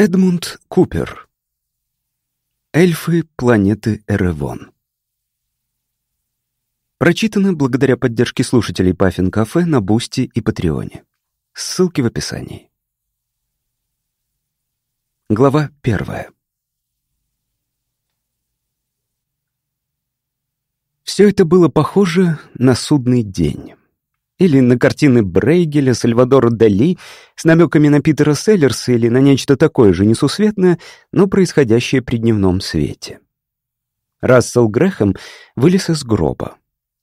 Эдмунд Купер. Эльфы планеты Эревон. Прочитано благодаря поддержке слушателей Puffin Cafe на Boosty и Патреоне. Ссылки в описании. Глава первая. Все это было похоже на судный день. Или на картины Брейгеля, Сальвадора Дали с намеками на Питера Селлерса или на нечто такое же несусветное, но происходящее при дневном свете. Рассел Грэхэм вылез из гроба.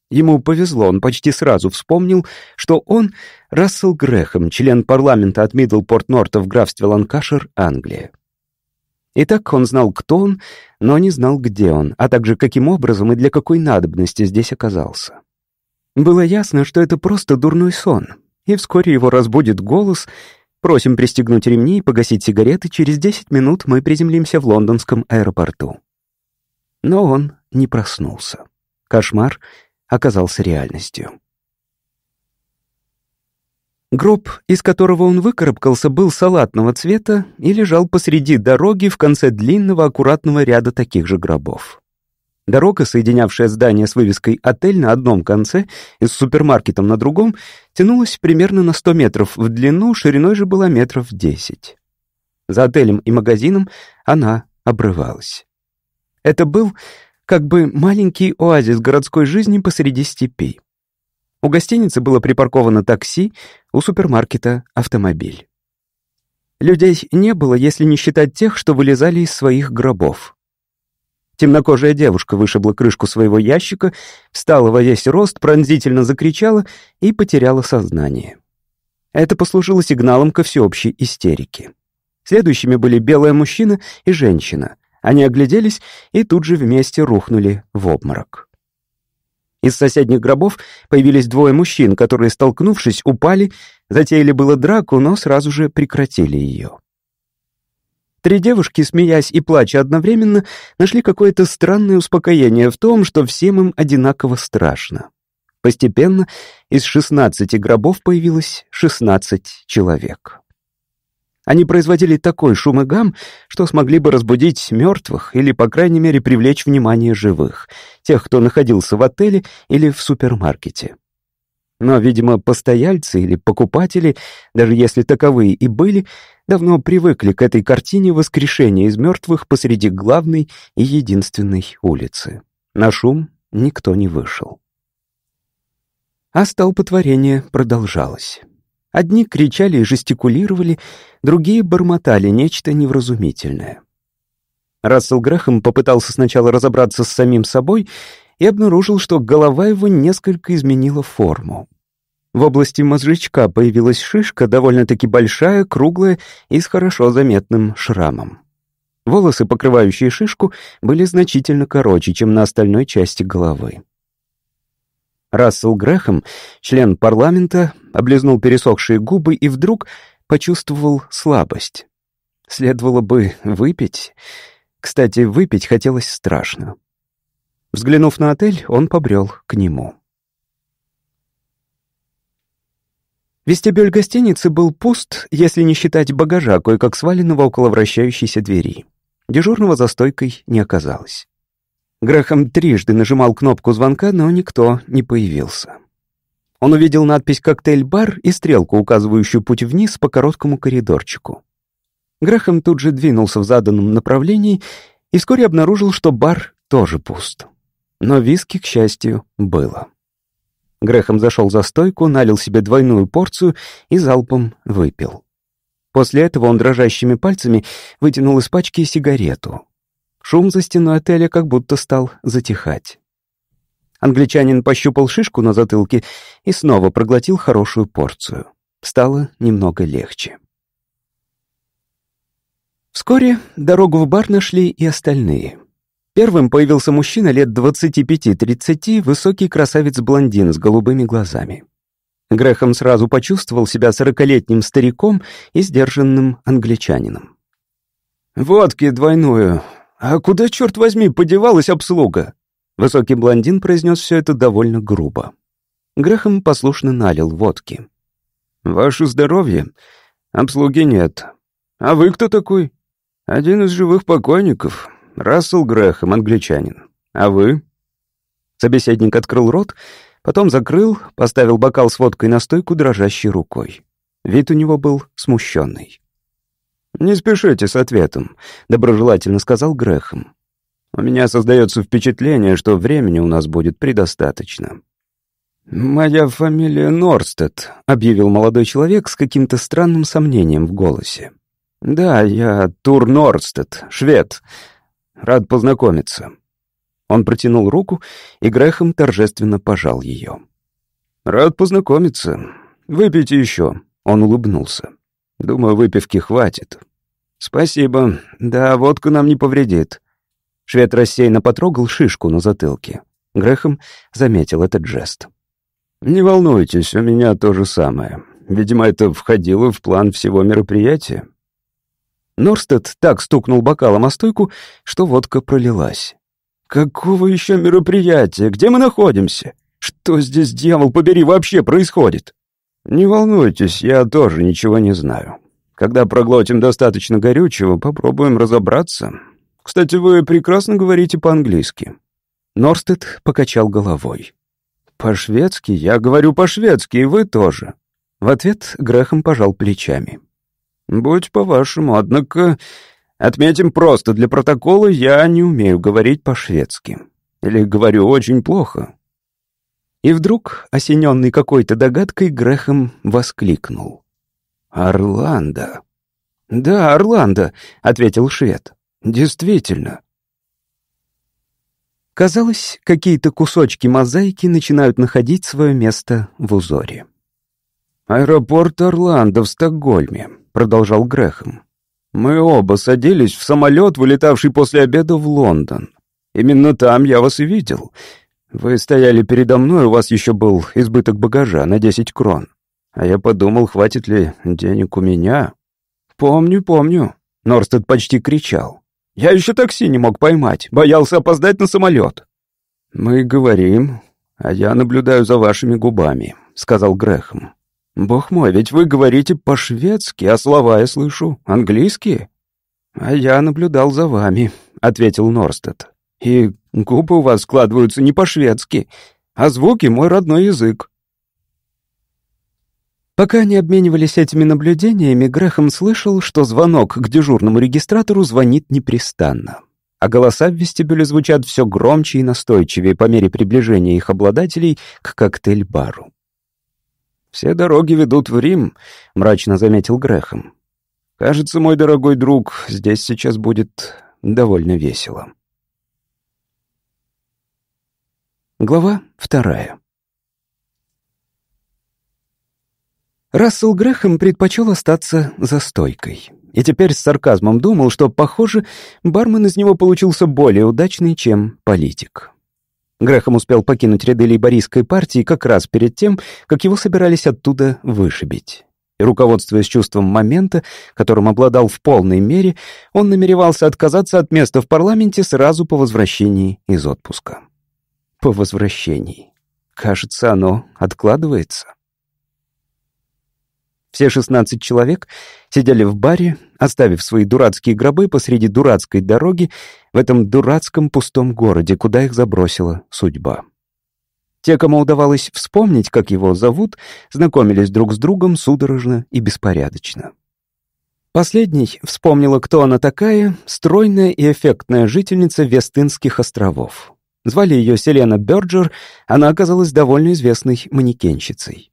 Ему повезло, он почти сразу вспомнил, что он Рассел Грэхэм, член парламента от Миддлпорт-Норта в графстве Ланкашир, Англия. Итак, он знал, кто он, но не знал, где он, а также каким образом и для какой надобности здесь оказался. Было ясно, что это просто дурной сон, и вскоре его разбудит голос «Просим пристегнуть ремни и погасить сигареты, через 10 минут мы приземлимся в лондонском аэропорту». Но он не проснулся. Кошмар оказался реальностью. Гроб, из которого он выкарабкался, был салатного цвета и лежал посреди дороги в конце длинного аккуратного ряда таких же гробов. Дорога, соединявшая здание с вывеской «Отель» на одном конце и с супермаркетом на другом, тянулась примерно на 100 метров в длину, шириной же была метров 10. За отелем и магазином она обрывалась. Это был как бы маленький оазис городской жизни посреди степей. У гостиницы было припарковано такси, у супермаркета — автомобиль. Людей не было, если не считать тех, что вылезали из своих гробов. Темнокожая девушка вышибла крышку своего ящика, встала во весь рост, пронзительно закричала и потеряла сознание. Это послужило сигналом ко всеобщей истерике. Следующими были белая мужчина и женщина. Они огляделись и тут же вместе рухнули в обморок. Из соседних гробов появились двое мужчин, которые, столкнувшись, упали, затеяли было драку, но сразу же прекратили ее. Три девушки, смеясь и плача одновременно, нашли какое-то странное успокоение в том, что всем им одинаково страшно. Постепенно из 16 гробов появилось 16 человек. Они производили такой шум и гам, что смогли бы разбудить мертвых или, по крайней мере, привлечь внимание живых, тех, кто находился в отеле или в супермаркете. Но, видимо, постояльцы или покупатели, даже если таковые и были, давно привыкли к этой картине воскрешения из мертвых посреди главной и единственной улицы. На шум никто не вышел. А столпотворение продолжалось. Одни кричали и жестикулировали, другие бормотали нечто невразумительное. Рассел Грэхэм попытался сначала разобраться с самим собой и обнаружил, что голова его несколько изменила форму. В области мозжечка появилась шишка, довольно-таки большая, круглая и с хорошо заметным шрамом. Волосы, покрывающие шишку, были значительно короче, чем на остальной части головы. Рассел Грэхэм, член парламента, облизнул пересохшие губы и вдруг почувствовал слабость. Следовало бы выпить. Кстати, выпить хотелось страшно. Взглянув на отель, он побрел к нему. Вестибюль гостиницы был пуст, если не считать багажа, кое-как сваленного около вращающейся двери. Дежурного за стойкой не оказалось. Грэхэм трижды нажимал кнопку звонка, но никто не появился. Он увидел надпись «Коктейль-бар» и стрелку, указывающую путь вниз по короткому коридорчику. Грэхэм тут же двинулся в заданном направлении и вскоре обнаружил, что бар тоже пуст. Но виски, к счастью, было. Грехом зашел за стойку, налил себе двойную порцию и залпом выпил. После этого он дрожащими пальцами вытянул из пачки сигарету. Шум за стеной отеля как будто стал затихать. Англичанин пощупал шишку на затылке и снова проглотил хорошую порцию. Стало немного легче. Вскоре дорогу в бар нашли и остальные. Первым появился мужчина лет 25-30, высокий красавец-блондин с голубыми глазами. Грехом сразу почувствовал себя сорокалетним стариком и сдержанным англичанином. «Водки двойную. А куда, черт возьми, подевалась обслуга?» Высокий блондин произнес все это довольно грубо. Грехом послушно налил водки. «Ваше здоровье. Обслуги нет. А вы кто такой? «Один из живых покойников. Рассел Грэхэм, англичанин. А вы?» Собеседник открыл рот, потом закрыл, поставил бокал с водкой на стойку дрожащей рукой. Вид у него был смущенный. «Не спешите с ответом», — доброжелательно сказал Грэхэм. «У меня создается впечатление, что времени у нас будет предостаточно». «Моя фамилия Норстед», — объявил молодой человек с каким-то странным сомнением в голосе. «Да, я Тур Норстед, швед. Рад познакомиться». Он протянул руку, и Грехом торжественно пожал ее. «Рад познакомиться. Выпейте еще». Он улыбнулся. «Думаю, выпивки хватит». «Спасибо. Да, водка нам не повредит». Швед рассеянно потрогал шишку на затылке. Грехом заметил этот жест. «Не волнуйтесь, у меня то же самое. Видимо, это входило в план всего мероприятия». Норстед так стукнул бокалом о стойку, что водка пролилась. «Какого еще мероприятия? Где мы находимся? Что здесь, дьявол побери, вообще происходит?» «Не волнуйтесь, я тоже ничего не знаю. Когда проглотим достаточно горючего, попробуем разобраться. Кстати, вы прекрасно говорите по-английски». Норстед покачал головой. «По-шведски? Я говорю по-шведски, и вы тоже». В ответ Грехом пожал плечами. «Будь по-вашему, однако...» «Отметим просто, для протокола я не умею говорить по-шведски. Или говорю очень плохо». И вдруг, осененный какой-то догадкой, Грехом воскликнул. «Орландо!» «Да, Орландо», — ответил швед. «Действительно, Казалось, какие-то кусочки мозаики начинают находить свое место в узоре. «Аэропорт Орландо в Стокгольме», — продолжал Грехом. «Мы оба садились в самолет, вылетавший после обеда в Лондон. Именно там я вас и видел. Вы стояли передо мной, у вас еще был избыток багажа на 10 крон. А я подумал, хватит ли денег у меня. Помню, помню». Норстед почти кричал. Я еще такси не мог поймать, боялся опоздать на самолет». «Мы говорим, а я наблюдаю за вашими губами», — сказал Грехом. «Бог мой, ведь вы говорите по-шведски, а слова я слышу английские». «А я наблюдал за вами», — ответил Норстед. «И губы у вас складываются не по-шведски, а звуки — мой родной язык». Пока они обменивались этими наблюдениями, Грехом слышал, что звонок к дежурному регистратору звонит непрестанно. А голоса в вестибюле звучат все громче и настойчивее по мере приближения их обладателей к коктейль-бару. «Все дороги ведут в Рим», — мрачно заметил Грехом. «Кажется, мой дорогой друг, здесь сейчас будет довольно весело». Глава вторая. Рассел Грэхэм предпочел остаться за стойкой. И теперь с сарказмом думал, что, похоже, бармен из него получился более удачный, чем политик. Грэхэм успел покинуть ряды лейбористской партии как раз перед тем, как его собирались оттуда вышибить. И, руководствуясь чувством момента, которым обладал в полной мере, он намеревался отказаться от места в парламенте сразу по возвращении из отпуска. По возвращении. Кажется, оно откладывается. Все шестнадцать человек сидели в баре, оставив свои дурацкие гробы посреди дурацкой дороги в этом дурацком пустом городе, куда их забросила судьба. Те, кому удавалось вспомнить, как его зовут, знакомились друг с другом судорожно и беспорядочно. Последний вспомнила, кто она такая, стройная и эффектная жительница Вестынских островов. Звали ее Селена Бёрджер, она оказалась довольно известной манекенщицей.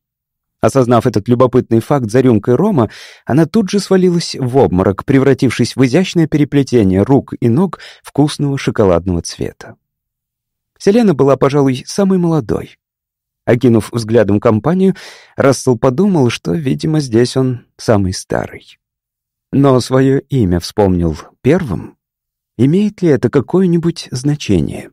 Осознав этот любопытный факт за рюмкой рома, она тут же свалилась в обморок, превратившись в изящное переплетение рук и ног вкусного шоколадного цвета. Селена была, пожалуй, самой молодой. Окинув взглядом компанию, Рассел подумал, что, видимо, здесь он самый старый. Но свое имя вспомнил первым. Имеет ли это какое-нибудь значение?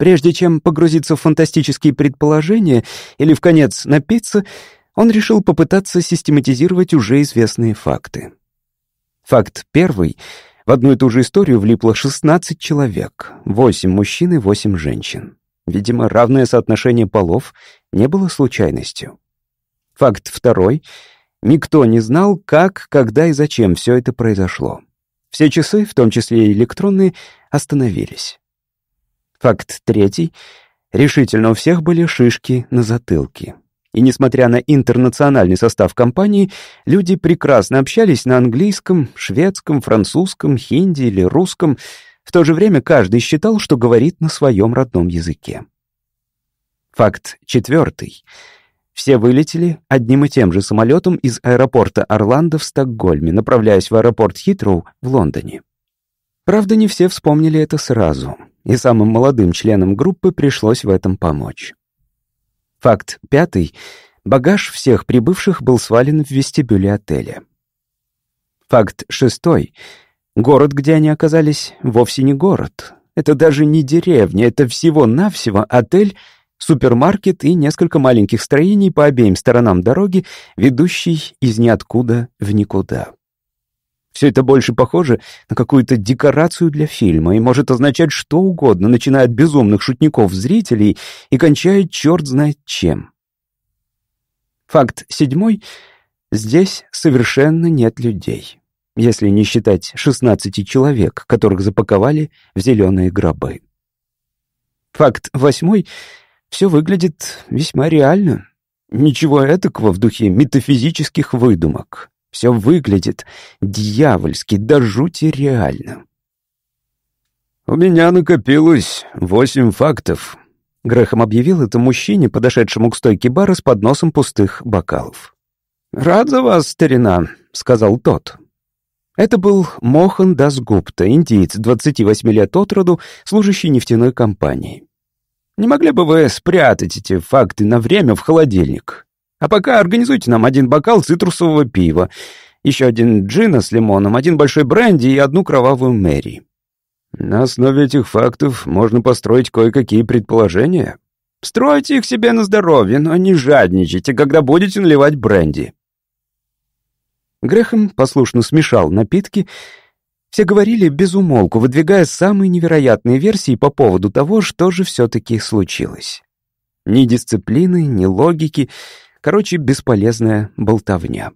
Прежде чем погрузиться в фантастические предположения или, в конец, напиться, он решил попытаться систематизировать уже известные факты. Факт первый. В одну и ту же историю влипло 16 человек, 8 мужчин и 8 женщин. Видимо, равное соотношение полов не было случайностью. Факт второй. Никто не знал, как, когда и зачем все это произошло. Все часы, в том числе и электронные, остановились. Факт третий. Решительно у всех были шишки на затылке. И несмотря на интернациональный состав компании, люди прекрасно общались на английском, шведском, французском, хинди или русском. В то же время каждый считал, что говорит на своем родном языке. Факт четвертый. Все вылетели одним и тем же самолетом из аэропорта Орландо в Стокгольме, направляясь в аэропорт Хитроу в Лондоне. Правда, не все вспомнили это сразу, и самым молодым членам группы пришлось в этом помочь. Факт пятый. Багаж всех прибывших был свален в вестибюле отеля. Факт шестой. Город, где они оказались, вовсе не город. Это даже не деревня, это всего-навсего отель, супермаркет и несколько маленьких строений по обеим сторонам дороги, ведущий из ниоткуда в никуда. Все это больше похоже на какую-то декорацию для фильма и может означать что угодно, начиная от безумных шутников-зрителей и кончая черт знает чем. Факт седьмой. Здесь совершенно нет людей, если не считать 16 человек, которых запаковали в зеленые гробы. Факт восьмой. Все выглядит весьма реально. Ничего этакого в духе метафизических выдумок. Все выглядит дьявольски, до жути реально. «У меня накопилось восемь фактов», — Грехом объявил это мужчине, подошедшему к стойке бара с подносом пустых бокалов. «Рад за вас, старина», — сказал тот. Это был Мохан Дасгупта, индиец, 28 лет от роду, служащий нефтяной компании. «Не могли бы вы спрятать эти факты на время в холодильник? А пока организуйте нам один бокал цитрусового пива, еще один джина с лимоном, один большой бренди и одну кровавую Мэри. На основе этих фактов можно построить кое-какие предположения. Стройте их себе на здоровье, но не жадничайте, когда будете наливать бренди. Грехом послушно смешал напитки. Все говорили без умолку, выдвигая самые невероятные версии по поводу того, что же все-таки случилось. Ни дисциплины, ни логики — Короче, бесполезная болтовня.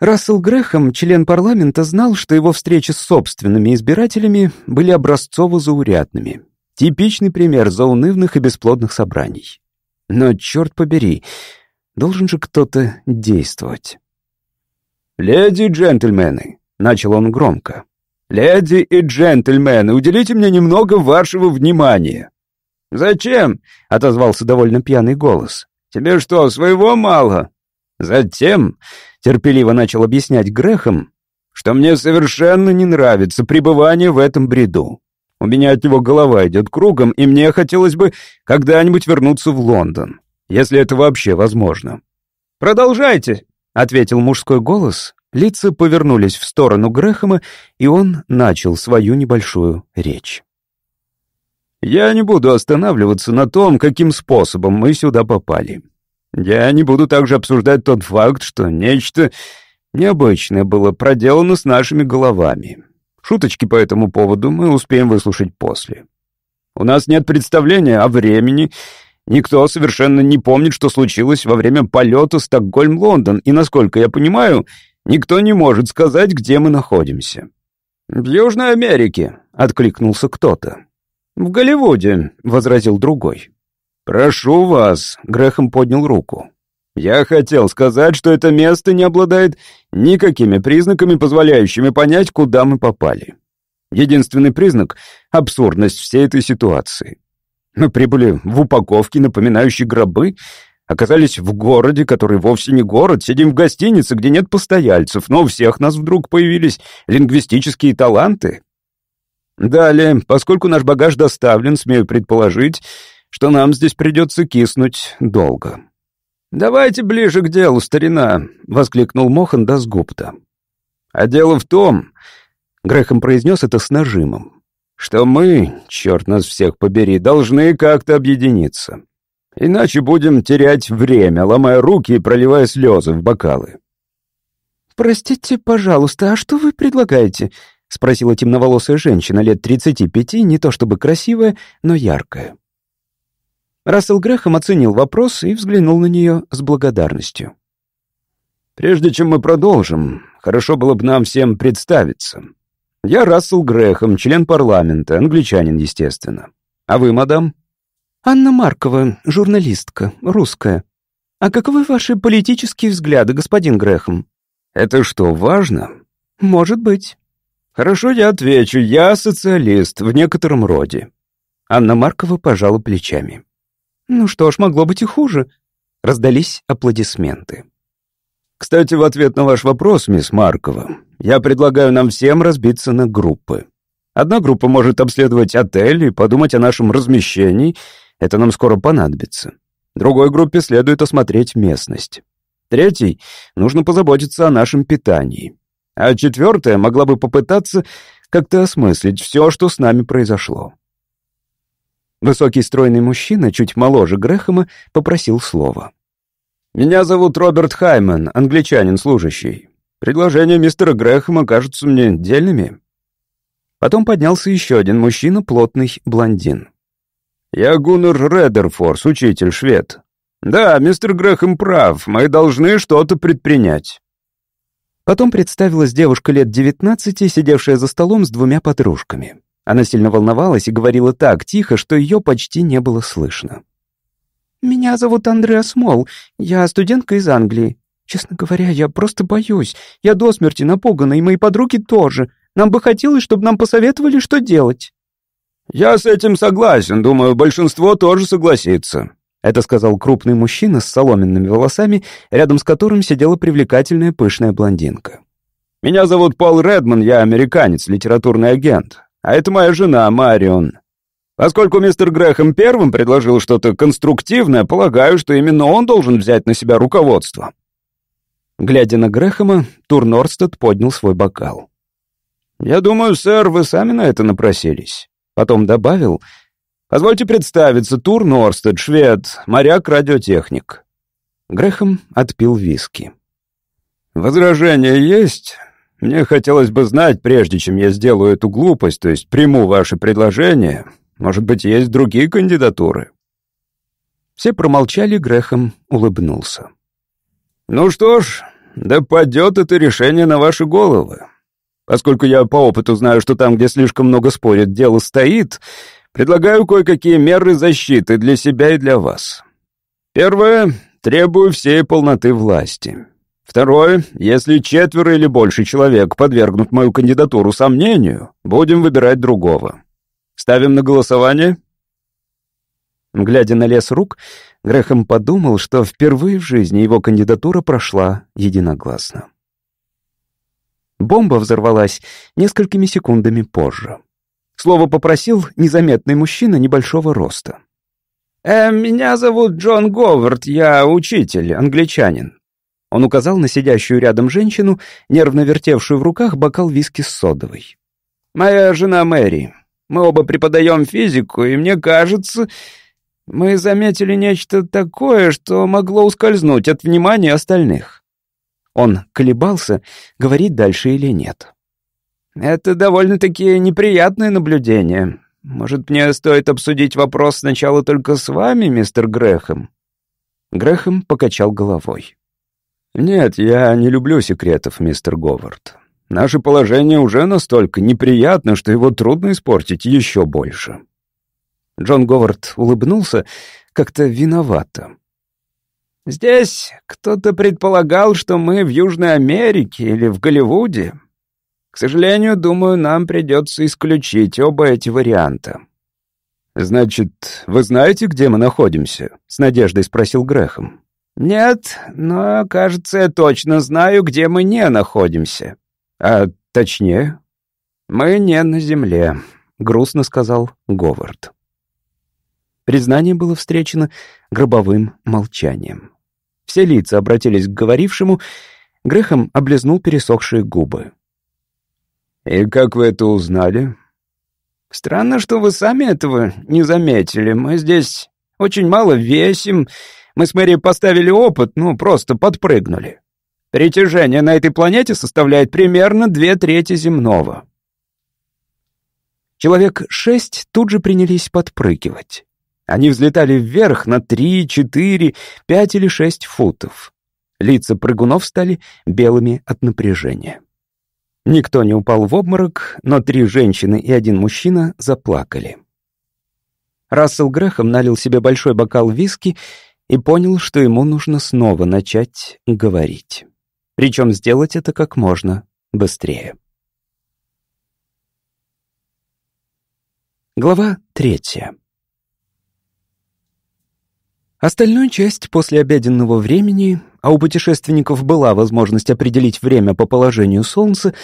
Рассел Грэхэм, член парламента, знал, что его встречи с собственными избирателями были образцово-заурядными. Типичный пример заунывных и бесплодных собраний. Но, черт побери, должен же кто-то действовать. «Леди и джентльмены», — начал он громко, — «леди и джентльмены, уделите мне немного вашего внимания. «Зачем?» — отозвался довольно пьяный голос. «Тебе что, своего мало?» «Затем», — терпеливо начал объяснять Грехом, «что мне совершенно не нравится пребывание в этом бреду. У меня от него голова идет кругом, и мне хотелось бы когда-нибудь вернуться в Лондон, если это вообще возможно». «Продолжайте», — ответил мужской голос. Лица повернулись в сторону Грэхэма, и он начал свою небольшую речь. Я не буду останавливаться на том, каким способом мы сюда попали. Я не буду также обсуждать тот факт, что нечто необычное было проделано с нашими головами. Шуточки по этому поводу мы успеем выслушать после. У нас нет представления о времени, никто совершенно не помнит, что случилось во время полета Стокгольм-Лондон, и, насколько я понимаю, никто не может сказать, где мы находимся. «В Южной Америке», — откликнулся кто-то. «В Голливуде», — возразил другой. «Прошу вас», — Грехом поднял руку. «Я хотел сказать, что это место не обладает никакими признаками, позволяющими понять, куда мы попали. Единственный признак — абсурдность всей этой ситуации. Мы прибыли в упаковке, напоминающей гробы, оказались в городе, который вовсе не город, сидим в гостинице, где нет постояльцев, но у всех нас вдруг появились лингвистические таланты. Далее, поскольку наш багаж доставлен, смею предположить, что нам здесь придется киснуть долго. «Давайте ближе к делу, старина», — воскликнул Мохан Дасгупта. «А дело в том», — Грехом произнес это с нажимом, «что мы, черт нас всех побери, должны как-то объединиться. Иначе будем терять время, ломая руки и проливая слезы в бокалы». «Простите, пожалуйста, а что вы предлагаете?» — спросила темноволосая женщина лет тридцати пяти, не то чтобы красивая, но яркая. Рассел Грэхэм оценил вопрос и взглянул на нее с благодарностью. «Прежде чем мы продолжим, хорошо было бы нам всем представиться. Я Рассел Грэхэм, член парламента, англичанин, естественно. А вы, мадам?» «Анна Маркова, журналистка, русская. А каковы ваши политические взгляды, господин Грэхэм?» «Это что, важно?» «Может быть». «Хорошо, я отвечу. Я социалист, в некотором роде». Анна Маркова пожала плечами. «Ну что ж, могло быть и хуже». Раздались аплодисменты. «Кстати, в ответ на ваш вопрос, мисс Маркова, я предлагаю нам всем разбиться на группы. Одна группа может обследовать отель и подумать о нашем размещении, это нам скоро понадобится. Другой группе следует осмотреть местность. Третий — нужно позаботиться о нашем питании. А четвертая могла бы попытаться как-то осмыслить все, что с нами произошло. Высокий стройный мужчина, чуть моложе Грэхэма, попросил слова. «Меня зовут Роберт Хайман, англичанин служащий. Предложения мистера Грэхэма кажутся мне дельными». Потом поднялся еще один мужчина, плотный блондин. «Я Гуннер Редерфорс, учитель швед. Да, мистер Грэхэм прав, мы должны что-то предпринять». Потом представилась девушка лет девятнадцати, сидевшая за столом с двумя подружками. Она сильно волновалась и говорила так тихо, что ее почти не было слышно. «Меня зовут Андреа Смол. Я студентка из Англии. Честно говоря, я просто боюсь. Я до смерти напугана, и мои подруги тоже. Нам бы хотелось, чтобы нам посоветовали, что делать». «Я с этим согласен. Думаю, большинство тоже согласится», — это сказал крупный мужчина с соломенными волосами, рядом с которым сидела привлекательная пышная блондинка. «Меня зовут Пол Редман, я американец, литературный агент а это моя жена, Марион. Поскольку мистер Грэхэм первым предложил что-то конструктивное, полагаю, что именно он должен взять на себя руководство». Глядя на Грэхэма, Тур Норстед поднял свой бокал. «Я думаю, сэр, вы сами на это напросились». Потом добавил, «Позвольте представиться, Тур Норстед, швед, моряк-радиотехник». Грэхэм отпил виски. «Возражения есть?» Мне хотелось бы знать, прежде чем я сделаю эту глупость, то есть приму ваше предложение, может быть, есть другие кандидатуры?» Все промолчали, Грехом улыбнулся. «Ну что ж, да падет это решение на ваши головы. Поскольку я по опыту знаю, что там, где слишком много спорят, дело стоит, предлагаю кое-какие меры защиты для себя и для вас. Первое — требую всей полноты власти. Второе, если четверо или больше человек подвергнут мою кандидатуру сомнению, будем выбирать другого. Ставим на голосование?» Глядя на лес рук, Грехом подумал, что впервые в жизни его кандидатура прошла единогласно. Бомба взорвалась несколькими секундами позже. Слово попросил незаметный мужчина небольшого роста. «Э, «Меня зовут Джон Говард, я учитель, англичанин. Он указал на сидящую рядом женщину, нервно вертевшую в руках бокал виски с содовой. «Моя жена Мэри. Мы оба преподаем физику, и мне кажется, мы заметили нечто такое, что могло ускользнуть от внимания остальных». Он колебался, говорить дальше или нет. «Это довольно-таки неприятное наблюдение. Может, мне стоит обсудить вопрос сначала только с вами, мистер Грэхэм?» Грэхэм покачал головой. «Нет, я не люблю секретов, мистер Говард. Наше положение уже настолько неприятно, что его трудно испортить еще больше». Джон Говард улыбнулся как-то виновато. «Здесь кто-то предполагал, что мы в Южной Америке или в Голливуде. К сожалению, думаю, нам придется исключить оба эти варианта». «Значит, вы знаете, где мы находимся?» — с надеждой спросил Грехом. «Нет, но, кажется, я точно знаю, где мы не находимся. А точнее, мы не на земле», — грустно сказал Говард. Признание было встречено гробовым молчанием. Все лица обратились к говорившему, Грехом облизнул пересохшие губы. «И как вы это узнали?» «Странно, что вы сами этого не заметили. Мы здесь очень мало весим, мы с Мэри поставили опыт, ну, просто подпрыгнули. Притяжение на этой планете составляет примерно две трети земного. Человек шесть тут же принялись подпрыгивать. Они взлетали вверх на три, четыре, пять или шесть футов. Лица прыгунов стали белыми от напряжения. Никто не упал в обморок, но три женщины и один мужчина заплакали. Рассел Грэхэм налил себе большой бокал виски и понял, что ему нужно снова начать говорить. Причем сделать это как можно быстрее. Глава третья. Остальную часть после обеденного времени, а у путешественников была возможность определить время по положению Солнца,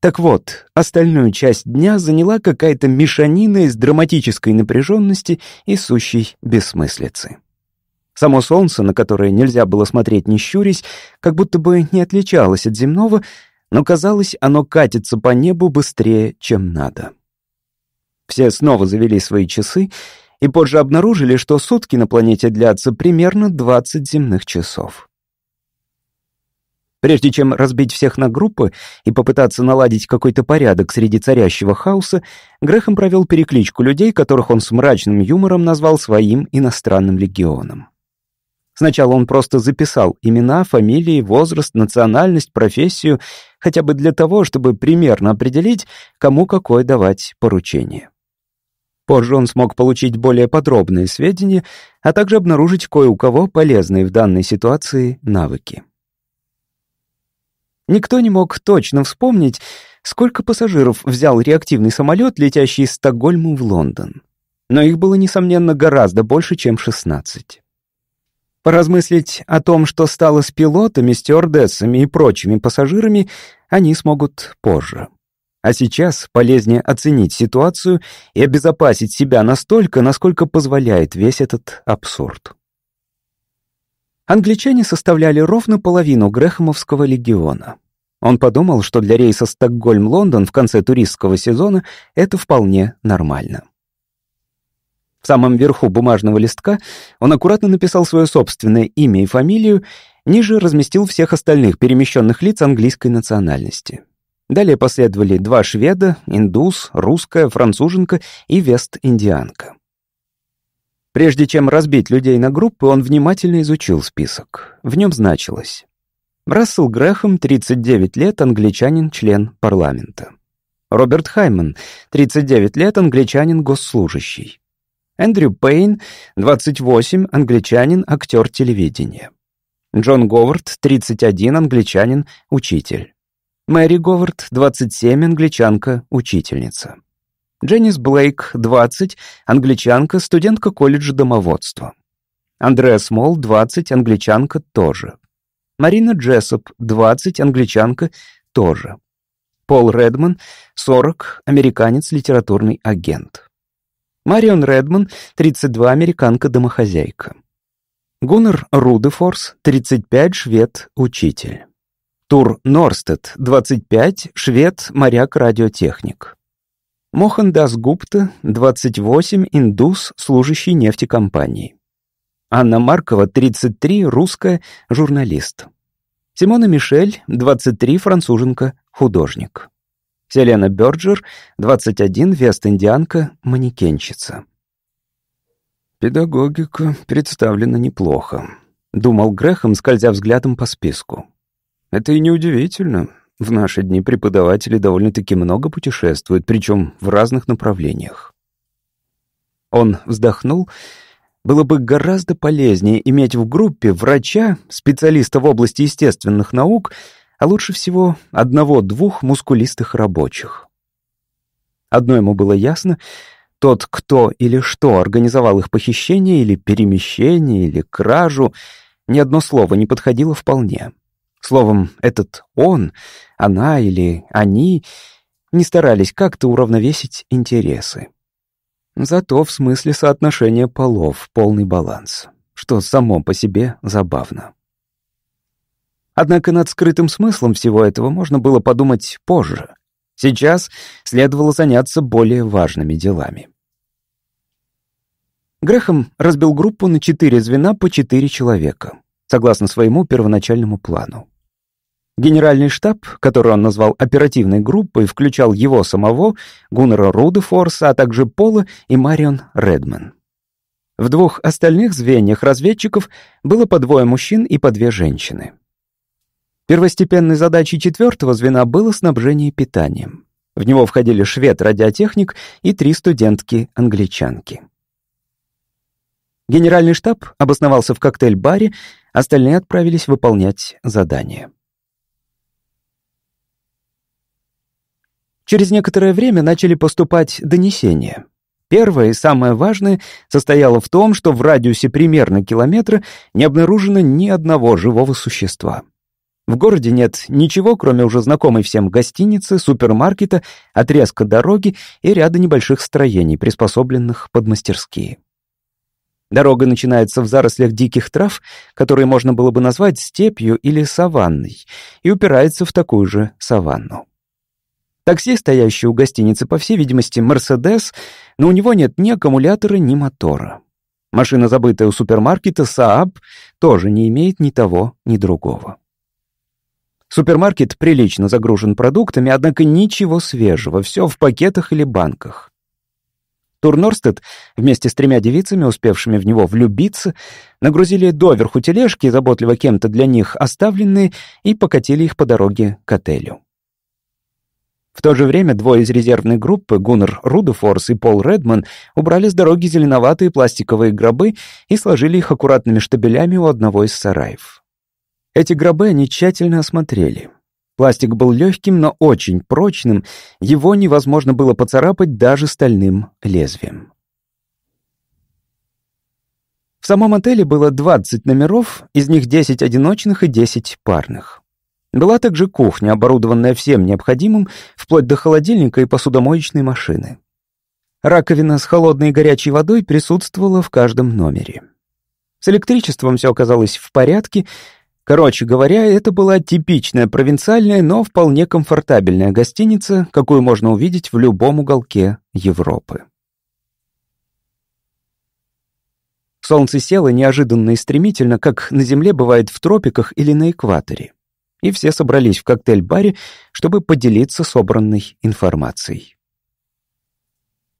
так вот, остальную часть дня заняла какая-то мешанина из драматической напряженности и сущей бессмыслицы. Само солнце, на которое нельзя было смотреть не щурясь, как будто бы не отличалось от земного, но казалось, оно катится по небу быстрее, чем надо. Все снова завели свои часы и позже обнаружили, что сутки на планете длятся примерно 20 земных часов. Прежде чем разбить всех на группы и попытаться наладить какой-то порядок среди царящего хаоса, Грехом провел перекличку людей, которых он с мрачным юмором назвал своим иностранным легионом. Сначала он просто записал имена, фамилии, возраст, национальность, профессию, хотя бы для того, чтобы примерно определить, кому какое давать поручение. Позже он смог получить более подробные сведения, а также обнаружить кое у кого полезные в данной ситуации навыки. Никто не мог точно вспомнить, сколько пассажиров взял реактивный самолет, летящий из Стокгольма в Лондон. Но их было, несомненно, гораздо больше, чем 16. Поразмыслить о том, что стало с пилотами, стюардессами и прочими пассажирами, они смогут позже. А сейчас полезнее оценить ситуацию и обезопасить себя настолько, насколько позволяет весь этот абсурд. Англичане составляли ровно половину Грэхэмовского легиона. Он подумал, что для рейса Стокгольм-Лондон в конце туристского сезона это вполне нормально. В самом верху бумажного листка он аккуратно написал свое собственное имя и фамилию, ниже разместил всех остальных перемещенных лиц английской национальности. Далее последовали два шведа, индус, русская, француженка и вест-индианка. Прежде чем разбить людей на группы, он внимательно изучил список. В нем значилось Рассел Грэхэм, 39 лет, англичанин, член парламента. Роберт Хайман, 39 лет, англичанин, госслужащий. Эндрю Пейн, 28, англичанин, актер телевидения. Джон Говард, 31, англичанин, учитель. Мэри Говард, 27, англичанка, учительница. Дженнис Блейк, 20, англичанка, студентка колледжа домоводства. Андреа Смол, 20, англичанка, тоже. Марина Джессоп, 20, англичанка, тоже. Пол Редман, 40, американец, литературный агент. Марион Редман, 32, американка-домохозяйка. Гуннер Рудефорс, 35, швед, учитель. Тур Норстед, 25, швед, моряк-радиотехник. Мохан Дас Гупта, 28, индус, служащий нефтекомпании. Анна Маркова, 33, русская, журналист. Симона Мишель, 23, француженка, художник. Селена Бёрджер, 21, вест-индианка, манекенщица. «Педагогика представлена неплохо», — думал Грехом, скользя взглядом по списку. «Это и неудивительно. В наши дни преподаватели довольно-таки много путешествуют, причем в разных направлениях. Он вздохнул. Было бы гораздо полезнее иметь в группе врача, специалиста в области естественных наук, а лучше всего одного-двух мускулистых рабочих. Одно ему было ясно — тот, кто или что организовал их похищение или перемещение или кражу, ни одно слово не подходило вполне. Словом, этот «он», «она» или «они» не старались как-то уравновесить интересы. Зато в смысле соотношения полов полный баланс, что само по себе забавно. Однако над скрытым смыслом всего этого можно было подумать позже. Сейчас следовало заняться более важными делами. Грехом разбил группу на четыре звена по четыре человека, согласно своему первоначальному плану. Генеральный штаб, который он назвал оперативной группой, включал его самого, Гуннера Рудефорса, а также Пола и Марион Редман. В двух остальных звеньях разведчиков было по двое мужчин и по две женщины. Первостепенной задачей четвертого звена было снабжение питанием. В него входили швед-радиотехник и три студентки-англичанки. Генеральный штаб обосновался в коктейль-баре, остальные отправились выполнять задание. Через некоторое время начали поступать донесения. Первое и самое важное состояло в том, что в радиусе примерно километра не обнаружено ни одного живого существа. В городе нет ничего, кроме уже знакомой всем гостиницы, супермаркета, отрезка дороги и ряда небольших строений, приспособленных под мастерские. Дорога начинается в зарослях диких трав, которые можно было бы назвать степью или саванной, и упирается в такую же саванну. Такси, стоящее у гостиницы, по всей видимости, «Мерседес», но у него нет ни аккумулятора, ни мотора. Машина, забытая у супермаркета «Сааб», тоже не имеет ни того, ни другого. Супермаркет прилично загружен продуктами, однако ничего свежего, все в пакетах или банках. Турнорстед вместе с тремя девицами, успевшими в него влюбиться, нагрузили доверху тележки, заботливо кем-то для них оставленные, и покатили их по дороге к отелю. В то же время двое из резервной группы, Гуннер Рудефорс и Пол Редман, убрали с дороги зеленоватые пластиковые гробы и сложили их аккуратными штабелями у одного из сараев. Эти гробы они тщательно осмотрели. Пластик был легким, но очень прочным, его невозможно было поцарапать даже стальным лезвием. В самом отеле было 20 номеров, из них 10 одиночных и 10 парных. Была также кухня, оборудованная всем необходимым, вплоть до холодильника и посудомоечной машины. Раковина с холодной и горячей водой присутствовала в каждом номере. С электричеством все оказалось в порядке. Короче говоря, это была типичная провинциальная, но вполне комфортабельная гостиница, какую можно увидеть в любом уголке Европы. Солнце село неожиданно и стремительно, как на Земле бывает в тропиках или на экваторе и все собрались в коктейль-баре, чтобы поделиться собранной информацией.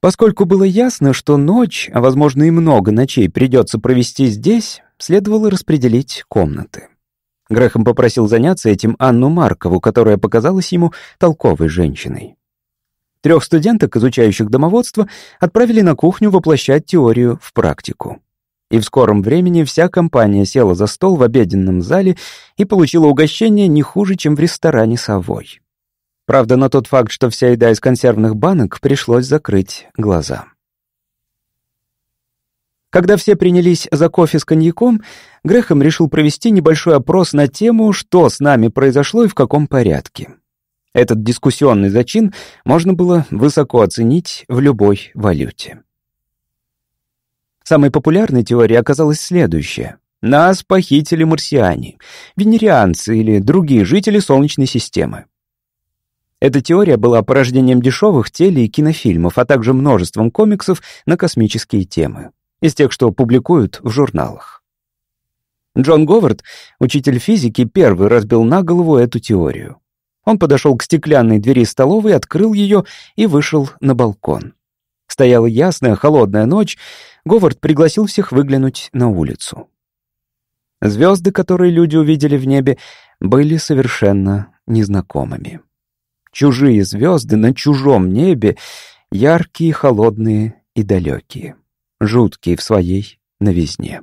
Поскольку было ясно, что ночь, а возможно и много ночей придется провести здесь, следовало распределить комнаты. Грехом попросил заняться этим Анну Маркову, которая показалась ему толковой женщиной. Трех студенток, изучающих домоводство, отправили на кухню воплощать теорию в практику и в скором времени вся компания села за стол в обеденном зале и получила угощение не хуже, чем в ресторане «Совой». Правда, на тот факт, что вся еда из консервных банок, пришлось закрыть глаза. Когда все принялись за кофе с коньяком, Грехом решил провести небольшой опрос на тему, что с нами произошло и в каком порядке. Этот дискуссионный зачин можно было высоко оценить в любой валюте. Самой популярной теорией оказалась следующая. Нас похитили марсиане, венерианцы или другие жители Солнечной системы. Эта теория была порождением дешевых теле- и кинофильмов, а также множеством комиксов на космические темы, из тех, что публикуют в журналах. Джон Говард, учитель физики, первый разбил на голову эту теорию. Он подошел к стеклянной двери столовой, открыл ее и вышел на балкон. Стояла ясная, холодная ночь, Говард пригласил всех выглянуть на улицу. Звезды, которые люди увидели в небе, были совершенно незнакомыми. Чужие звезды на чужом небе, яркие, холодные и далекие, жуткие в своей новизне.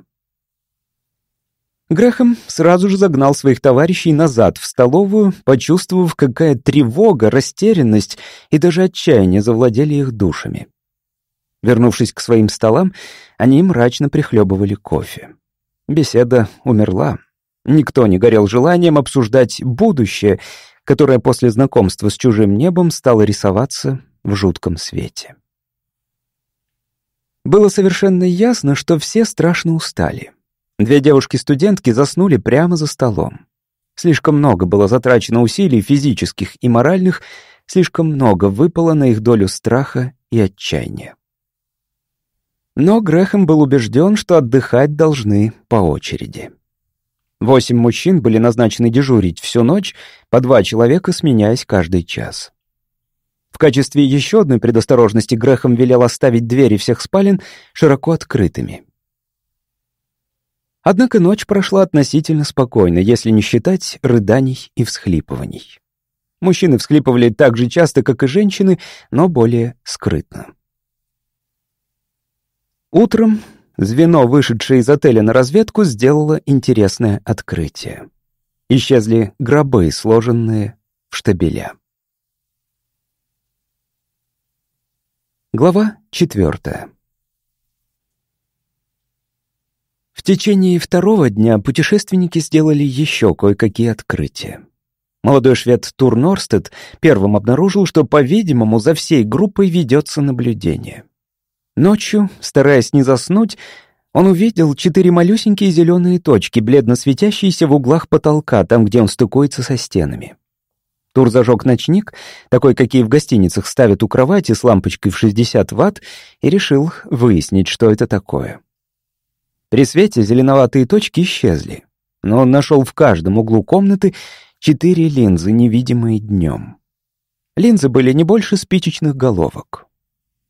Грэхэм сразу же загнал своих товарищей назад в столовую, почувствовав, какая тревога, растерянность и даже отчаяние завладели их душами. Вернувшись к своим столам, они мрачно прихлебывали кофе. Беседа умерла. Никто не горел желанием обсуждать будущее, которое после знакомства с чужим небом стало рисоваться в жутком свете. Было совершенно ясно, что все страшно устали. Две девушки-студентки заснули прямо за столом. Слишком много было затрачено усилий физических и моральных, слишком много выпало на их долю страха и отчаяния. Но Грэхэм был убежден, что отдыхать должны по очереди. Восемь мужчин были назначены дежурить всю ночь, по два человека сменяясь каждый час. В качестве еще одной предосторожности Грэхэм велел оставить двери всех спален широко открытыми. Однако ночь прошла относительно спокойно, если не считать рыданий и всхлипываний. Мужчины всхлипывали так же часто, как и женщины, но более скрытно. Утром звено, вышедшее из отеля на разведку, сделало интересное открытие. Исчезли гробы, сложенные в штабеля. Глава четвертая. В течение второго дня путешественники сделали еще кое-какие открытия. Молодой швед Тур Норстед первым обнаружил, что, по-видимому, за всей группой ведется наблюдение. Ночью, стараясь не заснуть, он увидел четыре малюсенькие зеленые точки, бледно светящиеся в углах потолка, там, где он стыкуется со стенами. Тур зажег ночник, такой, какие в гостиницах ставят у кровати с лампочкой в 60 ватт, и решил выяснить, что это такое. При свете зеленоватые точки исчезли, но он нашел в каждом углу комнаты четыре линзы, невидимые днем. Линзы были не больше спичечных головок.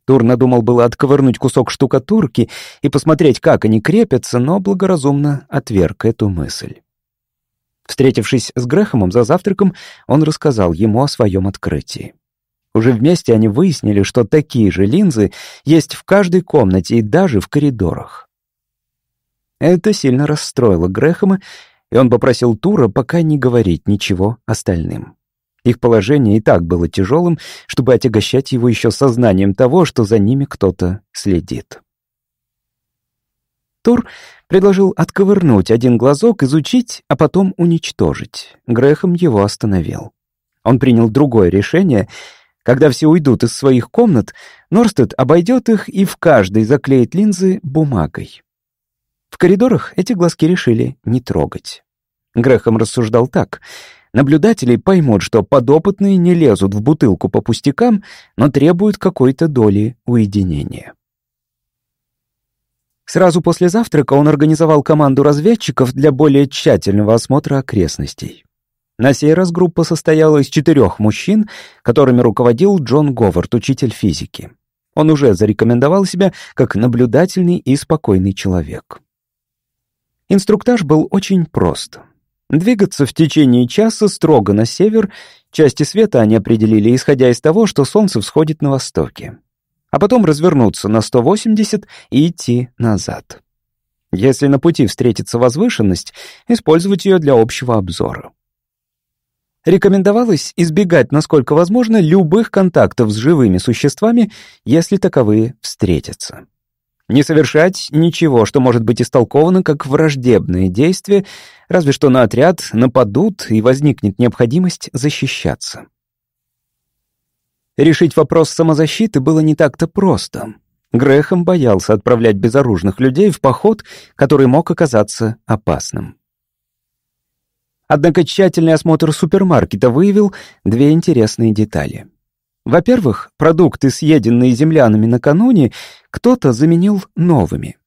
Тур надумал было отковырнуть кусок штукатурки и посмотреть, как они крепятся, но благоразумно отверг эту мысль. Встретившись с Грэхомом за завтраком, он рассказал ему о своем открытии. Уже вместе они выяснили, что такие же линзы есть в каждой комнате и даже в коридорах. Это сильно расстроило Грэхэма, и он попросил Тура пока не говорить ничего остальным. Их положение и так было тяжелым, чтобы отягощать его еще сознанием того, что за ними кто-то следит. Тур предложил отковырнуть один глазок, изучить, а потом уничтожить. Грехом его остановил. Он принял другое решение. Когда все уйдут из своих комнат, Норстед обойдет их и в каждой заклеит линзы бумагой. В коридорах эти глазки решили не трогать. Грехом рассуждал так. Наблюдатели поймут, что подопытные не лезут в бутылку по пустякам, но требуют какой-то доли уединения. Сразу после завтрака он организовал команду разведчиков для более тщательного осмотра окрестностей. На сей раз группа состояла из четырех мужчин, которыми руководил Джон Говард, учитель физики. Он уже зарекомендовал себя как наблюдательный и спокойный человек. Инструктаж был очень прост. Двигаться в течение часа строго на север, части света они определили, исходя из того, что солнце всходит на востоке. А потом развернуться на 180 и идти назад. Если на пути встретится возвышенность, использовать ее для общего обзора. Рекомендовалось избегать, насколько возможно, любых контактов с живыми существами, если таковые встретятся. Не совершать ничего, что может быть истолковано как враждебное действие, разве что на отряд нападут и возникнет необходимость защищаться. Решить вопрос самозащиты было не так-то просто. Грехом боялся отправлять безоружных людей в поход, который мог оказаться опасным. Однако тщательный осмотр супермаркета выявил две интересные детали — во-первых, продукты, съеденные землянами накануне, кто-то заменил новыми.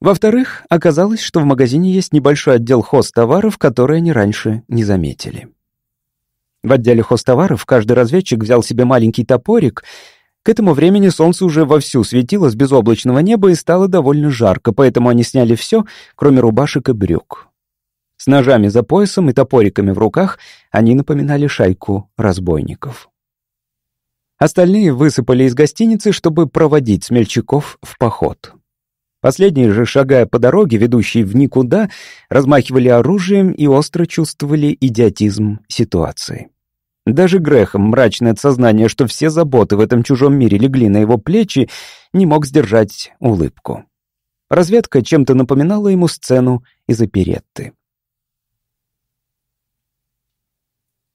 Во-вторых, оказалось, что в магазине есть небольшой отдел хозтоваров, которые они раньше не заметили. В отделе хозтоваров каждый разведчик взял себе маленький топорик. К этому времени солнце уже вовсю светило с безоблачного неба и стало довольно жарко, поэтому они сняли все, кроме рубашек и брюк. С ножами за поясом и топориками в руках они напоминали шайку разбойников. Остальные высыпали из гостиницы, чтобы проводить смельчаков в поход. Последние же, шагая по дороге, ведущей в никуда, размахивали оружием и остро чувствовали идиотизм ситуации. Даже Грехом, мрачное от что все заботы в этом чужом мире легли на его плечи, не мог сдержать улыбку. Разведка чем-то напоминала ему сцену из оперетты.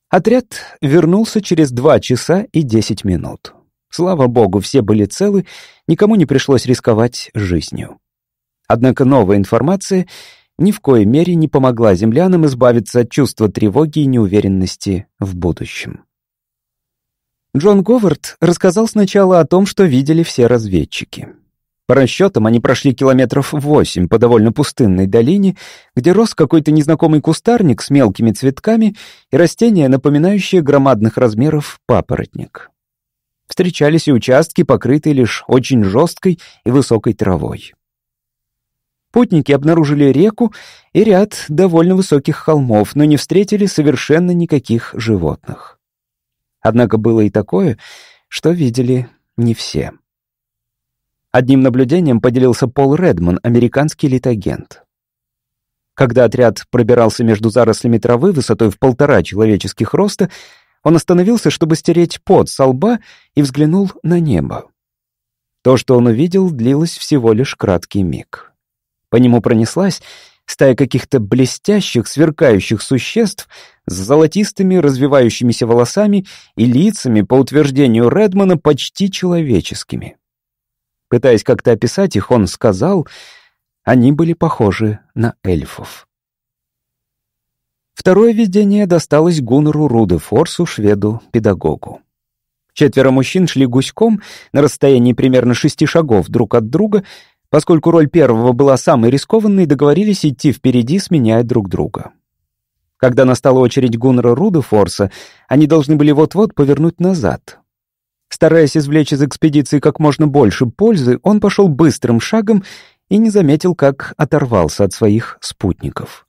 Отряд вернулся через два часа и десять минут. Слава богу, все были целы, никому не пришлось рисковать жизнью. Однако новая информация ни в коей мере не помогла землянам избавиться от чувства тревоги и неуверенности в будущем. Джон Говард рассказал сначала о том, что видели все разведчики. По расчетам, они прошли километров восемь по довольно пустынной долине, где рос какой-то незнакомый кустарник с мелкими цветками и растения, напоминающие громадных размеров папоротник. Встречались и участки, покрытые лишь очень жесткой и высокой травой. Путники обнаружили реку и ряд довольно высоких холмов, но не встретили совершенно никаких животных. Однако было и такое, что видели не все. Одним наблюдением поделился Пол Редман, американский литагент. Когда отряд пробирался между зарослями травы высотой в полтора человеческих роста, он остановился, чтобы стереть пот со лба и взглянул на небо. То, что он увидел, длилось всего лишь краткий миг. По нему пронеслась стая каких-то блестящих, сверкающих существ с золотистыми развивающимися волосами и лицами, по утверждению Редмана, почти человеческими. Пытаясь как-то описать их, он сказал, они были похожи на эльфов. Второе видение досталось Гуннеру Рудефорсу, шведу-педагогу. Четверо мужчин шли гуськом на расстоянии примерно шести шагов друг от друга, поскольку роль первого была самой рискованной, договорились идти впереди, сменяя друг друга. Когда настала очередь Гуннера Рудефорса, они должны были вот-вот повернуть назад. Стараясь извлечь из экспедиции как можно больше пользы, он пошел быстрым шагом и не заметил, как оторвался от своих спутников.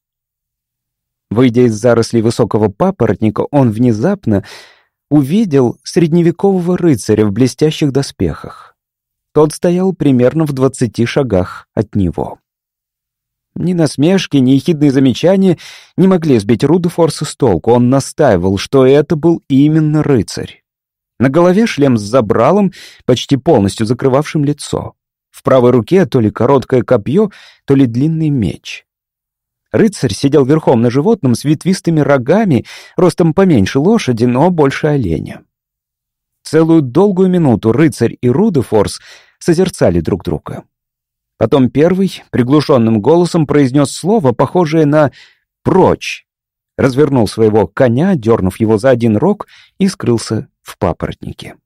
Выйдя из зарослей высокого папоротника, он внезапно увидел средневекового рыцаря в блестящих доспехах. Тот стоял примерно в двадцати шагах от него. Ни насмешки, ни ехидные замечания не могли сбить Рудефорса с толку. Он настаивал, что это был именно рыцарь. На голове шлем с забралом, почти полностью закрывавшим лицо. В правой руке то ли короткое копье, то ли длинный меч. Рыцарь сидел верхом на животном с ветвистыми рогами, ростом поменьше лошади, но больше оленя. Целую долгую минуту рыцарь и Рудефорс созерцали друг друга. Потом первый приглушенным голосом произнес слово, похожее на «прочь», развернул своего коня, дернув его за один рог, и скрылся в папоротнике.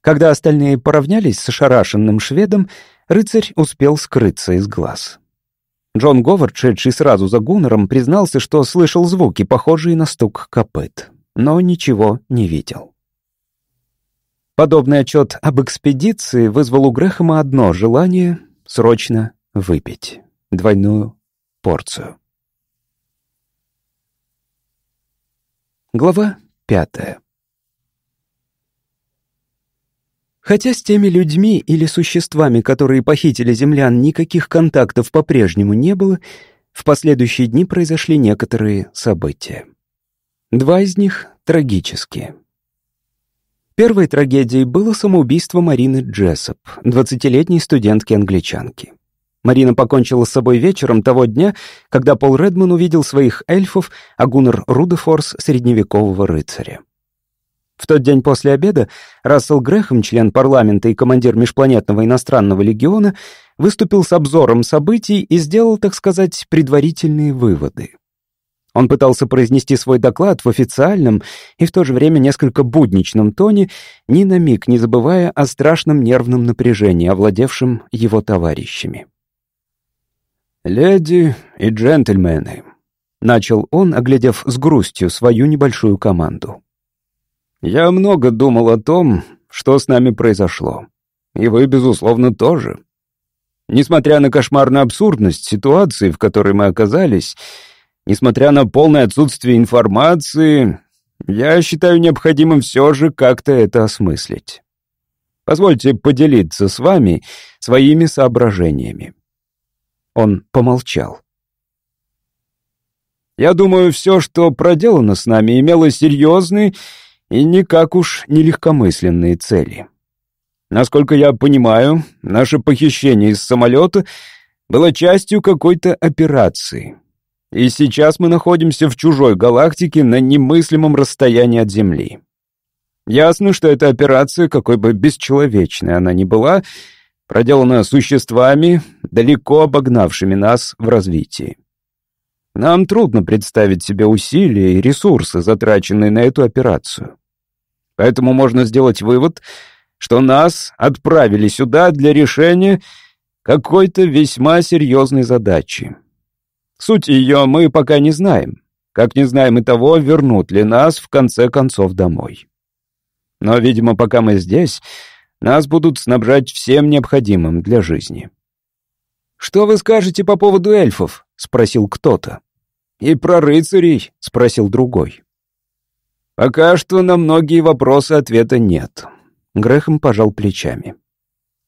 Когда остальные поравнялись с ошарашенным шведом, рыцарь успел скрыться из глаз. Джон Говард, шедший сразу за Гуннером, признался, что слышал звуки, похожие на стук копыт, но ничего не видел. Подобный отчет об экспедиции вызвал у Грэхэма одно желание — срочно выпить двойную порцию. Глава пятая. Хотя с теми людьми или существами, которые похитили землян, никаких контактов по-прежнему не было, в последующие дни произошли некоторые события. Два из них трагические. Первой трагедией было самоубийство Марины Джессоп, 20-летней студентки-англичанки. Марина покончила с собой вечером того дня, когда Пол Редман увидел своих эльфов, а Гуннер Рудефорс — средневекового рыцаря. В тот день после обеда Рассел Грэхэм, член парламента и командир межпланетного иностранного легиона, выступил с обзором событий и сделал, так сказать, предварительные выводы. Он пытался произнести свой доклад в официальном и в то же время несколько будничном тоне, ни на миг не забывая о страшном нервном напряжении, овладевшем его товарищами. «Леди и джентльмены», — начал он, оглядев с грустью свою небольшую команду. Я много думал о том, что с нами произошло. И вы, безусловно, тоже. Несмотря на кошмарную абсурдность ситуации, в которой мы оказались, несмотря на полное отсутствие информации, я считаю необходимым все же как-то это осмыслить. Позвольте поделиться с вами своими соображениями. Он помолчал. Я думаю, все, что проделано с нами, имело серьезный и никак уж не легкомысленные цели. Насколько я понимаю, наше похищение из самолета было частью какой-то операции. И сейчас мы находимся в чужой галактике на немыслимом расстоянии от Земли. Ясно, что эта операция, какой бы бесчеловечной она ни была, проделана существами, далеко обогнавшими нас в развитии. Нам трудно представить себе усилия и ресурсы, затраченные на эту операцию. Поэтому можно сделать вывод, что нас отправили сюда для решения какой-то весьма серьезной задачи. Суть ее мы пока не знаем, как не знаем и того, вернут ли нас в конце концов домой. Но, видимо, пока мы здесь, нас будут снабжать всем необходимым для жизни. «Что вы скажете по поводу эльфов?» — спросил кто-то. «И про рыцарей?» — спросил другой. «Пока что на многие вопросы ответа нет». Грехом пожал плечами.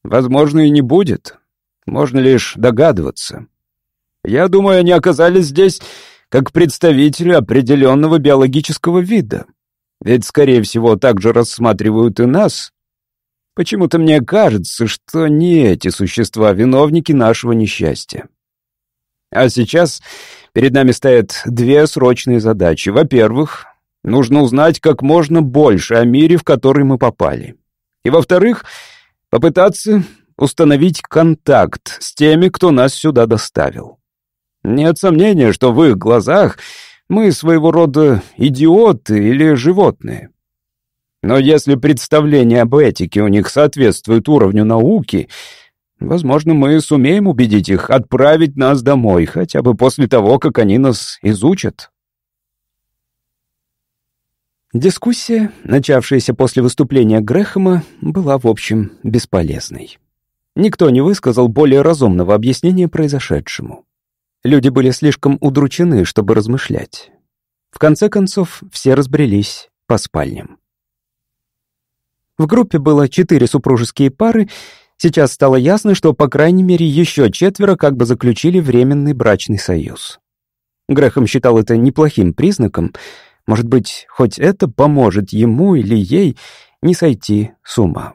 «Возможно, и не будет. Можно лишь догадываться. Я думаю, они оказались здесь как представители определенного биологического вида. Ведь, скорее всего, также рассматривают и нас. Почему-то мне кажется, что не эти существа виновники нашего несчастья. А сейчас перед нами стоят две срочные задачи. Во-первых, нужно узнать как можно больше о мире, в который мы попали. И во-вторых, попытаться установить контакт с теми, кто нас сюда доставил. Нет сомнения, что в их глазах мы своего рода идиоты или животные. Но если представление об этике у них соответствует уровню науки, возможно, мы сумеем убедить их отправить нас домой, хотя бы после того, как они нас изучат. Дискуссия, начавшаяся после выступления Грэхэма, была, в общем, бесполезной. Никто не высказал более разумного объяснения произошедшему. Люди были слишком удручены, чтобы размышлять. В конце концов, все разбрелись по спальням. В группе было четыре супружеские пары. Сейчас стало ясно, что, по крайней мере, еще четверо как бы заключили временный брачный союз. Грехом считал это неплохим признаком. Может быть, хоть это поможет ему или ей не сойти с ума.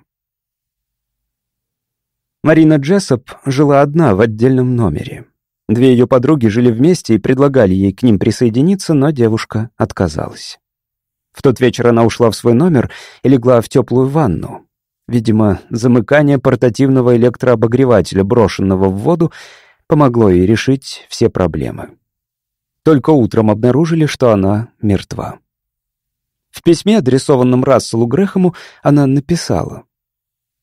Марина Джессоп жила одна в отдельном номере. Две ее подруги жили вместе и предлагали ей к ним присоединиться, но девушка отказалась. В тот вечер она ушла в свой номер и легла в теплую ванну. Видимо, замыкание портативного электрообогревателя, брошенного в воду, помогло ей решить все проблемы. Только утром обнаружили, что она мертва. В письме, адресованном Расселу Грэхэму, она написала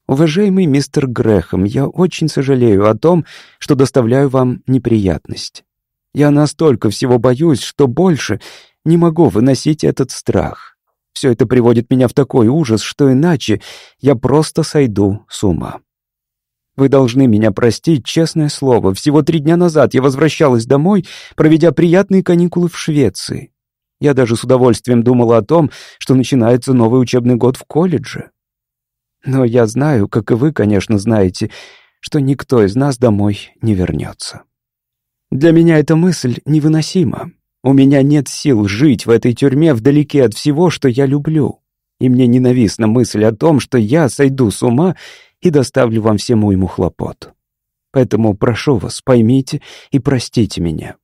«Уважаемый мистер Грэхэм, я очень сожалею о том, что доставляю вам неприятность. Я настолько всего боюсь, что больше не могу выносить этот страх. Все это приводит меня в такой ужас, что иначе я просто сойду с ума. Вы должны меня простить, честное слово. Всего три дня назад я возвращалась домой, проведя приятные каникулы в Швеции. Я даже с удовольствием думала о том, что начинается новый учебный год в колледже. Но я знаю, как и вы, конечно, знаете, что никто из нас домой не вернется. Для меня эта мысль невыносима. У меня нет сил жить в этой тюрьме вдалеке от всего, что я люблю. И мне ненавистна мысль о том, что я сойду с ума и доставлю вам всему ему хлопот. Поэтому прошу вас, поймите и простите меня.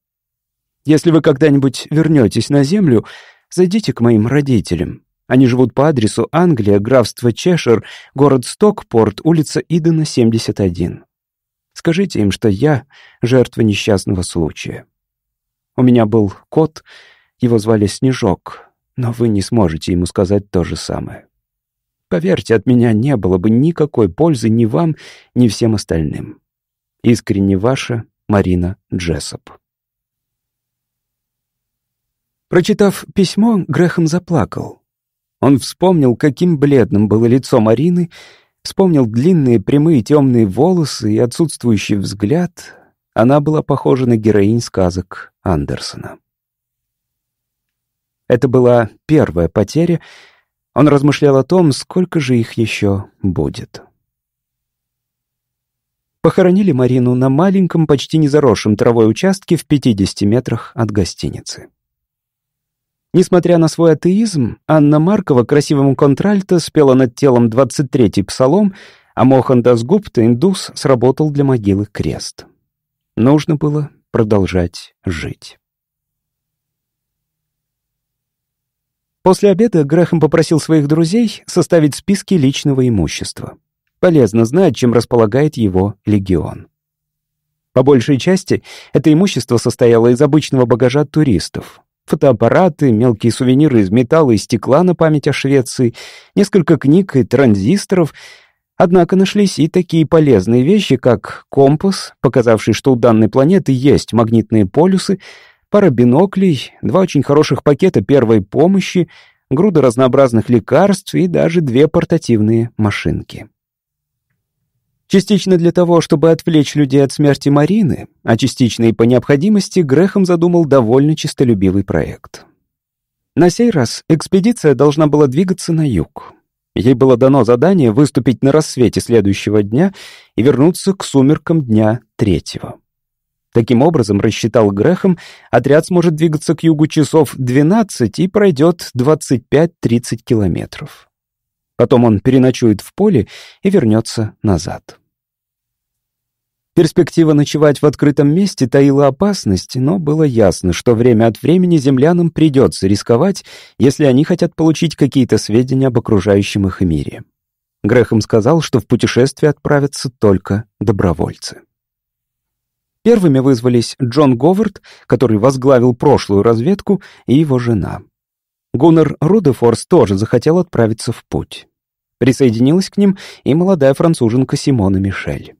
Если вы когда-нибудь вернетесь на землю, зайдите к моим родителям. Они живут по адресу Англия, графство Чешир, город Стокпорт, улица Идена, 71. Скажите им, что я жертва несчастного случая. У меня был кот, его звали Снежок, но вы не сможете ему сказать то же самое. Поверьте, от меня не было бы никакой пользы ни вам, ни всем остальным. Искренне ваша Марина Джессоп. Прочитав письмо, Грехом заплакал. Он вспомнил, каким бледным было лицо Марины, вспомнил длинные прямые темные волосы и отсутствующий взгляд, она была похожа на героинь сказок Андерсона. Это была первая потеря. Он размышлял о том, сколько же их еще будет. Похоронили Марину на маленьком, почти не заросшем травой участке в 50 метрах от гостиницы. Несмотря на свой атеизм, Анна Маркова красивым контральто спела над телом 23-й псалом, а Мохан Дасгупта, индус, сработал для могилы крест. Нужно было продолжать жить. После обеда Грэхэм попросил своих друзей составить списки личного имущества. Полезно знать, чем располагает его легион. По большей части это имущество состояло из обычного багажа туристов. Фотоаппараты, мелкие сувениры из металла и стекла на память о Швеции, несколько книг и транзисторов — Однако нашлись и такие полезные вещи, как компас, показавший, что у данной планеты есть магнитные полюсы, пара биноклей, два очень хороших пакета первой помощи, груда разнообразных лекарств и даже две портативные машинки. Частично для того, чтобы отвлечь людей от смерти Марины, а частично и по необходимости, Грехом задумал довольно честолюбивый проект. На сей раз экспедиция должна была двигаться на юг. Ей было дано задание выступить на рассвете следующего дня и вернуться к сумеркам дня третьего. Таким образом, рассчитал Грехом, отряд сможет двигаться к югу часов 12 и пройдет 25-30 километров. Потом он переночует в поле и вернется назад. Перспектива ночевать в открытом месте таила опасность, но было ясно, что время от времени землянам придется рисковать, если они хотят получить какие-то сведения об окружающем их мире. Грехом сказал, что в путешествие отправятся только добровольцы. Первыми вызвались Джон Говард, который возглавил прошлую разведку, и его жена. Гуннер Рудефорс тоже захотел отправиться в путь. Присоединилась к ним и молодая француженка Симона Мишель.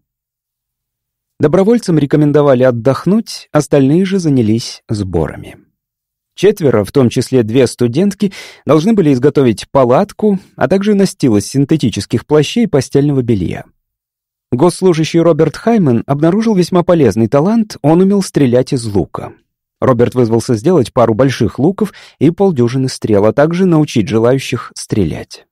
Добровольцам рекомендовали отдохнуть, остальные же занялись сборами. Четверо, в том числе две студентки, должны были изготовить палатку, а также настил из синтетических плащей и постельного белья. Госслужащий Роберт Хаймен обнаружил весьма полезный талант, он умел стрелять из лука. Роберт вызвался сделать пару больших луков и полдюжины стрел, а также научить желающих стрелять.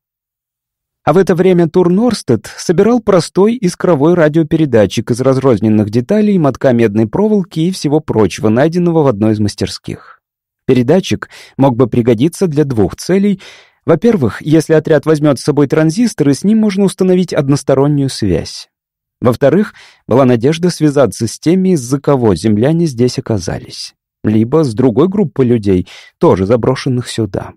А в это время Тур Норстед собирал простой искровой радиопередатчик из разрозненных деталей, мотка медной проволоки и всего прочего, найденного в одной из мастерских. Передатчик мог бы пригодиться для двух целей. Во-первых, если отряд возьмет с собой транзисторы, с ним можно установить одностороннюю связь. Во-вторых, была надежда связаться с теми, из-за кого земляне здесь оказались. Либо с другой группой людей, тоже заброшенных сюда.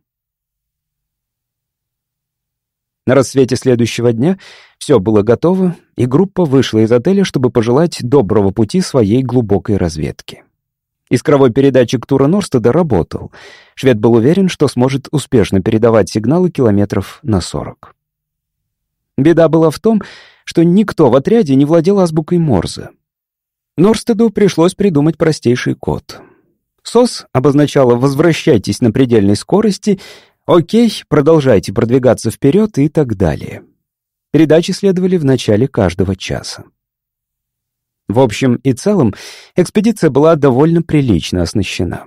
На рассвете следующего дня все было готово, и группа вышла из отеля, чтобы пожелать доброго пути своей глубокой разведки. Искровой передатчик Тура Норстеда работал. Швед был уверен, что сможет успешно передавать сигналы километров на 40. Беда была в том, что никто в отряде не владел азбукой Морзе. Норстеду пришлось придумать простейший код. СОС обозначало «возвращайтесь на предельной скорости», «Окей, продолжайте продвигаться вперед» и так далее. Передачи следовали в начале каждого часа. В общем и целом, экспедиция была довольно прилично оснащена.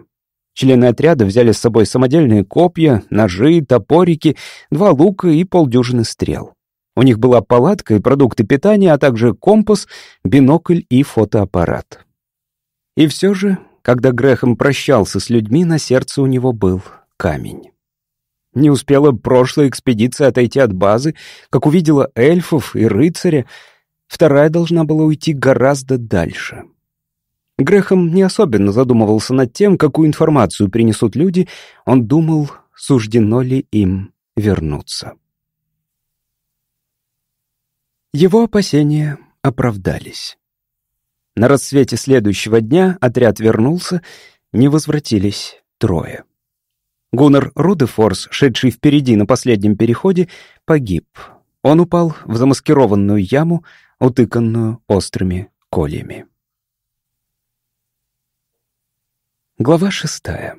Члены отряда взяли с собой самодельные копья, ножи, топорики, два лука и полдюжины стрел. У них была палатка и продукты питания, а также компас, бинокль и фотоаппарат. И все же, когда Грехом прощался с людьми, на сердце у него был камень. Не успела прошлая экспедиция отойти от базы, как увидела эльфов и рыцаря, вторая должна была уйти гораздо дальше. Грехом не особенно задумывался над тем, какую информацию принесут люди, он думал, суждено ли им вернуться. Его опасения оправдались. На рассвете следующего дня отряд вернулся, не возвратились трое. Гуннар Рудефорс, шедший впереди на последнем переходе, погиб. Он упал в замаскированную яму, утыканную острыми кольями. Глава шестая.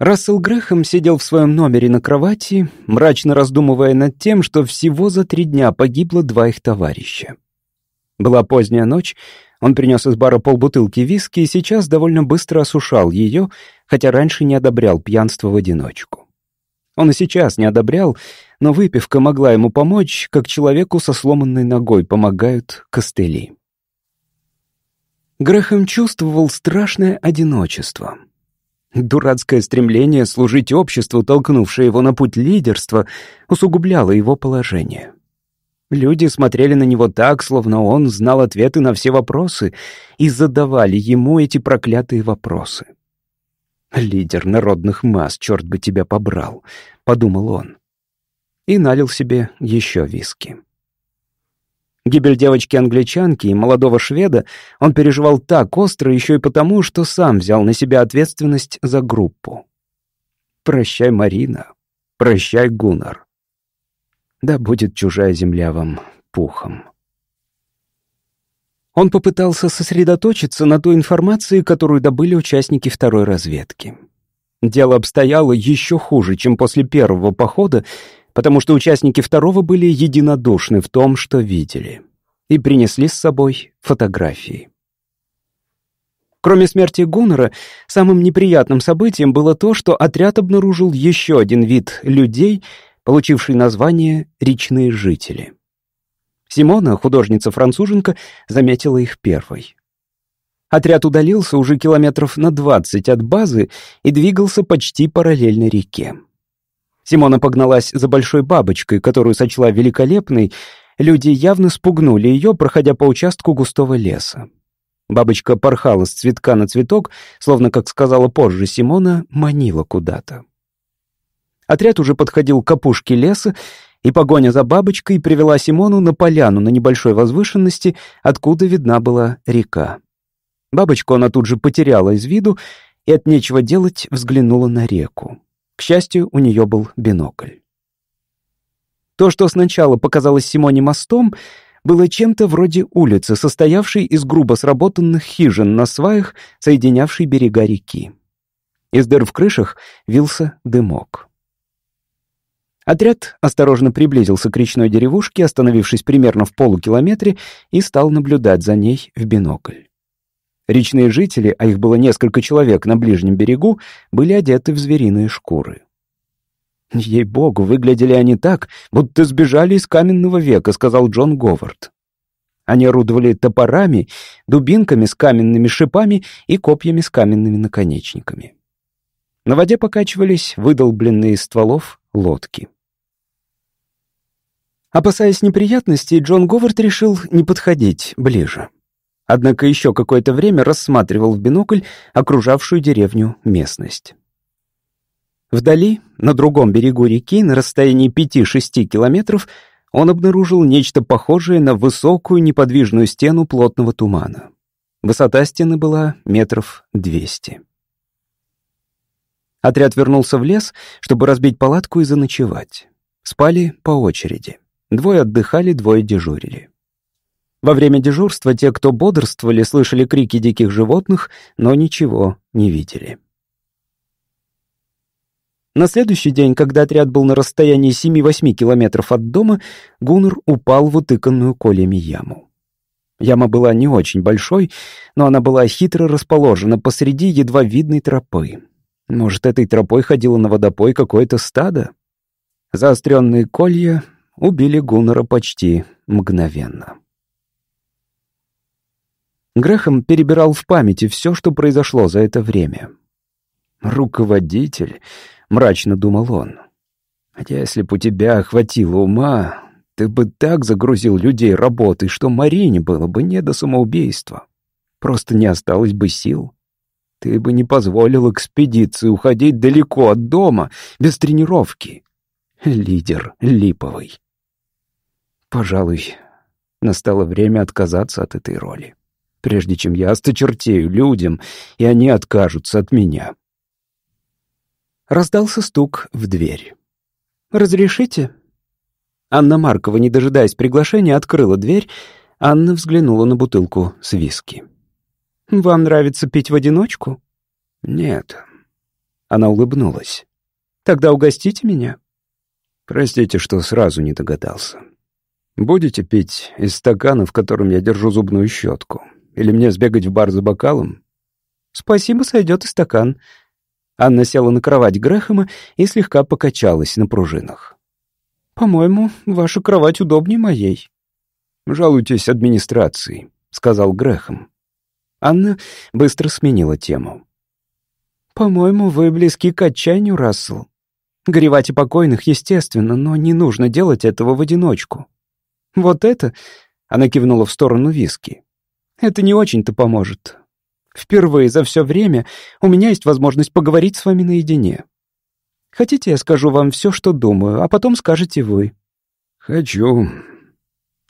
Рассел Грэхэм сидел в своем номере на кровати, мрачно раздумывая над тем, что всего за три дня погибло два их товарища. Была поздняя ночь, он принес из бара полбутылки виски и сейчас довольно быстро осушал ее, хотя раньше не одобрял пьянство в одиночку. Он и сейчас не одобрял, но выпивка могла ему помочь, как человеку со сломанной ногой помогают костыли. Грэхэм чувствовал страшное одиночество — Дурацкое стремление служить обществу, толкнувшее его на путь лидерства, усугубляло его положение. Люди смотрели на него так, словно он знал ответы на все вопросы, и задавали ему эти проклятые вопросы. «Лидер народных масс, черт бы тебя побрал», — подумал он. И налил себе еще виски. Гибель девочки-англичанки и молодого шведа он переживал так остро еще и потому, что сам взял на себя ответственность за группу. «Прощай, Марина. Прощай, Гуннар. Да будет чужая земля вам пухом». Он попытался сосредоточиться на той информации, которую добыли участники второй разведки. Дело обстояло еще хуже, чем после первого похода, потому что участники второго были единодушны в том, что видели, и принесли с собой фотографии. Кроме смерти Гуннера, самым неприятным событием было то, что отряд обнаружил еще один вид людей, получивший название «речные жители». Симона, художница-француженка, заметила их первой. Отряд удалился уже километров на двадцать от базы и двигался почти параллельно реке. Симона погналась за большой бабочкой, которую сочла великолепной. Люди явно спугнули ее, проходя по участку густого леса. Бабочка порхала с цветка на цветок, словно, как сказала позже Симона, манила куда-то. Отряд уже подходил к опушке леса, и погоня за бабочкой привела Симону на поляну на небольшой возвышенности, откуда видна была река. Бабочку она тут же потеряла из виду и от нечего делать взглянула на реку. К счастью, у нее был бинокль. То, что сначала показалось Симоне мостом, было чем-то вроде улицы, состоявшей из грубо сработанных хижин на сваях, соединявшей берега реки. Из дыр в крышах вился дымок. Отряд осторожно приблизился к речной деревушке, остановившись примерно в полукилометре, и стал наблюдать за ней в бинокль. Речные жители, а их было несколько человек на ближнем берегу, были одеты в звериные шкуры. «Ей-богу, выглядели они так, будто сбежали из каменного века», — сказал Джон Говард. Они орудовали топорами, дубинками с каменными шипами и копьями с каменными наконечниками. На воде покачивались выдолбленные из стволов лодки. Опасаясь неприятностей, Джон Говард решил не подходить ближе. Однако еще какое-то время рассматривал в бинокль окружавшую деревню местность. Вдали, на другом берегу реки, на расстоянии 5-6 километров, он обнаружил нечто похожее на высокую неподвижную стену плотного тумана. Высота стены была метров 200. Отряд вернулся в лес, чтобы разбить палатку и заночевать. Спали по очереди. Двое отдыхали, двое дежурили. Во время дежурства те, кто бодрствовали, слышали крики диких животных, но ничего не видели. На следующий день, когда отряд был на расстоянии 7-8 километров от дома, Гуннер упал в утыканную колями яму. Яма была не очень большой, но она была хитро расположена посреди едва видной тропы. Может, этой тропой ходило на водопой какое-то стадо? Заостренные колья убили Гуннера почти мгновенно. Грехом перебирал в памяти все, что произошло за это время. «Руководитель», — мрачно думал он. «Хотя если бы у тебя хватило ума, ты бы так загрузил людей работой, что Марине было бы не до самоубийства. Просто не осталось бы сил. Ты бы не позволил экспедиции уходить далеко от дома, без тренировки. Лидер липовый. Пожалуй, настало время отказаться от этой роли прежде чем я осточертею людям, и они откажутся от меня. Раздался стук в дверь. «Разрешите?» Анна Маркова, не дожидаясь приглашения, открыла дверь. Анна взглянула на бутылку с виски. «Вам нравится пить в одиночку?» «Нет». Она улыбнулась. «Тогда угостите меня». «Простите, что сразу не догадался. Будете пить из стакана, в котором я держу зубную щетку?» Или мне сбегать в бар за бокалом?» «Спасибо, сойдет и стакан». Анна села на кровать Грэхэма и слегка покачалась на пружинах. «По-моему, ваша кровать удобнее моей». «Жалуйтесь администрации», — сказал Грэхэм. Анна быстро сменила тему. «По-моему, вы близки к отчаянию, Рассел. Горевать о покойных, естественно, но не нужно делать этого в одиночку. Вот это...» — она кивнула в сторону виски. Это не очень-то поможет. Впервые за все время у меня есть возможность поговорить с вами наедине. Хотите, я скажу вам все, что думаю, а потом скажете вы?» «Хочу».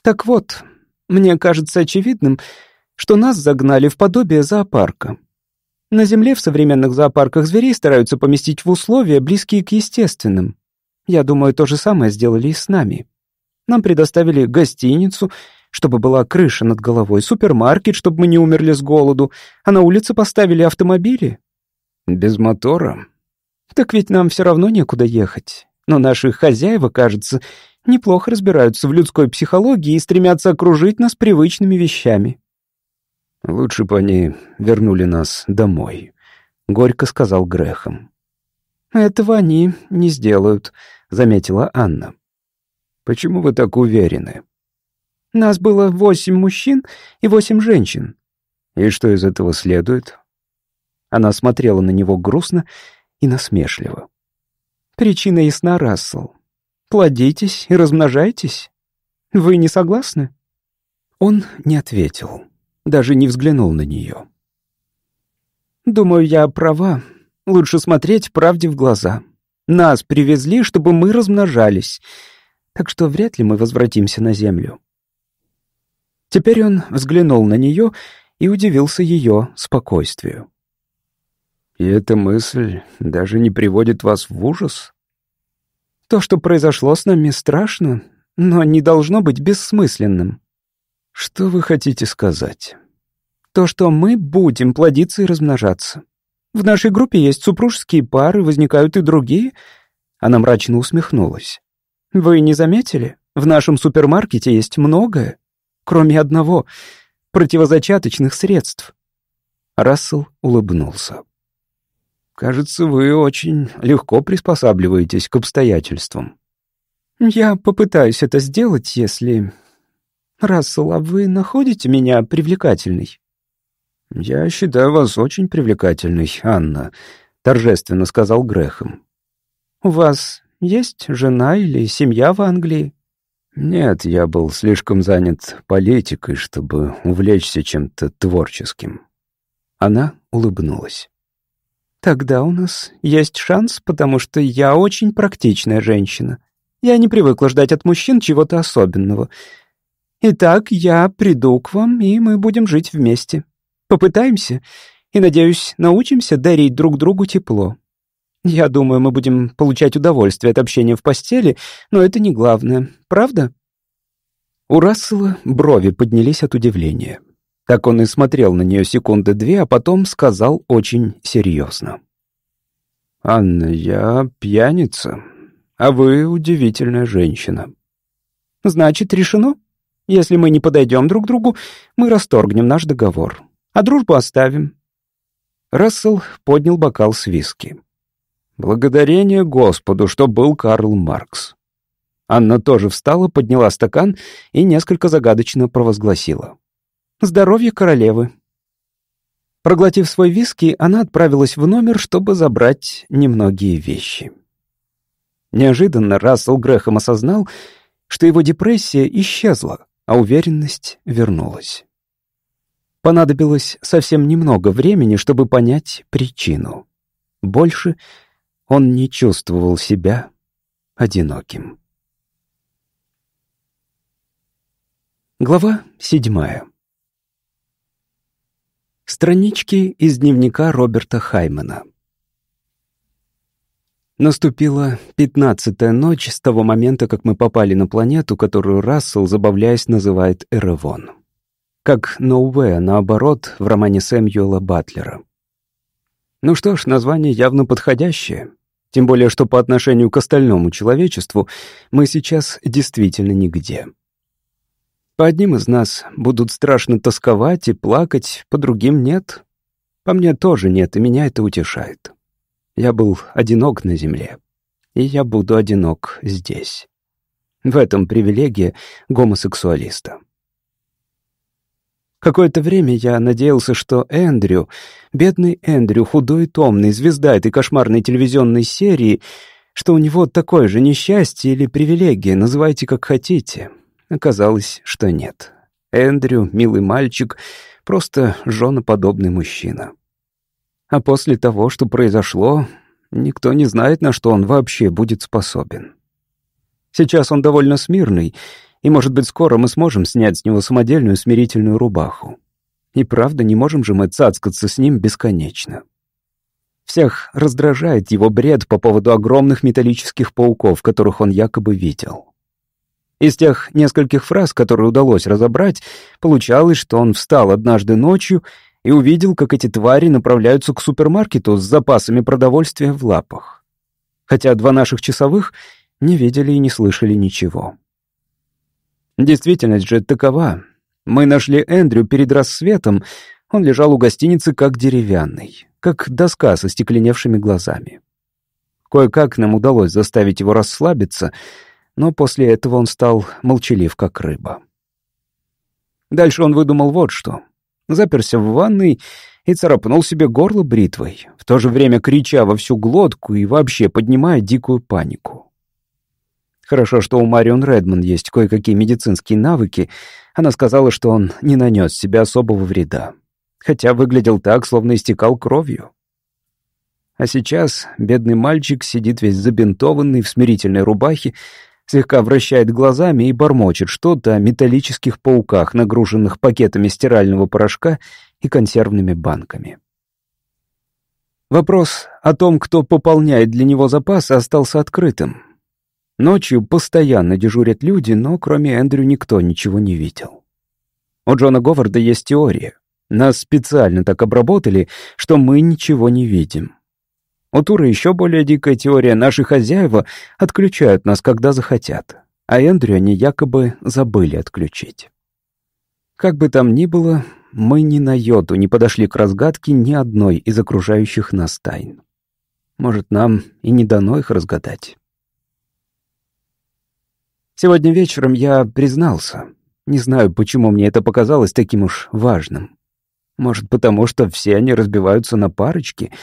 «Так вот, мне кажется очевидным, что нас загнали в подобие зоопарка. На Земле в современных зоопарках зверей стараются поместить в условия, близкие к естественным. Я думаю, то же самое сделали и с нами. Нам предоставили гостиницу чтобы была крыша над головой, супермаркет, чтобы мы не умерли с голоду, а на улице поставили автомобили. Без мотора. Так ведь нам все равно некуда ехать. Но наши хозяева, кажется, неплохо разбираются в людской психологии и стремятся окружить нас привычными вещами. «Лучше бы они вернули нас домой», — горько сказал Грехом. «Этого они не сделают», — заметила Анна. «Почему вы так уверены?» «Нас было восемь мужчин и восемь женщин». «И что из этого следует?» Она смотрела на него грустно и насмешливо. «Причина ясна, Рассел. Плодитесь и размножайтесь. Вы не согласны?» Он не ответил даже не взглянул на нее. «Думаю, я права. Лучше смотреть правде в глаза. Нас привезли, чтобы мы размножались, так что вряд ли мы возвратимся на землю». Теперь он взглянул на нее и удивился ее спокойствию. «И эта мысль даже не приводит вас в ужас?» «То, что произошло с нами, страшно, но не должно быть бессмысленным. Что вы хотите сказать? То, что мы будем плодиться и размножаться. В нашей группе есть супружеские пары, возникают и другие. Она мрачно усмехнулась. Вы не заметили? В нашем супермаркете есть многое, кроме одного — противозачаточных средств. Рассел улыбнулся. «Кажется, вы очень легко приспосабливаетесь к обстоятельствам». «Я попытаюсь это сделать, если «Рассел, а вы находите меня привлекательной?» «Я считаю вас очень привлекательной, Анна», — торжественно сказал Грехом. «У вас есть жена или семья в Англии?» «Нет, я был слишком занят политикой, чтобы увлечься чем-то творческим». Она улыбнулась. «Тогда у нас есть шанс, потому что я очень практичная женщина. Я не привыкла ждать от мужчин чего-то особенного. Итак, я приду к вам, и мы будем жить вместе. Попытаемся, и, надеюсь, научимся дарить друг другу тепло. Я думаю, мы будем получать удовольствие от общения в постели, но это не главное, правда?» У Рассела брови поднялись от удивления. Так он и смотрел на нее секунды две, а потом сказал очень серьезно. «Анна, я пьяница, а вы удивительная женщина». «Значит, решено?» Если мы не подойдем друг другу, мы расторгнем наш договор. А дружбу оставим». Рассел поднял бокал с виски. «Благодарение Господу, что был Карл Маркс». Анна тоже встала, подняла стакан и несколько загадочно провозгласила. «Здоровье королевы». Проглотив свой виски, она отправилась в номер, чтобы забрать немногие вещи. Неожиданно Рассел Грехом осознал, что его депрессия исчезла а уверенность вернулась. Понадобилось совсем немного времени, чтобы понять причину. Больше он не чувствовал себя одиноким. Глава седьмая. Странички из дневника Роберта Хаймана. Наступила пятнадцатая ночь с того момента, как мы попали на планету, которую Рассел, забавляясь, называет Эревон. Как Ноуэ, наоборот, в романе Сэмюэла Батлера. Ну что ж, название явно подходящее. Тем более, что по отношению к остальному человечеству мы сейчас действительно нигде. По одним из нас будут страшно тосковать и плакать, по другим нет. По мне тоже нет, и меня это утешает. Я был одинок на земле, и я буду одинок здесь. В этом привилегия гомосексуалиста. Какое-то время я надеялся, что Эндрю, бедный Эндрю, худой и томный, звезда этой кошмарной телевизионной серии, что у него такое же несчастье или привилегия, называйте как хотите. Оказалось, что нет. Эндрю, милый мальчик, просто женоподобный мужчина. А после того, что произошло, никто не знает, на что он вообще будет способен. Сейчас он довольно смирный, и, может быть, скоро мы сможем снять с него самодельную смирительную рубаху. И правда, не можем же мы цацкаться с ним бесконечно. Всех раздражает его бред по поводу огромных металлических пауков, которых он якобы видел. Из тех нескольких фраз, которые удалось разобрать, получалось, что он встал однажды ночью и увидел, как эти твари направляются к супермаркету с запасами продовольствия в лапах. Хотя два наших часовых не видели и не слышали ничего. Действительность же такова. Мы нашли Эндрю перед рассветом, он лежал у гостиницы как деревянный, как доска со стекленевшими глазами. Кое-как нам удалось заставить его расслабиться, но после этого он стал молчалив, как рыба. Дальше он выдумал вот что. Заперся в ванной и царапнул себе горло бритвой, в то же время крича во всю глотку и вообще поднимая дикую панику. Хорошо, что у Марион Редмонд есть кое-какие медицинские навыки. Она сказала, что он не нанес себе особого вреда. Хотя выглядел так, словно истекал кровью. А сейчас бедный мальчик сидит весь забинтованный в смирительной рубахе, слегка вращает глазами и бормочет что-то о металлических пауках, нагруженных пакетами стирального порошка и консервными банками. Вопрос о том, кто пополняет для него запасы, остался открытым. Ночью постоянно дежурят люди, но кроме Эндрю никто ничего не видел. У Джона Говарда есть теория. Нас специально так обработали, что мы ничего не видим. У Тура еще более дикая теория. Наши хозяева отключают нас, когда захотят. А Эндрю они якобы забыли отключить. Как бы там ни было, мы ни на йоту не подошли к разгадке ни одной из окружающих нас тайн. Может, нам и не дано их разгадать. Сегодня вечером я признался. Не знаю, почему мне это показалось таким уж важным. Может, потому что все они разбиваются на парочки —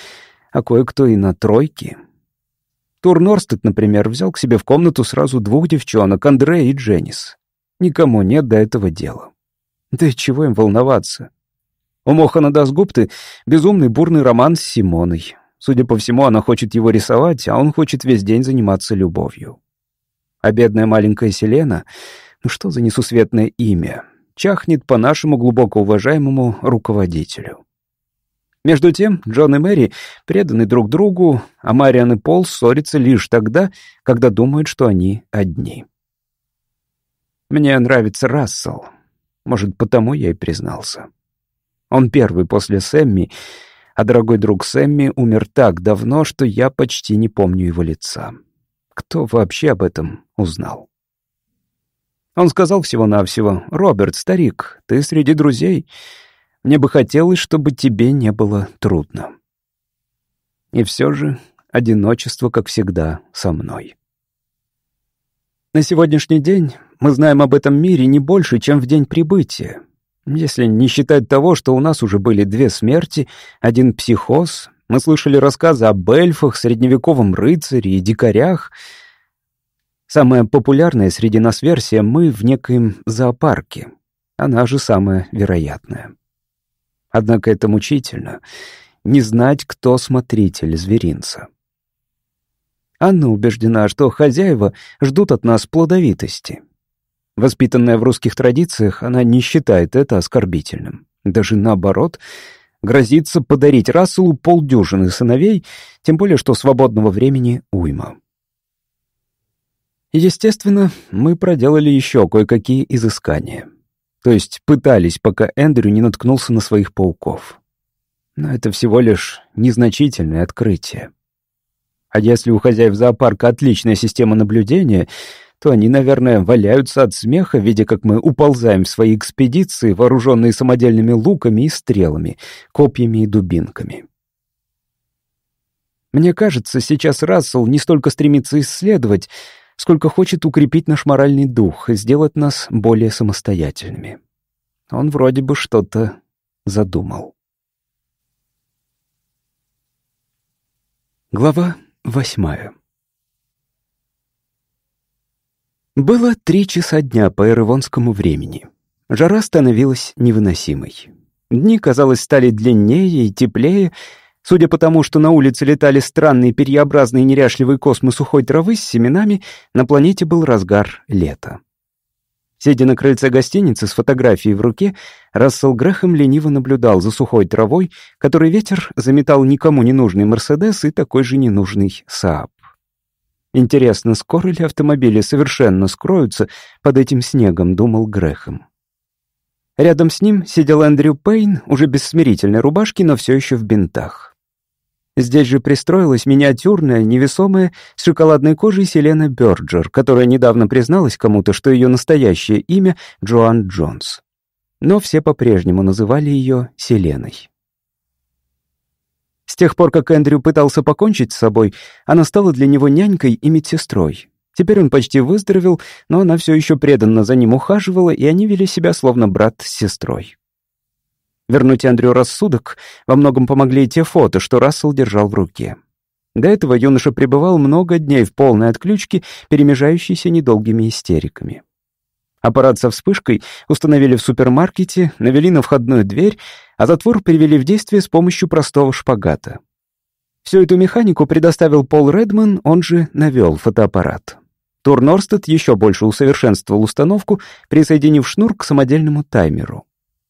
а кое-кто и на тройки. Тур Норстед, например, взял к себе в комнату сразу двух девчонок, Андрея и Дженнис. Никому нет до этого дела. Да и чего им волноваться? У Мохана Дасгупты безумный бурный роман с Симоной. Судя по всему, она хочет его рисовать, а он хочет весь день заниматься любовью. А бедная маленькая Селена, ну что за несусветное имя, чахнет по нашему глубоко уважаемому руководителю. Между тем, Джон и Мэри преданы друг другу, а Мариан и Пол ссорятся лишь тогда, когда думают, что они одни. Мне нравится Рассел. Может, потому я и признался. Он первый после Сэмми, а дорогой друг Сэмми умер так давно, что я почти не помню его лица. Кто вообще об этом узнал? Он сказал всего-навсего, «Роберт, старик, ты среди друзей...» Мне бы хотелось, чтобы тебе не было трудно. И все же одиночество, как всегда, со мной. На сегодняшний день мы знаем об этом мире не больше, чем в день прибытия. Если не считать того, что у нас уже были две смерти, один психоз, мы слышали рассказы об эльфах, средневековом рыцаре и дикарях. Самая популярная среди нас версия — мы в некоем зоопарке. Она же самая вероятная. Однако это мучительно — не знать, кто смотритель зверинца. Анна убеждена, что хозяева ждут от нас плодовитости. Воспитанная в русских традициях, она не считает это оскорбительным. Даже наоборот, грозится подарить Расселу полдюжины сыновей, тем более что свободного времени уйма. Естественно, мы проделали еще кое-какие изыскания — то есть пытались, пока Эндрю не наткнулся на своих пауков. Но это всего лишь незначительное открытие. А если у хозяев зоопарка отличная система наблюдения, то они, наверное, валяются от смеха, видя, как мы уползаем в свои экспедиции, вооруженные самодельными луками и стрелами, копьями и дубинками. Мне кажется, сейчас Рассел не столько стремится исследовать, сколько хочет укрепить наш моральный дух и сделать нас более самостоятельными. Он вроде бы что-то задумал. Глава восьмая Было три часа дня по эревонскому времени. Жара становилась невыносимой. Дни, казалось, стали длиннее и теплее, Судя по тому, что на улице летали странные перьеобразные неряшливые космы сухой травы с семенами, на планете был разгар лета. Сидя на крыльце гостиницы с фотографией в руке, Рассел Грэхэм лениво наблюдал за сухой травой, который ветер заметал никому не нужный «Мерседес» и такой же ненужный «Сааб». «Интересно, скоро ли автомобили совершенно скроются под этим снегом?» — думал Грэхэм. Рядом с ним сидел Эндрю Пейн, уже без смирительной рубашки, но все еще в бинтах. Здесь же пристроилась миниатюрная, невесомая, с шоколадной кожей Селена Бёрджер, которая недавно призналась кому-то, что ее настоящее имя — Джоан Джонс. Но все по-прежнему называли ее Селеной. С тех пор, как Эндрю пытался покончить с собой, она стала для него нянькой и медсестрой. Теперь он почти выздоровел, но она все еще преданно за ним ухаживала, и они вели себя словно брат с сестрой. Вернуть Андрю рассудок во многом помогли те фото, что Рассел держал в руке. До этого юноша пребывал много дней в полной отключке, перемежающейся недолгими истериками. Аппарат со вспышкой установили в супермаркете, навели на входную дверь, а затвор привели в действие с помощью простого шпагата. Всю эту механику предоставил Пол Редман, он же навел фотоаппарат. Тур Норстед еще больше усовершенствовал установку, присоединив шнур к самодельному таймеру.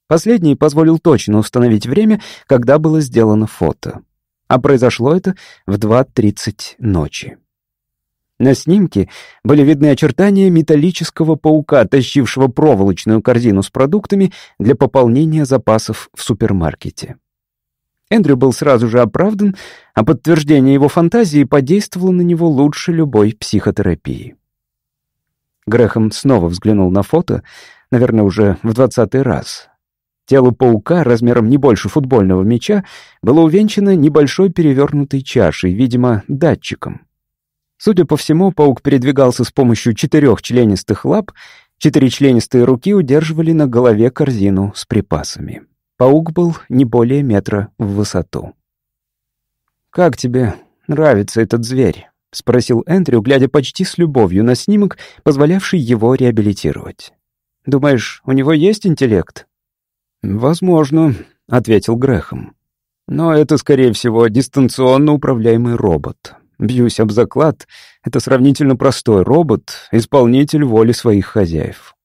Последний позволил точно установить время, когда было сделано фото. А произошло это в 2.30 ночи. На снимке были видны очертания металлического паука, тащившего проволочную корзину с продуктами для пополнения запасов в супермаркете. Эндрю был сразу же оправдан, а подтверждение его фантазии подействовало на него лучше любой психотерапии. Грехом снова взглянул на фото, наверное, уже в двадцатый раз. Тело паука размером не больше футбольного мяча было увенчано небольшой перевернутой чашей, видимо, датчиком. Судя по всему, паук передвигался с помощью четырех членистых лап, четыре членистые руки удерживали на голове корзину с припасами. Паук был не более метра в высоту. «Как тебе нравится этот зверь?» — спросил Эндрю, глядя почти с любовью на снимок, позволявший его реабилитировать. «Думаешь, у него есть интеллект?» «Возможно», — ответил Грехом. «Но это, скорее всего, дистанционно управляемый робот. Бьюсь об заклад, это сравнительно простой робот, исполнитель воли своих хозяев».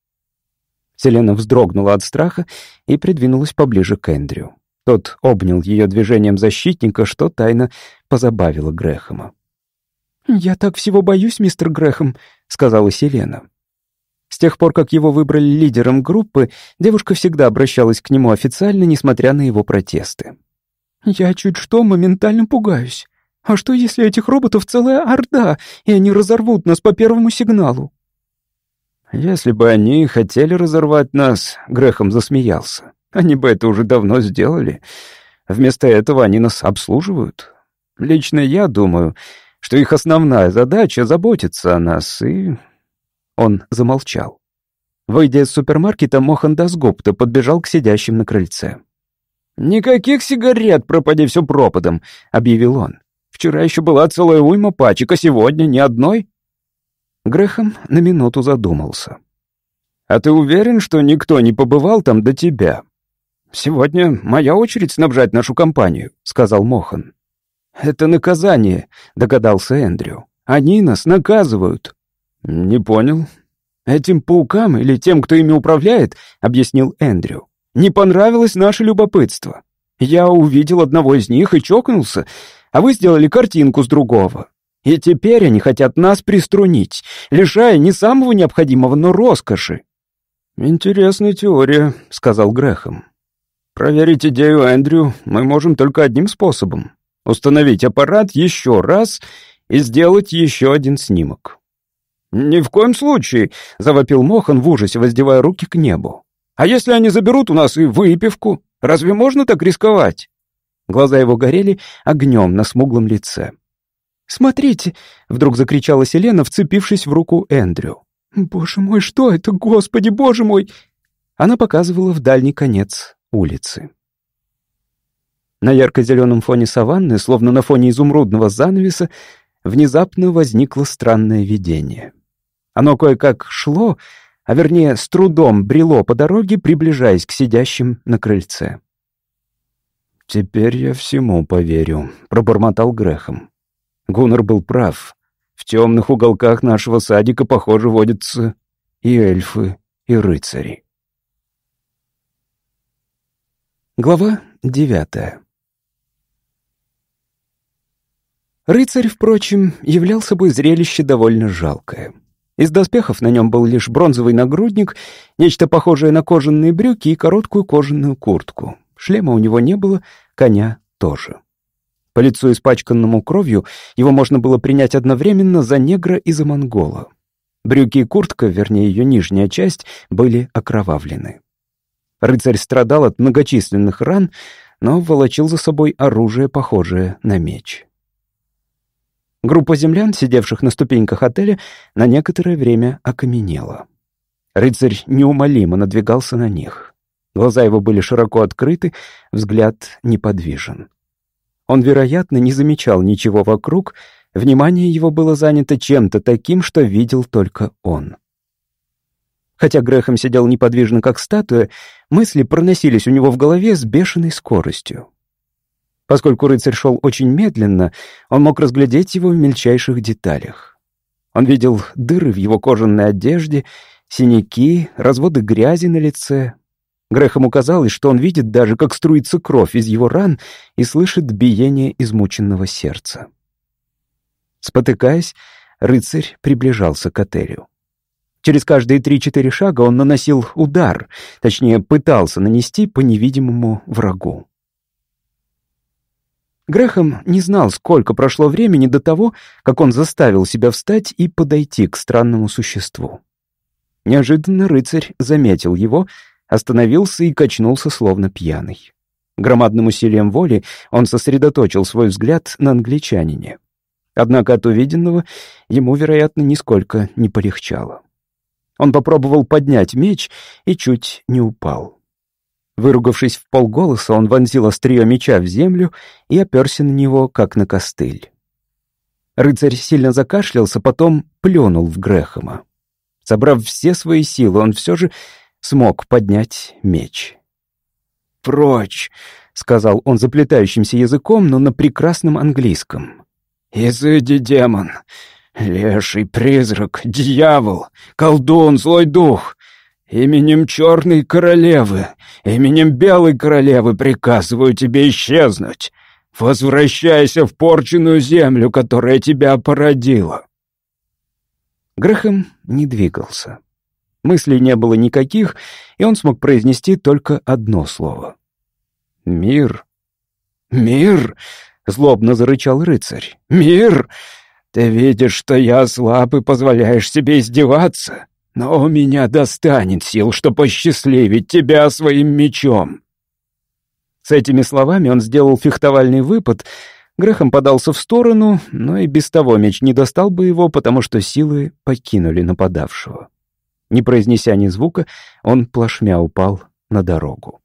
Селена вздрогнула от страха и придвинулась поближе к Эндрю. Тот обнял ее движением защитника, что тайно позабавило Грэхэма. «Я так всего боюсь, мистер Грэхэм», — сказала Селена. С тех пор, как его выбрали лидером группы, девушка всегда обращалась к нему официально, несмотря на его протесты. «Я чуть что моментально пугаюсь. А что, если этих роботов целая орда, и они разорвут нас по первому сигналу?» «Если бы они хотели разорвать нас», — Грехом засмеялся, «они бы это уже давно сделали. Вместо этого они нас обслуживают. Лично я думаю, что их основная задача — заботиться о нас и он замолчал. Выйдя из супермаркета, Мохан Дасгупта подбежал к сидящим на крыльце. «Никаких сигарет, пропади все пропадом», — объявил он. «Вчера еще была целая уйма пачек, а сегодня ни одной». Грехом на минуту задумался. «А ты уверен, что никто не побывал там до тебя?» «Сегодня моя очередь снабжать нашу компанию», — сказал Мохан. «Это наказание», — догадался Эндрю. «Они нас наказывают». «Не понял». «Этим паукам или тем, кто ими управляет, — объяснил Эндрю, — не понравилось наше любопытство. Я увидел одного из них и чокнулся, а вы сделали картинку с другого. И теперь они хотят нас приструнить, лишая не самого необходимого, но роскоши». «Интересная теория», — сказал Грехом. «Проверить идею Эндрю мы можем только одним способом — установить аппарат еще раз и сделать еще один снимок». «Ни в коем случае!» — завопил Мохан в ужасе, воздевая руки к небу. «А если они заберут у нас и выпивку? Разве можно так рисковать?» Глаза его горели огнем на смуглом лице. «Смотрите!» — вдруг закричала Селена, вцепившись в руку Эндрю. «Боже мой, что это? Господи, боже мой!» Она показывала в дальний конец улицы. На ярко-зеленом фоне саванны, словно на фоне изумрудного занавеса, внезапно возникло странное видение. Оно кое-как шло, а вернее с трудом брело по дороге, приближаясь к сидящим на крыльце. «Теперь я всему поверю», — пробормотал Грехом. Гуннер был прав. В темных уголках нашего садика, похоже, водятся и эльфы, и рыцари. Глава девятая Рыцарь, впрочем, являл собой зрелище довольно жалкое. Из доспехов на нем был лишь бронзовый нагрудник, нечто похожее на кожаные брюки и короткую кожаную куртку. Шлема у него не было, коня тоже. По лицу, испачканному кровью, его можно было принять одновременно за негра и за монгола. Брюки и куртка, вернее, ее нижняя часть, были окровавлены. Рыцарь страдал от многочисленных ран, но волочил за собой оружие, похожее на меч. Группа землян, сидевших на ступеньках отеля, на некоторое время окаменела. Рыцарь неумолимо надвигался на них. Глаза его были широко открыты, взгляд неподвижен. Он, вероятно, не замечал ничего вокруг, внимание его было занято чем-то таким, что видел только он. Хотя Грехом сидел неподвижно, как статуя, мысли проносились у него в голове с бешеной скоростью. Поскольку рыцарь шел очень медленно, он мог разглядеть его в мельчайших деталях. Он видел дыры в его кожаной одежде, синяки, разводы грязи на лице. Грехому казалось, что он видит даже, как струится кровь из его ран и слышит биение измученного сердца. Спотыкаясь, рыцарь приближался к Атерию. Через каждые три-четыре шага он наносил удар, точнее, пытался нанести по невидимому врагу. Грехом не знал, сколько прошло времени до того, как он заставил себя встать и подойти к странному существу. Неожиданно рыцарь заметил его, остановился и качнулся, словно пьяный. Громадным усилием воли он сосредоточил свой взгляд на англичанине. Однако от увиденного ему, вероятно, нисколько не полегчало. Он попробовал поднять меч и чуть не упал. Выругавшись в полголоса, он вонзил острие меча в землю и оперся на него, как на костыль. Рыцарь сильно закашлялся, потом плюнул в Грехома. Собрав все свои силы, он все же смог поднять меч. «Прочь!» — сказал он заплетающимся языком, но на прекрасном английском. «Изыди, демон! Леший призрак, дьявол, колдун, злой дух! Именем черной королевы, именем белой королевы приказываю тебе исчезнуть! Возвращайся в порченную землю, которая тебя породила!» Грэхэм не двигался. Мыслей не было никаких, и он смог произнести только одно слово. «Мир! Мир!» — злобно зарычал рыцарь. «Мир! Ты видишь, что я слаб и позволяешь себе издеваться, но у меня достанет сил, что посчастливить тебя своим мечом!» С этими словами он сделал фехтовальный выпад, Грехом подался в сторону, но и без того меч не достал бы его, потому что силы покинули нападавшего. Не произнеся ни звука, он плашмя упал на дорогу.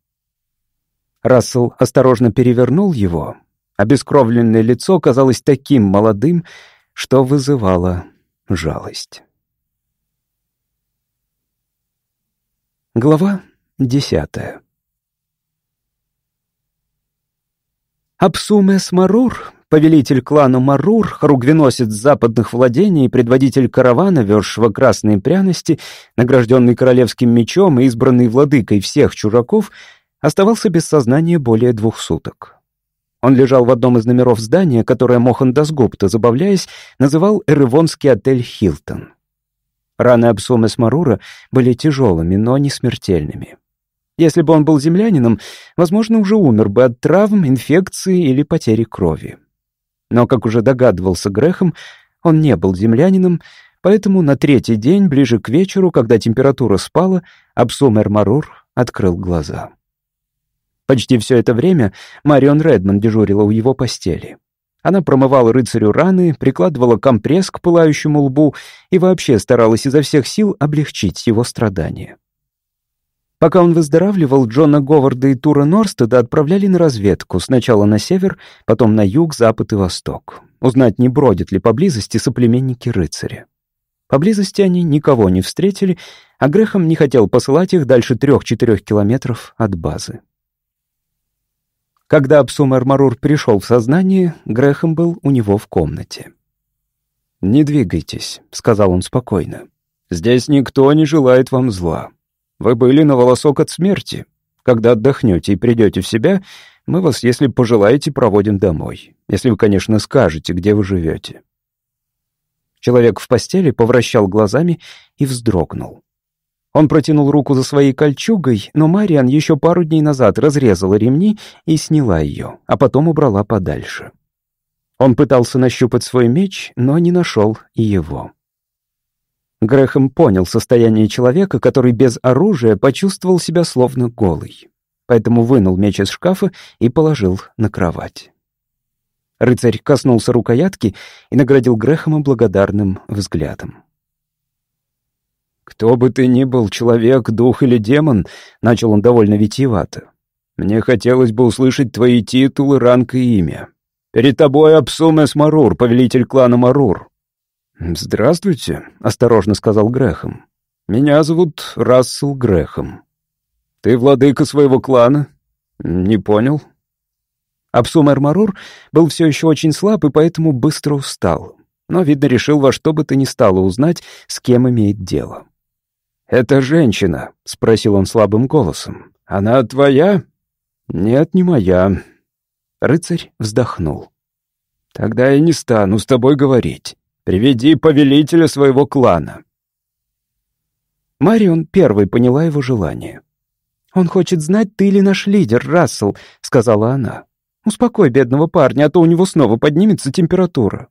Рассел осторожно перевернул его. Обескровленное лицо казалось таким молодым, что вызывало жалость. Глава десятая Апсумес Марур, повелитель клана Марур, хоругвеносец западных владений, предводитель каравана, вершего красные пряности, награжденный королевским мечом и избранный владыкой всех чужаков, оставался без сознания более двух суток. Он лежал в одном из номеров здания, которое Мохан Дасгупта, забавляясь, называл Эревонский отель «Хилтон». Раны Абсумес Марура были тяжелыми, но не смертельными. Если бы он был землянином, возможно, уже умер бы от травм, инфекции или потери крови. Но, как уже догадывался Грехом, он не был землянином, поэтому на третий день, ближе к вечеру, когда температура спала, Абсумер Марур открыл глаза. Почти все это время Марион Редман дежурила у его постели. Она промывала рыцарю раны, прикладывала компресс к пылающему лбу и вообще старалась изо всех сил облегчить его страдания. Пока он выздоравливал, Джона Говарда и Тура Норстеда отправляли на разведку, сначала на север, потом на юг, запад и восток. Узнать, не бродят ли поблизости соплеменники рыцаря. Поблизости они никого не встретили, а Грехом не хотел посылать их дальше трех-четырех километров от базы. Когда Абсумер Марур пришел в сознание, Грехом был у него в комнате. «Не двигайтесь», — сказал он спокойно. «Здесь никто не желает вам зла. Вы были на волосок от смерти. Когда отдохнете и придете в себя, мы вас, если пожелаете, проводим домой. Если вы, конечно, скажете, где вы живете». Человек в постели повращал глазами и вздрогнул. Он протянул руку за своей кольчугой, но Мариан еще пару дней назад разрезала ремни и сняла ее, а потом убрала подальше. Он пытался нащупать свой меч, но не нашел и его. Грэхэм понял состояние человека, который без оружия почувствовал себя словно голый. Поэтому вынул меч из шкафа и положил на кровать. Рыцарь коснулся рукоятки и наградил Грэхэма благодарным взглядом. «Кто бы ты ни был, человек, дух или демон», — начал он довольно витиевато, — «мне хотелось бы услышать твои титулы, ранг и имя. Перед тобой Апсумес Марур, повелитель клана Марур». «Здравствуйте», — осторожно сказал Грэхэм. «Меня зовут Рассел Грэхэм. Ты владыка своего клана?» «Не понял». Апсумер Марур был все еще очень слаб и поэтому быстро устал, но, видно, решил во что бы то ни стало узнать, с кем имеет дело. «Это женщина?» — спросил он слабым голосом. «Она твоя?» «Нет, не моя». Рыцарь вздохнул. «Тогда я не стану с тобой говорить. Приведи повелителя своего клана». Марион первой поняла его желание. «Он хочет знать, ты ли наш лидер, Рассел», — сказала она. «Успокой бедного парня, а то у него снова поднимется температура».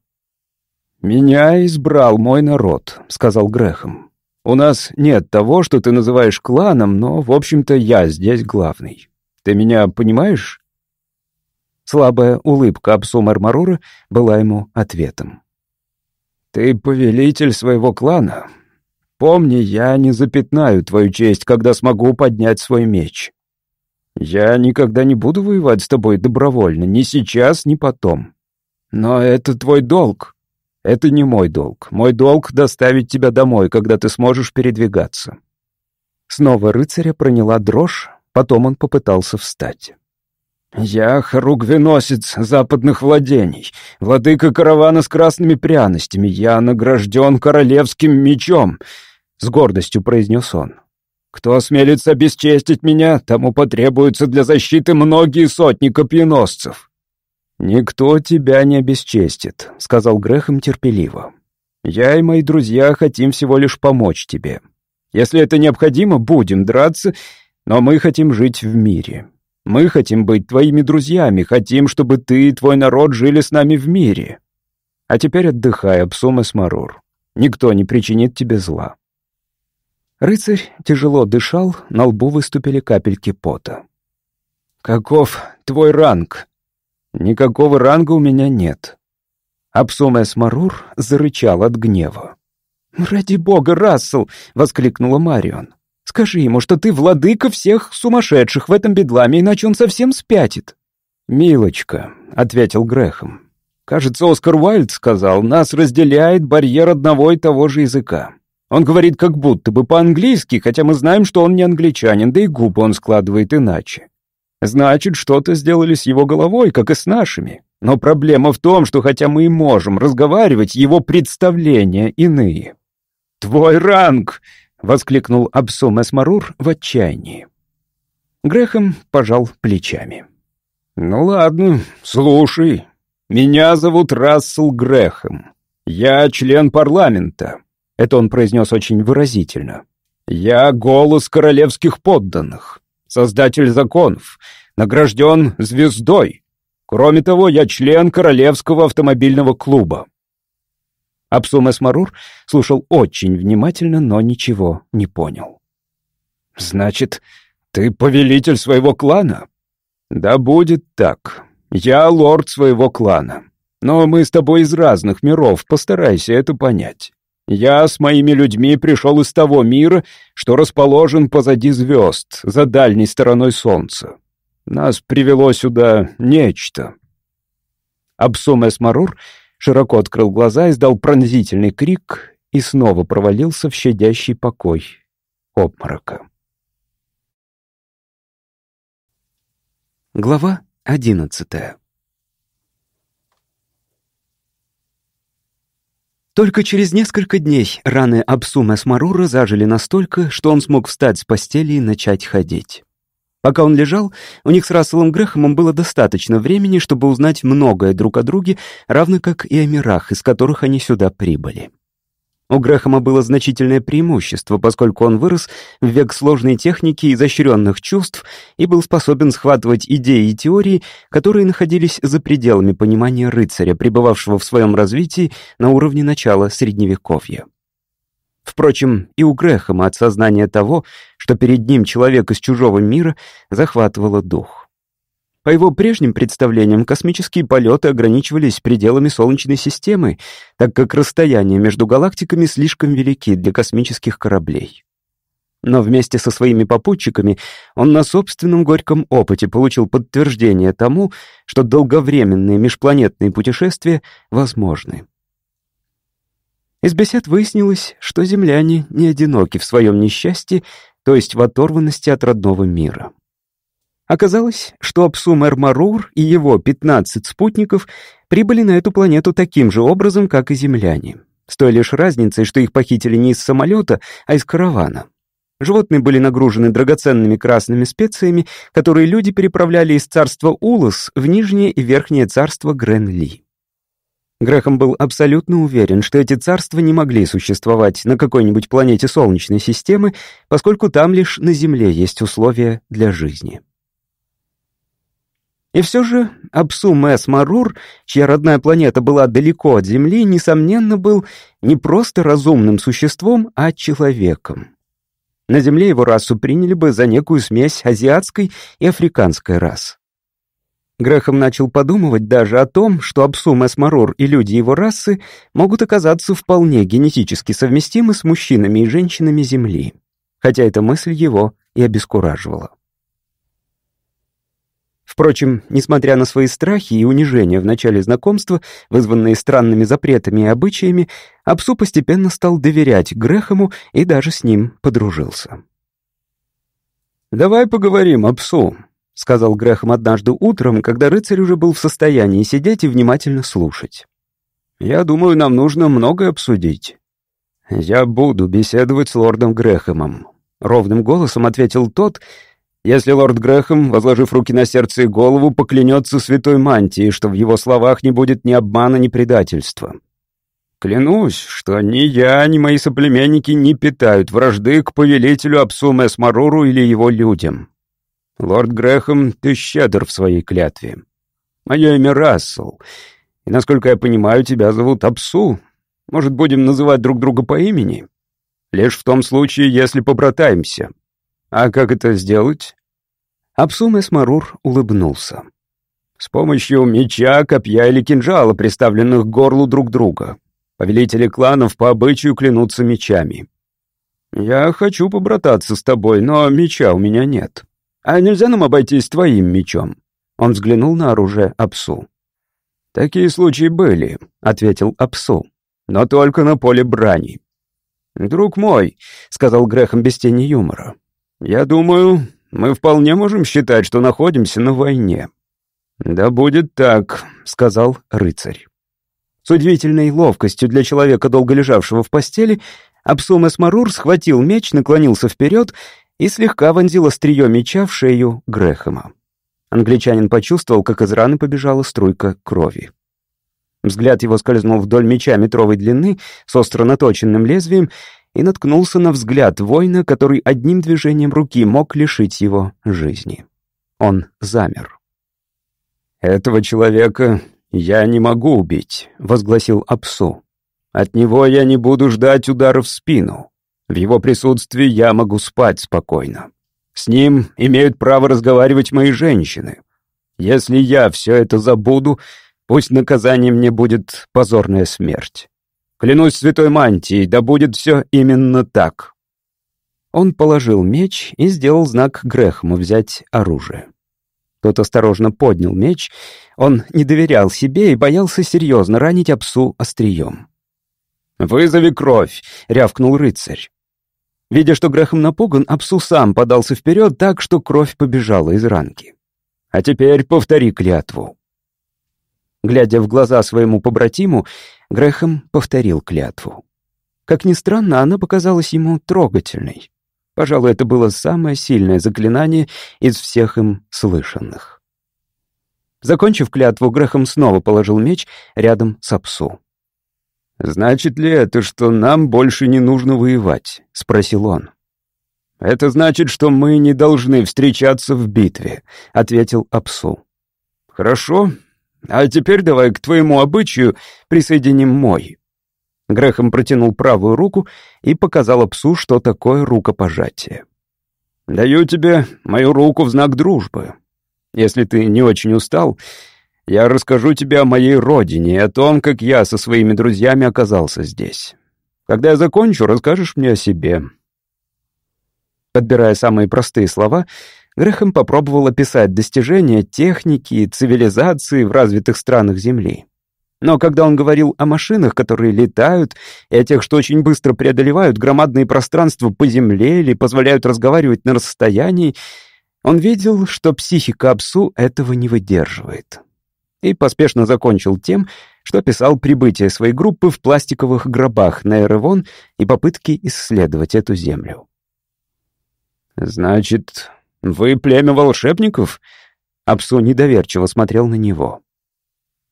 «Меня избрал мой народ», — сказал Грехом. У нас нет того, что ты называешь кланом, но, в общем-то, я здесь главный. Ты меня понимаешь?» Слабая улыбка Апсу Мармарура была ему ответом. «Ты повелитель своего клана. Помни, я не запятнаю твою честь, когда смогу поднять свой меч. Я никогда не буду воевать с тобой добровольно, ни сейчас, ни потом. Но это твой долг. Это не мой долг. Мой долг — доставить тебя домой, когда ты сможешь передвигаться». Снова рыцаря проняла дрожь, потом он попытался встать. «Я хоругвеносец западных владений, владыка каравана с красными пряностями, я награжден королевским мечом», — с гордостью произнес он. «Кто осмелится обесчестить меня, тому потребуется для защиты многие сотни копьеносцев. «Никто тебя не обесчестит», — сказал Грехом терпеливо. «Я и мои друзья хотим всего лишь помочь тебе. Если это необходимо, будем драться, но мы хотим жить в мире. Мы хотим быть твоими друзьями, хотим, чтобы ты и твой народ жили с нами в мире. А теперь отдыхай, Апсум Смарур. Никто не причинит тебе зла». Рыцарь тяжело дышал, на лбу выступили капельки пота. «Каков твой ранг?» Никакого ранга у меня нет. Апсумес Марур зарычал от гнева. «Ради бога, Рассел!» — воскликнула Марион. «Скажи ему, что ты владыка всех сумасшедших в этом бедламе, иначе он совсем спятит». «Милочка», — ответил Грехом. «Кажется, Оскар Уайльд сказал, нас разделяет барьер одного и того же языка. Он говорит как будто бы по-английски, хотя мы знаем, что он не англичанин, да и губы он складывает иначе. Значит, что-то сделали с его головой, как и с нашими. Но проблема в том, что хотя мы и можем разговаривать, его представления иные. «Твой ранг!» — воскликнул Абсум Эсмарур в отчаянии. Грехом пожал плечами. «Ну ладно, слушай. Меня зовут Рассел Грехом. Я член парламента». Это он произнес очень выразительно. «Я голос королевских подданных создатель законов, награжден звездой. Кроме того, я член Королевского автомобильного клуба». Апсум Эсмарур слушал очень внимательно, но ничего не понял. «Значит, ты повелитель своего клана?» «Да будет так. Я лорд своего клана. Но мы с тобой из разных миров, постарайся это понять. Я с моими людьми пришел из того мира, что расположен позади звезд, за дальней стороной солнца. Нас привело сюда нечто». Абсум Эсмарур широко открыл глаза, издал пронзительный крик и снова провалился в щадящий покой обморока. Глава одиннадцатая Только через несколько дней раны Абсума Смарура зажили настолько, что он смог встать с постели и начать ходить. Пока он лежал, у них с Расселом Грэхэмом было достаточно времени, чтобы узнать многое друг о друге, равно как и о мирах, из которых они сюда прибыли. У Грэхэма было значительное преимущество, поскольку он вырос в век сложной техники и изощренных чувств и был способен схватывать идеи и теории, которые находились за пределами понимания рыцаря, пребывавшего в своем развитии на уровне начала Средневековья. Впрочем, и у Грэхэма от сознания того, что перед ним человек из чужого мира, захватывало дух. По его прежним представлениям, космические полеты ограничивались пределами Солнечной системы, так как расстояния между галактиками слишком велики для космических кораблей. Но вместе со своими попутчиками он на собственном горьком опыте получил подтверждение тому, что долговременные межпланетные путешествия возможны. Из бесед выяснилось, что земляне не одиноки в своем несчастье, то есть в оторванности от родного мира. Оказалось, что Апсу-Мэр-Марур и его 15 спутников прибыли на эту планету таким же образом, как и земляне. С той лишь разницей, что их похитили не из самолета, а из каравана. Животные были нагружены драгоценными красными специями, которые люди переправляли из царства Улос в нижнее и верхнее царство Грен-Ли. Грехом был абсолютно уверен, что эти царства не могли существовать на какой-нибудь планете Солнечной системы, поскольку там лишь на Земле есть условия для жизни. И все же Апсу Мэс Марур, чья родная планета была далеко от Земли, несомненно, был не просто разумным существом, а человеком. На Земле его расу приняли бы за некую смесь азиатской и африканской рас. Грехом начал подумывать даже о том, что Апсу Мэс Марур и люди его расы могут оказаться вполне генетически совместимы с мужчинами и женщинами Земли, хотя эта мысль его и обескураживала. Впрочем, несмотря на свои страхи и унижения в начале знакомства, вызванные странными запретами и обычаями, Апсу постепенно стал доверять Грехому и даже с ним подружился. «Давай поговорим, Апсу», — сказал Грехом однажды утром, когда рыцарь уже был в состоянии сидеть и внимательно слушать. «Я думаю, нам нужно многое обсудить». «Я буду беседовать с лордом Грехомом», — ровным голосом ответил тот, если лорд Грэхэм, возложив руки на сердце и голову, поклянется святой мантией, что в его словах не будет ни обмана, ни предательства. Клянусь, что ни я, ни мои соплеменники не питают вражды к повелителю Апсу Эсмаруру или его людям. Лорд Грэхэм, ты щедр в своей клятве. Мое имя Рассел, и, насколько я понимаю, тебя зовут Апсу. Может, будем называть друг друга по имени? Лишь в том случае, если побратаемся. А как это сделать? Апсум Эсмарур улыбнулся. «С помощью меча, копья или кинжала, приставленных к горлу друг друга. Повелители кланов по обычаю клянутся мечами. Я хочу побрататься с тобой, но меча у меня нет. А нельзя нам обойтись твоим мечом?» Он взглянул на оружие Апсу. «Такие случаи были», — ответил Апсу, — «но только на поле брани». «Друг мой», — сказал Грехом без тени юмора, — «я думаю, мы вполне можем считать, что находимся на войне». «Да будет так», — сказал рыцарь. С удивительной ловкостью для человека, долго лежавшего в постели, Апсум Эсмарур схватил меч, наклонился вперед и слегка вонзил острие меча в шею Грэхэма. Англичанин почувствовал, как из раны побежала струйка крови. Взгляд его скользнул вдоль меча метровой длины с остро наточенным лезвием и наткнулся на взгляд воина, который одним движением руки мог лишить его жизни. Он замер. «Этого человека я не могу убить», — возгласил Апсу. «От него я не буду ждать удара в спину. В его присутствии я могу спать спокойно. С ним имеют право разговаривать мои женщины. Если я все это забуду, пусть наказанием мне будет позорная смерть. Клянусь святой мантией, да будет все именно так». Он положил меч и сделал знак Грехму взять оружие. Тот осторожно поднял меч. Он не доверял себе и боялся серьезно ранить Апсу острием. «Вызови кровь!» — рявкнул рыцарь. Видя, что Грехом напуган, Апсу сам подался вперед так, что кровь побежала из ранки. «А теперь повтори клятву». Глядя в глаза своему побратиму, Грехом повторил клятву. Как ни странно, она показалась ему трогательной. Пожалуй, это было самое сильное заклинание из всех им слышанных. Закончив клятву, Грехом снова положил меч рядом с Апсу. «Значит ли это, что нам больше не нужно воевать?» — спросил он. «Это значит, что мы не должны встречаться в битве», — ответил Апсу. «Хорошо. А теперь давай к твоему обычаю присоединим мой». Грехом протянул правую руку и показал Апсу, что такое рукопожатие. «Даю тебе мою руку в знак дружбы. Если ты не очень устал, я расскажу тебе о моей родине и о том, как я со своими друзьями оказался здесь. Когда я закончу, расскажешь мне о себе». Подбирая самые простые слова, Грехом попробовал описать достижения техники и цивилизации в развитых странах Земли. Но когда он говорил о машинах, которые летают, и о тех, что очень быстро преодолевают громадные пространства по земле или позволяют разговаривать на расстоянии, он видел, что психика Апсу этого не выдерживает. И поспешно закончил тем, что описал прибытие своей группы в пластиковых гробах на Эревон и попытки исследовать эту землю. «Значит, вы племя волшебников?» Апсу недоверчиво смотрел на него.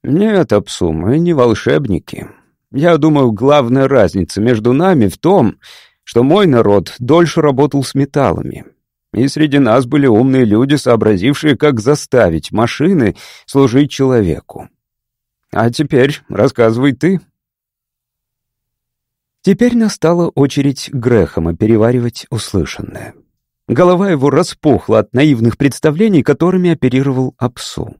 «Нет, Апсу, мы не волшебники. Я думаю, главная разница между нами в том, что мой народ дольше работал с металлами. И среди нас были умные люди, сообразившие, как заставить машины служить человеку. А теперь рассказывай ты». Теперь настала очередь Грэхэма переваривать услышанное. Голова его распухла от наивных представлений, которыми оперировал Апсу.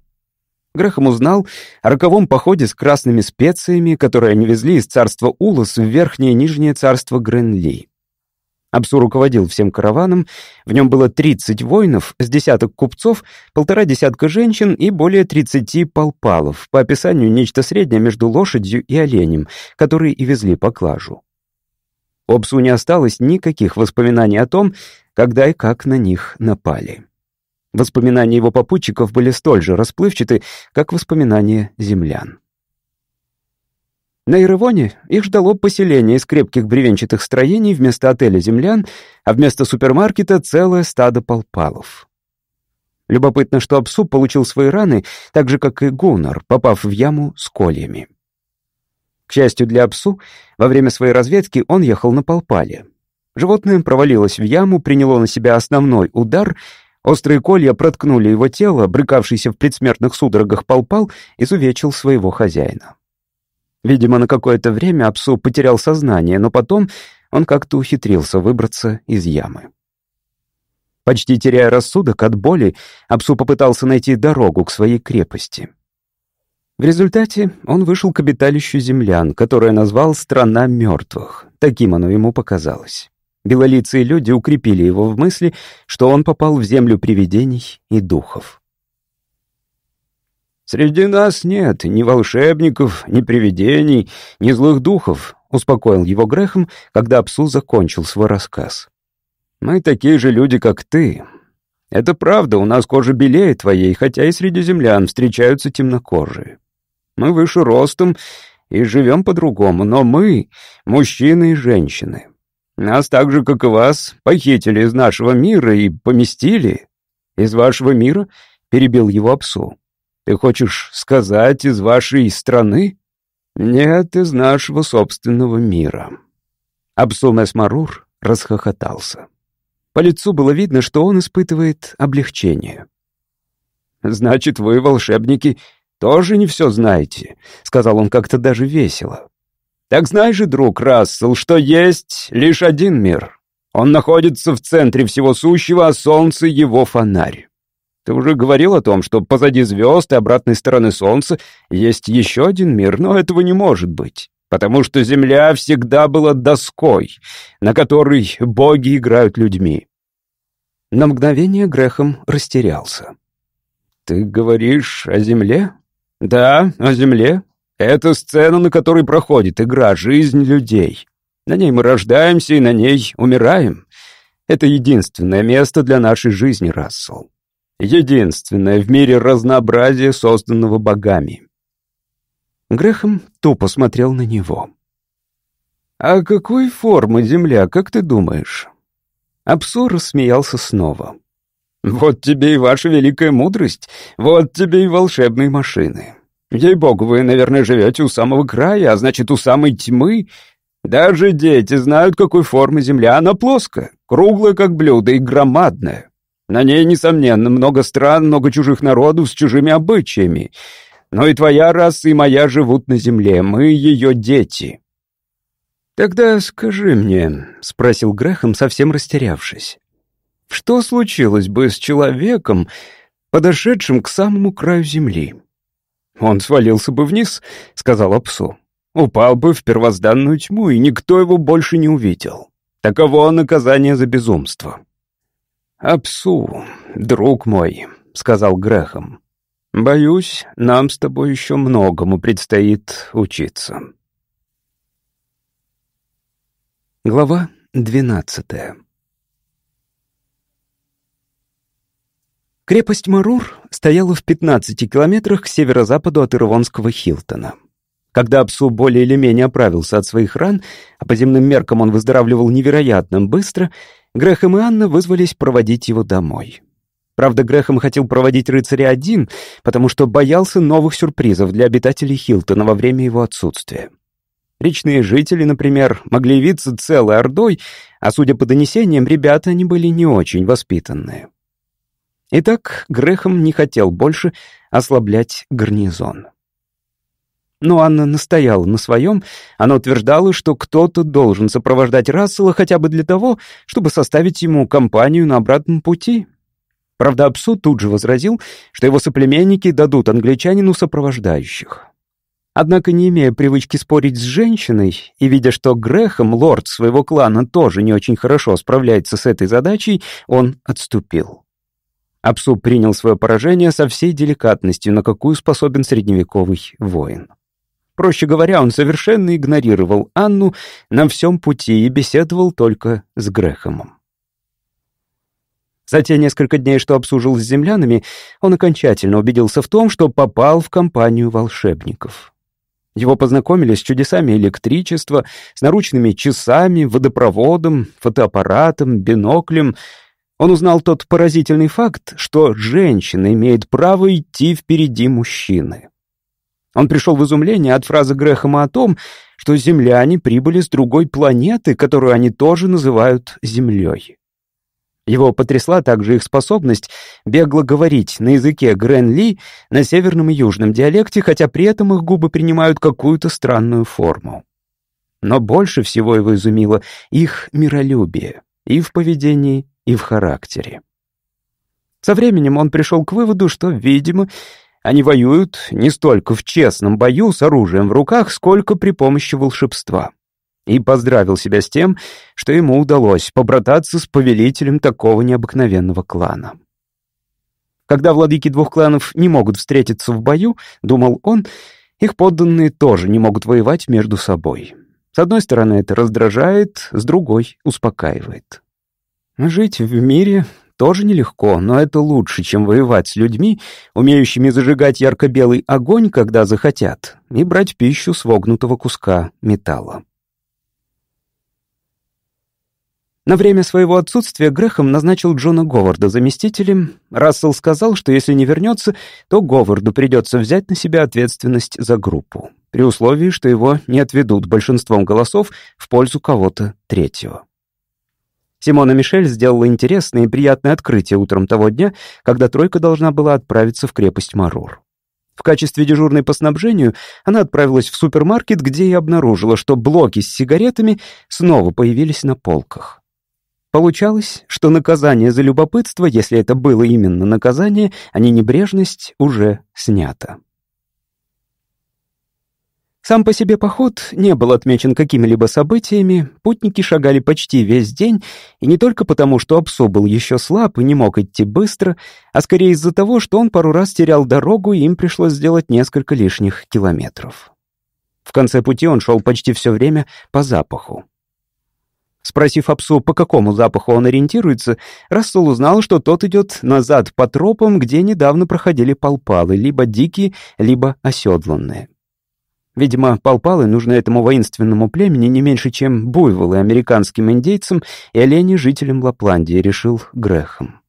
Грехом узнал о роковом походе с красными специями, которые они везли из царства Улос в верхнее и нижнее царство Гренли. Апсу руководил всем караваном, в нем было 30 воинов, с десяток купцов, полтора десятка женщин и более 30 полпалов, по описанию нечто среднее между лошадью и оленем, которые и везли поклажу. У Апсу не осталось никаких воспоминаний о том, когда и как на них напали. Воспоминания его попутчиков были столь же расплывчаты, как воспоминания землян. На Иревоне их ждало поселение из крепких бревенчатых строений вместо отеля землян, а вместо супермаркета целое стадо полпалов. Любопытно, что Апсу получил свои раны, так же, как и Гуннар, попав в яму с кольями. К счастью для Апсу, во время своей разведки он ехал на полпале. Животное провалилось в яму, приняло на себя основной удар — Острые колья проткнули его тело, брыкавшийся в предсмертных судорогах полпал, изувечил своего хозяина. Видимо, на какое-то время Апсу потерял сознание, но потом он как-то ухитрился выбраться из ямы. Почти теряя рассудок от боли, Апсу попытался найти дорогу к своей крепости. В результате он вышел к обиталищу землян, которое назвал «Страна мертвых». Таким оно ему показалось. Белолицые люди укрепили его в мысли, что он попал в землю привидений и духов. «Среди нас нет ни волшебников, ни привидений, ни злых духов», — успокоил его Грехом, когда Апсу закончил свой рассказ. «Мы такие же люди, как ты. Это правда, у нас кожа белее твоей, хотя и среди землян встречаются темнокожие. Мы выше ростом и живем по-другому, но мы — мужчины и женщины. Нас так же, как и вас, похитили из нашего мира и поместили. Из вашего мира?» — перебил его Апсу. «Ты хочешь сказать, из вашей страны?» «Нет, из нашего собственного мира». Апсу Месмарур расхохотался. По лицу было видно, что он испытывает облегчение. «Значит, вы, волшебники, тоже не все знаете», — сказал он как-то даже весело. Так знай же, друг Рассел, что есть лишь один мир. Он находится в центре всего сущего, а солнце — его фонарь. Ты уже говорил о том, что позади звезд и обратной стороны солнца есть еще один мир, но этого не может быть, потому что Земля всегда была доской, на которой боги играют людьми. На мгновение Грехом растерялся. «Ты говоришь о Земле?» «Да, о Земле. Это сцена, на которой проходит игра «Жизнь людей». На ней мы рождаемся и на ней умираем. Это единственное место для нашей жизни, Рассел. Единственное в мире разнообразие, созданного богами. Грехом тупо смотрел на него. «А какой формы земля, как ты думаешь?» Абсур рассмеялся снова. «Вот тебе и ваша великая мудрость, вот тебе и волшебные машины. Ей-богу, вы, наверное, живете у самого края, а значит, у самой тьмы. Даже дети знают, какой формы Земля. Она плоская, круглая, как блюдо, и громадная. На ней, несомненно, много стран, много чужих народов с чужими обычаями. Но и твоя раса, и моя живут на Земле. Мы ее дети. «Тогда скажи мне», — спросил Грехом, совсем растерявшись, «что случилось бы с человеком, подошедшим к самому краю земли?» «Он свалился бы вниз», — сказал Апсу. «Упал бы в первозданную тьму, и никто его больше не увидел. Таково наказание за безумство». «Апсу, друг мой», — сказал Грехом, «боюсь, нам с тобой еще многому предстоит учиться». Глава двенадцатая Крепость Марур стояла в 15 километрах к северо-западу от Ирвонского Хилтона. Когда Апсу более или менее оправился от своих ран, а по земным меркам он выздоравливал невероятно быстро, Грехом и Анна вызвались проводить его домой. Правда, Грехом хотел проводить рыцаря один, потому что боялся новых сюрпризов для обитателей Хилтона во время его отсутствия. Речные жители, например, могли явиться целой ордой, а судя по донесениям, ребята они были не очень воспитанные. Итак, Грехом не хотел больше ослаблять гарнизон. Но Анна настояла на своем, она утверждала, что кто-то должен сопровождать Рассела хотя бы для того, чтобы составить ему компанию на обратном пути. Правда, Апсу тут же возразил, что его соплеменники дадут англичанину сопровождающих. Однако, не имея привычки спорить с женщиной и видя, что Грехом, лорд своего клана, тоже не очень хорошо справляется с этой задачей, он отступил. Апсу принял свое поражение со всей деликатностью, на какую способен средневековый воин. Проще говоря, он совершенно игнорировал Анну на всем пути и беседовал только с Грехомом. За те несколько дней, что обслужил с землянами, он окончательно убедился в том, что попал в компанию волшебников. Его познакомили с чудесами электричества, с наручными часами, водопроводом, фотоаппаратом, биноклем. Он узнал тот поразительный факт, что женщина имеет право идти впереди мужчины. Он пришел в изумление от фразы Грехома о том, что земляне прибыли с другой планеты, которую они тоже называют Землей. Его потрясла также их способность бегло говорить на языке Грен-Ли на северном и южном диалекте, хотя при этом их губы принимают какую-то странную форму. Но больше всего его изумило их миролюбие и в поведении, и в характере. Со временем он пришел к выводу, что, видимо, они воюют не столько в честном бою с оружием в руках, сколько при помощи волшебства и поздравил себя с тем, что ему удалось побрататься с повелителем такого необыкновенного клана. Когда владыки двух кланов не могут встретиться в бою, думал он, их подданные тоже не могут воевать между собой. С одной стороны, это раздражает, с другой — успокаивает. Жить в мире тоже нелегко, но это лучше, чем воевать с людьми, умеющими зажигать ярко-белый огонь, когда захотят, и брать пищу с вогнутого куска металла. На время своего отсутствия Грехом назначил Джона Говарда заместителем. Рассел сказал, что если не вернется, то Говарду придется взять на себя ответственность за группу, при условии, что его не отведут большинством голосов в пользу кого-то третьего. Симона Мишель сделала интересное и приятное открытие утром того дня, когда тройка должна была отправиться в крепость Марур. В качестве дежурной по снабжению она отправилась в супермаркет, где и обнаружила, что блоки с сигаретами снова появились на полках. Получалось, что наказание за любопытство, если это было именно наказание, а не небрежность, уже снято. Сам по себе поход не был отмечен какими-либо событиями, путники шагали почти весь день, и не только потому, что Апсу был еще слаб и не мог идти быстро, а скорее из-за того, что он пару раз терял дорогу, и им пришлось сделать несколько лишних километров. В конце пути он шел почти все время по запаху. Спросив Апсу, по какому запаху он ориентируется, Рассел узнал, что тот идет назад по тропам, где недавно проходили полпалы, либо дикие, либо оседланные. Видимо, полпалы нужны этому воинственному племени не меньше, чем буйволы американским индейцам и олени жителям Лапландии, решил Грехом.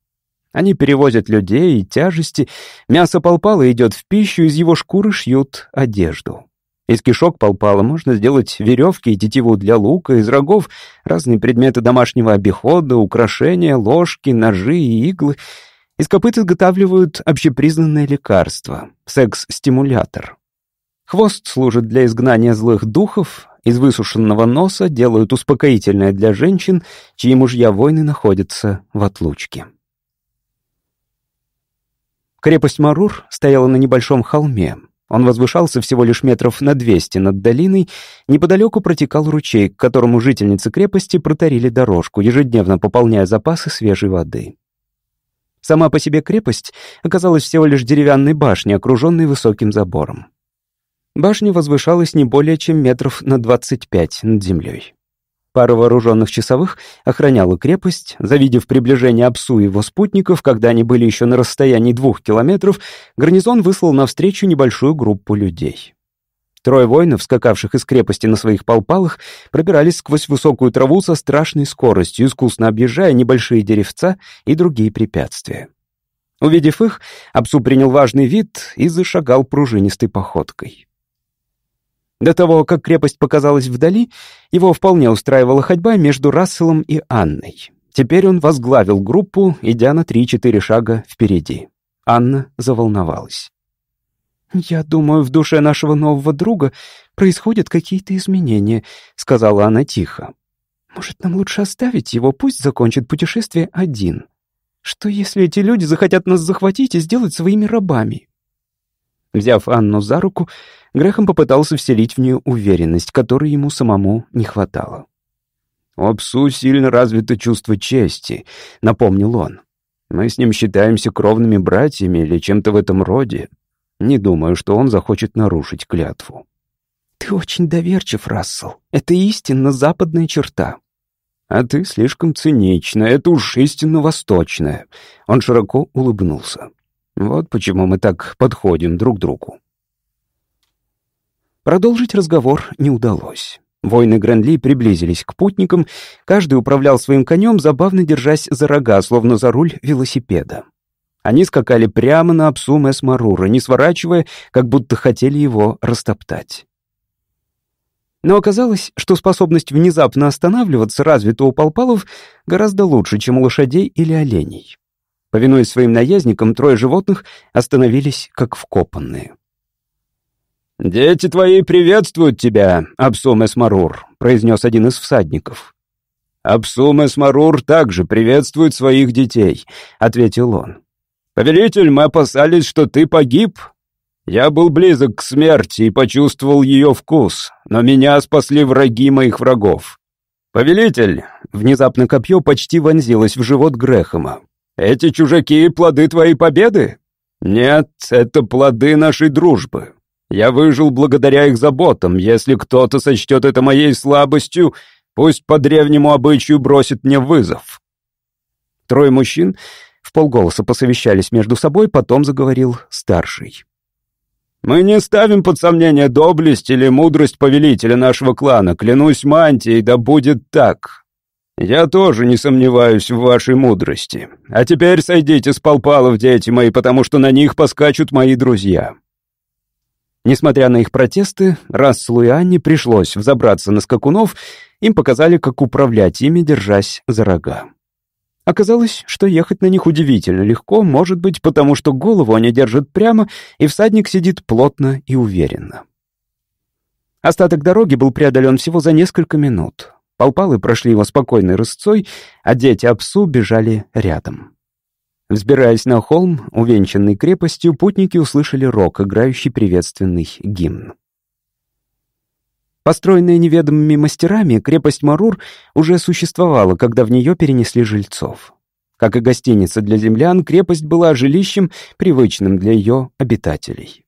Они перевозят людей и тяжести, мясо полпала идет в пищу, из его шкуры шьют одежду. Из кишок полпала можно сделать веревки и тетиву для лука, из рогов разные предметы домашнего обихода, украшения, ложки, ножи и иглы. Из копыт изготавливают общепризнанное лекарство — секс-стимулятор. Хвост служит для изгнания злых духов, из высушенного носа делают успокоительное для женщин, чьи мужья-войны находятся в отлучке. Крепость Марур стояла на небольшом холме. Он возвышался всего лишь метров на двести над долиной, неподалеку протекал ручей, к которому жительницы крепости протарили дорожку, ежедневно пополняя запасы свежей воды. Сама по себе крепость оказалась всего лишь деревянной башней, окруженной высоким забором. Башня возвышалась не более чем метров на двадцать пять над землей. Пара вооруженных часовых охраняла крепость. Завидев приближение Апсу и его спутников, когда они были еще на расстоянии двух километров, гарнизон выслал навстречу небольшую группу людей. Трое воинов, скакавших из крепости на своих полпалах, пробирались сквозь высокую траву со страшной скоростью, искусно объезжая небольшие деревца и другие препятствия. Увидев их, Апсу принял важный вид и зашагал пружинистой походкой. До того, как крепость показалась вдали, его вполне устраивала ходьба между Расселом и Анной. Теперь он возглавил группу, идя на три-четыре шага впереди. Анна заволновалась. «Я думаю, в душе нашего нового друга происходят какие-то изменения», — сказала она тихо. «Может, нам лучше оставить его, пусть закончит путешествие один. Что, если эти люди захотят нас захватить и сделать своими рабами?» Взяв Анну за руку, Грехом попытался вселить в нее уверенность, которой ему самому не хватало. «У Псу сильно развито чувство чести», — напомнил он. «Мы с ним считаемся кровными братьями или чем-то в этом роде. Не думаю, что он захочет нарушить клятву». «Ты очень доверчив, Рассел. Это истинно западная черта». «А ты слишком цинична, это уж истинно восточная». Он широко улыбнулся. «Вот почему мы так подходим друг другу». Продолжить разговор не удалось. Воины Гренли приблизились к путникам, каждый управлял своим конем, забавно держась за рога, словно за руль велосипеда. Они скакали прямо на Апсу Месмарура, не сворачивая, как будто хотели его растоптать. Но оказалось, что способность внезапно останавливаться развита у полпалов гораздо лучше, чем у лошадей или оленей. Повинуясь своим наездникам, трое животных остановились как вкопанные. «Дети твои приветствуют тебя, Абсум Эсмарур», — произнес один из всадников. «Абсум Эсмарур также приветствует своих детей», — ответил он. «Повелитель, мы опасались, что ты погиб. Я был близок к смерти и почувствовал ее вкус, но меня спасли враги моих врагов. Повелитель!» Внезапно копье почти вонзилось в живот Грехома. «Эти чужаки — плоды твоей победы?» «Нет, это плоды нашей дружбы. Я выжил благодаря их заботам. Если кто-то сочтет это моей слабостью, пусть по древнему обычаю бросит мне вызов». Трое мужчин в полголоса посовещались между собой, потом заговорил старший. «Мы не ставим под сомнение доблесть или мудрость повелителя нашего клана. Клянусь мантией, да будет так. Я тоже не сомневаюсь в вашей мудрости. А теперь сойдите с полпалов, дети мои, потому что на них поскачут мои друзья. Несмотря на их протесты, Расселу и Анне пришлось взобраться на скакунов, им показали, как управлять ими, держась за рога. Оказалось, что ехать на них удивительно легко, может быть, потому что голову они держат прямо, и всадник сидит плотно и уверенно. Остаток дороги был преодолен всего за несколько минут. Полпалы прошли его спокойной рысцой, а дети Апсу бежали рядом. Взбираясь на холм, увенчанный крепостью, путники услышали рок, играющий приветственный гимн. Построенная неведомыми мастерами, крепость Марур уже существовала, когда в нее перенесли жильцов. Как и гостиница для землян, крепость была жилищем, привычным для ее обитателей.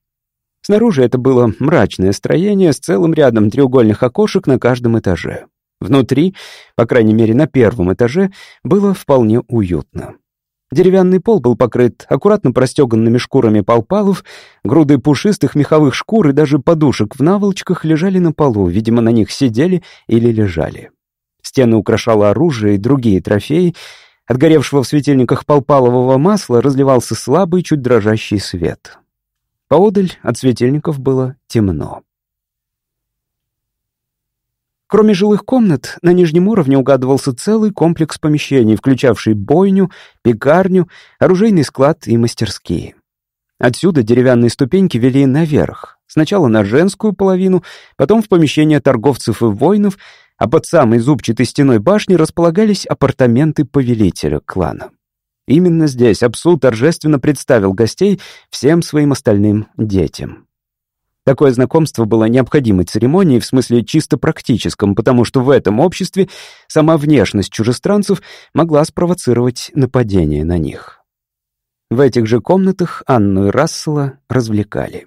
Снаружи это было мрачное строение с целым рядом треугольных окошек на каждом этаже. Внутри, по крайней мере на первом этаже, было вполне уютно. Деревянный пол был покрыт аккуратно простеганными шкурами полпалов, груды пушистых меховых шкур и даже подушек в наволочках лежали на полу, видимо, на них сидели или лежали. Стены украшало оружие и другие трофеи. От горевшего в светильниках полпалового масла разливался слабый, чуть дрожащий свет. Поодаль от светильников было темно. Кроме жилых комнат, на нижнем уровне угадывался целый комплекс помещений, включавший бойню, пекарню, оружейный склад и мастерские. Отсюда деревянные ступеньки вели наверх, сначала на женскую половину, потом в помещение торговцев и воинов, а под самой зубчатой стеной башни располагались апартаменты повелителя клана. Именно здесь Апсу торжественно представил гостей всем своим остальным детям. Такое знакомство было необходимой церемонией в смысле чисто практическом, потому что в этом обществе сама внешность чужестранцев могла спровоцировать нападение на них. В этих же комнатах Анну и Рассела развлекали.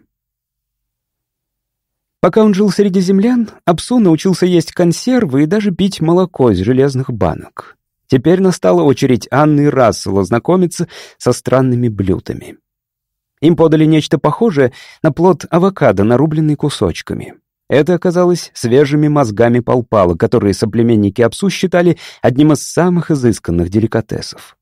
Пока он жил среди землян, Апсу научился есть консервы и даже пить молоко из железных банок. Теперь настала очередь Анны и Рассела знакомиться со странными блюдами. Им подали нечто похожее на плод авокадо, нарубленный кусочками. Это оказалось свежими мозгами полпала, которые соплеменники Апсу считали одним из самых изысканных деликатесов.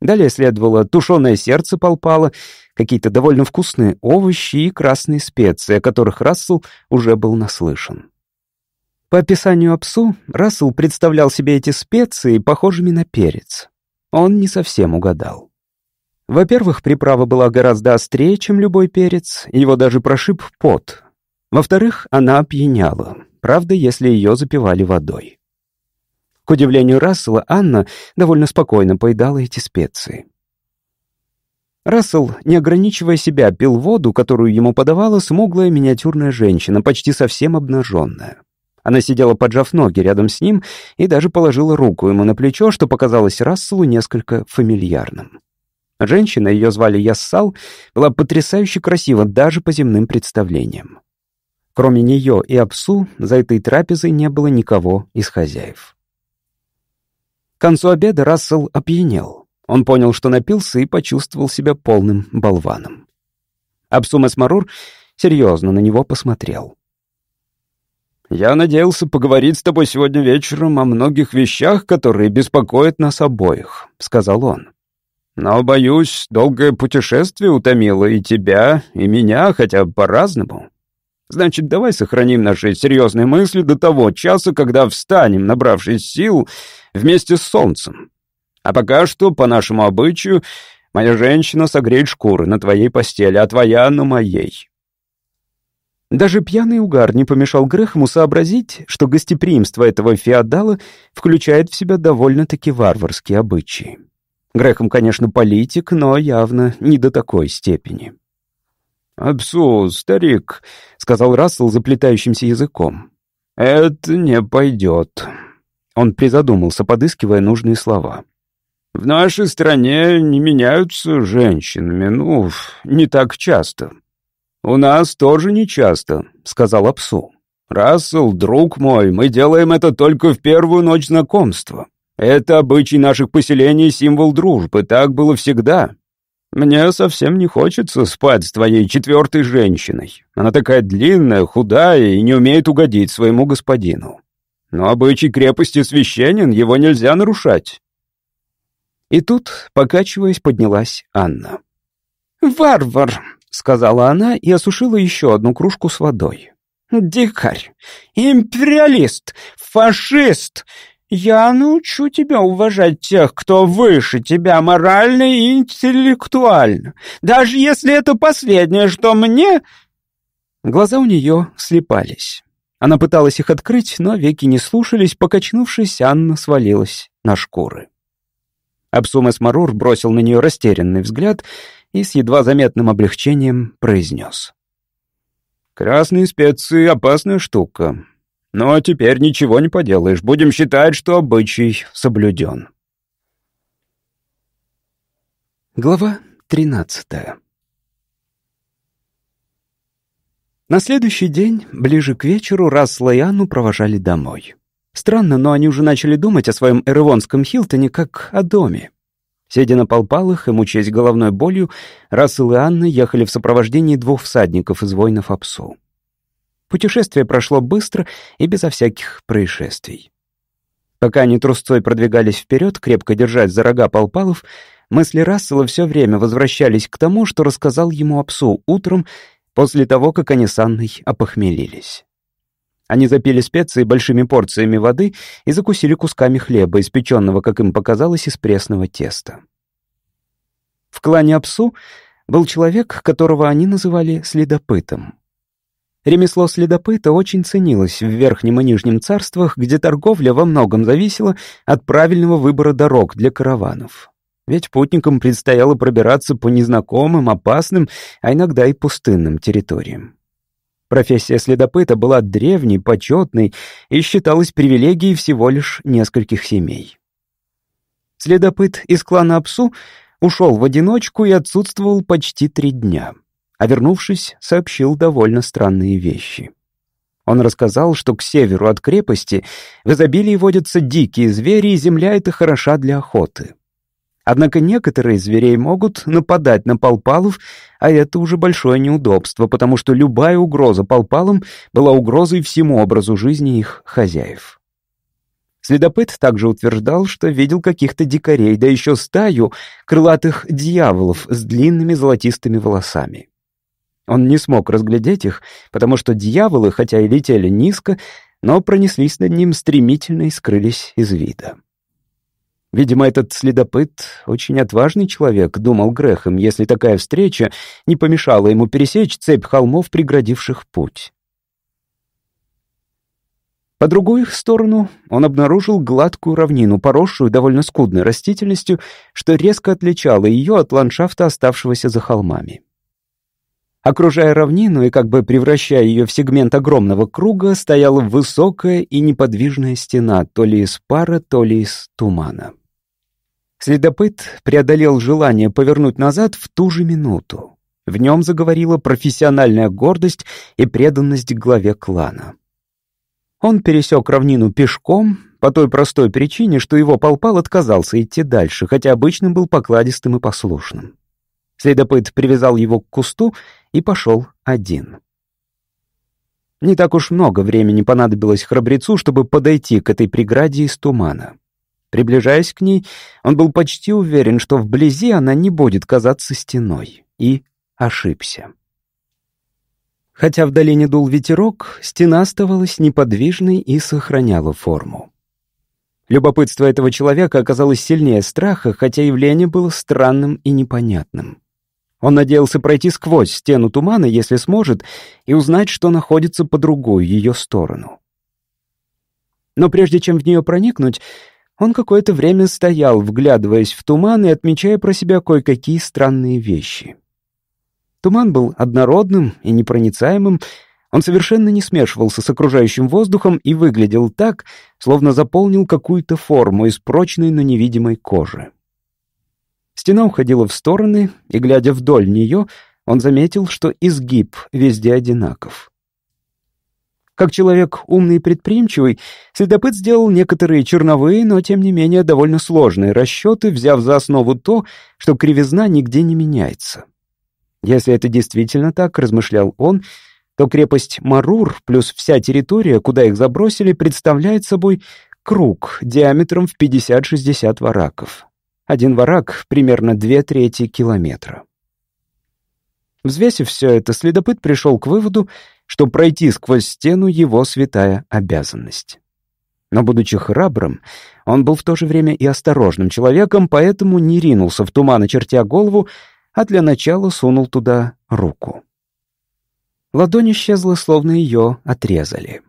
Далее следовало тушеное сердце полпала, какие-то довольно вкусные овощи и красные специи, о которых Рассел уже был наслышан. По описанию Апсу, Рассел представлял себе эти специи похожими на перец. Он не совсем угадал. Во-первых, приправа была гораздо острее, чем любой перец, его даже прошиб пот. Во-вторых, она опьяняла, правда, если ее запивали водой. К удивлению Рассела, Анна довольно спокойно поедала эти специи. Рассел, не ограничивая себя, пил воду, которую ему подавала смуглая миниатюрная женщина, почти совсем обнаженная. Она сидела, поджав ноги рядом с ним, и даже положила руку ему на плечо, что показалось Расселу несколько фамильярным. Женщина, ее звали Яссал, была потрясающе красива даже по земным представлениям. Кроме нее и Апсу, за этой трапезой не было никого из хозяев. К концу обеда Рассел опьянел. Он понял, что напился и почувствовал себя полным болваном. Апсу Масмарур серьезно на него посмотрел. «Я надеялся поговорить с тобой сегодня вечером о многих вещах, которые беспокоят нас обоих», — сказал он. Но, боюсь, долгое путешествие утомило и тебя, и меня, хотя по-разному. Значит, давай сохраним наши серьезные мысли до того часа, когда встанем, набравшись сил, вместе с солнцем. А пока что, по нашему обычаю, моя женщина согреет шкуры на твоей постели, а твоя — на моей». Даже пьяный угар не помешал Грехому сообразить, что гостеприимство этого феодала включает в себя довольно-таки варварские обычаи. Грехом, конечно, политик, но явно не до такой степени. «Абсу, старик», — сказал Рассел заплетающимся языком. «Это не пойдет». Он призадумался, подыскивая нужные слова. «В нашей стране не меняются женщинами, ну, не так часто». «У нас тоже не часто», — сказал Апсу. «Рассел, друг мой, мы делаем это только в первую ночь знакомства. Это обычай наших поселений символ дружбы, так было всегда. Мне совсем не хочется спать с твоей четвертой женщиной. Она такая длинная, худая и не умеет угодить своему господину. Но обычай крепости священен, его нельзя нарушать». И тут, покачиваясь, поднялась Анна. «Варвар!» — сказала она и осушила еще одну кружку с водой. «Дикарь! Империалист! Фашист! Я научу тебя уважать тех, кто выше тебя морально и интеллектуально, даже если это последнее, что мне...» Глаза у нее слепались. Она пыталась их открыть, но веки не слушались, покачнувшись, Анна свалилась на шкуры. Абсумес Марур бросил на нее растерянный взгляд и с едва заметным облегчением произнес. «Красные специи — опасная штука. Но теперь ничего не поделаешь. Будем считать, что обычай соблюден. Глава тринадцатая. На следующий день, ближе к вечеру, Рассела и Анну провожали домой. Странно, но они уже начали думать о своем эревонском Хилтоне как о доме. Сидя на полпалах и мучаясь головной болью, Рассел и Анна ехали в сопровождении двух всадников из воинов Апсу. Путешествие прошло быстро и безо всяких происшествий. Пока они трусцой продвигались вперед, крепко держась за рога Полпалов, мысли Рассела все время возвращались к тому, что рассказал ему Апсу утром, после того, как они с Анной опохмелились. Они запили специи большими порциями воды и закусили кусками хлеба, испеченного, как им показалось, из пресного теста. В клане Апсу был человек, которого они называли следопытом. Ремесло следопыта очень ценилось в Верхнем и Нижнем царствах, где торговля во многом зависела от правильного выбора дорог для караванов. Ведь путникам предстояло пробираться по незнакомым, опасным, а иногда и пустынным территориям. Профессия следопыта была древней, почетной и считалась привилегией всего лишь нескольких семей. Следопыт из клана Апсу ушел в одиночку и отсутствовал почти три дня а вернувшись, сообщил довольно странные вещи. Он рассказал, что к северу от крепости в изобилии водятся дикие звери, и земля эта хороша для охоты. Однако некоторые зверей могут нападать на полпалов, а это уже большое неудобство, потому что любая угроза полпалам была угрозой всему образу жизни их хозяев. Следопыт также утверждал, что видел каких-то дикарей, да еще стаю крылатых дьяволов с длинными золотистыми волосами. Он не смог разглядеть их, потому что дьяволы, хотя и летели низко, но пронеслись над ним стремительно и скрылись из вида. Видимо, этот следопыт — очень отважный человек, думал Грехом, если такая встреча не помешала ему пересечь цепь холмов, преградивших путь. По другую их сторону он обнаружил гладкую равнину, поросшую довольно скудной растительностью, что резко отличало ее от ландшафта, оставшегося за холмами. Окружая равнину и как бы превращая ее в сегмент огромного круга, стояла высокая и неподвижная стена, то ли из пара, то ли из тумана. Следопыт преодолел желание повернуть назад в ту же минуту. В нем заговорила профессиональная гордость и преданность главе клана. Он пересек равнину пешком, по той простой причине, что его полпал отказался идти дальше, хотя обычно был покладистым и послушным. Следопыт привязал его к кусту и пошел один. Не так уж много времени понадобилось храбрецу, чтобы подойти к этой преграде из тумана. Приближаясь к ней, он был почти уверен, что вблизи она не будет казаться стеной, и ошибся. Хотя в долине дул ветерок, стена оставалась неподвижной и сохраняла форму. Любопытство этого человека оказалось сильнее страха, хотя явление было странным и непонятным. Он надеялся пройти сквозь стену тумана, если сможет, и узнать, что находится по другую ее сторону. Но прежде чем в нее проникнуть, он какое-то время стоял, вглядываясь в туман и отмечая про себя кое-какие странные вещи. Туман был однородным и непроницаемым, он совершенно не смешивался с окружающим воздухом и выглядел так, словно заполнил какую-то форму из прочной, но невидимой кожи. Стена уходила в стороны, и, глядя вдоль нее, он заметил, что изгиб везде одинаков. Как человек умный и предприимчивый, следопыт сделал некоторые черновые, но, тем не менее, довольно сложные расчеты, взяв за основу то, что кривизна нигде не меняется. Если это действительно так, размышлял он, то крепость Марур плюс вся территория, куда их забросили, представляет собой круг диаметром в 50-60 вараков. Один варак — примерно две трети километра. Взвесив все это, следопыт пришел к выводу, что пройти сквозь стену — его святая обязанность. Но, будучи храбрым, он был в то же время и осторожным человеком, поэтому не ринулся в туман, очертя голову, а для начала сунул туда руку. Ладонь исчезла, словно ее отрезали.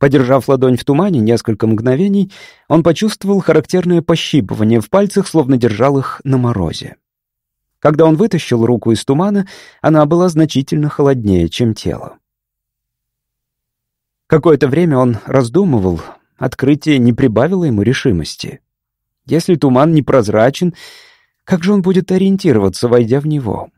Подержав ладонь в тумане несколько мгновений, он почувствовал характерное пощипывание в пальцах, словно держал их на морозе. Когда он вытащил руку из тумана, она была значительно холоднее, чем тело. Какое-то время он раздумывал, открытие не прибавило ему решимости. Если туман непрозрачен, как же он будет ориентироваться, войдя в него?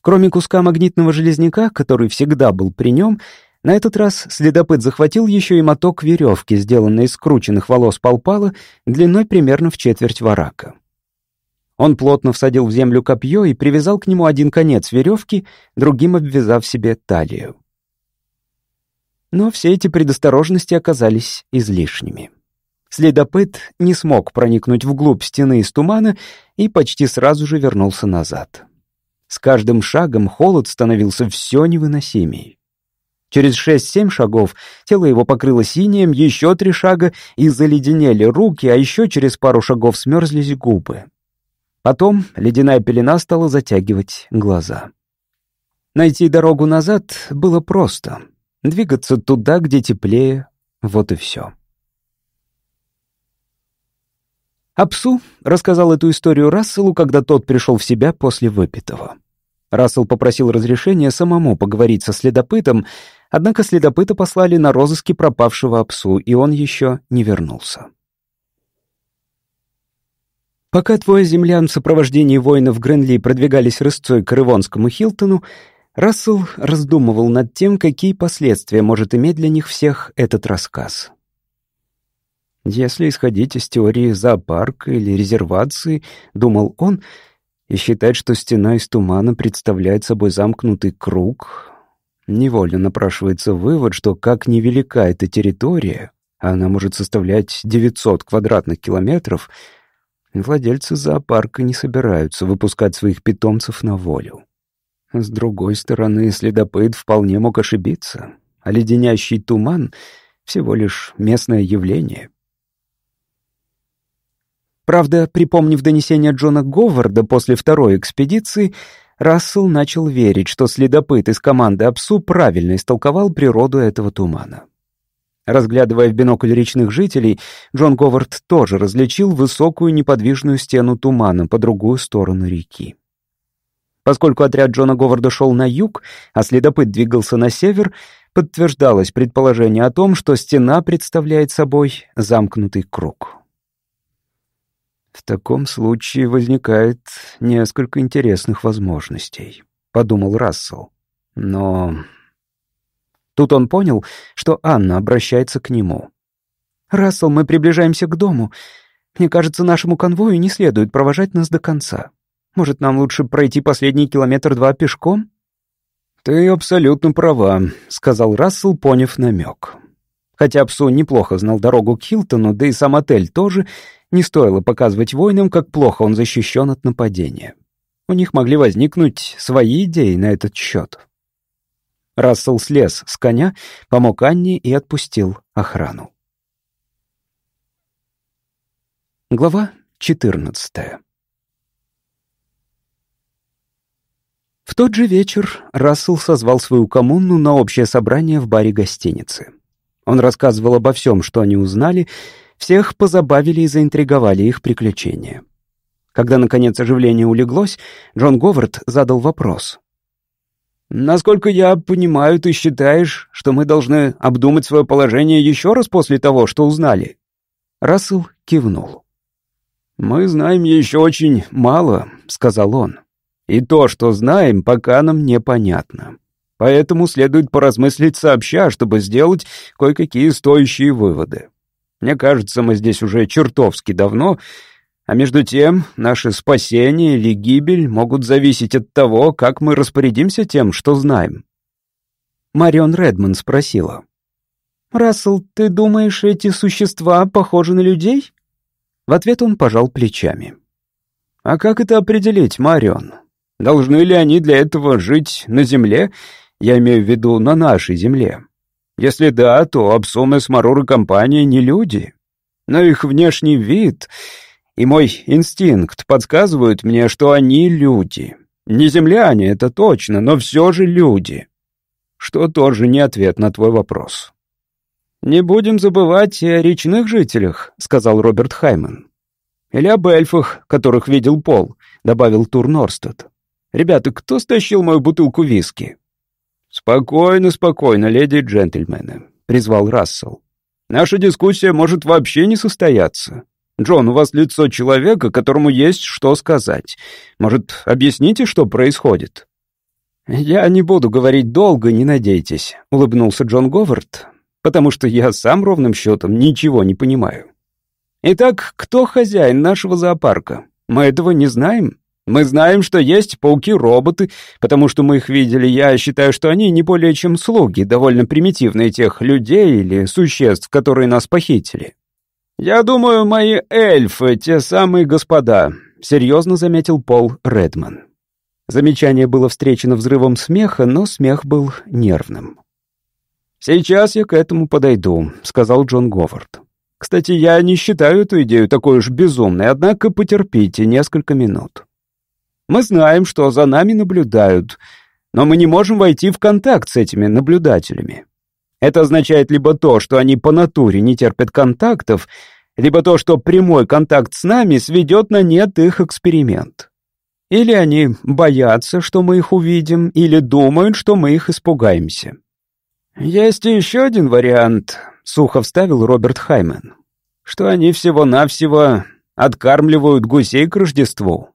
Кроме куска магнитного железняка, который всегда был при нем, на этот раз следопыт захватил еще и моток веревки, сделанный из скрученных волос полпала, длиной примерно в четверть варака. Он плотно всадил в землю копье и привязал к нему один конец веревки, другим обвязав себе талию. Но все эти предосторожности оказались излишними. Следопыт не смог проникнуть вглубь стены из тумана и почти сразу же вернулся назад. С каждым шагом холод становился все невыносимей. Через шесть-семь шагов тело его покрыло синим, еще три шага и заледенели руки, а еще через пару шагов смерзлись губы. Потом ледяная пелена стала затягивать глаза. Найти дорогу назад было просто. Двигаться туда, где теплее, вот и все. Апсу рассказал эту историю Расселу, когда тот пришел в себя после выпитого. Рассел попросил разрешения самому поговорить со следопытом, однако следопыта послали на розыски пропавшего Апсу, и он еще не вернулся. Пока твой землян в сопровождении воинов Гренли продвигались рысцой к Рывонскому Хилтону, Рассел раздумывал над тем, какие последствия может иметь для них всех этот рассказ. Если исходить из теории зоопарка или резервации, думал он, и считать, что стена из тумана представляет собой замкнутый круг, невольно напрашивается вывод, что как невелика эта территория, она может составлять 900 квадратных километров — Владельцы зоопарка не собираются выпускать своих питомцев на волю. С другой стороны, следопыт вполне мог ошибиться, а леденящий туман — всего лишь местное явление. Правда, припомнив донесение Джона Говарда после второй экспедиции, Рассел начал верить, что следопыт из команды АПСУ правильно истолковал природу этого тумана. Разглядывая в бинокль речных жителей, Джон Говард тоже различил высокую неподвижную стену тумана по другую сторону реки. Поскольку отряд Джона Говарда шел на юг, а следопыт двигался на север, подтверждалось предположение о том, что стена представляет собой замкнутый круг. «В таком случае возникает несколько интересных возможностей», — подумал Рассел. «Но Тут он понял, что Анна обращается к нему. «Рассел, мы приближаемся к дому. Мне кажется, нашему конвою не следует провожать нас до конца. Может, нам лучше пройти последний километр-два пешком?» «Ты абсолютно права», — сказал Рассел, поняв намек. Хотя Псу неплохо знал дорогу к Хилтону, да и сам отель тоже, не стоило показывать воинам, как плохо он защищен от нападения. У них могли возникнуть свои идеи на этот счет. Рассел слез с коня, помог Анне и отпустил охрану. Глава 14 В тот же вечер Рассел созвал свою коммуну на общее собрание в баре гостиницы. Он рассказывал обо всем, что они узнали, всех позабавили и заинтриговали их приключения. Когда, наконец, оживление улеглось, Джон Говард задал вопрос. Насколько я понимаю, ты считаешь, что мы должны обдумать свое положение еще раз после того, что узнали?» Рассел кивнул. «Мы знаем еще очень мало», — сказал он. «И то, что знаем, пока нам непонятно. Поэтому следует поразмыслить сообща, чтобы сделать кое-какие стоящие выводы. Мне кажется, мы здесь уже чертовски давно, а между тем, наше спасение или гибель могут зависеть от того, как мы распорядимся тем, что знаем. Марион Редман спросила. «Рассел, ты думаешь, эти существа похожи на людей?» В ответ он пожал плечами. «А как это определить, Марион? Должны ли они для этого жить на Земле? Я имею в виду на нашей Земле. Если да, то Абсум и Смарур и компания не люди. Но их внешний вид и мой инстинкт подсказывает мне, что они люди. Не земляне, это точно, но все же люди. Что тоже не ответ на твой вопрос. «Не будем забывать о речных жителях», — сказал Роберт Хайман. «Или об эльфах, которых видел Пол», — добавил Тур Норстед. «Ребята, кто стащил мою бутылку виски?» «Спокойно, спокойно, леди и джентльмены», — призвал Рассел. «Наша дискуссия может вообще не состояться. Джон, у вас лицо человека, которому есть что сказать. Может, объясните, что происходит?» «Я не буду говорить долго, не надейтесь», — улыбнулся Джон Говард, «потому что я сам ровным счетом ничего не понимаю. Итак, кто хозяин нашего зоопарка? Мы этого не знаем. Мы знаем, что есть пауки-роботы, потому что мы их видели. Я считаю, что они не более чем слуги, довольно примитивные тех людей или существ, которые нас похитили. «Я думаю, мои эльфы — те самые господа», — серьезно заметил Пол Редман. Замечание было встречено взрывом смеха, но смех был нервным. «Сейчас я к этому подойду», — сказал Джон Говард. «Кстати, я не считаю эту идею такой уж безумной, однако потерпите несколько минут. Мы знаем, что за нами наблюдают, но мы не можем войти в контакт с этими наблюдателями. Это означает либо то, что они по натуре не терпят контактов, либо то, что прямой контакт с нами сведет на нет их эксперимент. Или они боятся, что мы их увидим, или думают, что мы их испугаемся. «Есть еще один вариант», — сухо вставил Роберт Хаймен, «что они всего-навсего откармливают гусей к Рождеству».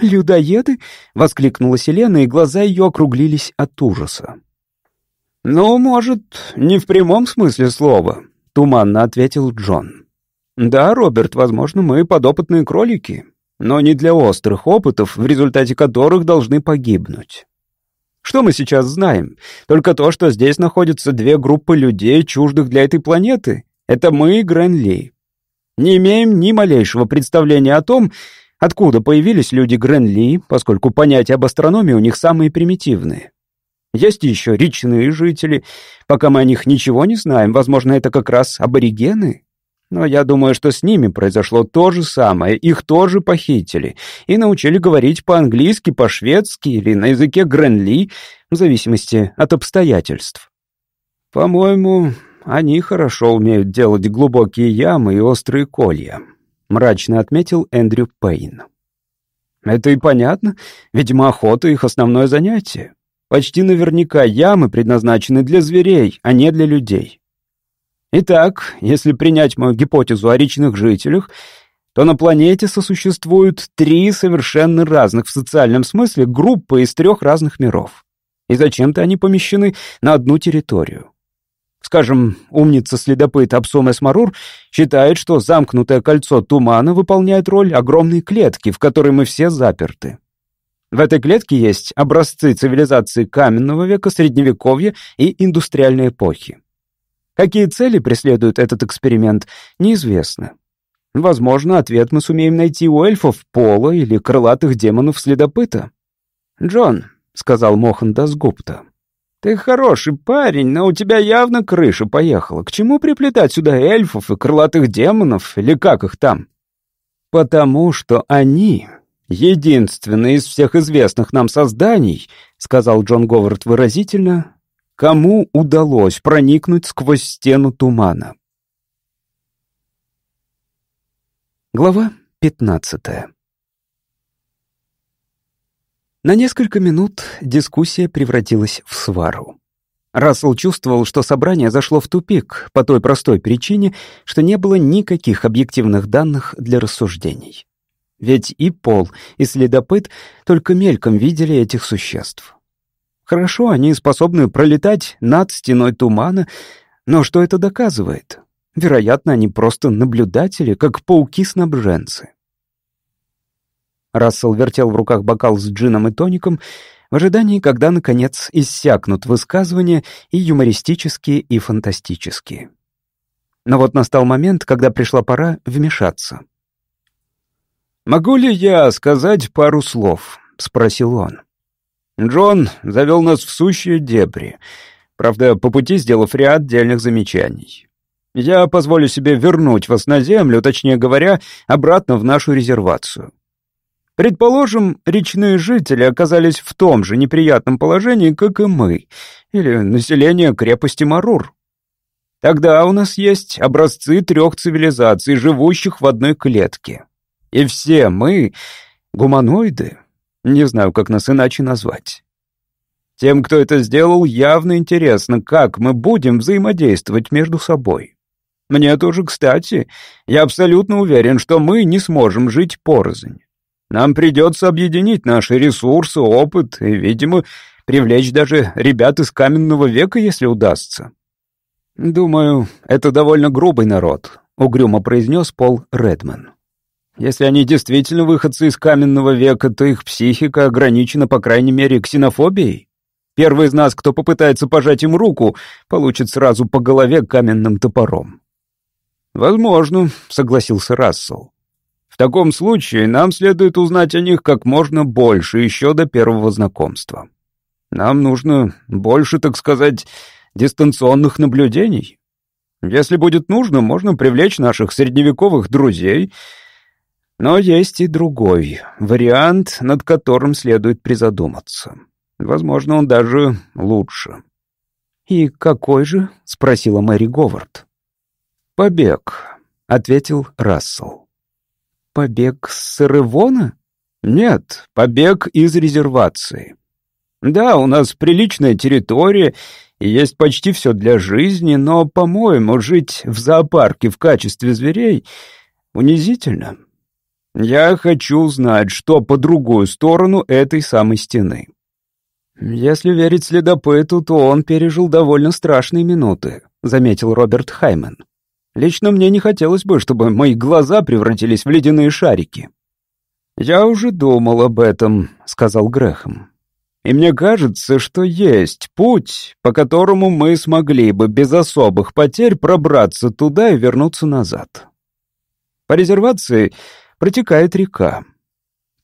«Людоеды?» — воскликнула Селена, и глаза ее округлились от ужаса. «Ну, может, не в прямом смысле слова», — туманно ответил Джон. «Да, Роберт, возможно, мы подопытные кролики, но не для острых опытов, в результате которых должны погибнуть. Что мы сейчас знаем? Только то, что здесь находятся две группы людей, чуждых для этой планеты. Это мы и Гренли. Не имеем ни малейшего представления о том, откуда появились люди Гренли, поскольку понятия об астрономии у них самые примитивные. Есть еще речные жители. Пока мы о них ничего не знаем, возможно, это как раз аборигены. Но я думаю, что с ними произошло то же самое. Их тоже похитили и научили говорить по-английски, по-шведски или на языке Гренли, в зависимости от обстоятельств. По-моему, они хорошо умеют делать глубокие ямы и острые колья, мрачно отметил Эндрю Пейн. Это и понятно, видимо, охота их основное занятие. Почти наверняка ямы предназначены для зверей, а не для людей. Итак, если принять мою гипотезу о речных жителях, то на планете сосуществуют три совершенно разных в социальном смысле группы из трех разных миров. И зачем-то они помещены на одну территорию. Скажем, умница-следопыт Апсомес Марур считает, что замкнутое кольцо тумана выполняет роль огромной клетки, в которой мы все заперты. В этой клетке есть образцы цивилизации каменного века, средневековья и индустриальной эпохи. Какие цели преследует этот эксперимент, неизвестно. Возможно, ответ мы сумеем найти у эльфов пола или крылатых демонов-следопыта. «Джон», — сказал Мохан Дасгупта, — «ты хороший парень, но у тебя явно крыша поехала. К чему приплетать сюда эльфов и крылатых демонов, или как их там?» «Потому что они «Единственное из всех известных нам созданий», — сказал Джон Говард выразительно, «кому удалось проникнуть сквозь стену тумана». Глава пятнадцатая. На несколько минут дискуссия превратилась в свару. Рассел чувствовал, что собрание зашло в тупик по той простой причине, что не было никаких объективных данных для рассуждений. Ведь и Пол, и следопыт только мельком видели этих существ. Хорошо, они способны пролетать над стеной тумана, но что это доказывает? Вероятно, они просто наблюдатели, как пауки-снабженцы. Рассел вертел в руках бокал с джином и тоником в ожидании, когда, наконец, иссякнут высказывания и юмористические, и фантастические. Но вот настал момент, когда пришла пора вмешаться — «Могу ли я сказать пару слов?» — спросил он. Джон завел нас в сущие дебри, правда, по пути сделав ряд отдельных замечаний. Я позволю себе вернуть вас на землю, точнее говоря, обратно в нашу резервацию. Предположим, речные жители оказались в том же неприятном положении, как и мы, или население крепости Марур. Тогда у нас есть образцы трех цивилизаций, живущих в одной клетке. И все мы — гуманоиды. Не знаю, как нас иначе назвать. Тем, кто это сделал, явно интересно, как мы будем взаимодействовать между собой. Мне тоже кстати. Я абсолютно уверен, что мы не сможем жить порознь. Нам придется объединить наши ресурсы, опыт и, видимо, привлечь даже ребят из каменного века, если удастся. Думаю, это довольно грубый народ, угрюмо произнес Пол Редман. Если они действительно выходцы из каменного века, то их психика ограничена, по крайней мере, ксенофобией. Первый из нас, кто попытается пожать им руку, получит сразу по голове каменным топором. «Возможно», — согласился Рассел. «В таком случае нам следует узнать о них как можно больше еще до первого знакомства. Нам нужно больше, так сказать, дистанционных наблюдений. Если будет нужно, можно привлечь наших средневековых друзей. Но есть и другой вариант, над которым следует призадуматься. Возможно, он даже лучше. «И какой же?» — спросила Мэри Говард. «Побег», — ответил Рассел. «Побег с Ревона?» «Нет, побег из резервации. Да, у нас приличная территория, и есть почти все для жизни, но, по-моему, жить в зоопарке в качестве зверей унизительно. Я хочу знать, что по другую сторону этой самой стены. Если верить следопыту, то он пережил довольно страшные минуты, заметил Роберт Хаймен. Лично мне не хотелось бы, чтобы мои глаза превратились в ледяные шарики. «Я уже думал об этом», — сказал Грехом. И мне кажется, что есть путь, по которому мы смогли бы без особых потерь пробраться туда и вернуться назад. По резервации протекает река.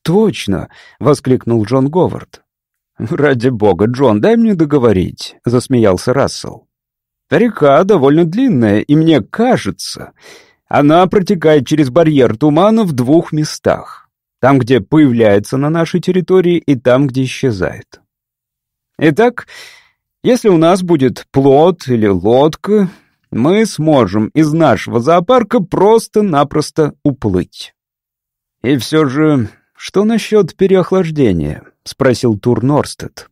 «Точно!» — воскликнул Джон Говард. «Ради бога, Джон, дай мне договорить», — засмеялся Рассел. «Река довольно длинная, и мне кажется, она протекает через барьер тумана в двух местах. Там, где появляется на нашей территории, и там, где исчезает. Итак, если у нас будет плот или лодка, мы сможем из нашего зоопарка просто-напросто уплыть. И все же, что насчет переохлаждения? Спросил Тур Норстед.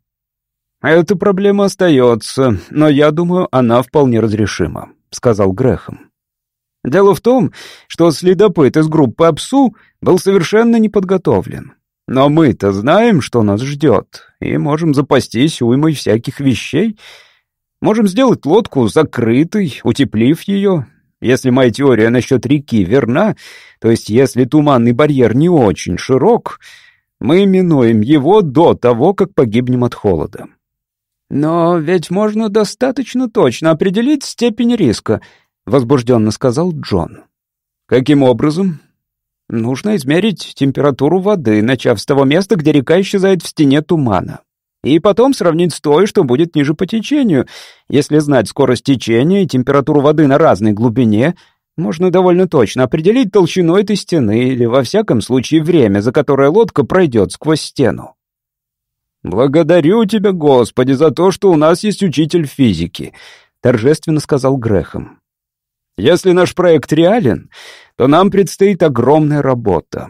Эта проблема остается, но я думаю, она вполне разрешима, сказал Грехом. Дело в том, что следопыт из группы АПСУ был совершенно неподготовлен. Но мы-то знаем, что нас ждет, и можем запастись уймой всяких вещей. Можем сделать лодку закрытой, утеплив ее. Если моя теория насчет реки верна, то есть если туманный барьер не очень широк, мы минуем его до того, как погибнем от холода. Но ведь можно достаточно точно определить степень риска — возбужденно сказал Джон. «Каким образом?» «Нужно измерить температуру воды, начав с того места, где река исчезает в стене тумана. И потом сравнить с той, что будет ниже по течению. Если знать скорость течения и температуру воды на разной глубине, можно довольно точно определить толщину этой стены или, во всяком случае, время, за которое лодка пройдет сквозь стену. «Благодарю тебя, Господи, за то, что у нас есть учитель физики», — торжественно сказал Грехом. Если наш проект реален, то нам предстоит огромная работа.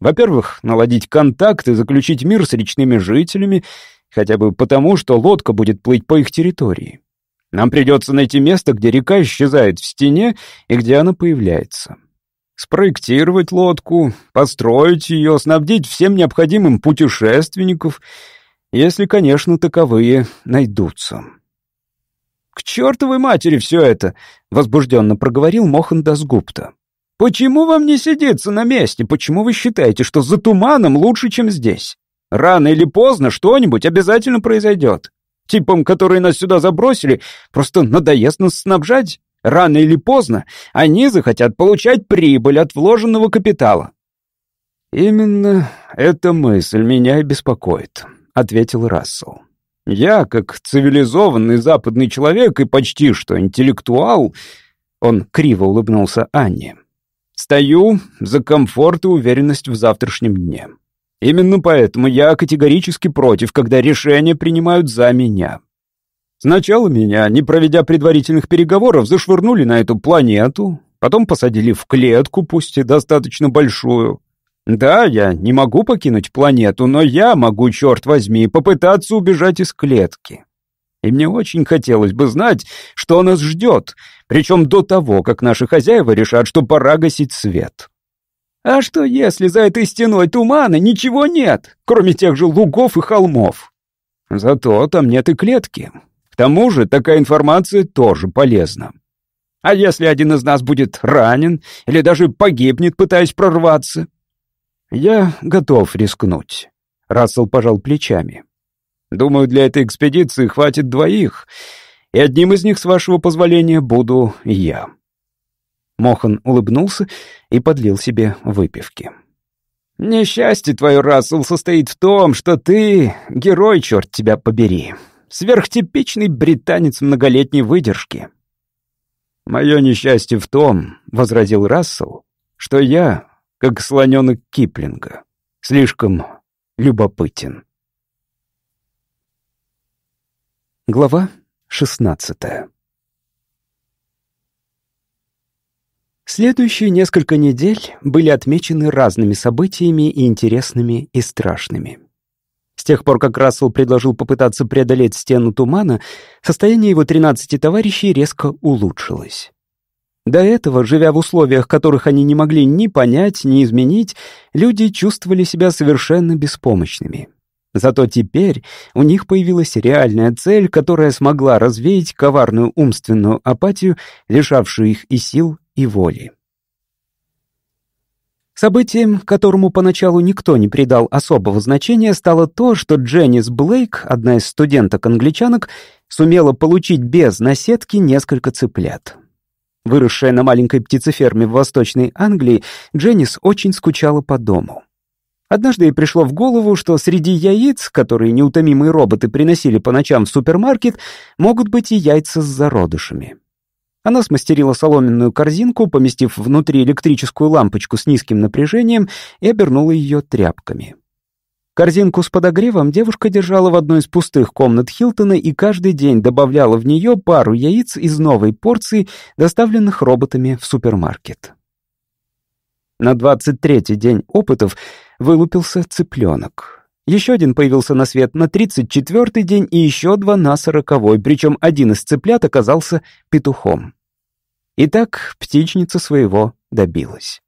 Во-первых, наладить контакт и заключить мир с речными жителями, хотя бы потому, что лодка будет плыть по их территории. Нам придется найти место, где река исчезает в стене и где она появляется. Спроектировать лодку, построить ее, снабдить всем необходимым путешественников, если, конечно, таковые найдутся. «К чертовой матери все это!» — возбужденно проговорил Мохан Дасгупта. «Почему вам не сидится на месте? Почему вы считаете, что за туманом лучше, чем здесь? Рано или поздно что-нибудь обязательно произойдет. Типам, которые нас сюда забросили, просто надоест нас снабжать. Рано или поздно они захотят получать прибыль от вложенного капитала». «Именно эта мысль меня и беспокоит», — ответил Рассел. Я, как цивилизованный западный человек и почти что интеллектуал, он криво улыбнулся Анне, стою за комфорт и уверенность в завтрашнем дне. Именно поэтому я категорически против, когда решения принимают за меня. Сначала меня, не проведя предварительных переговоров, зашвырнули на эту планету, потом посадили в клетку, пусть и достаточно большую, да, я не могу покинуть планету, но я могу, черт возьми, попытаться убежать из клетки. И мне очень хотелось бы знать, что нас ждет, причем до того, как наши хозяева решат, что пора гасить свет. А что если за этой стеной тумана ничего нет, кроме тех же лугов и холмов? Зато там нет и клетки. К тому же такая информация тоже полезна. А если один из нас будет ранен или даже погибнет, пытаясь прорваться? «Я готов рискнуть», — Рассел пожал плечами. «Думаю, для этой экспедиции хватит двоих, и одним из них, с вашего позволения, буду я». Мохан улыбнулся и подлил себе выпивки. «Несчастье твое, Рассел, состоит в том, что ты герой, черт тебя побери. Сверхтипичный британец многолетней выдержки». «Мое несчастье в том, — возразил Рассел, — что я, как слоненок Киплинга, слишком любопытен». Глава шестнадцатая Следующие несколько недель были отмечены разными событиями и интересными, и страшными. С тех пор, как Рассел предложил попытаться преодолеть стену тумана, состояние его 13 товарищей резко улучшилось. До этого, живя в условиях, которых они не могли ни понять, ни изменить, люди чувствовали себя совершенно беспомощными. Зато теперь у них появилась реальная цель, которая смогла развеять коварную умственную апатию, лишавшую их и сил, и воли. Событием, которому поначалу никто не придал особого значения, стало то, что Дженнис Блейк, одна из студенток-англичанок, сумела получить без наседки несколько цыплят. Выросшая на маленькой птицеферме в Восточной Англии, Дженнис очень скучала по дому. Однажды ей пришло в голову, что среди яиц, которые неутомимые роботы приносили по ночам в супермаркет, могут быть и яйца с зародышами. Она смастерила соломенную корзинку, поместив внутри электрическую лампочку с низким напряжением и обернула ее тряпками. Корзинку с подогревом девушка держала в одной из пустых комнат Хилтона и каждый день добавляла в нее пару яиц из новой порции, доставленных роботами в супермаркет. На 23-й день опытов вылупился цыпленок. Еще один появился на свет на 34-й день и еще два на 40-й, причем один из цыплят оказался петухом. Итак, птичница своего добилась.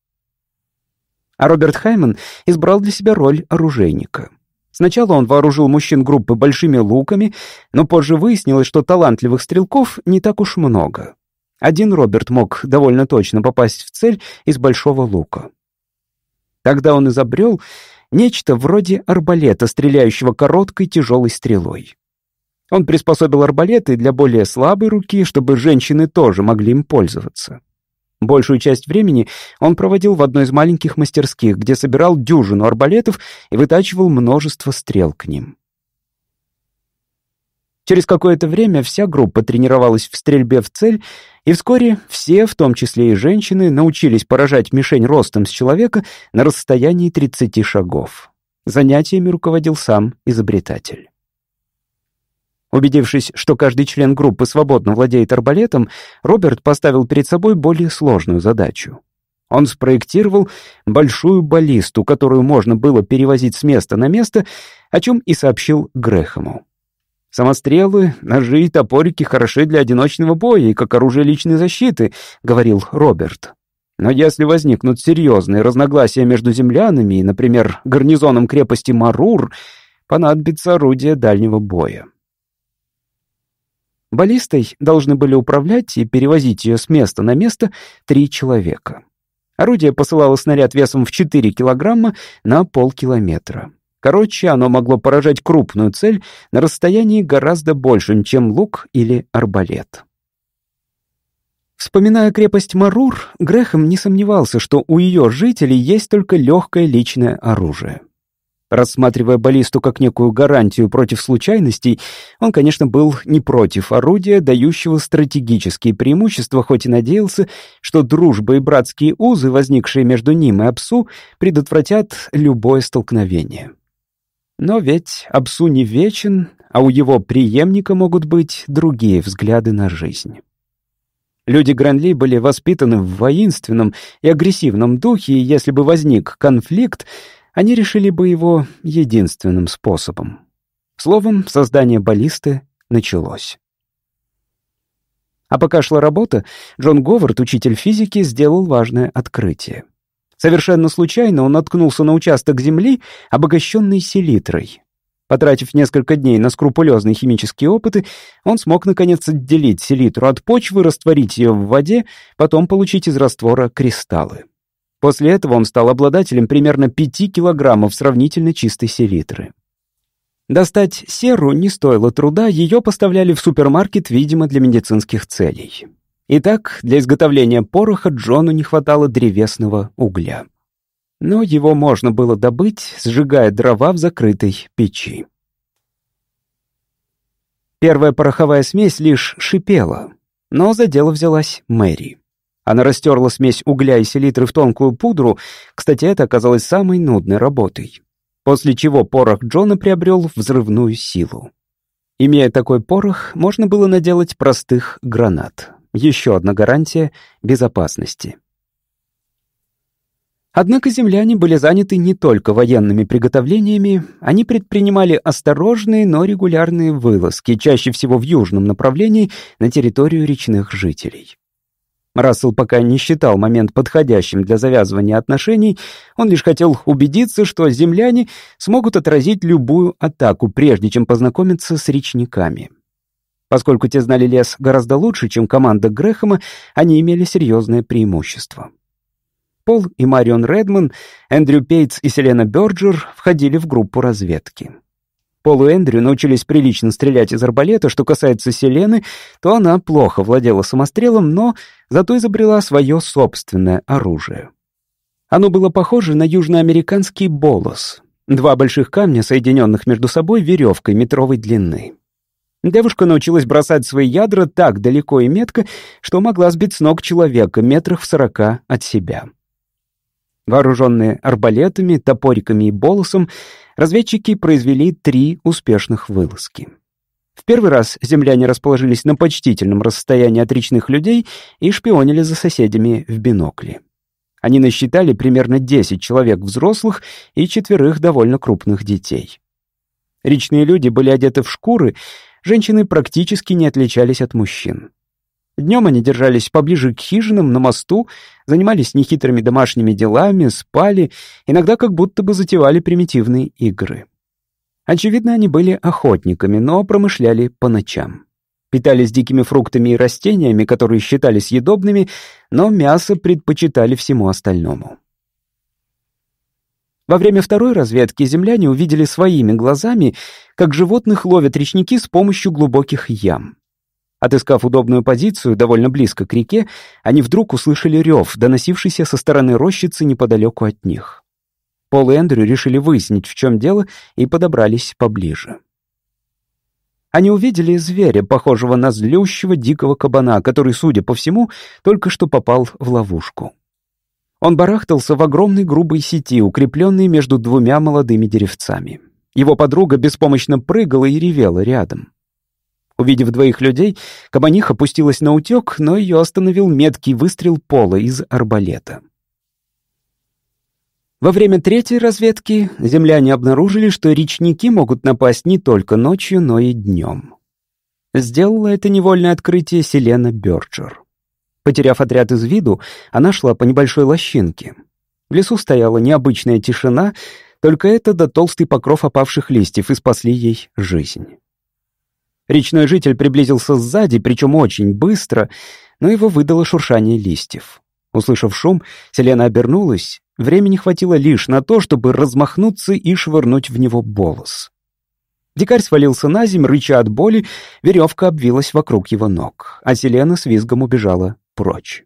А Роберт Хайман избрал для себя роль оружейника. Сначала он вооружил мужчин группы большими луками, но позже выяснилось, что талантливых стрелков не так уж много. Один Роберт мог довольно точно попасть в цель из большого лука. Тогда он изобрел нечто вроде арбалета, стреляющего короткой тяжелой стрелой. Он приспособил арбалеты для более слабой руки, чтобы женщины тоже могли им пользоваться. Большую часть времени он проводил в одной из маленьких мастерских, где собирал дюжину арбалетов и вытачивал множество стрел к ним. Через какое-то время вся группа тренировалась в стрельбе в цель, и вскоре все, в том числе и женщины, научились поражать мишень ростом с человека на расстоянии 30 шагов. Занятиями руководил сам изобретатель. Убедившись, что каждый член группы свободно владеет арбалетом, Роберт поставил перед собой более сложную задачу. Он спроектировал большую баллисту, которую можно было перевозить с места на место, о чем и сообщил Грэхэму. «Самострелы, ножи и топорики хороши для одиночного боя и как оружие личной защиты», — говорил Роберт. «Но если возникнут серьезные разногласия между землянами и, например, гарнизоном крепости Марур, понадобится орудие дальнего боя. Баллистой должны были управлять и перевозить ее с места на место три человека. Орудие посылало снаряд весом в 4 килограмма на полкилометра. Короче, оно могло поражать крупную цель на расстоянии гораздо большем, чем лук или арбалет. Вспоминая крепость Марур, Грехом не сомневался, что у ее жителей есть только легкое личное оружие. Рассматривая баллисту как некую гарантию против случайностей, он, конечно, был не против орудия, дающего стратегические преимущества, хоть и надеялся, что дружба и братские узы, возникшие между ним и Апсу, предотвратят любое столкновение. Но ведь Апсу не вечен, а у его преемника могут быть другие взгляды на жизнь. Люди Гранли были воспитаны в воинственном и агрессивном духе, и если бы возник конфликт, они решили бы его единственным способом. Словом, создание баллисты началось. А пока шла работа, Джон Говард, учитель физики, сделал важное открытие. Совершенно случайно он наткнулся на участок земли, обогащенный селитрой. Потратив несколько дней на скрупулезные химические опыты, он смог, наконец, отделить селитру от почвы, растворить ее в воде, потом получить из раствора кристаллы. После этого он стал обладателем примерно 5 килограммов сравнительно чистой селитры. Достать серу не стоило труда, ее поставляли в супермаркет, видимо, для медицинских целей. Итак, для изготовления пороха Джону не хватало древесного угля. Но его можно было добыть, сжигая дрова в закрытой печи. Первая пороховая смесь лишь шипела, но за дело взялась Мэри. Она растерла смесь угля и селитры в тонкую пудру, кстати, это оказалось самой нудной работой. После чего порох Джона приобрел взрывную силу. Имея такой порох, можно было наделать простых гранат. Еще одна гарантия безопасности. Однако земляне были заняты не только военными приготовлениями, они предпринимали осторожные, но регулярные вылазки, чаще всего в южном направлении, на территорию речных жителей. Рассел пока не считал момент подходящим для завязывания отношений, он лишь хотел убедиться, что земляне смогут отразить любую атаку, прежде чем познакомиться с речниками. Поскольку те знали лес гораздо лучше, чем команда Грэхэма, они имели серьезное преимущество. Пол и Марион Редман, Эндрю Пейтс и Селена Бёрджер входили в группу разведки. Пол и Эндрю научились прилично стрелять из арбалета. Что касается Селены, то она плохо владела самострелом, но зато изобрела свое собственное оружие. Оно было похоже на южноамериканский болос. Два больших камня, соединенных между собой веревкой метровой длины. Девушка научилась бросать свои ядра так далеко и метко, что могла сбить с ног человека метрах в сорока от себя. Вооруженные арбалетами, топориками и болосом, разведчики произвели три успешных вылазки. В первый раз земляне расположились на почтительном расстоянии от речных людей и шпионили за соседями в бинокле. Они насчитали примерно 10 человек взрослых и четверых довольно крупных детей. Речные люди были одеты в шкуры, женщины практически не отличались от мужчин. Днем они держались поближе к хижинам, на мосту, занимались нехитрыми домашними делами, спали, иногда как будто бы затевали примитивные игры. Очевидно, они были охотниками, но промышляли по ночам. Питались дикими фруктами и растениями, которые считались съедобными, но мясо предпочитали всему остальному. Во время второй разведки земляне увидели своими глазами, как животных ловят речники с помощью глубоких ям. Отыскав удобную позицию довольно близко к реке, они вдруг услышали рев, доносившийся со стороны рощицы неподалеку от них. Пол и Эндрю решили выяснить, в чем дело, и подобрались поближе. Они увидели зверя, похожего на злющего дикого кабана, который, судя по всему, только что попал в ловушку. Он барахтался в огромной грубой сети, укрепленной между двумя молодыми деревцами. Его подруга беспомощно прыгала и ревела рядом. Увидев двоих людей, кабаниха опустилась на утек, но ее остановил меткий выстрел пола из арбалета. Во время третьей разведки земляне обнаружили, что речники могут напасть не только ночью, но и днем. Сделала это невольное открытие Селена Бёрджер. Потеряв отряд из виду, она шла по небольшой лощинке. В лесу стояла необычная тишина, только это да толстый покров опавших листьев и спасли ей жизнь. Речной житель приблизился сзади, причем очень быстро, но его выдало шуршание листьев. Услышав шум, Селена обернулась. Времени хватило лишь на то, чтобы размахнуться и швырнуть в него болос. Дикарь свалился на землю, рыча от боли, веревка обвилась вокруг его ног, а Селена с визгом убежала прочь.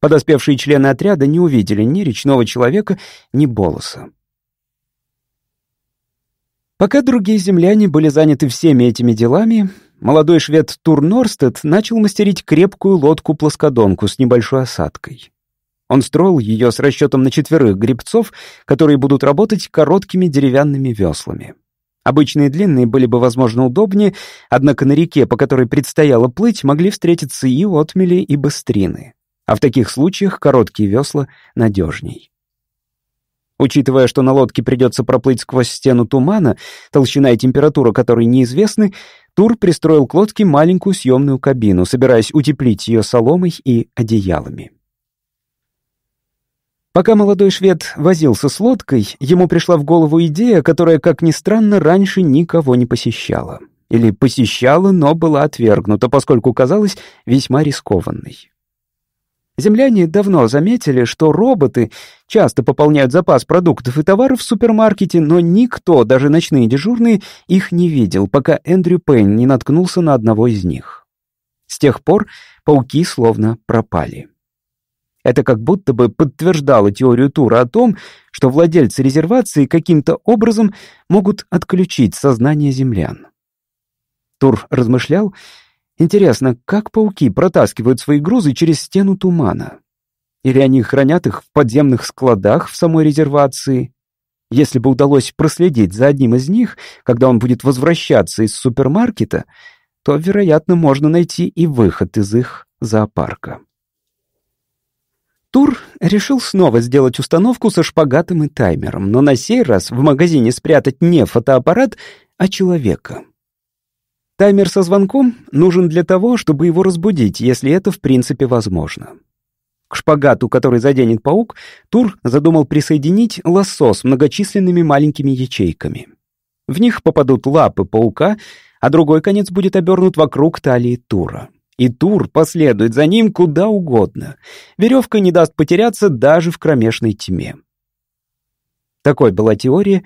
Подоспевшие члены отряда не увидели ни речного человека, ни болоса. Пока другие земляне были заняты всеми этими делами, молодой швед Тур Норстед начал мастерить крепкую лодку-плоскодонку с небольшой осадкой. Он строил ее с расчетом на четверых гребцов, которые будут работать короткими деревянными веслами. Обычные длинные были бы, возможно, удобнее, однако на реке, по которой предстояло плыть, могли встретиться и отмели, и быстрины. А в таких случаях короткие весла надежней. Учитывая, что на лодке придется проплыть сквозь стену тумана, толщина и температура которой неизвестны, Тур пристроил к лодке маленькую съемную кабину, собираясь утеплить ее соломой и одеялами. Пока молодой швед возился с лодкой, ему пришла в голову идея, которая, как ни странно, раньше никого не посещала. Или посещала, но была отвергнута, поскольку казалась весьма рискованной. Земляне давно заметили, что роботы часто пополняют запас продуктов и товаров в супермаркете, но никто, даже ночные дежурные, их не видел, пока Эндрю Пейн не наткнулся на одного из них. С тех пор пауки словно пропали. Это как будто бы подтверждало теорию Тура о том, что владельцы резервации каким-то образом могут отключить сознание землян. Тур размышлял, интересно, как пауки протаскивают свои грузы через стену тумана? Или они хранят их в подземных складах в самой резервации? Если бы удалось проследить за одним из них, когда он будет возвращаться из супермаркета, то, вероятно, можно найти и выход из их зоопарка. Тур решил снова сделать установку со шпагатом и таймером, но на сей раз в магазине спрятать не фотоаппарат, а человека. Таймер со звонком нужен для того, чтобы его разбудить, если это в принципе возможно. К шпагату, который заденет паук, Тур задумал присоединить лассо с многочисленными маленькими ячейками. В них попадут лапы паука, а другой конец будет обернут вокруг талии Тура и Тур последует за ним куда угодно. Веревка не даст потеряться даже в кромешной тьме. Такой была теория.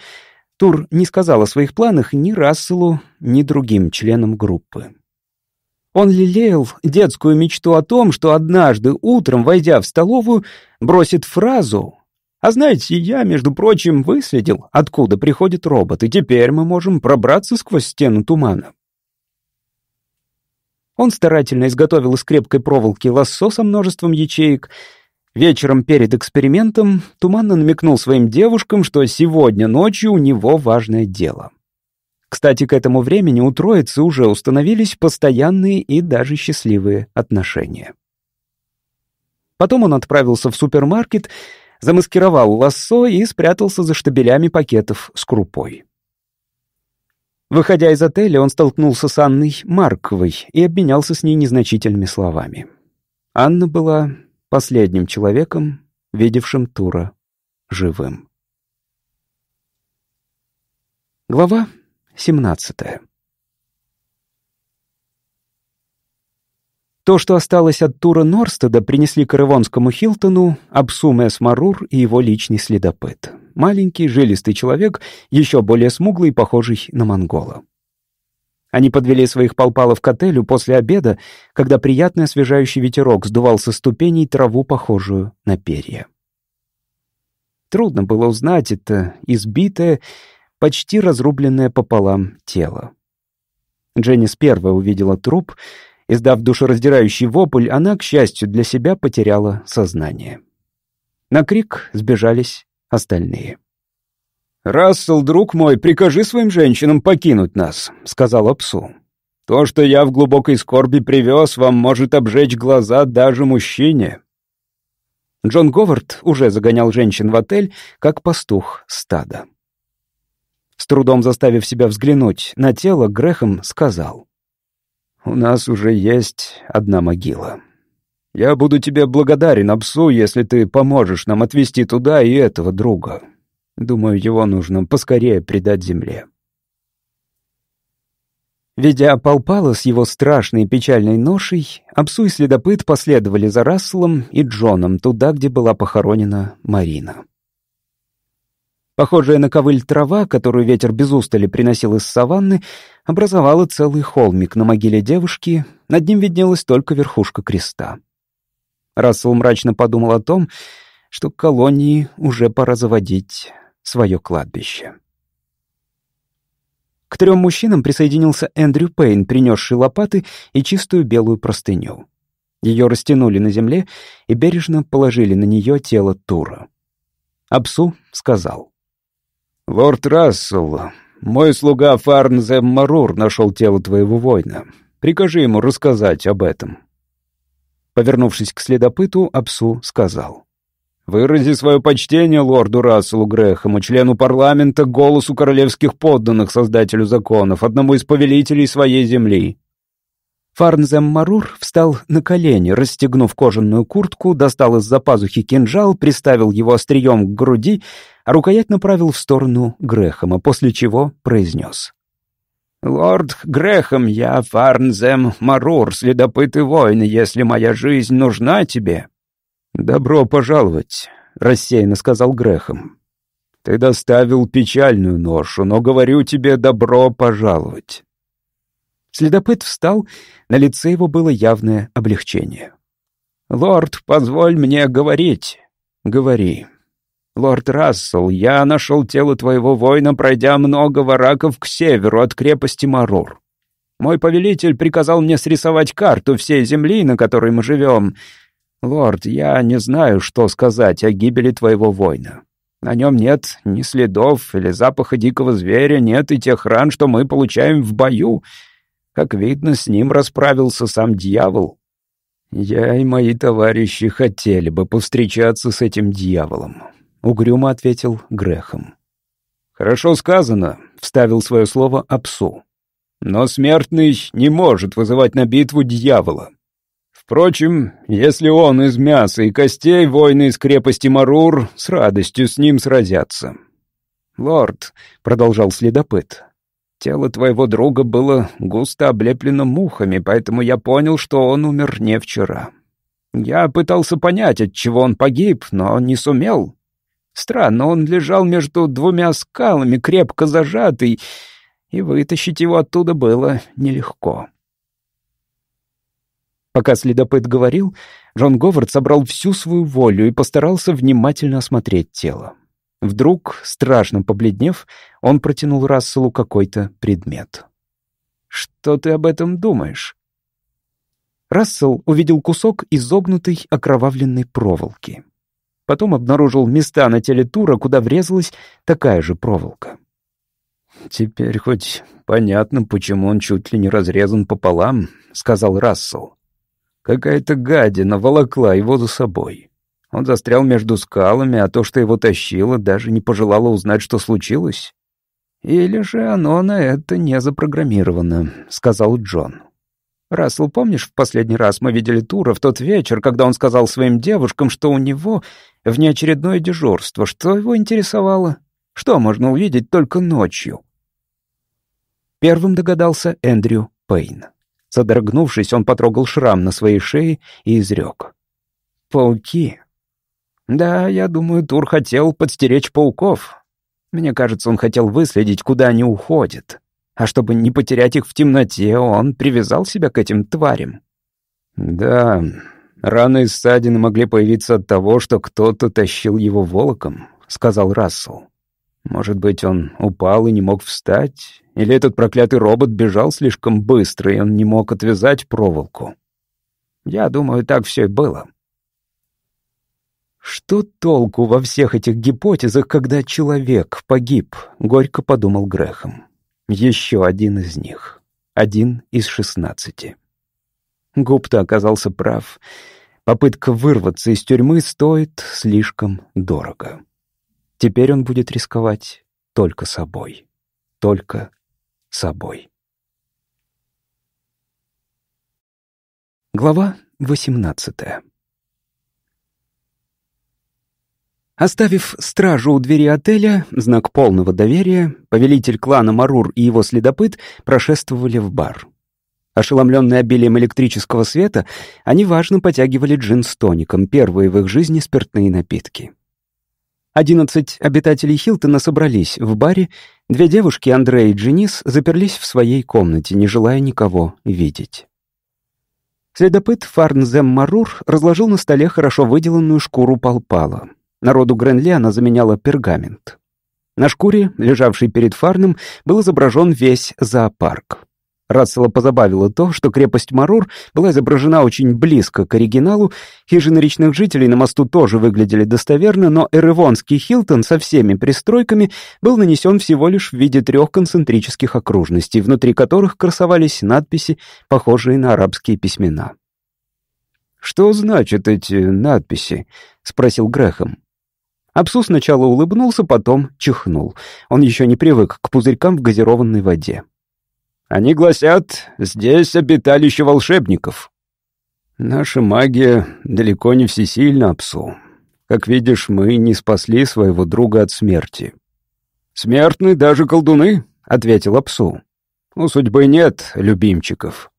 Тур не сказал о своих планах ни Расселу, ни другим членам группы. Он лелеял детскую мечту о том, что однажды утром, войдя в столовую, бросит фразу «А знаете, я, между прочим, выследил, откуда приходит робот, и теперь мы можем пробраться сквозь стену тумана». Он старательно изготовил из крепкой проволоки лассо со множеством ячеек. Вечером перед экспериментом туманно намекнул своим девушкам, что сегодня ночью у него важное дело. Кстати, к этому времени у троицы уже установились постоянные и даже счастливые отношения. Потом он отправился в супермаркет, замаскировал лассо и спрятался за штабелями пакетов с крупой. Выходя из отеля, он столкнулся с Анной Марковой и обменялся с ней незначительными словами. Анна была последним человеком, видевшим Тура живым. Глава 17 То, что осталось от Тура Норстеда, принесли к Ирвонскому Хилтону Абсуме Смарур и его личный следопыт. Маленький, жилистый человек, еще более смуглый, похожий на монгола. Они подвели своих полпалов к отелю после обеда, когда приятный освежающий ветерок сдувал со ступеней траву, похожую на перья. Трудно было узнать это избитое, почти разрубленное пополам тело. Дженнис первая увидела труп — Издав душераздирающий вопль, она, к счастью для себя, потеряла сознание. На крик сбежались остальные. «Рассел, друг мой, прикажи своим женщинам покинуть нас», — сказал псу. «То, что я в глубокой скорби привез, вам может обжечь глаза даже мужчине». Джон Говард уже загонял женщин в отель, как пастух стада. С трудом заставив себя взглянуть на тело, Грехом сказал. У нас уже есть одна могила. Я буду тебе благодарен, Апсу, если ты поможешь нам отвезти туда и этого друга. Думаю, его нужно поскорее предать земле». Ведя Палпала с его страшной печальной ношей, Апсу и следопыт последовали за Расселом и Джоном туда, где была похоронена Марина. Похожая на ковыль трава, которую ветер без устали приносил из саванны, образовала целый холмик на могиле девушки, над ним виднелась только верхушка креста. Рассел мрачно подумал о том, что колонии уже пора заводить свое кладбище. К трем мужчинам присоединился Эндрю Пейн, принесший лопаты и чистую белую простыню. Ее растянули на земле и бережно положили на нее тело Тура. Абсу сказал — «Лорд Рассел, мой слуга Фарнзем Марур нашел тело твоего воина. Прикажи ему рассказать об этом». Повернувшись к следопыту, Апсу сказал. «Вырази свое почтение лорду Расселу Грэхэму, члену парламента, голосу королевских подданных, создателю законов, одному из повелителей своей земли. Фарнзем Марур встал на колени, расстегнув кожаную куртку, достал из-за пазухи кинжал, приставил его острием к груди, а рукоять направил в сторону Грэхэма, после чего произнес. «Лорд Грэхэм, я Фарнзем Марур, следопыт и воин, если моя жизнь нужна тебе». «Добро пожаловать», — рассеянно сказал Грэхэм. «Ты доставил печальную ношу, но говорю тебе добро пожаловать». Следопыт встал, на лице его было явное облегчение. «Лорд, позволь мне говорить». «Говори». «Лорд Рассел, я нашел тело твоего воина, пройдя много вараков к северу от крепости Марур. Мой повелитель приказал мне срисовать карту всей земли, на которой мы живем. Лорд, я не знаю, что сказать о гибели твоего воина. На нем нет ни следов или запаха дикого зверя, нет и тех ран, что мы получаем в бою. Как видно, с ним расправился сам дьявол. Я и мои товарищи хотели бы повстречаться с этим дьяволом, угрюмо ответил Грехом. Хорошо сказано, вставил свое слово Апсу. Но смертный не может вызывать на битву дьявола. Впрочем, если он из мяса и костей, воины из крепости Марур с радостью с ним сразятся. «Лорд», — продолжал следопыт, — «тело твоего друга было густо облеплено мухами, поэтому я понял, что он умер не вчера. Я пытался понять, от чего он погиб, но не сумел. Странно, он лежал между двумя скалами, крепко зажатый, и вытащить его оттуда было нелегко». Пока следопыт говорил, Джон Говард собрал всю свою волю и постарался внимательно осмотреть тело. Вдруг, страшно побледнев, он протянул Расселу какой-то предмет. «Что ты об этом думаешь?» Рассел увидел кусок изогнутой окровавленной проволоки. Потом обнаружил места на теле Тура, куда врезалась такая же проволока. «Теперь хоть понятно, почему он чуть ли не разрезан пополам», — сказал Рассел. Какая-то гадина волокла его за собой. Он застрял между скалами, а то, что его тащило, даже не пожелало узнать, что случилось. «Или же оно на это не запрограммировано», — сказал Джон. «Рассел, помнишь, в последний раз мы видели Тура в тот вечер, когда он сказал своим девушкам, что у него внеочередное дежурство? Что его интересовало? Что можно увидеть только ночью?» Первым догадался Эндрю Пейн. Содрогнувшись, он потрогал шрам на своей шее и изрек. «Пауки». «Да, я думаю, Тур хотел подстеречь пауков. Мне кажется, он хотел выследить, куда они уходят. А чтобы не потерять их в темноте, он привязал себя к этим тварям». «Да, раны и ссадины могли появиться от того, что кто-то тащил его волоком», — сказал Рассел. «Может быть, он упал и не мог встать, или этот проклятый робот бежал слишком быстро, и он не мог отвязать проволоку? Я думаю, так все и было. «Что толку во всех этих гипотезах, когда человек погиб?» — горько подумал Грехом. «Еще один из них. Один из шестнадцати». Гупта оказался прав. Попытка вырваться из тюрьмы стоит слишком дорого. Теперь он будет рисковать только собой. Только собой. Глава 18 Оставив стражу у двери отеля, знак полного доверия, повелитель клана Марур и его следопыт прошествовали в бар. Ошеломленные обилием электрического света, они важно потягивали джин с тоником, первые в их жизни спиртные напитки. Одиннадцать обитателей Хилтона собрались в баре, две девушки, Андрея и Дженис, заперлись в своей комнате, не желая никого видеть. Следопыт Фарнзем Марур разложил на столе хорошо выделанную шкуру полпала. Народу Гренли она заменяла пергамент. На шкуре, лежавшей перед Фарном, был изображен весь зоопарк. Рассела позабавило то, что крепость Марур была изображена очень близко к оригиналу, хижины речных жителей на мосту тоже выглядели достоверно, но Эревонский Хилтон со всеми пристройками был нанесен всего лишь в виде трех концентрических окружностей, внутри которых красовались надписи, похожие на арабские письмена. «Что значат эти надписи?» — спросил Грехом. Апсу сначала улыбнулся, потом чихнул. Он еще не привык к пузырькам в газированной воде. Они гласят, здесь обиталище волшебников. Наша магия далеко не всесильна, псу. Как видишь, мы не спасли своего друга от смерти. Смертны даже колдуны, ответил псу. У судьбы нет любимчиков.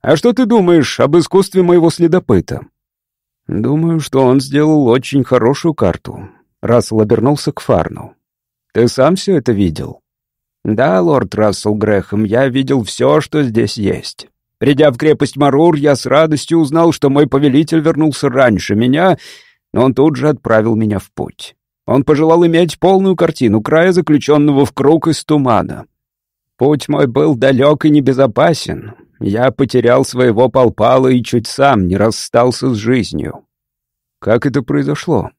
А что ты думаешь об искусстве моего следопыта? Думаю, что он сделал очень хорошую карту. Рассел обернулся к Фарну. Ты сам все это видел? «Да, лорд Рассел Грэхэм, я видел все, что здесь есть. Придя в крепость Марур, я с радостью узнал, что мой повелитель вернулся раньше меня, но он тут же отправил меня в путь. Он пожелал иметь полную картину края, заключенного в круг из тумана. Путь мой был далек и небезопасен. Я потерял своего полпала и чуть сам не расстался с жизнью. Как это произошло?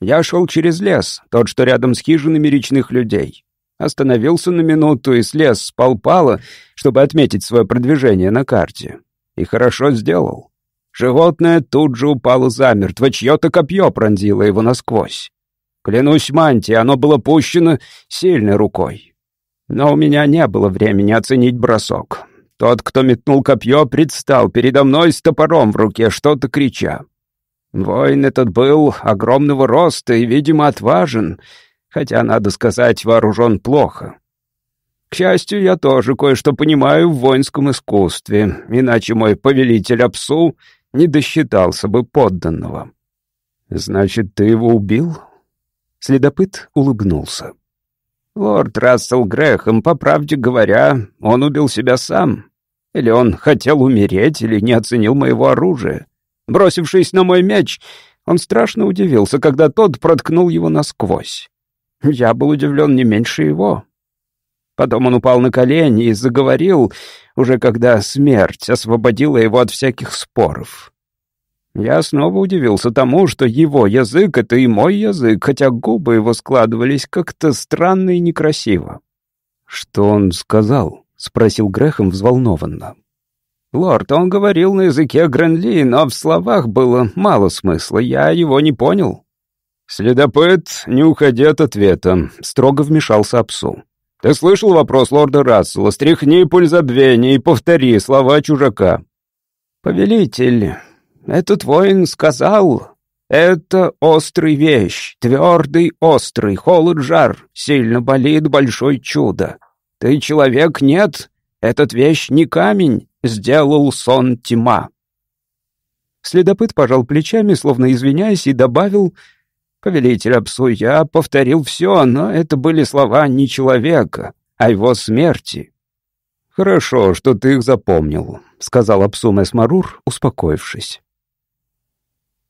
Я шел через лес, тот, что рядом с хижинами речных людей. Остановился на минуту и слез с полпала, чтобы отметить свое продвижение на карте. И хорошо сделал. Животное тут же упало замертво, чье-то копье пронзило его насквозь. Клянусь мантией, оно было пущено сильной рукой. Но у меня не было времени оценить бросок. Тот, кто метнул копье, предстал передо мной с топором в руке, что-то крича. Воин этот был огромного роста и, видимо, отважен, хотя, надо сказать, вооружен плохо. К счастью, я тоже кое-что понимаю в воинском искусстве, иначе мой повелитель Апсу не досчитался бы подданного. «Значит, ты его убил?» Следопыт улыбнулся. «Лорд Рассел Грэхэм, по правде говоря, он убил себя сам. Или он хотел умереть, или не оценил моего оружия. Бросившись на мой меч, он страшно удивился, когда тот проткнул его насквозь. Я был удивлен не меньше его. Потом он упал на колени и заговорил, уже когда смерть освободила его от всяких споров. Я снова удивился тому, что его язык — это и мой язык, хотя губы его складывались как-то странно и некрасиво. «Что он сказал?» — спросил Грехом взволнованно. «Лорд, он говорил на языке Гренли, но в словах было мало смысла, я его не понял». «Следопыт, не уходи от ответа», — строго вмешался Апсу. «Ты слышал вопрос лорда Рассела? Стряхни пуль забвения и повтори слова чужака». «Повелитель, этот воин сказал, это острый вещь, твердый, острый, холод-жар, сильно болит большое чудо. Ты человек, нет, этот вещь не камень, сделал сон тьма. Следопыт пожал плечами, словно извиняясь, и добавил, «Повелитель Апсу, я повторил все, но это были слова не человека, а его смерти». «Хорошо, что ты их запомнил», — сказал Апсу Месмарур, успокоившись.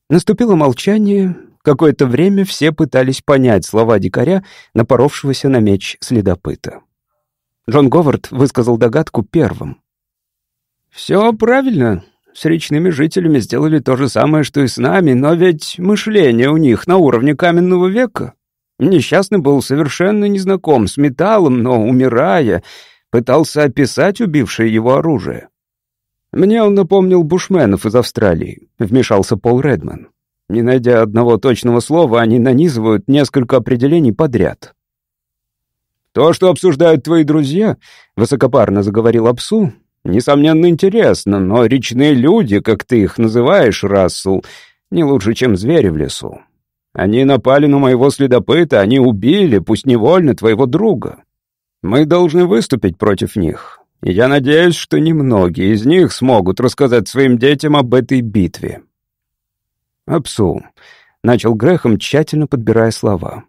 Наступило молчание. Какое-то время все пытались понять слова дикаря, напоровшегося на меч следопыта. Джон Говард высказал догадку первым. «Все правильно. С речными жителями сделали то же самое, что и с нами, но ведь мышление у них на уровне каменного века. Несчастный был совершенно незнаком с металлом, но, умирая, пытался описать убившее его оружие. «Мне он напомнил бушменов из Австралии», — вмешался Пол Редман. Не найдя одного точного слова, они нанизывают несколько определений подряд. «То, что обсуждают твои друзья», — высокопарно заговорил Апсу, — «несомненно интересно, но речные люди, как ты их называешь, Рассел, не лучше, чем звери в лесу. Они напали на моего следопыта, они убили, пусть невольно, твоего друга. Мы должны выступить против них, я надеюсь, что немногие из них смогут рассказать своим детям об этой битве. «Апсу», — начал Грехом, тщательно подбирая слова.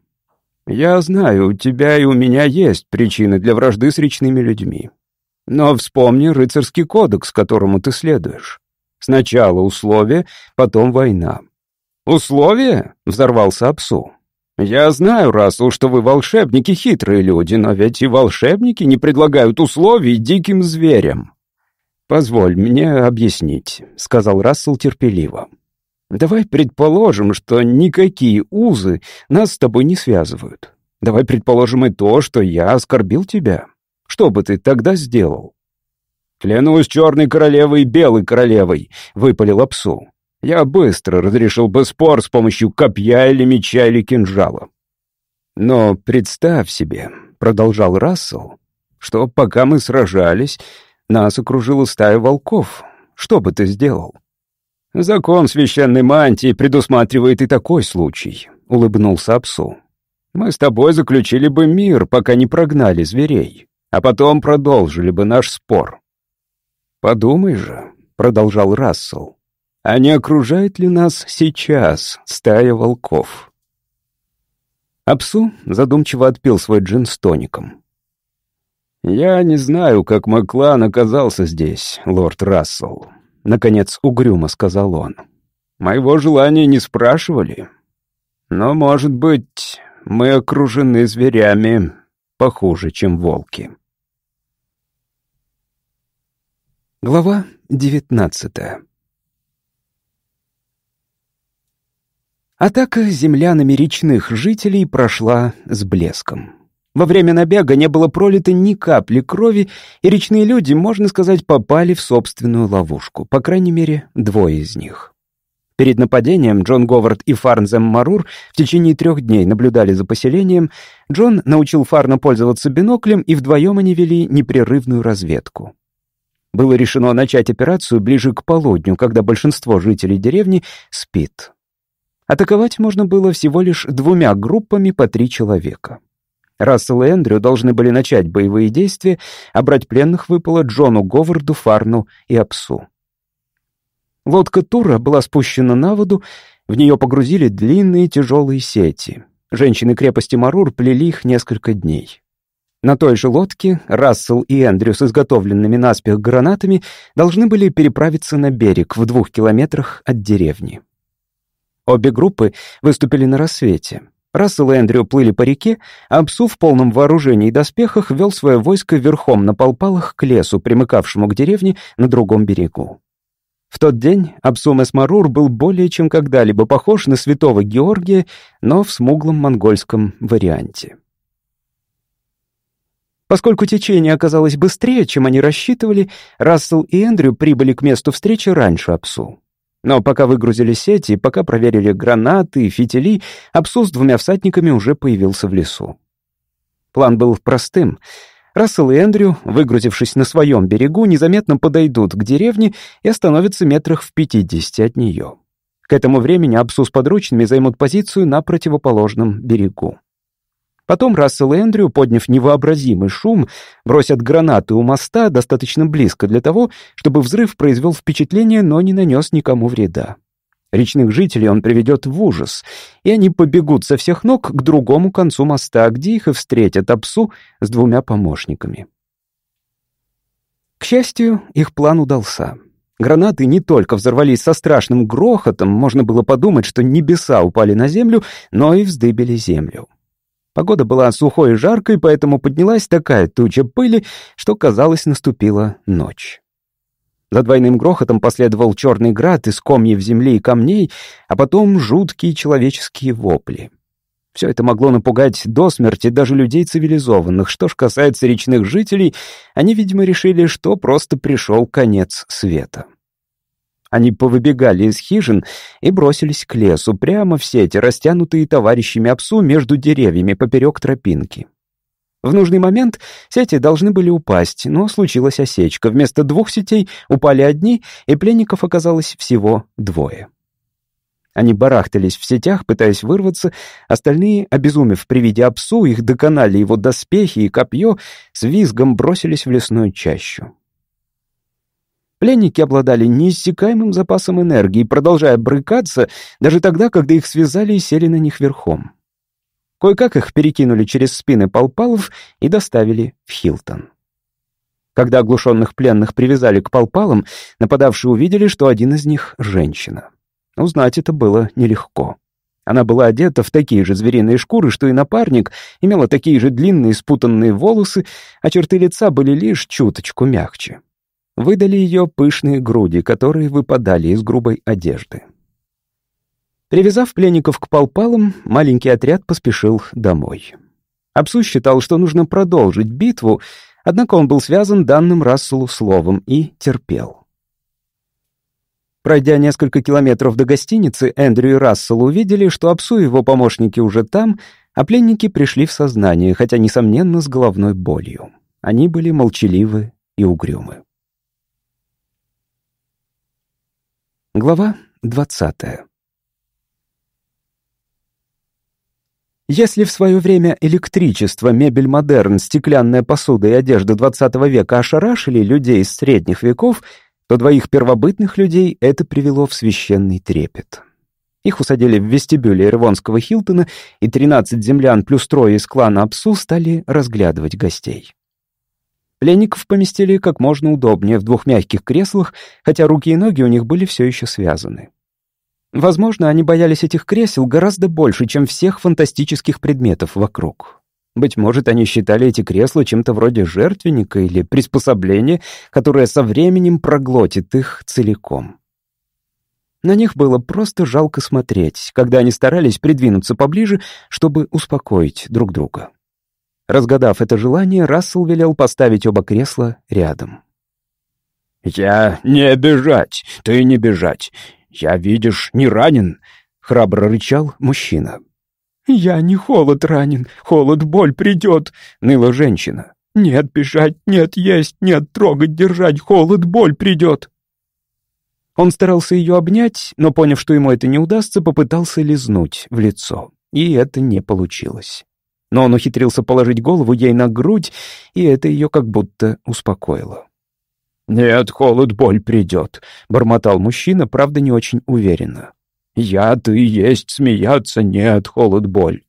«Я знаю, у тебя и у меня есть причины для вражды с речными людьми. Но вспомни рыцарский кодекс, которому ты следуешь. Сначала условия, потом война». «Условия?» — взорвался Апсу. «Я знаю, Рассел, что вы волшебники, хитрые люди, но ведь и волшебники не предлагают условий диким зверям». «Позволь мне объяснить», — сказал Рассел терпеливо. «Давай предположим, что никакие узы нас с тобой не связывают. Давай предположим и то, что я оскорбил тебя. Что бы ты тогда сделал?» «Клянусь черной королевой и белой королевой», — выпалил Апсу. Я быстро разрешил бы спор с помощью копья или меча или кинжала. Но представь себе, продолжал Рассел, что пока мы сражались, нас окружила стая волков. Что бы ты сделал? Закон священной мантии предусматривает и такой случай, улыбнулся Апсу. Мы с тобой заключили бы мир, пока не прогнали зверей, а потом продолжили бы наш спор. Подумай же, продолжал Рассел, а не окружает ли нас сейчас стая волков? Апсу задумчиво отпил свой джин с тоником. «Я не знаю, как мой клан оказался здесь, лорд Рассел», — наконец угрюмо сказал он. «Моего желания не спрашивали. Но, может быть, мы окружены зверями похуже, чем волки». Глава девятнадцатая Атака землянами речных жителей прошла с блеском. Во время набега не было пролито ни капли крови, и речные люди, можно сказать, попали в собственную ловушку, по крайней мере, двое из них. Перед нападением Джон Говард и Фарнзем Марур в течение трех дней наблюдали за поселением. Джон научил Фарна пользоваться биноклем, и вдвоем они вели непрерывную разведку. Было решено начать операцию ближе к полудню, когда большинство жителей деревни спит. Атаковать можно было всего лишь двумя группами по три человека. Рассел и Эндрю должны были начать боевые действия, а брать пленных выпало Джону Говарду, Фарну и Апсу. Лодка Тура была спущена на воду, в нее погрузили длинные тяжелые сети. Женщины крепости Марур плели их несколько дней. На той же лодке Рассел и Эндрю с изготовленными наспех гранатами должны были переправиться на берег в двух километрах от деревни. Обе группы выступили на рассвете. Рассел и Эндрю плыли по реке, а Псу в полном вооружении и доспехах вел свое войско верхом на полпалах к лесу, примыкавшему к деревне на другом берегу. В тот день Абсум Эсмарур был более чем когда-либо похож на святого Георгия, но в смуглом монгольском варианте. Поскольку течение оказалось быстрее, чем они рассчитывали, Рассел и Эндрю прибыли к месту встречи раньше Апсу. Но пока выгрузили сети, пока проверили гранаты и фитили, Апсу с двумя всадниками уже появился в лесу. План был простым. Рассел и Эндрю, выгрузившись на своем берегу, незаметно подойдут к деревне и остановятся метрах в пятидесяти от нее. К этому времени Апсу с подручными займут позицию на противоположном берегу. Потом Рассел и Эндрю, подняв невообразимый шум, бросят гранаты у моста достаточно близко для того, чтобы взрыв произвел впечатление, но не нанес никому вреда. Речных жителей он приведет в ужас, и они побегут со всех ног к другому концу моста, где их и встретят Апсу с двумя помощниками. К счастью, их план удался. Гранаты не только взорвались со страшным грохотом, можно было подумать, что небеса упали на землю, но и вздыбили землю. Погода была сухой и жаркой, поэтому поднялась такая туча пыли, что, казалось, наступила ночь. За двойным грохотом последовал черный град из комьев земли и камней, а потом жуткие человеческие вопли. Все это могло напугать до смерти даже людей цивилизованных. Что ж касается речных жителей, они, видимо, решили, что просто пришел конец света. Они повыбегали из хижин и бросились к лесу, прямо в сети, растянутые товарищами Апсу между деревьями поперек тропинки. В нужный момент сети должны были упасть, но случилась осечка. Вместо двух сетей упали одни, и пленников оказалось всего двое. Они барахтались в сетях, пытаясь вырваться, остальные, обезумев при виде Апсу, их доконали его доспехи и копье, с визгом бросились в лесную чащу. Пленники обладали неиссякаемым запасом энергии, продолжая брыкаться даже тогда, когда их связали и сели на них верхом. Кое-как их перекинули через спины полпалов и доставили в Хилтон. Когда оглушенных пленных привязали к полпалам, нападавшие увидели, что один из них — женщина. Узнать это было нелегко. Она была одета в такие же звериные шкуры, что и напарник, имела такие же длинные спутанные волосы, а черты лица были лишь чуточку мягче выдали ее пышные груди, которые выпадали из грубой одежды. Привязав пленников к полпалам, маленький отряд поспешил домой. Апсу считал, что нужно продолжить битву, однако он был связан данным Расселу словом и терпел. Пройдя несколько километров до гостиницы, Эндрю и Рассел увидели, что Апсу и его помощники уже там, а пленники пришли в сознание, хотя, несомненно, с головной болью. Они были молчаливы и угрюмы. Глава 20. Если в свое время электричество, мебель модерн, стеклянная посуда и одежда XX века ошарашили людей из средних веков, то двоих первобытных людей это привело в священный трепет. Их усадили в вестибюле Ирвонского Хилтона, и 13 землян плюс трое из клана Апсу стали разглядывать гостей. Пленников поместили как можно удобнее в двух мягких креслах, хотя руки и ноги у них были все еще связаны. Возможно, они боялись этих кресел гораздо больше, чем всех фантастических предметов вокруг. Быть может, они считали эти кресла чем-то вроде жертвенника или приспособления, которое со временем проглотит их целиком. На них было просто жалко смотреть, когда они старались придвинуться поближе, чтобы успокоить друг друга. Разгадав это желание, Рассел велел поставить оба кресла рядом. «Я не бежать, ты не бежать. Я, видишь, не ранен», — храбро рычал мужчина. «Я не холод ранен, холод, боль придет», — ныла женщина. «Нет бежать, нет есть, нет трогать, держать, холод, боль придет». Он старался ее обнять, но, поняв, что ему это не удастся, попытался лизнуть в лицо. И это не получилось но он ухитрился положить голову ей на грудь, и это ее как будто успокоило. «Нет, холод, боль придет», — бормотал мужчина, правда, не очень уверенно. «Я, ты есть, смеяться, нет, холод, боль».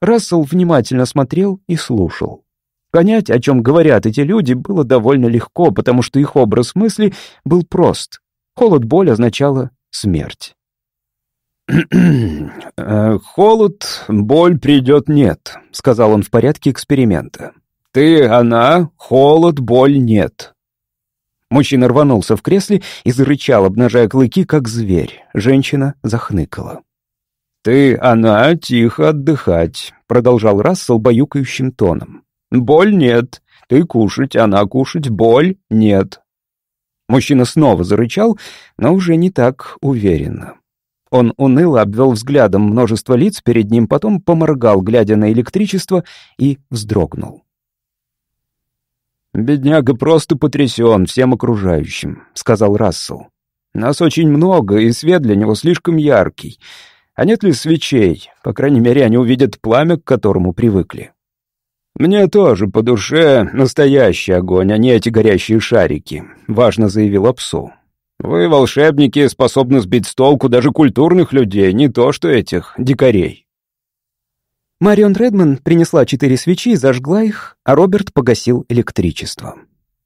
Рассел внимательно смотрел и слушал. Понять, о чем говорят эти люди, было довольно легко, потому что их образ мысли был прост. Холод, боль означало смерть. Э, «Холод, боль придет нет», — сказал он в порядке эксперимента. «Ты, она, холод, боль нет». Мужчина рванулся в кресле и зарычал, обнажая клыки, как зверь. Женщина захныкала. «Ты, она, тихо отдыхать», — продолжал Рассел баюкающим тоном. «Боль нет. Ты кушать, она кушать, боль нет». Мужчина снова зарычал, но уже не так уверенно. Он уныло обвел взглядом множество лиц перед ним, потом поморгал, глядя на электричество, и вздрогнул. «Бедняга просто потрясен всем окружающим», — сказал Рассел. «Нас очень много, и свет для него слишком яркий. А нет ли свечей? По крайней мере, они увидят пламя, к которому привыкли». «Мне тоже по душе настоящий огонь, а не эти горящие шарики», — важно заявил Апсу. Вы, волшебники, способны сбить с толку даже культурных людей, не то что этих дикарей. Марион Редман принесла четыре свечи зажгла их, а Роберт погасил электричество.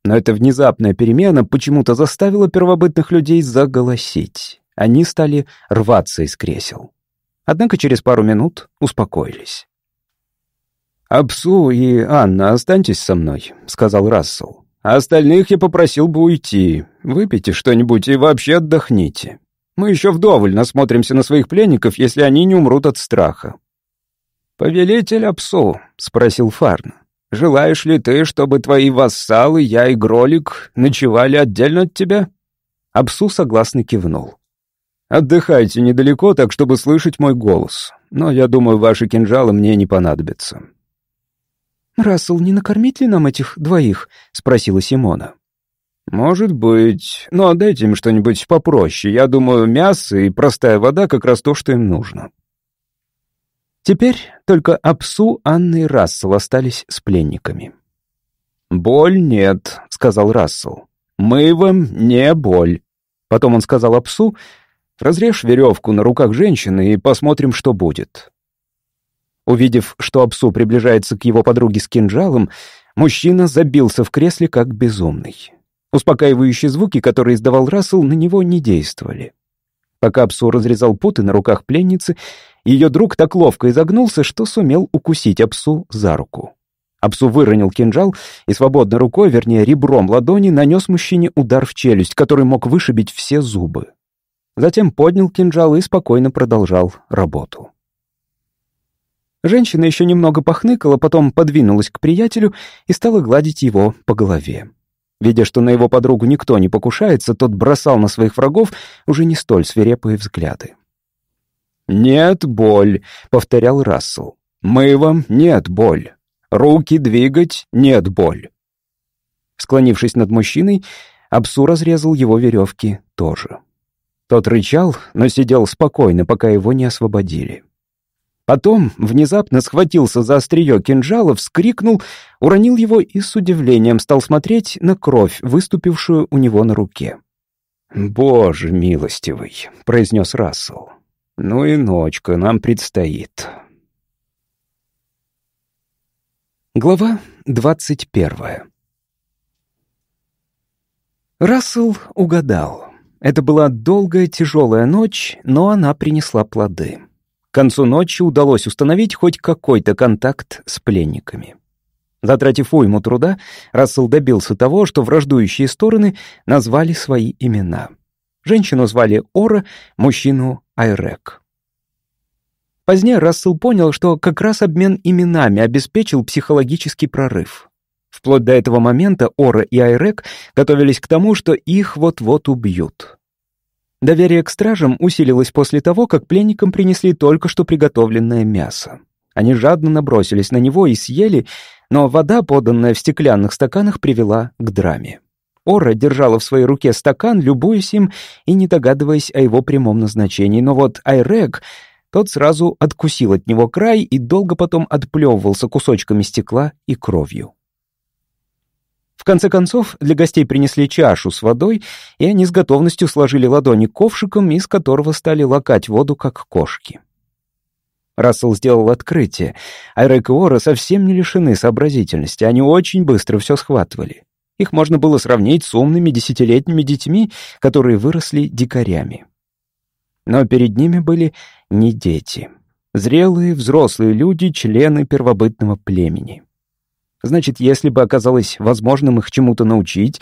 Но эта внезапная перемена почему-то заставила первобытных людей заголосить. Они стали рваться из кресел. Однако через пару минут успокоились. «Апсу и Анна, останьтесь со мной», — сказал Рассел. А остальных я попросил бы уйти. Выпейте что-нибудь и вообще отдохните. Мы еще вдоволь насмотримся на своих пленников, если они не умрут от страха». «Повелитель Апсу», — спросил Фарн, — «желаешь ли ты, чтобы твои вассалы, я и Гролик, ночевали отдельно от тебя?» Апсу согласно кивнул. «Отдыхайте недалеко, так чтобы слышать мой голос. Но я думаю, ваши кинжалы мне не понадобятся. «Рассел, не накормить ли нам этих двоих?» — спросила Симона. «Может быть. Но дайте им что-нибудь попроще. Я думаю, мясо и простая вода как раз то, что им нужно». Теперь только Апсу, Анна и Рассел остались с пленниками. «Боль нет», — сказал Рассел. «Мы вам не боль». Потом он сказал Апсу, «Разрежь веревку на руках женщины и посмотрим, что будет». Увидев, что Апсу приближается к его подруге с кинжалом, мужчина забился в кресле как безумный. Успокаивающие звуки, которые издавал Рассел, на него не действовали. Пока Апсу разрезал путы на руках пленницы, ее друг так ловко изогнулся, что сумел укусить Апсу за руку. Апсу выронил кинжал и свободной рукой, вернее ребром ладони, нанес мужчине удар в челюсть, который мог вышибить все зубы. Затем поднял кинжал и спокойно продолжал работу. Женщина еще немного похныкала, потом подвинулась к приятелю и стала гладить его по голове. Видя, что на его подругу никто не покушается, тот бросал на своих врагов уже не столь свирепые взгляды. «Нет, боль», — повторял Рассел. «Мы вам нет, боль. Руки двигать — нет, боль». Склонившись над мужчиной, Абсу разрезал его веревки тоже. Тот рычал, но сидел спокойно, пока его не освободили. Потом внезапно схватился за острие кинжала, вскрикнул, уронил его и с удивлением стал смотреть на кровь, выступившую у него на руке. «Боже милостивый», — произнес Рассел. «Ну и ночка нам предстоит». Глава двадцать первая. Рассел угадал. Это была долгая тяжелая ночь, но она принесла плоды. К концу ночи удалось установить хоть какой-то контакт с пленниками. Затратив уйму труда, Рассел добился того, что враждующие стороны назвали свои имена. Женщину звали Ора, мужчину — Айрек. Позднее Рассел понял, что как раз обмен именами обеспечил психологический прорыв. Вплоть до этого момента Ора и Айрек готовились к тому, что их вот-вот убьют. Доверие к стражам усилилось после того, как пленникам принесли только что приготовленное мясо. Они жадно набросились на него и съели, но вода, поданная в стеклянных стаканах, привела к драме. Ора держала в своей руке стакан, любуясь им и не догадываясь о его прямом назначении. Но вот Айрек, тот сразу откусил от него край и долго потом отплевывался кусочками стекла и кровью. В конце концов, для гостей принесли чашу с водой, и они с готовностью сложили ладони ковшиком, из которого стали лакать воду, как кошки. Рассел сделал открытие. Айрек и совсем не лишены сообразительности, они очень быстро все схватывали. Их можно было сравнить с умными десятилетними детьми, которые выросли дикарями. Но перед ними были не дети. Зрелые, взрослые люди, члены первобытного племени. Значит, если бы оказалось возможным их чему-то научить,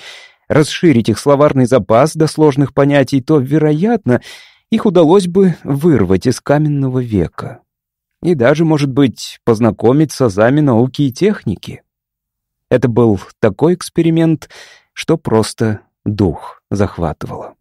расширить их словарный запас до сложных понятий, то, вероятно, их удалось бы вырвать из каменного века. И даже, может быть, познакомить с азами науки и техники. Это был такой эксперимент, что просто дух захватывало.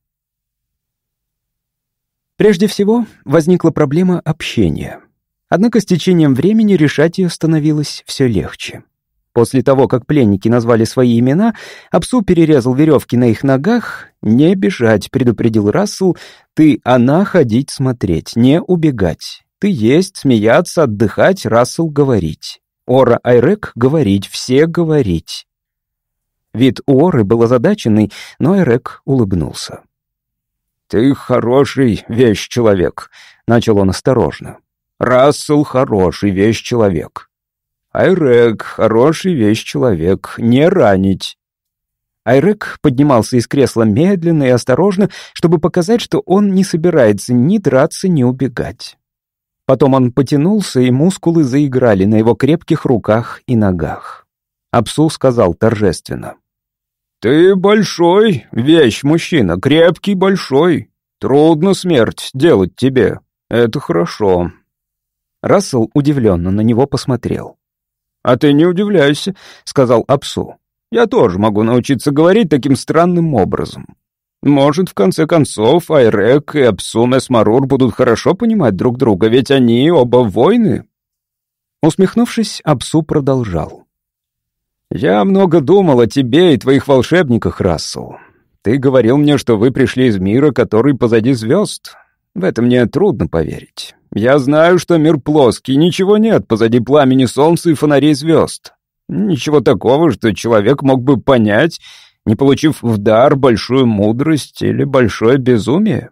Прежде всего, возникла проблема общения. Однако с течением времени решать ее становилось все легче. После того, как пленники назвали свои имена, Апсу перерезал веревки на их ногах. «Не бежать», — предупредил Рассел, — «ты, она, ходить, смотреть, не убегать. Ты есть, смеяться, отдыхать, Рассел говорить. Ора Айрек говорить, все говорить». Вид у Оры был озадаченный, но Айрек улыбнулся. «Ты хороший вещь-человек», — начал он осторожно. «Рассел хороший вещь-человек. «Айрек, хороший вещь человек, не ранить». Айрек поднимался из кресла медленно и осторожно, чтобы показать, что он не собирается ни драться, ни убегать. Потом он потянулся, и мускулы заиграли на его крепких руках и ногах. Апсу сказал торжественно. «Ты большой вещь, мужчина, крепкий большой. Трудно смерть делать тебе. Это хорошо». Рассел удивленно на него посмотрел. «А ты не удивляйся», — сказал Апсу. «Я тоже могу научиться говорить таким странным образом. Может, в конце концов, Айрек и Апсу Месмарур будут хорошо понимать друг друга, ведь они оба воины». Усмехнувшись, Апсу продолжал. «Я много думал о тебе и твоих волшебниках, Рассел. Ты говорил мне, что вы пришли из мира, который позади звезд. В это мне трудно поверить. Я знаю, что мир плоский, ничего нет позади пламени солнца и фонарей звезд. Ничего такого, что человек мог бы понять, не получив в дар большую мудрость или большое безумие.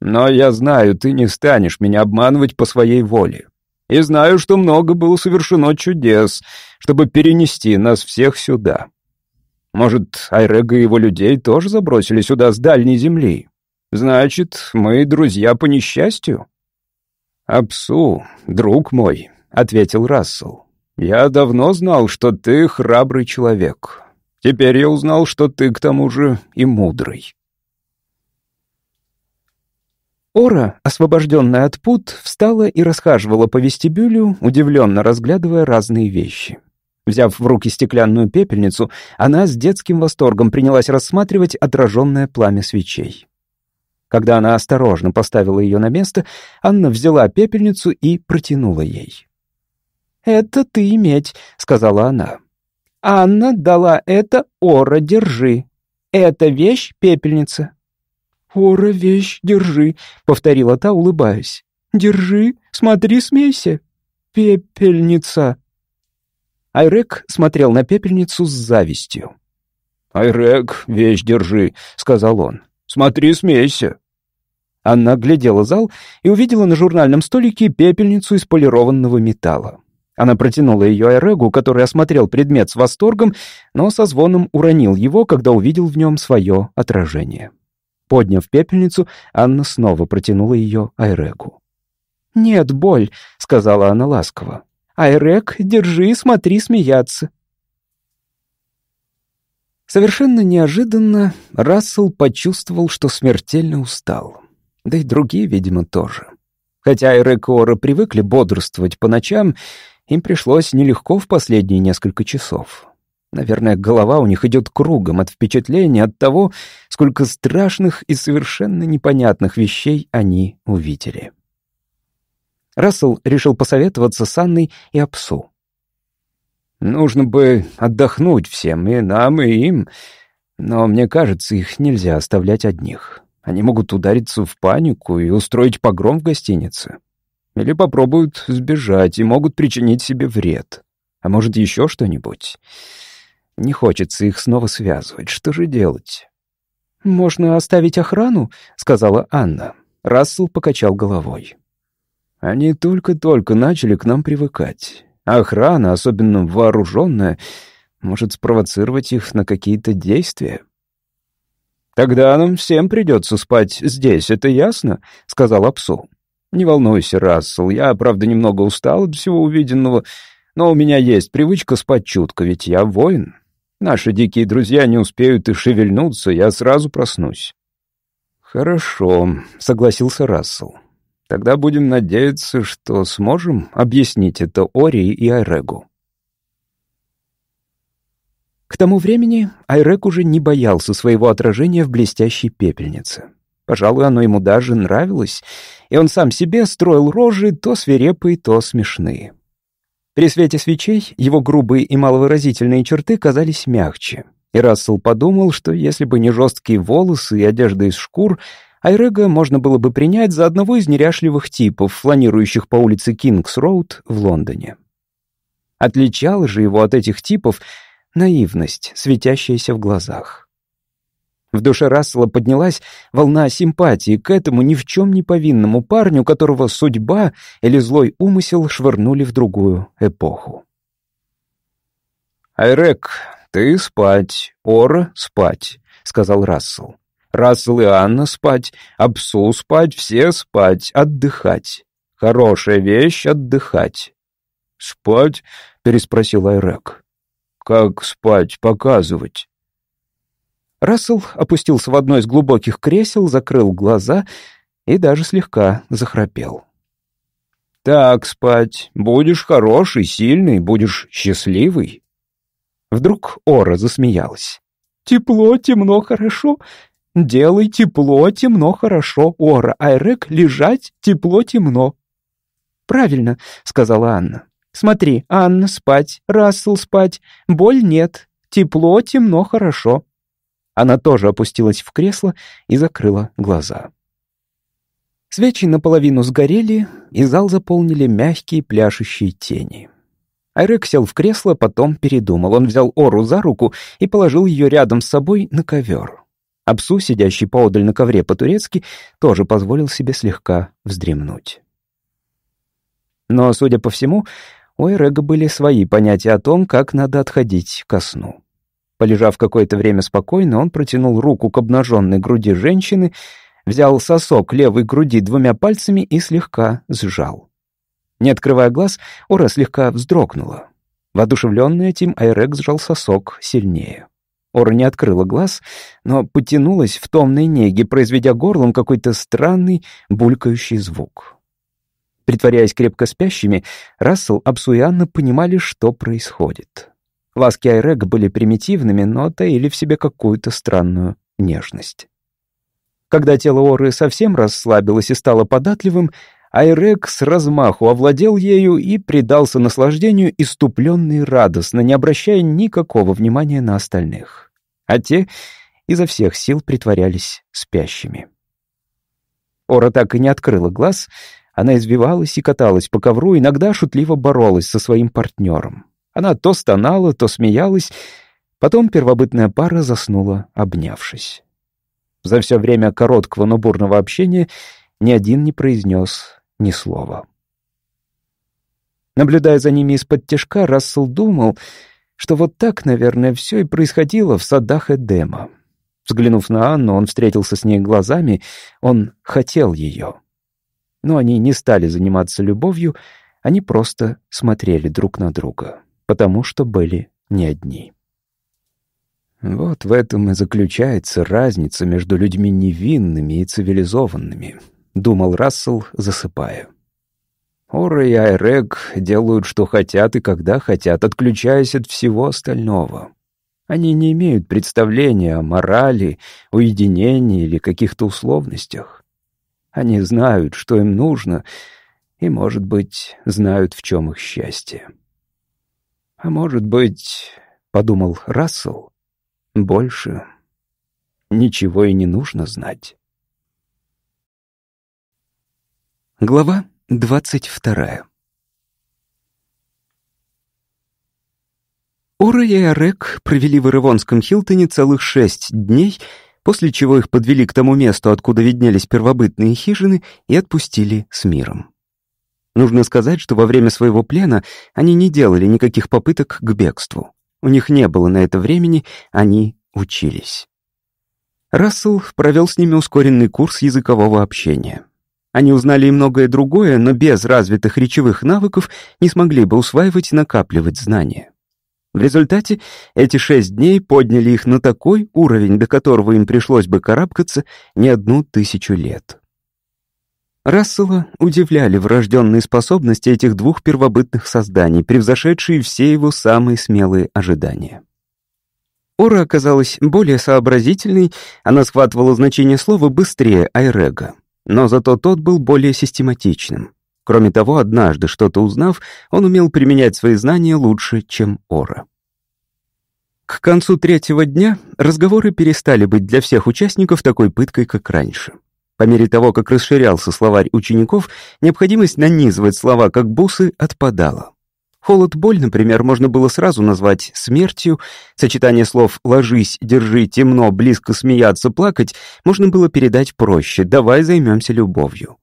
Но я знаю, ты не станешь меня обманывать по своей воле. И знаю, что много было совершено чудес, чтобы перенести нас всех сюда. Может, Айрега и его людей тоже забросили сюда с дальней земли? Значит, мы друзья по несчастью? «Апсу, друг мой», — ответил Рассел. «Я давно знал, что ты храбрый человек. Теперь я узнал, что ты, к тому же, и мудрый». Ора, освобожденная от пут, встала и расхаживала по вестибюлю, удивленно разглядывая разные вещи. Взяв в руки стеклянную пепельницу, она с детским восторгом принялась рассматривать отраженное пламя свечей. Когда она осторожно поставила ее на место, Анна взяла пепельницу и протянула ей. «Это ты иметь», — сказала она. «Анна дала это Ора, держи. Это вещь пепельница». «Ора, вещь, держи», — повторила та, улыбаясь. «Держи, смотри, смейся. Пепельница». Айрек смотрел на пепельницу с завистью. «Айрек, вещь держи», — сказал он. «Смотри, смейся». Она глядела зал и увидела на журнальном столике пепельницу из полированного металла. Она протянула ее Айрегу, который осмотрел предмет с восторгом, но со звоном уронил его, когда увидел в нем свое отражение. Подняв пепельницу, Анна снова протянула ее Айрегу. «Нет, боль», — сказала она ласково. «Айрег, держи, смотри смеяться». Совершенно неожиданно Рассел почувствовал, что смертельно устал. Да и другие, видимо, тоже. Хотя и Ора привыкли бодрствовать по ночам, им пришлось нелегко в последние несколько часов. Наверное, голова у них идет кругом от впечатления от того, сколько страшных и совершенно непонятных вещей они увидели. Рассел решил посоветоваться с Анной и Апсу. «Нужно бы отдохнуть всем, и нам, и им, но мне кажется, их нельзя оставлять одних. Они могут удариться в панику и устроить погром в гостинице. Или попробуют сбежать и могут причинить себе вред. А может, еще что-нибудь. Не хочется их снова связывать. Что же делать? «Можно оставить охрану?» — сказала Анна. Рассел покачал головой. Они только-только начали к нам привыкать. Охрана, особенно вооруженная, может спровоцировать их на какие-то действия. «Тогда нам всем придется спать здесь, это ясно?» — сказал Апсу. «Не волнуйся, Рассел, я, правда, немного устал от всего увиденного, но у меня есть привычка спать чутко, ведь я воин. Наши дикие друзья не успеют и шевельнуться, я сразу проснусь». «Хорошо», — согласился Рассел. «Тогда будем надеяться, что сможем объяснить это Ори и Айрегу». К тому времени Айрек уже не боялся своего отражения в блестящей пепельнице. Пожалуй, оно ему даже нравилось, и он сам себе строил рожи то свирепые, то смешные. При свете свечей его грубые и маловыразительные черты казались мягче, и Рассел подумал, что если бы не жесткие волосы и одежда из шкур, Айрега можно было бы принять за одного из неряшливых типов, фланирующих по улице Кингс-Роуд в Лондоне. Отличал же его от этих типов наивность, светящаяся в глазах. В душе Рассела поднялась волна симпатии к этому ни в чем не повинному парню, которого судьба или злой умысел швырнули в другую эпоху. «Айрек, ты спать, Ора спать», — сказал Рассел. «Рассел и Анна спать, Апсу спать, все спать, отдыхать. Хорошая вещь — отдыхать». «Спать?» — переспросил Айрек. «Как спать, показывать?» Рассел опустился в одно из глубоких кресел, закрыл глаза и даже слегка захрапел. «Так спать. Будешь хороший, сильный, будешь счастливый». Вдруг Ора засмеялась. «Тепло, темно, хорошо. Делай тепло, темно, хорошо. Ора, Айрек, лежать, тепло, темно». «Правильно», — сказала Анна. «Смотри, Анна спать, Рассел спать, боль нет, тепло, темно, хорошо». Она тоже опустилась в кресло и закрыла глаза. Свечи наполовину сгорели, и зал заполнили мягкие пляшущие тени. Айрек сел в кресло, потом передумал. Он взял Ору за руку и положил ее рядом с собой на ковер. Апсу, сидящий поодаль на ковре по-турецки, тоже позволил себе слегка вздремнуть. Но, судя по всему, у Айрега были свои понятия о том, как надо отходить ко сну. Полежав какое-то время спокойно, он протянул руку к обнаженной груди женщины, взял сосок левой груди двумя пальцами и слегка сжал. Не открывая глаз, Ора слегка вздрогнула. Воодушевленный этим, Айрек сжал сосок сильнее. Ора не открыла глаз, но потянулась в томной неге, произведя горлом какой-то странный булькающий звук. Притворяясь крепко спящими, Рассел, и Анна понимали, что происходит. Ласки Айрега были примитивными, но таили в себе какую-то странную нежность. Когда тело Оры совсем расслабилось и стало податливым, Айрек с размаху овладел ею и предался наслаждению иступленно и радостно, не обращая никакого внимания на остальных. А те изо всех сил притворялись спящими. Ора так и не открыла глаз, она извивалась и каталась по ковру, иногда шутливо боролась со своим партнером. Она то стонала, то смеялась. Потом первобытная пара заснула, обнявшись. За все время короткого, но бурного общения ни один не произнес ни слова. Наблюдая за ними из-под тяжка, Рассел думал, что вот так, наверное, все и происходило в садах Эдема. Взглянув на Анну, он встретился с ней глазами, он хотел ее. Но они не стали заниматься любовью, они просто смотрели друг на друга, потому что были не одни. Вот в этом и заключается разница между людьми невинными и цивилизованными, думал Рассел, засыпая. Ора и Айрек делают, что хотят и когда хотят, отключаясь от всего остального. Они не имеют представления о морали, уединении или каких-то условностях. Они знают, что им нужно, и, может быть, знают, в чем их счастье. А может быть, — подумал Рассел, — больше ничего и не нужно знать. Глава Двадцать вторая. Ора и Арек провели в Ирывонском Хилтоне целых шесть дней, после чего их подвели к тому месту, откуда виднелись первобытные хижины, и отпустили с миром. Нужно сказать, что во время своего плена они не делали никаких попыток к бегству. У них не было на это времени, они учились. Рассел провел с ними ускоренный курс языкового общения. Они узнали и многое другое, но без развитых речевых навыков не смогли бы усваивать и накапливать знания. В результате эти шесть дней подняли их на такой уровень, до которого им пришлось бы карабкаться не одну тысячу лет. Рассела удивляли врожденные способности этих двух первобытных созданий, превзошедшие все его самые смелые ожидания. Ора оказалась более сообразительной, она схватывала значение слова быстрее Айрега но зато тот был более систематичным. Кроме того, однажды что-то узнав, он умел применять свои знания лучше, чем Ора. К концу третьего дня разговоры перестали быть для всех участников такой пыткой, как раньше. По мере того, как расширялся словарь учеников, необходимость нанизывать слова как бусы отпадала. Холод-боль, например, можно было сразу назвать смертью. Сочетание слов «ложись», «держи», «темно», «близко», «смеяться», «плакать» можно было передать проще «давай займемся любовью».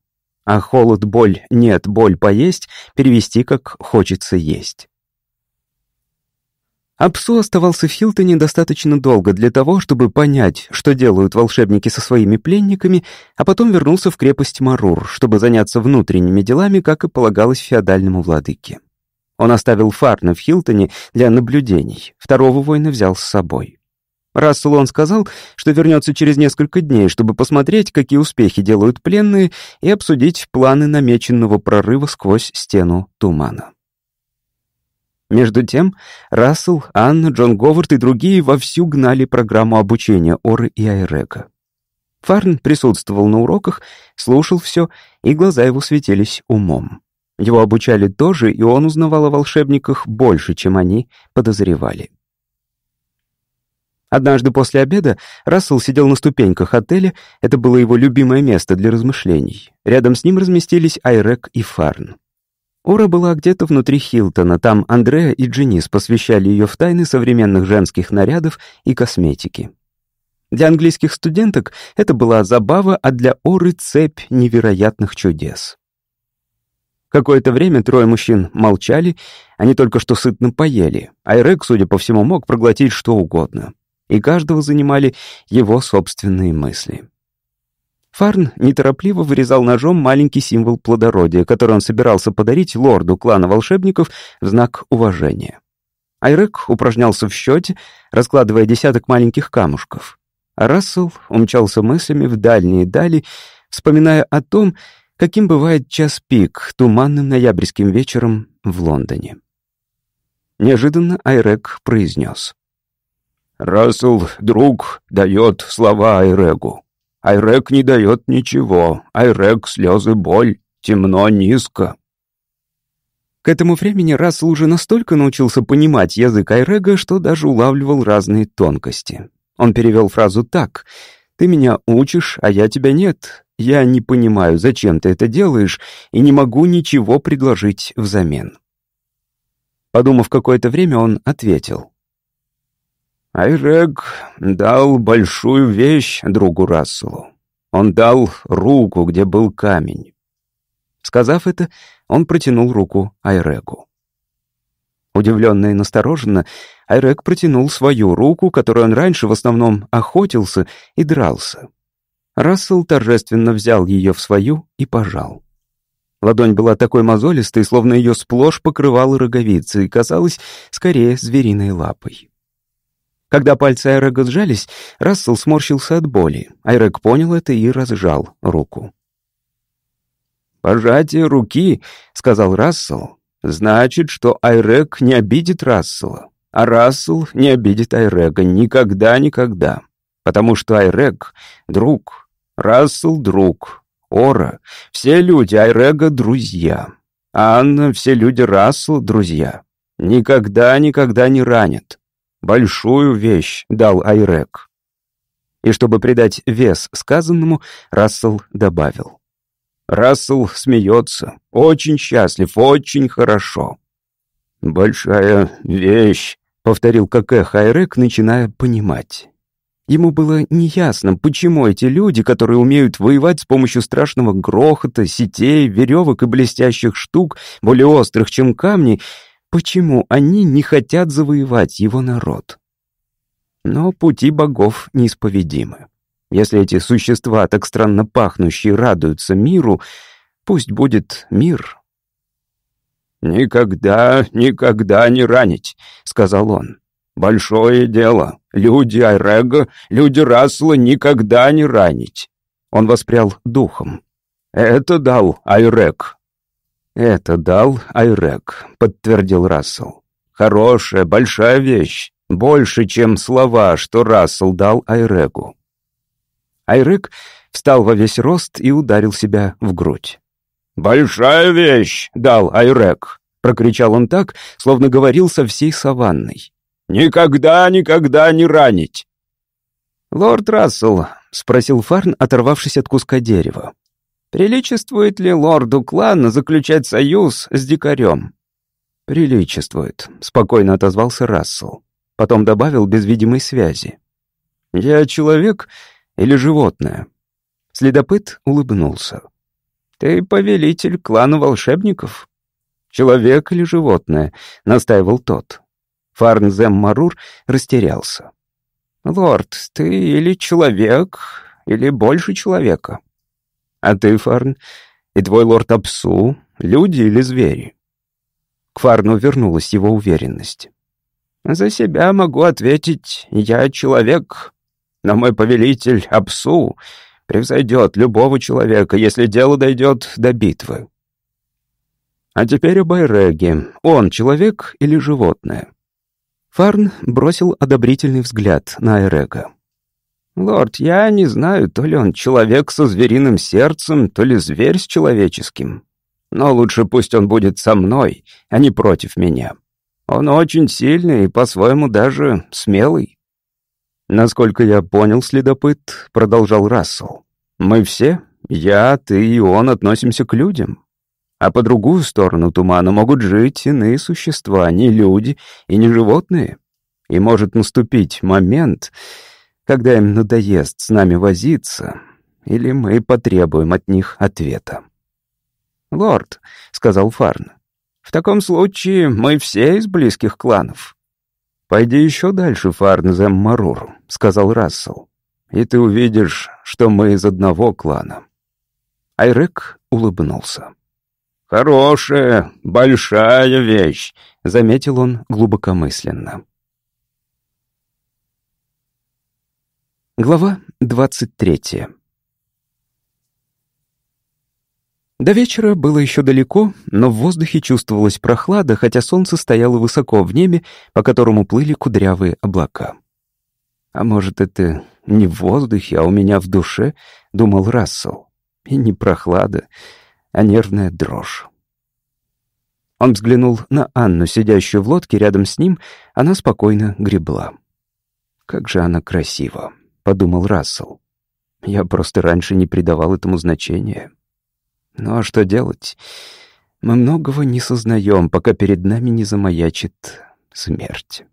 А холод, боль, нет, боль, поесть перевести как «хочется есть». Апсу оставался в Хилтоне достаточно долго для того, чтобы понять, что делают волшебники со своими пленниками, а потом вернулся в крепость Марур, чтобы заняться внутренними делами, как и полагалось феодальному владыке. Он оставил Фарна в Хилтоне для наблюдений. Второго воина взял с собой. Расселу он сказал, что вернется через несколько дней, чтобы посмотреть, какие успехи делают пленные, и обсудить планы намеченного прорыва сквозь стену тумана. Между тем, Рассел, Анна, Джон Говард и другие вовсю гнали программу обучения Оры и Айрека. Фарн присутствовал на уроках, слушал все, и глаза его светились умом. Его обучали тоже, и он узнавал о волшебниках больше, чем они подозревали. Однажды после обеда Рассел сидел на ступеньках отеля, это было его любимое место для размышлений. Рядом с ним разместились Айрек и Фарн. Ора была где-то внутри Хилтона, там Андреа и Дженис посвящали ее в тайны современных женских нарядов и косметики. Для английских студенток это была забава, а для Оры — цепь невероятных чудес. Какое-то время трое мужчин молчали, они только что сытно поели, а Эрек, судя по всему, мог проглотить что угодно. И каждого занимали его собственные мысли. Фарн неторопливо вырезал ножом маленький символ плодородия, который он собирался подарить лорду клана волшебников в знак уважения. Айрек упражнялся в счете, раскладывая десяток маленьких камушков. А Рассел умчался мыслями в дальние дали, вспоминая о том, каким бывает час пик туманным ноябрьским вечером в Лондоне. Неожиданно Айрек произнес. «Рассел, друг, дает слова Айрегу. Айрек не дает ничего. Айрек — слезы, боль, темно, низко». К этому времени Рассел уже настолько научился понимать язык Айрега, что даже улавливал разные тонкости. Он перевел фразу так «Ты меня учишь, а я тебя нет. Я не понимаю, зачем ты это делаешь, и не могу ничего предложить взамен». Подумав какое-то время, он ответил. Айрек дал большую вещь другу Расселу. Он дал руку, где был камень. Сказав это, он протянул руку Айрегу. Удивленно и настороженно, Айрек протянул свою руку, которой он раньше в основном охотился и дрался. Рассел торжественно взял ее в свою и пожал. Ладонь была такой мозолистой, словно ее сплошь покрывала роговица и казалась скорее звериной лапой. Когда пальцы Айрега сжались, Рассел сморщился от боли. Айрек понял это и разжал руку. «Пожатие руки», — сказал Рассел, — «значит, что Айрек не обидит Рассела, а Рассел не обидит Айрега никогда-никогда, потому что Айрек — друг, Рассел — друг, Ора — все люди Айрега — друзья, Анна — все люди Рассел — друзья, никогда-никогда не ранят. Большую вещь дал Айрек». И чтобы придать вес сказанному, Рассел добавил. Рассел смеется. Очень счастлив, очень хорошо. «Большая вещь», — повторил КК Хайрек, начиная понимать. Ему было неясно, почему эти люди, которые умеют воевать с помощью страшного грохота, сетей, веревок и блестящих штук, более острых, чем камни, почему они не хотят завоевать его народ. Но пути богов неисповедимы. Если эти существа, так странно пахнущие, радуются миру, пусть будет мир. «Никогда, никогда не ранить», — сказал он. «Большое дело. Люди Айрега, люди Расла никогда не ранить». Он воспрял духом. «Это дал Айрек». «Это дал Айрек», — подтвердил Рассел. «Хорошая, большая вещь. Больше, чем слова, что Рассел дал Айрегу. Айрык встал во весь рост и ударил себя в грудь. «Большая вещь!» — дал Айрек. Прокричал он так, словно говорил со всей саванной. «Никогда, никогда не ранить!» «Лорд Рассел», — спросил Фарн, оторвавшись от куска дерева, «приличествует ли лорду клана заключать союз с дикарем?» «Приличествует», — спокойно отозвался Рассел. Потом добавил без видимой связи. «Я человек или животное?» Следопыт улыбнулся. «Ты повелитель клана волшебников?» «Человек или животное?» — настаивал тот. Фарнзем Марур растерялся. «Лорд, ты или человек, или больше человека?» «А ты, Фарн, и твой лорд Апсу, люди или звери?» К Фарну вернулась его уверенность. «За себя могу ответить, я человек, но мой повелитель Апсу превзойдет любого человека, если дело дойдет до битвы. А теперь о Байреге. Он человек или животное? Фарн бросил одобрительный взгляд на Айрега. «Лорд, я не знаю, то ли он человек со звериным сердцем, то ли зверь с человеческим. Но лучше пусть он будет со мной, а не против меня. Он очень сильный и по-своему даже смелый». «Насколько я понял, следопыт», — продолжал Рассел, «мы все, я, ты и он, относимся к людям. А по другую сторону тумана могут жить иные существа, не люди и не животные. И может наступить момент, когда им надоест с нами возиться, или мы потребуем от них ответа». «Лорд», — сказал Фарн, — «в таком случае мы все из близких кланов». «Пойди еще дальше, Фарнзем Марур», — сказал Рассел. «И ты увидишь, что мы из одного клана». Айрек улыбнулся. «Хорошая, большая вещь», — заметил он глубокомысленно. Глава двадцать третья. До вечера было еще далеко, но в воздухе чувствовалась прохлада, хотя солнце стояло высоко в небе, по которому плыли кудрявые облака. «А может, это не в воздухе, а у меня в душе?» — думал Рассел. «И не прохлада, а нервная дрожь». Он взглянул на Анну, сидящую в лодке рядом с ним, она спокойно гребла. «Как же она красива», — подумал Рассел. «Я просто раньше не придавал этому значения». Ну а что делать? Мы многого не сознаем, пока перед нами не замаячит смерть.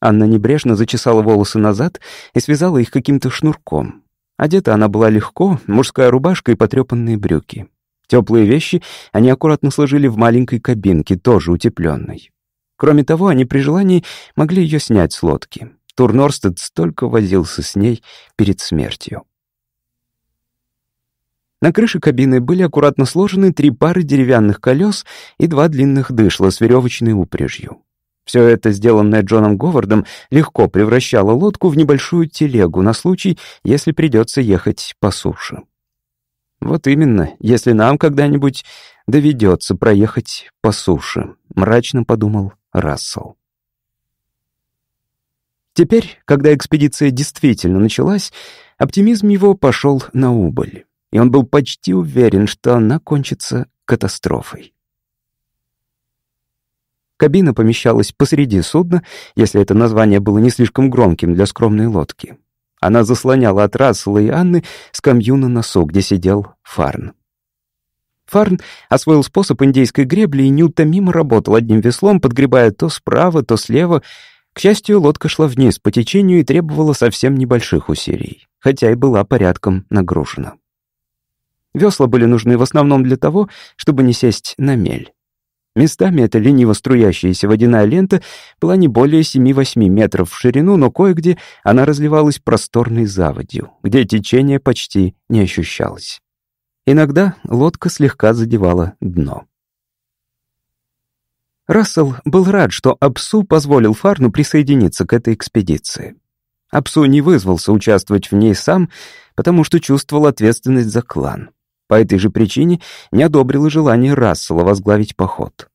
Анна небрежно зачесала волосы назад и связала их каким-то шнурком. Одета она была легко, мужская рубашка и потрепанные брюки. Теплые вещи они аккуратно сложили в маленькой кабинке, тоже утепленной. Кроме того, они при желании могли ее снять с лодки. Турнорстед столько возился с ней перед смертью. На крыше кабины были аккуратно сложены три пары деревянных колес и два длинных дышла с веревочной упряжью. Все это, сделанное Джоном Говардом, легко превращало лодку в небольшую телегу на случай, если придется ехать по суше. Вот именно, если нам когда-нибудь доведется проехать по суше, мрачно подумал Рассел. Теперь, когда экспедиция действительно началась, оптимизм его пошел на убыль и он был почти уверен, что она кончится катастрофой. Кабина помещалась посреди судна, если это название было не слишком громким для скромной лодки. Она заслоняла от Рассела и Анны скамью на носу, где сидел Фарн. Фарн освоил способ индейской гребли и неутомимо работал одним веслом, подгребая то справа, то слева. К счастью, лодка шла вниз по течению и требовала совсем небольших усилий, хотя и была порядком нагружена. Весла были нужны в основном для того, чтобы не сесть на мель. Местами эта лениво струящаяся водяная лента была не более 7-8 метров в ширину, но кое-где она разливалась просторной заводью, где течение почти не ощущалось. Иногда лодка слегка задевала дно. Рассел был рад, что Апсу позволил Фарну присоединиться к этой экспедиции. Апсу не вызвался участвовать в ней сам, потому что чувствовал ответственность за клан. По этой же причине не одобрил желание Рассела возглавить поход.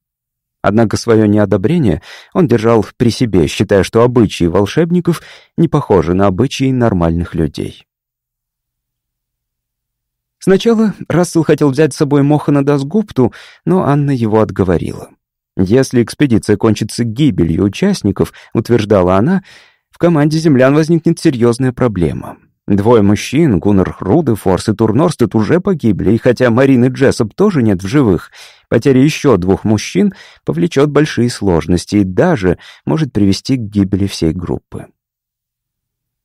Однако свое неодобрение он держал при себе, считая, что обычаи волшебников не похожи на обычаи нормальных людей. Сначала Рассел хотел взять с собой Мохана Дасгупту, но Анна его отговорила. Если экспедиция кончится гибелью участников, утверждала она, в команде землян возникнет серьезная проблема. Двое мужчин, Гуннер Рудефорс и Турнорстед, уже погибли, и хотя Марины Джессоп тоже нет в живых, потеря еще двух мужчин повлечет большие сложности и даже может привести к гибели всей группы.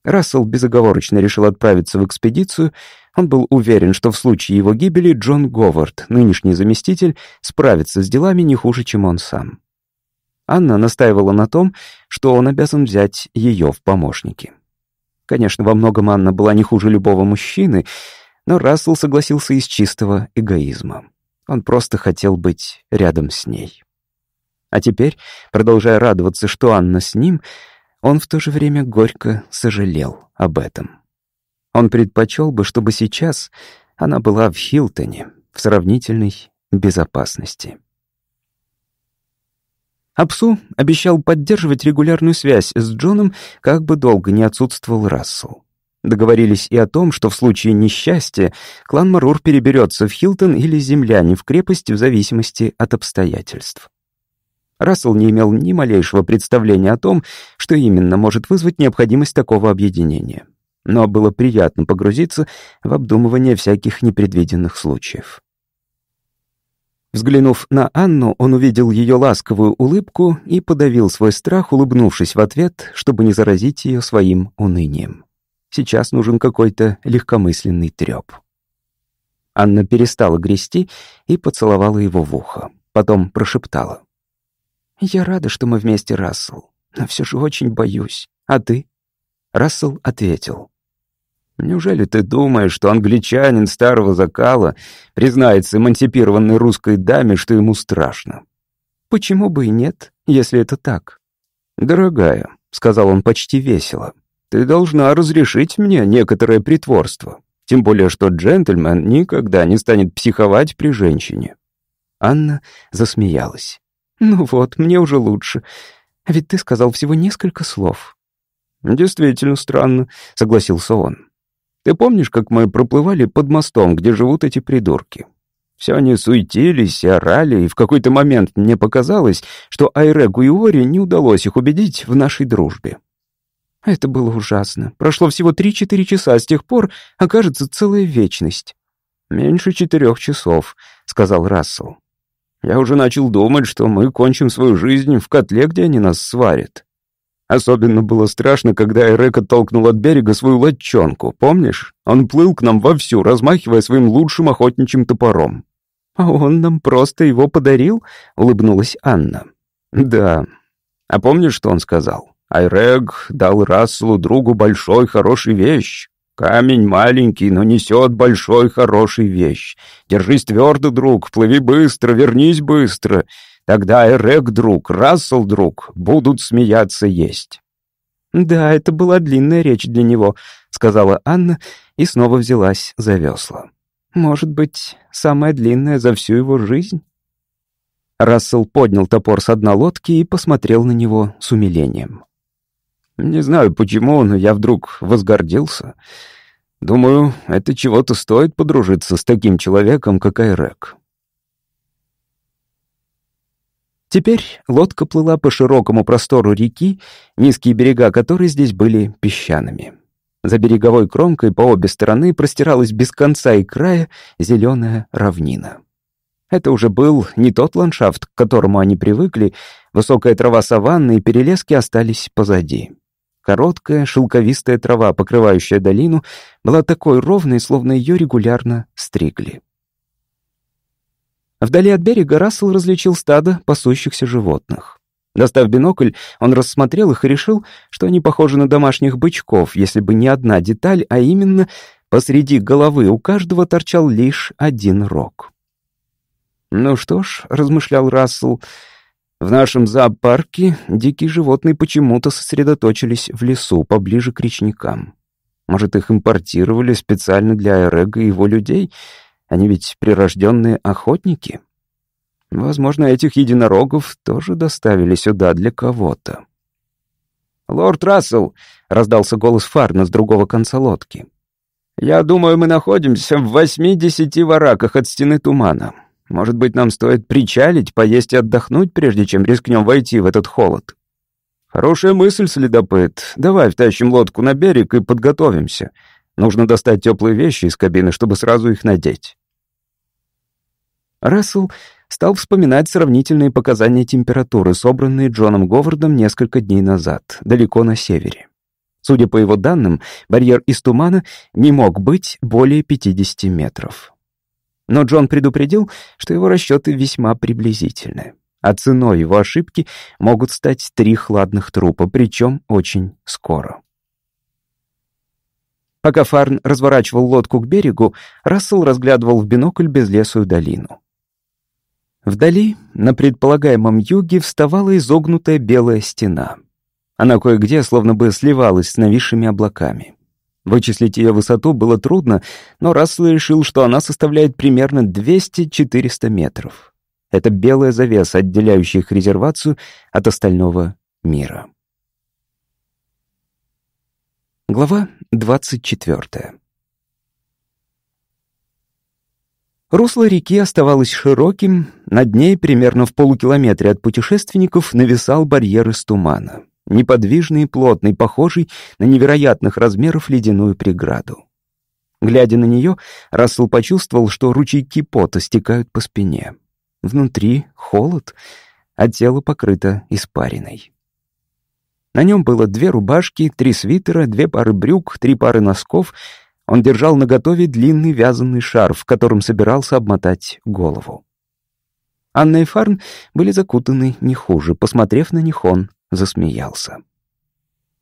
Рассел безоговорочно решил отправиться в экспедицию. Он был уверен, что в случае его гибели Джон Говард, нынешний заместитель, справится с делами не хуже, чем он сам. Анна настаивала на том, что он обязан взять ее в помощники. Конечно, во многом Анна была не хуже любого мужчины, но Рассел согласился из чистого эгоизма. Он просто хотел быть рядом с ней. А теперь, продолжая радоваться, что Анна с ним, он в то же время горько сожалел об этом. Он предпочел бы, чтобы сейчас она была в Хилтоне, в сравнительной безопасности. Апсу обещал поддерживать регулярную связь с Джоном, как бы долго не отсутствовал Рассел. Договорились и о том, что в случае несчастья клан Марур переберется в Хилтон или земляне в крепость в зависимости от обстоятельств. Рассел не имел ни малейшего представления о том, что именно может вызвать необходимость такого объединения. Но было приятно погрузиться в обдумывание всяких непредвиденных случаев. Взглянув на Анну, он увидел ее ласковую улыбку и подавил свой страх, улыбнувшись в ответ, чтобы не заразить ее своим унынием. Сейчас нужен какой-то легкомысленный треп. Анна перестала грести и поцеловала его в ухо. Потом прошептала. «Я рада, что мы вместе, Рассел, но все же очень боюсь. А ты?» Рассел ответил. Неужели ты думаешь, что англичанин старого закала признается эмансипированной русской даме, что ему страшно? Почему бы и нет, если это так? Дорогая, — сказал он почти весело, — ты должна разрешить мне некоторое притворство. Тем более, что джентльмен никогда не станет психовать при женщине. Анна засмеялась. «Ну вот, мне уже лучше. А ведь ты сказал всего несколько слов». «Действительно странно», — согласился он. Ты помнишь, как мы проплывали под мостом, где живут эти придурки? Все они суетились и орали, и в какой-то момент мне показалось, что Айрегу и Ори не удалось их убедить в нашей дружбе. Это было ужасно. Прошло всего три-четыре часа, с тех пор окажется целая вечность. «Меньше четырех часов», — сказал Рассел. «Я уже начал думать, что мы кончим свою жизнь в котле, где они нас сварят». Особенно было страшно, когда Эрек оттолкнул от берега свою лодчонку, помнишь? Он плыл к нам вовсю, размахивая своим лучшим охотничьим топором. «А он нам просто его подарил?» — улыбнулась Анна. «Да. А помнишь, что он сказал? Айрег дал Расселу другу большой хороший вещь. Камень маленький, но несет большой хороший вещь. Держись твердо, друг, плыви быстро, вернись быстро. Тогда Эрек, друг, Рассел, друг, будут смеяться есть». «Да, это была длинная речь для него», — сказала Анна и снова взялась за весла. «Может быть, самая длинная за всю его жизнь?» Рассел поднял топор с дна лодки и посмотрел на него с умилением. «Не знаю почему, но я вдруг возгордился. Думаю, это чего-то стоит подружиться с таким человеком, как Айрек. Теперь лодка плыла по широкому простору реки, низкие берега которой здесь были песчаными. За береговой кромкой по обе стороны простиралась без конца и края зеленая равнина. Это уже был не тот ландшафт, к которому они привыкли, высокая трава саванны и перелески остались позади. Короткая, шелковистая трава, покрывающая долину, была такой ровной, словно ее регулярно стригли. Вдали от берега Рассел различил стадо пасущихся животных. Достав бинокль, он рассмотрел их и решил, что они похожи на домашних бычков, если бы не одна деталь, а именно посреди головы у каждого торчал лишь один рог. «Ну что ж», — размышлял Рассел, — «в нашем зоопарке дикие животные почему-то сосредоточились в лесу, поближе к речникам. Может, их импортировали специально для Эрега и его людей?» Они ведь прирожденные охотники. Возможно, этих единорогов тоже доставили сюда для кого-то. «Лорд Рассел!» — раздался голос Фарна с другого конца лодки. «Я думаю, мы находимся в восьми-десяти вараках от стены тумана. Может быть, нам стоит причалить, поесть и отдохнуть, прежде чем рискнем войти в этот холод?» «Хорошая мысль, следопыт. Давай втащим лодку на берег и подготовимся. Нужно достать теплые вещи из кабины, чтобы сразу их надеть». Рассел стал вспоминать сравнительные показания температуры, собранные Джоном Говардом несколько дней назад, далеко на севере. Судя по его данным, барьер из тумана не мог быть более 50 метров. Но Джон предупредил, что его расчеты весьма приблизительны, а ценой его ошибки могут стать три хладных трупа, причем очень скоро. Пока Фарн разворачивал лодку к берегу, Рассел разглядывал в бинокль безлесую долину. Вдали, на предполагаемом юге, вставала изогнутая белая стена. Она кое-где словно бы сливалась с нависшими облаками. Вычислить ее высоту было трудно, но Рассел решил, что она составляет примерно 200-400 метров. Это белая завеса, отделяющая их резервацию от остального мира. Глава 24. Русло реки оставалось широким, над ней, примерно в полукилометре от путешественников, нависал барьер из тумана, неподвижный и плотный, похожий на невероятных размеров ледяную преграду. Глядя на нее, Рассел почувствовал, что ручейки пота стекают по спине. Внутри холод, а тело покрыто испариной. На нем было две рубашки, три свитера, две пары брюк, три пары носков — он держал наготове длинный вязаный шарф, в котором собирался обмотать голову. Анна и Фарн были закутаны не хуже. Посмотрев на них, он засмеялся.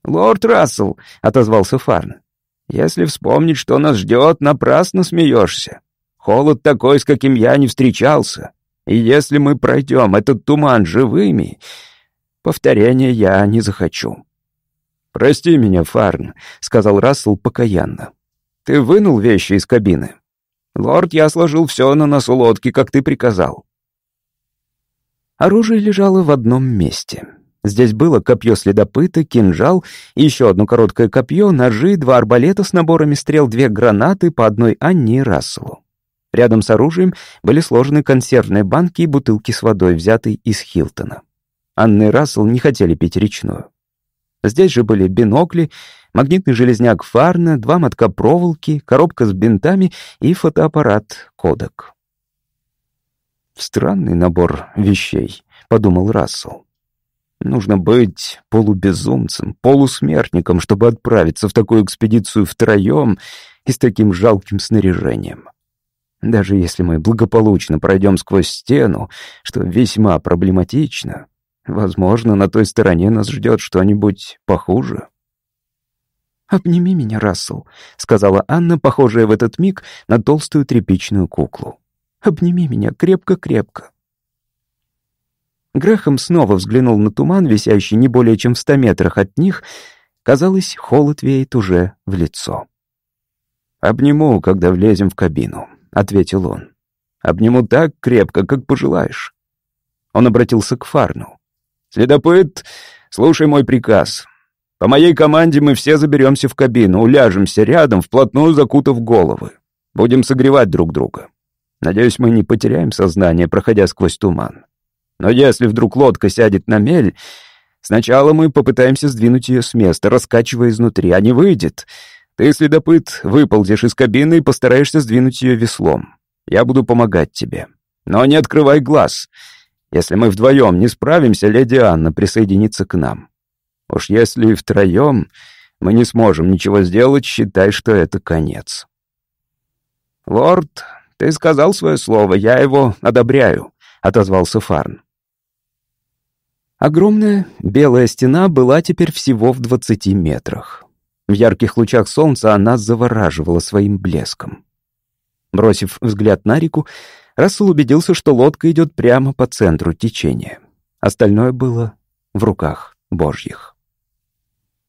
«Лорд Рассел», — отозвался Фарн, — «если вспомнить, что нас ждет, напрасно смеешься. Холод такой, с каким я не встречался. И если мы пройдем этот туман живыми, повторения я не захочу». «Прости меня, Фарн», — сказал Рассел покаянно. Ты вынул вещи из кабины? Лорд, я сложил все на носу лодки, как ты приказал. Оружие лежало в одном месте. Здесь было копье следопыта, кинжал, еще одно короткое копье, ножи, два арбалета с наборами стрел, две гранаты по одной Анне и Расселу. Рядом с оружием были сложены консервные банки и бутылки с водой, взятой из Хилтона. Анна и Рассел не хотели пить речную. Здесь же были бинокли, магнитный железняк Фарна, два мотка проволоки, коробка с бинтами и фотоаппарат Кодек. «Странный набор вещей», — подумал Рассел. Нужно быть полубезумцем, полусмертником, чтобы отправиться в такую экспедицию втроем и с таким жалким снаряжением. Даже если мы благополучно пройдем сквозь стену, что весьма проблематично, возможно, на той стороне нас ждет что-нибудь похуже. «Обними меня, Рассел», — сказала Анна, похожая в этот миг на толстую тряпичную куклу. «Обними меня крепко-крепко». Грехом снова взглянул на туман, висящий не более чем в ста метрах от них. Казалось, холод веет уже в лицо. «Обниму, когда влезем в кабину», — ответил он. «Обниму так крепко, как пожелаешь». Он обратился к Фарну. «Следопыт, слушай мой приказ. По моей команде мы все заберемся в кабину, уляжемся рядом, вплотную закутав головы. Будем согревать друг друга. Надеюсь, мы не потеряем сознание, проходя сквозь туман. Но если вдруг лодка сядет на мель, сначала мы попытаемся сдвинуть ее с места, раскачивая изнутри, а не выйдет. Ты, следопыт, выползешь из кабины и постараешься сдвинуть ее веслом. Я буду помогать тебе. Но не открывай глаз. Если мы вдвоем не справимся, леди Анна присоединится к нам. Уж если втроем мы не сможем ничего сделать, считай, что это конец. «Лорд, ты сказал свое слово, я его одобряю», — отозвался Фарн. Огромная белая стена была теперь всего в двадцати метрах. В ярких лучах солнца она завораживала своим блеском. Бросив взгляд на реку, Рассел убедился, что лодка идет прямо по центру течения. Остальное было в руках Божьих.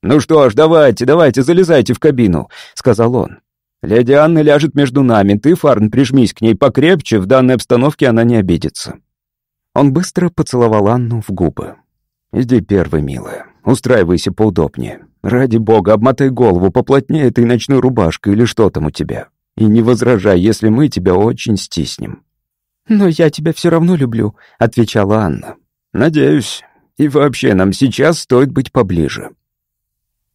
«Ну что ж, давайте, давайте, залезайте в кабину», — сказал он. «Леди Анна ляжет между нами, ты, Фарн, прижмись к ней покрепче, в данной обстановке она не обидится». Он быстро поцеловал Анну в губы. «Иди первой, милая. Устраивайся поудобнее. Ради бога, обмотай голову поплотнее этой ночной рубашкой или что там у тебя. И не возражай, если мы тебя очень стиснем». «Но я тебя все равно люблю», — отвечала Анна. «Надеюсь. И вообще, нам сейчас стоит быть поближе».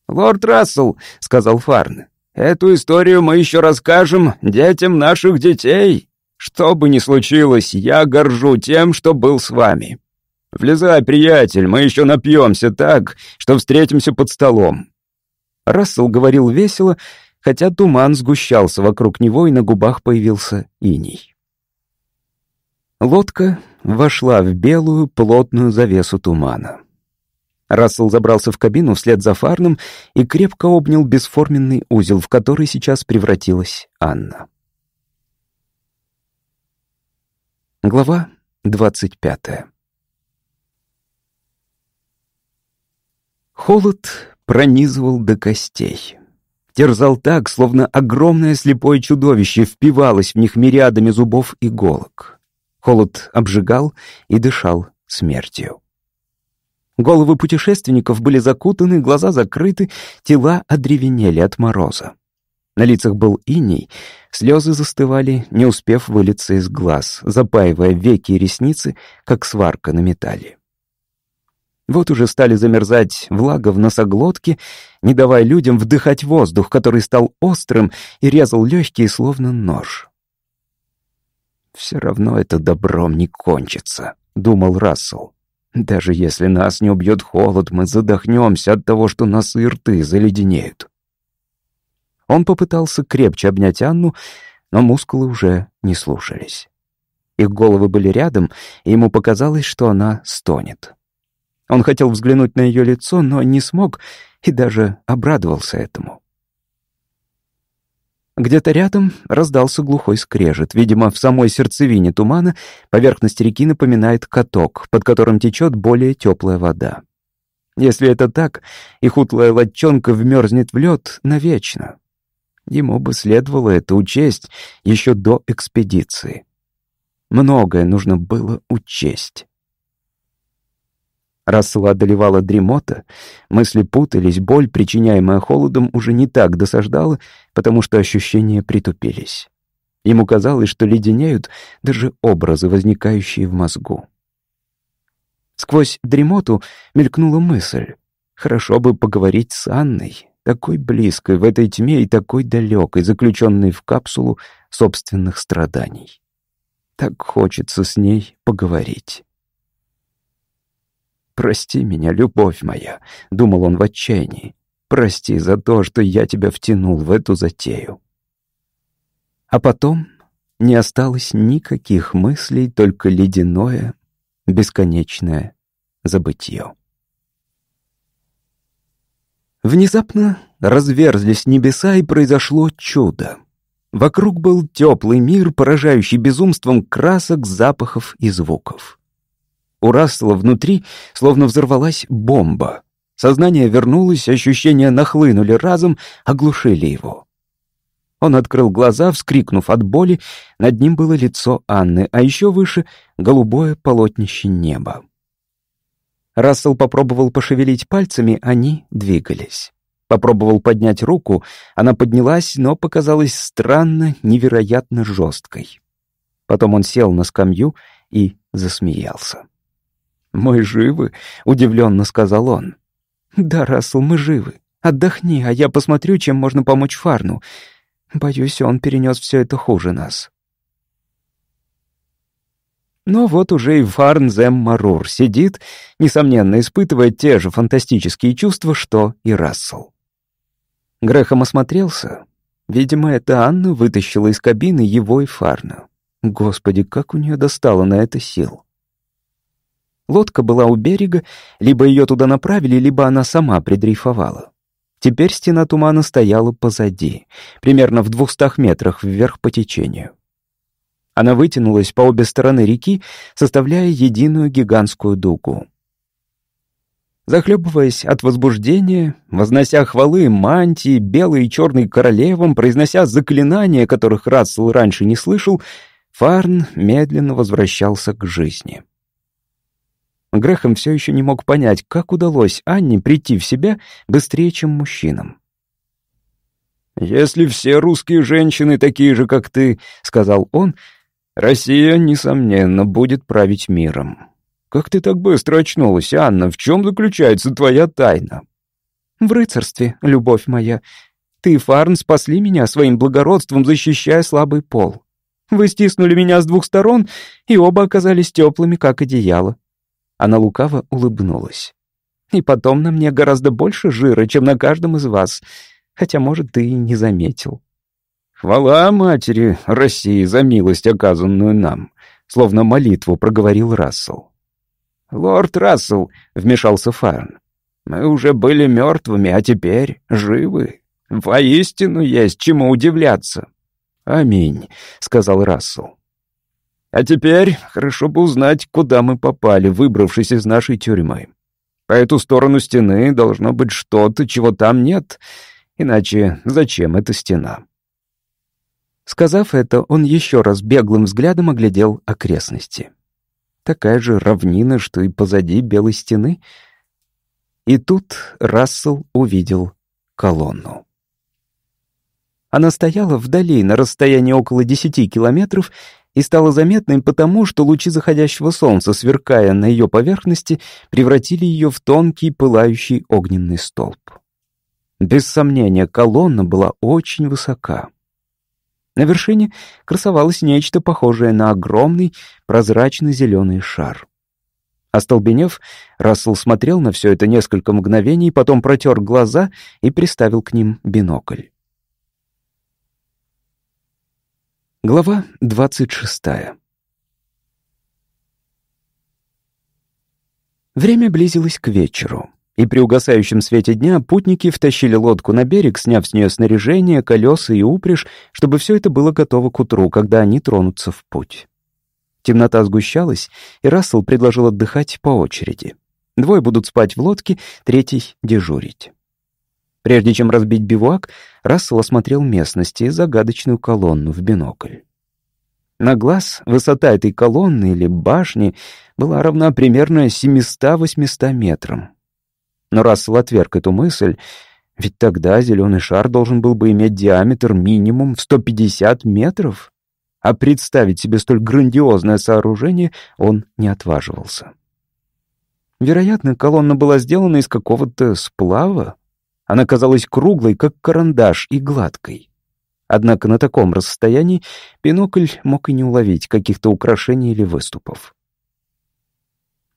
«Лорд Рассел», — сказал Фарн, — «эту историю мы еще расскажем детям наших детей. Что бы ни случилось, я горжу тем, что был с вами». «Влезай, приятель, мы еще напьемся так, что встретимся под столом». Рассел говорил весело, хотя туман сгущался вокруг него, и на губах появился иней. Лодка вошла в белую плотную завесу тумана. Рассел забрался в кабину вслед за Фарном и крепко обнял бесформенный узел, в который сейчас превратилась Анна. Глава двадцать пятая Холод пронизывал до костей. Терзал так, словно огромное слепое чудовище впивалось в них мириадами зубов и иголок. Холод обжигал и дышал смертью. Головы путешественников были закутаны, глаза закрыты, тела одревенели от мороза. На лицах был иней, слезы застывали, не успев вылиться из глаз, запаивая веки и ресницы, как сварка на металле. Вот уже стали замерзать влага в носоглотке, не давая людям вдыхать воздух, который стал острым и резал легкие, словно нож. «Все равно это добром не кончится», — думал Рассел. «Даже если нас не убьет холод, мы задохнемся от того, что носы и рты заледенеют». Он попытался крепче обнять Анну, но мускулы уже не слушались. Их головы были рядом, и ему показалось, что она стонет. Он хотел взглянуть на ее лицо, но не смог и даже обрадовался этому. Где-то рядом раздался глухой скрежет. Видимо, в самой сердцевине тумана поверхность реки напоминает каток, под которым течет более теплая вода. Если это так, и хутлая лодчонка вмерзнет в лед навечно. Ему бы следовало это учесть еще до экспедиции. Многое нужно было учесть. Рассела одолевала дремота, мысли путались, боль, причиняемая холодом, уже не так досаждала, потому что ощущения притупились. Ему казалось, что леденеют даже образы, возникающие в мозгу. Сквозь дремоту мелькнула мысль. Хорошо бы поговорить с Анной, такой близкой в этой тьме и такой далекой, заключенной в капсулу собственных страданий. Так хочется с ней поговорить. «Прости меня, любовь моя», — думал он в отчаянии. «Прости за то, что я тебя втянул в эту затею». А потом не осталось никаких мыслей, только ледяное, бесконечное забытье. Внезапно разверзлись небеса, и произошло чудо. Вокруг был теплый мир, поражающий безумством красок, запахов и звуков. У Рассела внутри словно взорвалась бомба. Сознание вернулось, ощущения нахлынули разом, оглушили его. Он открыл глаза, вскрикнув от боли. Над ним было лицо Анны, а еще выше — голубое полотнище неба. Рассел попробовал пошевелить пальцами, они двигались. Попробовал поднять руку, она поднялась, но показалась странно, невероятно жесткой. Потом он сел на скамью и засмеялся. «Мы живы?» — удивленно сказал он. «Да, Рассел, мы живы. Отдохни, а я посмотрю, чем можно помочь Фарну. Боюсь, он перенес все это хуже нас». Но вот уже и Фарн Зем Марур сидит, несомненно, испытывая те же фантастические чувства, что и Рассел. Грехом осмотрелся. Видимо, это Анна вытащила из кабины его и Фарна. Господи, как у нее достало на это сил. Лодка была у берега, либо ее туда направили, либо она сама придрейфовала. Теперь стена тумана стояла позади, примерно в двухстах метрах вверх по течению. Она вытянулась по обе стороны реки, составляя единую гигантскую дугу. Захлебываясь от возбуждения, вознося хвалы мантии, белой и черной королевам, произнося заклинания, которых Рассел раньше не слышал, Фарн медленно возвращался к жизни. Грехом все еще не мог понять, как удалось Анне прийти в себя быстрее, чем мужчинам. «Если все русские женщины такие же, как ты», — сказал он, — «Россия, несомненно, будет править миром. Как ты так быстро очнулась, Анна? В чем заключается твоя тайна?» «В рыцарстве, любовь моя. Ты и Фарн спасли меня своим благородством, защищая слабый пол. Вы стиснули меня с двух сторон, и оба оказались теплыми, как одеяло. Она лукаво улыбнулась. «И потом на мне гораздо больше жира, чем на каждом из вас, хотя, может, ты и не заметил». «Хвала матери России за милость, оказанную нам», — словно молитву проговорил Рассел. «Лорд Рассел», — вмешался Фарн, — «мы уже были мертвыми, а теперь живы. Воистину есть чему удивляться». «Аминь», — сказал Рассел. А теперь хорошо бы узнать, куда мы попали, выбравшись из нашей тюрьмы. По эту сторону стены должно быть что-то, чего там нет. Иначе зачем эта стена? Сказав это, он еще раз беглым взглядом оглядел окрестности. Такая же равнина, что и позади белой стены. И тут Рассел увидел колонну. Она стояла вдали, на расстоянии около десяти километров, и стало заметным потому, что лучи заходящего солнца, сверкая на ее поверхности, превратили ее в тонкий пылающий огненный столб. Без сомнения, колонна была очень высока. На вершине красовалось нечто похожее на огромный прозрачно-зеленый шар. Остолбенев, Рассел смотрел на все это несколько мгновений, потом протер глаза и приставил к ним бинокль. Глава двадцать шестая. Время близилось к вечеру, и при угасающем свете дня путники втащили лодку на берег, сняв с нее снаряжение, колеса и упряжь, чтобы все это было готово к утру, когда они тронутся в путь. Темнота сгущалась, и Рассел предложил отдыхать по очереди. Двое будут спать в лодке, третий — дежурить. Прежде чем разбить бивуак, Рассел осмотрел местность и загадочную колонну в бинокль. На глаз высота этой колонны или башни была равна примерно 700-800 метрам. Но Рассел отверг эту мысль, ведь тогда зеленый шар должен был бы иметь диаметр минимум в 150 метров, а представить себе столь грандиозное сооружение он не отваживался. Вероятно, колонна была сделана из какого-то сплава, она казалась круглой, как карандаш, и гладкой. Однако на таком расстоянии бинокль мог и не уловить каких-то украшений или выступов.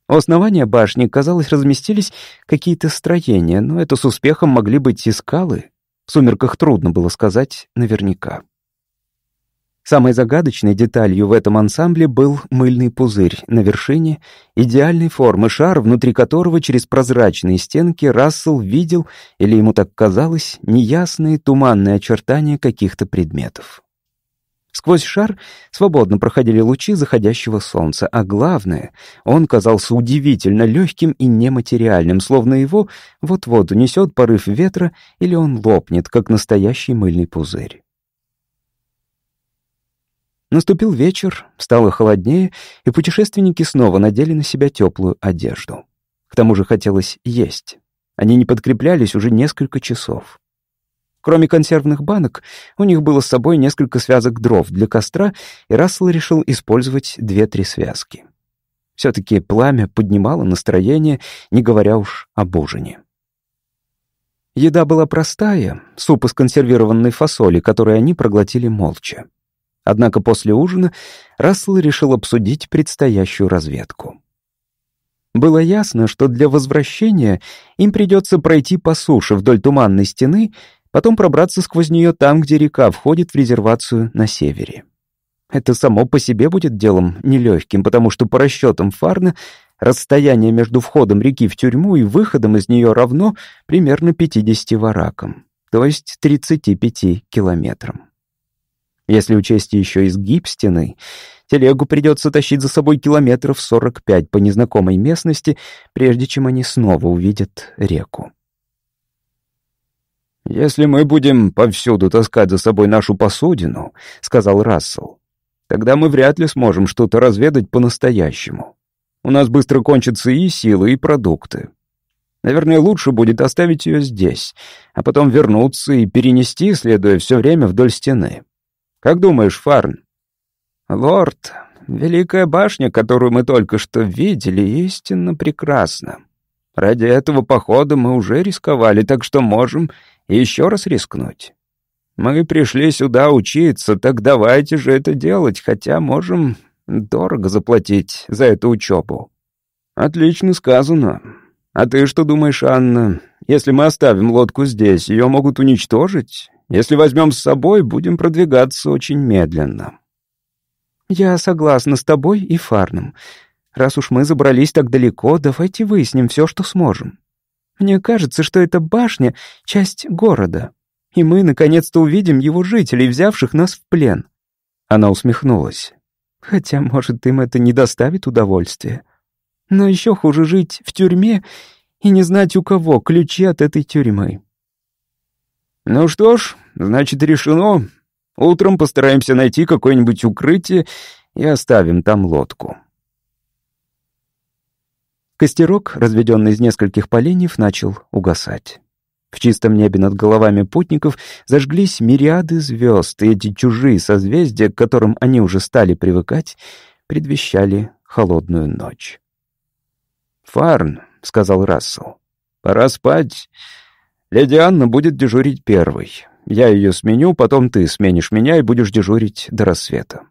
основания башни, казалось, разместились какие-то строения, но это с успехом могли быть и скалы. В сумерках трудно было сказать наверняка. Самой загадочной деталью в этом ансамбле был мыльный пузырь на вершине, идеальной формы шар, внутри которого через прозрачные стенки Рассел видел, или ему так казалось, неясные туманные очертания каких-то предметов. Сквозь шар свободно проходили лучи заходящего солнца, а главное, он казался удивительно легким и нематериальным, словно его вот-вот унесет порыв ветра или он лопнет, как настоящий мыльный пузырь. Наступил вечер, стало холоднее, и путешественники снова надели на себя теплую одежду. К тому же хотелось есть. Они не подкреплялись уже несколько часов. Кроме консервных банок, у них было с собой несколько связок дров для костра, и Рассел решил использовать две-три связки. Все-таки пламя поднимало настроение, не говоря уж об ужине. Еда была простая, суп из консервированной фасоли, который они проглотили молча. Однако после ужина Рассел решил обсудить предстоящую разведку. Было ясно, что для возвращения им придется пройти по суше вдоль туманной стены, потом пробраться сквозь нее там, где река входит в резервацию на севере. Это само по себе будет делом нелегким, потому что по расчетам Фарна расстояние между входом реки в тюрьму и выходом из нее равно примерно 50 варакам, то есть 35 километрам. Если учесть еще изгиб стены, телегу придется тащить за собой километров 45 по незнакомой местности, прежде чем они снова увидят реку. «Если мы будем повсюду таскать за собой нашу посудину», — сказал Рассел, «тогда мы вряд ли сможем что-то разведать по-настоящему. У нас быстро кончатся и силы, и продукты. Наверное, лучше будет оставить ее здесь, а потом вернуться и перенести, следуя все время вдоль стены. Как думаешь, Фарн?» «Лорд, Великая башня, которую мы только что видели, истинно прекрасна. Ради этого похода мы уже рисковали, так что можем еще раз рискнуть. Мы пришли сюда учиться, так давайте же это делать, хотя можем дорого заплатить за эту учебу». «Отлично сказано. А ты что думаешь, Анна? Если мы оставим лодку здесь, ее могут уничтожить? Если возьмем с собой, будем продвигаться очень медленно». «Я согласна с тобой и Фарном. Раз уж мы забрались так далеко, давайте выясним все, что сможем. Мне кажется, что эта башня — часть города, и мы наконец-то увидим его жителей, взявших нас в плен». Она усмехнулась. «Хотя, может, им это не доставит удовольствия. Но еще хуже жить в тюрьме и не знать, у кого ключи от этой тюрьмы». «Ну что ж, значит, решено. Утром постараемся найти какое-нибудь укрытие и оставим там лодку». Костерок, разведенный из нескольких поленьев, начал угасать. В чистом небе над головами путников зажглись мириады звезд, и эти чужие созвездия, к которым они уже стали привыкать, предвещали холодную ночь. «Фарн», — сказал Рассел, — «пора спать. Леди Анна будет дежурить первой. Я ее сменю, потом ты сменишь меня и будешь дежурить до рассвета».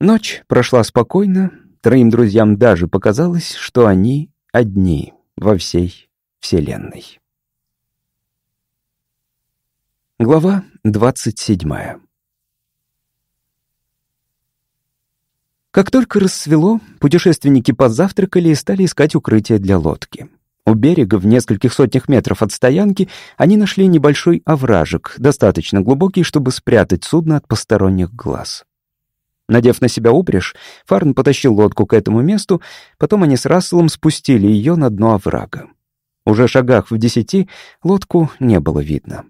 Ночь прошла спокойно. Троим друзьям даже показалось, что они одни во всей Вселенной. Глава двадцать седьмая Как только рассвело, путешественники позавтракали и стали искать укрытие для лодки. У берега, в нескольких сотнях метров от стоянки, они нашли небольшой овражек, достаточно глубокий, чтобы спрятать судно от посторонних глаз. Надев на себя упряжь, Фарн потащил лодку к этому месту, потом они с Расселом спустили ее на дно оврага. Уже шагах в десяти лодку не было видно.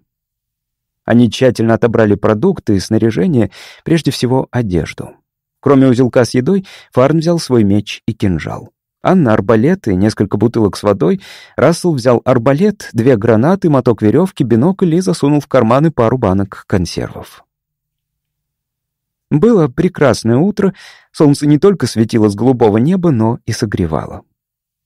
Они тщательно отобрали продукты и снаряжение, прежде всего одежду. Кроме узелка с едой, Фарн взял свой меч и кинжал. Анна — арбалет и несколько бутылок с водой. Рассел взял арбалет, две гранаты, моток веревки, бинокль и засунул в карманы пару банок консервов. Было прекрасное утро, солнце не только светило с голубого неба, но и согревало.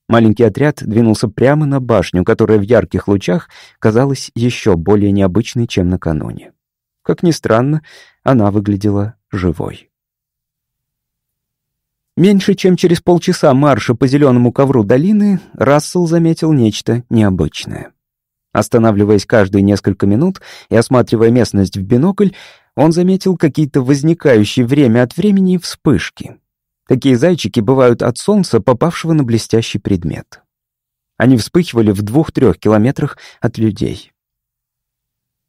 Маленький отряд двинулся прямо на башню, которая в ярких лучах казалась еще более необычной, чем накануне. Как ни странно, она выглядела живой. Меньше чем через полчаса марша по зеленому ковру долины Рассел заметил нечто необычное. Останавливаясь каждые несколько минут и осматривая местность в бинокль, он заметил какие-то возникающие время от времени вспышки. Такие зайчики бывают от солнца, попавшего на блестящий предмет. Они вспыхивали в двух-трех километрах от людей.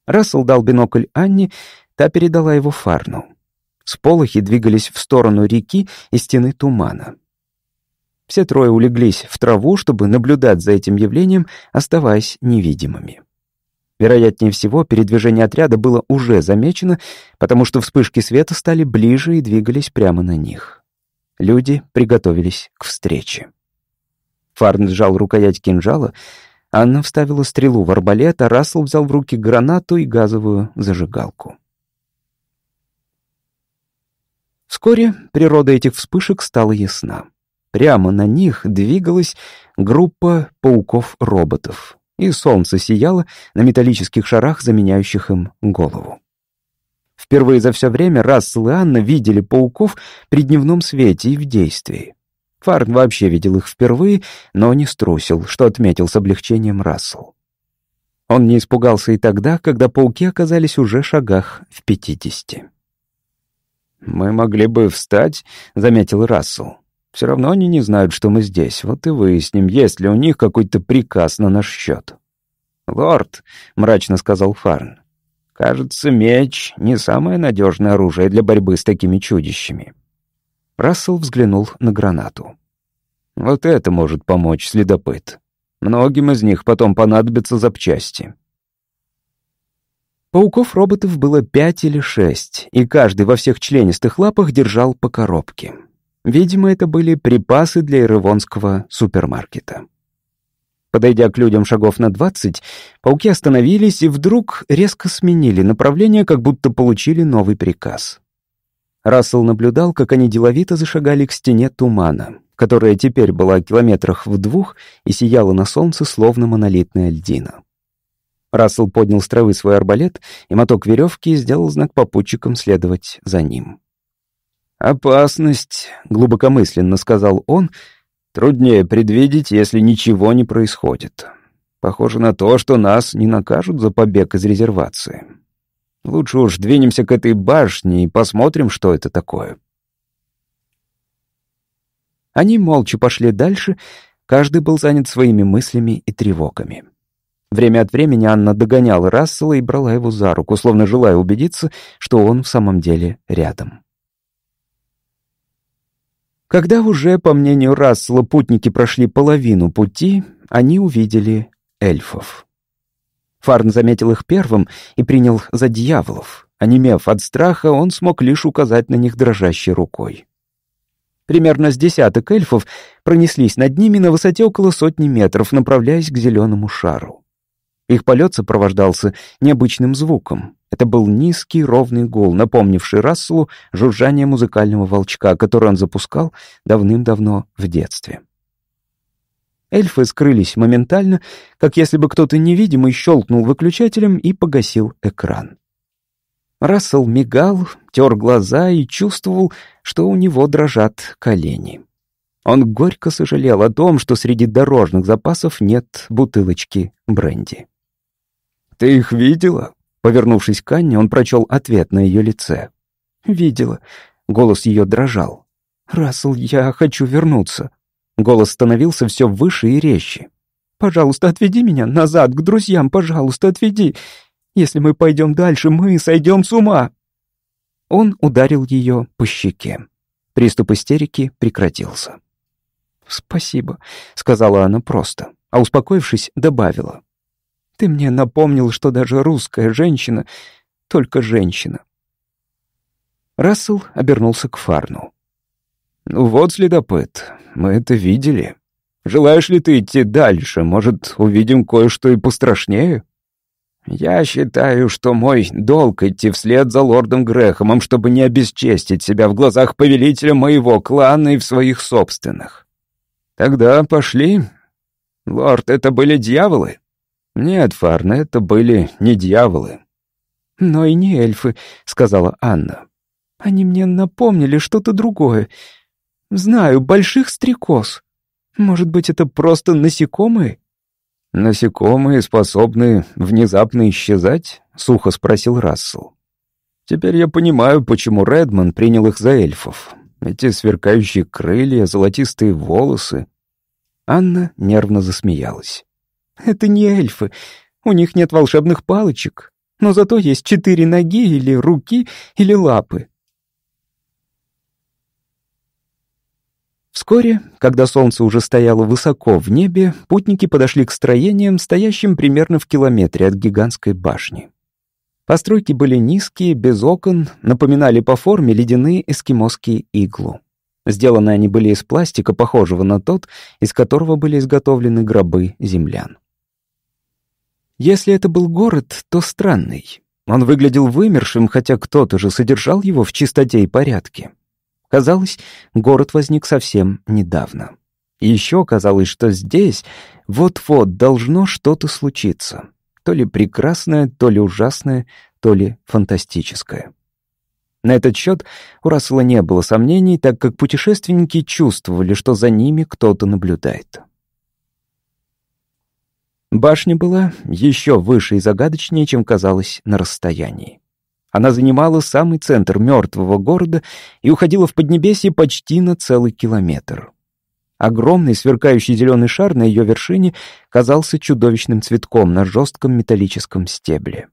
Рассел дал бинокль Анне, та передала его Фарну. Сполохи двигались в сторону реки и стены тумана. Все трое улеглись в траву, чтобы наблюдать за этим явлением, оставаясь невидимыми. Вероятнее всего, передвижение отряда было уже замечено, потому что вспышки света стали ближе и двигались прямо на них. Люди приготовились к встрече. Фарн сжал рукоять кинжала, Анна вставила стрелу в арбалет, а Рассел взял в руки гранату и газовую зажигалку. Вскоре природа этих вспышек стала ясна. Прямо на них двигалась группа пауков-роботов, и солнце сияло на металлических шарах, заменяющих им голову. Впервые за все время Рассел и Анна видели пауков при дневном свете и в действии. Фарн вообще видел их впервые, но не струсил, что отметил с облегчением Рассел. Он не испугался и тогда, когда пауки оказались уже шагах в пятидесяти. «Мы могли бы встать», — заметил Рассел. «Все равно они не знают, что мы здесь. Вот и выясним, есть ли у них какой-то приказ на наш счет». «Лорд», — мрачно сказал Фарн, — «кажется, меч — не самое надежное оружие для борьбы с такими чудищами». Рассел взглянул на гранату. «Вот это может помочь, следопыт. Многим из них потом понадобятся запчасти». Пауков-роботов было пять или шесть, и каждый во всех членистых лапах держал по коробке. Видимо, это были припасы для ирывонского супермаркета. Подойдя к людям шагов на двадцать, пауки остановились и вдруг резко сменили направление, как будто получили новый приказ. Рассел наблюдал, как они деловито зашагали к стене тумана, которая теперь была километрах в двух и сияла на солнце, словно монолитная льдина. Рассел поднял с травы свой арбалет и моток веревки и сделал знак попутчикам следовать за ним. «Опасность», — глубокомысленно сказал он, — «труднее предвидеть, если ничего не происходит. Похоже на то, что нас не накажут за побег из резервации. Лучше уж двинемся к этой башне и посмотрим, что это такое». Они молча пошли дальше, каждый был занят своими мыслями и тревогами. Время от времени Анна догоняла Рассела и брала его за руку, словно желая убедиться, что он в самом деле рядом. Когда уже, по мнению Рассела, путники прошли половину пути, они увидели эльфов. Фарн заметил их первым и принял за дьяволов. Онемев от страха, он смог лишь указать на них дрожащей рукой. Примерно с десяток эльфов пронеслись над ними на высоте около сотни метров, направляясь к зеленому шару. Их полет сопровождался необычным звуком. Это был низкий ровный гул, напомнивший Расселу жужжание музыкального волчка, который он запускал давным-давно в детстве. Эльфы скрылись моментально, как если бы кто-то невидимый щелкнул выключателем и погасил экран. Рассел мигал, тер глаза и чувствовал, что у него дрожат колени. Он горько сожалел о том, что среди дорожных запасов нет бутылочки бренди. «Ты их видела?» Повернувшись к Анне, он прочел ответ на ее лице. «Видела». Голос ее дрожал. «Рассел, я хочу вернуться». Голос становился все выше и резче. «Пожалуйста, отведи меня назад, к друзьям, пожалуйста, отведи. Если мы пойдем дальше, мы сойдем с ума». Он ударил ее по щеке. Приступ истерики прекратился. «Спасибо», — сказала она просто, а успокоившись, добавила. Ты мне напомнил, что даже русская женщина — только женщина. Рассел обернулся к Фарну. «Ну вот, следопыт, мы это видели. Желаешь ли ты идти дальше? Может, увидим кое-что и пострашнее?» «Я считаю, что мой долг идти вслед за лордом Грэхомом, чтобы не обесчестить себя в глазах повелителя моего клана и в своих собственных. Тогда пошли. Лорд, это были дьяволы?» «Нет, Фарна, это были не дьяволы». «Но и не эльфы», — сказала Анна. «Они мне напомнили что-то другое. Знаю, больших стрекоз. Может быть, это просто насекомые?» «Насекомые способны внезапно исчезать?» — сухо спросил Рассел. «Теперь я понимаю, почему Редман принял их за эльфов. Эти сверкающие крылья, золотистые волосы». Анна нервно засмеялась. «Это не эльфы. У них нет волшебных палочек. Но зато есть четыре ноги или руки или лапы. Вскоре, когда солнце уже стояло высоко в небе, путники подошли к строениям, стоящим примерно в километре от гигантской башни. Постройки были низкие, без окон, напоминали по форме ледяные эскимосские иглу. Сделаны они были из пластика, похожего на тот, из которого были изготовлены гробы землян. Если это был город, то странный. Он выглядел вымершим, хотя кто-то же содержал его в чистоте и порядке. Казалось, город возник совсем недавно. еще казалось, что здесь вот-вот должно что-то случиться. То ли прекрасное, то ли ужасное, то ли фантастическое. На этот счет у Рассела не было сомнений, так как путешественники чувствовали, что за ними кто-то наблюдает. Башня была еще выше и загадочнее, чем казалось на расстоянии. Она занимала самый центр мертвого города и уходила в Поднебесье почти на целый километр. Огромный сверкающий зеленый шар на ее вершине казался чудовищным цветком на жестком металлическом стебле.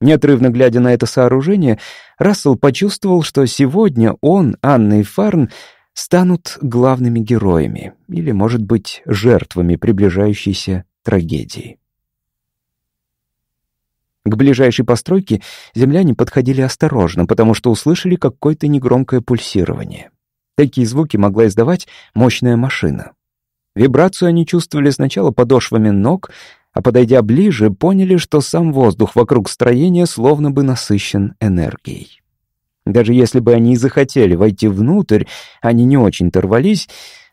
Неотрывно глядя на это сооружение, Рассел почувствовал, что сегодня он, Анна и Фарн станут главными героями или, может быть, жертвами приближающейся трагедии. К ближайшей постройке земляне подходили осторожно, потому что услышали какое-то негромкое пульсирование. Такие звуки могла издавать мощная машина. Вибрацию они чувствовали сначала подошвами ног, а подойдя ближе, поняли, что сам воздух вокруг строения словно бы насыщен энергией. Даже если бы они и захотели войти внутрь, они не очень-то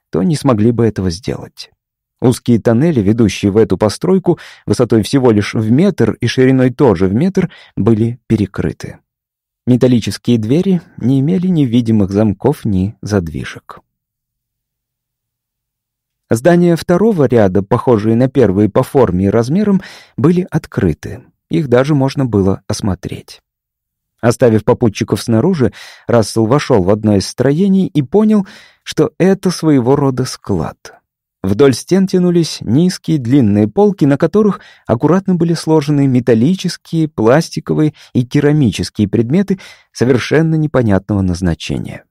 то не смогли бы этого сделать. Узкие тоннели, ведущие в эту постройку, высотой всего лишь в метр и шириной тоже в метр, были перекрыты. Металлические двери не имели ни видимых замков, ни задвижек. Здания второго ряда, похожие на первые по форме и размерам, были открыты. Их даже можно было осмотреть. Оставив попутчиков снаружи, Рассел вошел в одно из строений и понял, что это своего рода склад. Вдоль стен тянулись низкие длинные полки, на которых аккуратно были сложены металлические, пластиковые и керамические предметы совершенно непонятного назначения.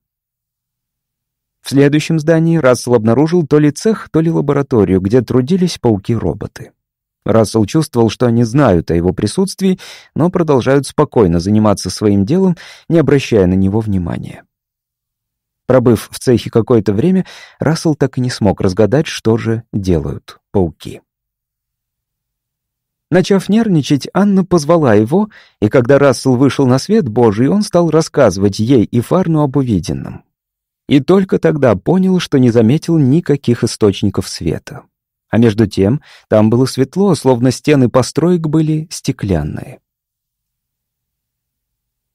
В следующем здании Рассел обнаружил то ли цех, то ли лабораторию, где трудились пауки-роботы. Рассел чувствовал, что они знают о его присутствии, но продолжают спокойно заниматься своим делом, не обращая на него внимания. Пробыв в цехе какое-то время, Рассел так и не смог разгадать, что же делают пауки. Начав нервничать, Анна позвала его, и когда Рассел вышел на свет Божий, он стал рассказывать ей и Фарну об увиденном. И только тогда понял, что не заметил никаких источников света. А между тем там было светло, словно стены построек были стеклянные.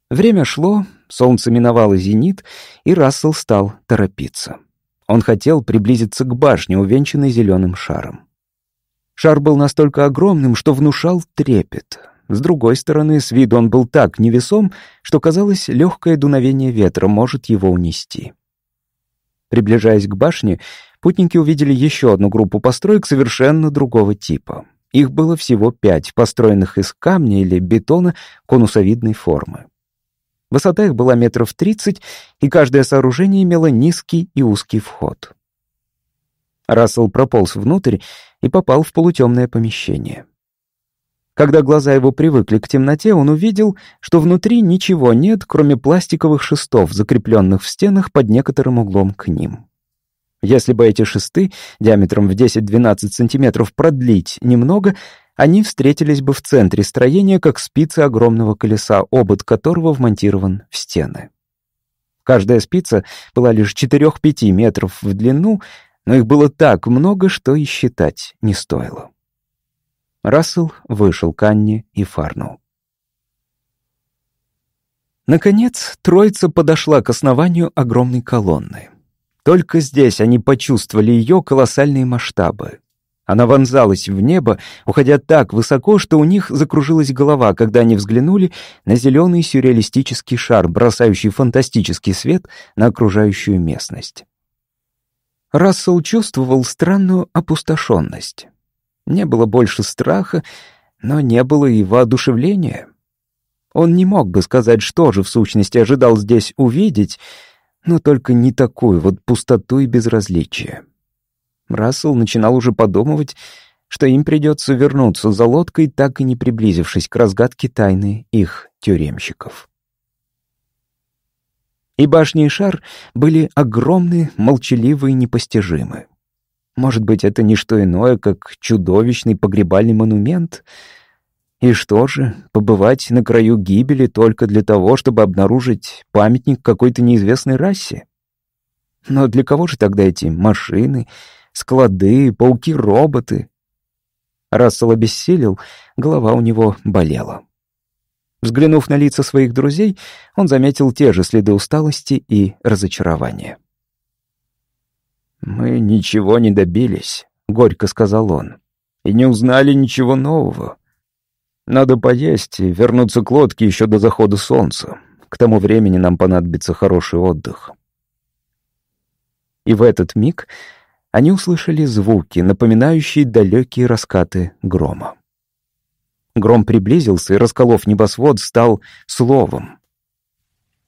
Время шло, солнце миновало зенит, и Рассел стал торопиться. Он хотел приблизиться к башне, увенчанной зеленым шаром. Шар был настолько огромным, что внушал трепет. С другой стороны, с виду он был так невесом, что казалось, легкое дуновение ветра может его унести. Приближаясь к башне, путники увидели еще одну группу построек совершенно другого типа. Их было всего пять, построенных из камня или бетона конусовидной формы. Высота их была метров тридцать, и каждое сооружение имело низкий и узкий вход. Рассел прополз внутрь и попал в полутемное помещение. Когда глаза его привыкли к темноте, он увидел, что внутри ничего нет, кроме пластиковых шестов, закрепленных в стенах под некоторым углом к ним. Если бы эти шесты диаметром в 10-12 сантиметров продлить немного, они встретились бы в центре строения, как спицы огромного колеса, обод которого вмонтирован в стены. Каждая спица была лишь 4-5 метров в длину, но их было так много, что и считать не стоило. Рассел вышел к Анне и Фарну. Наконец, троица подошла к основанию огромной колонны. Только здесь они почувствовали ее колоссальные масштабы. Она вонзалась в небо, уходя так высоко, что у них закружилась голова, когда они взглянули на зеленый сюрреалистический шар, бросающий фантастический свет на окружающую местность. Рассел чувствовал странную опустошенность. Не было больше страха, но не было и воодушевления. Он не мог бы сказать, что же в сущности ожидал здесь увидеть, но только не такую вот пустоту и безразличие. Рассел начинал уже подумывать, что им придется вернуться за лодкой, так и не приблизившись к разгадке тайны их тюремщиков. И башни и шар были огромны, молчаливы и непостижимы. Может быть, это не что иное, как чудовищный погребальный монумент? И что же, побывать на краю гибели только для того, чтобы обнаружить памятник какой-то неизвестной расе? Но для кого же тогда эти машины, склады, пауки-роботы? Рассел обессилел, голова у него болела. Взглянув на лица своих друзей, он заметил те же следы усталости и разочарования. «Мы ничего не добились», — горько сказал он, — «и не узнали ничего нового. Надо поесть и вернуться к лодке еще до захода солнца. К тому времени нам понадобится хороший отдых». И в этот миг они услышали звуки, напоминающие далекие раскаты грома. Гром приблизился и, расколов небосвод, стал словом.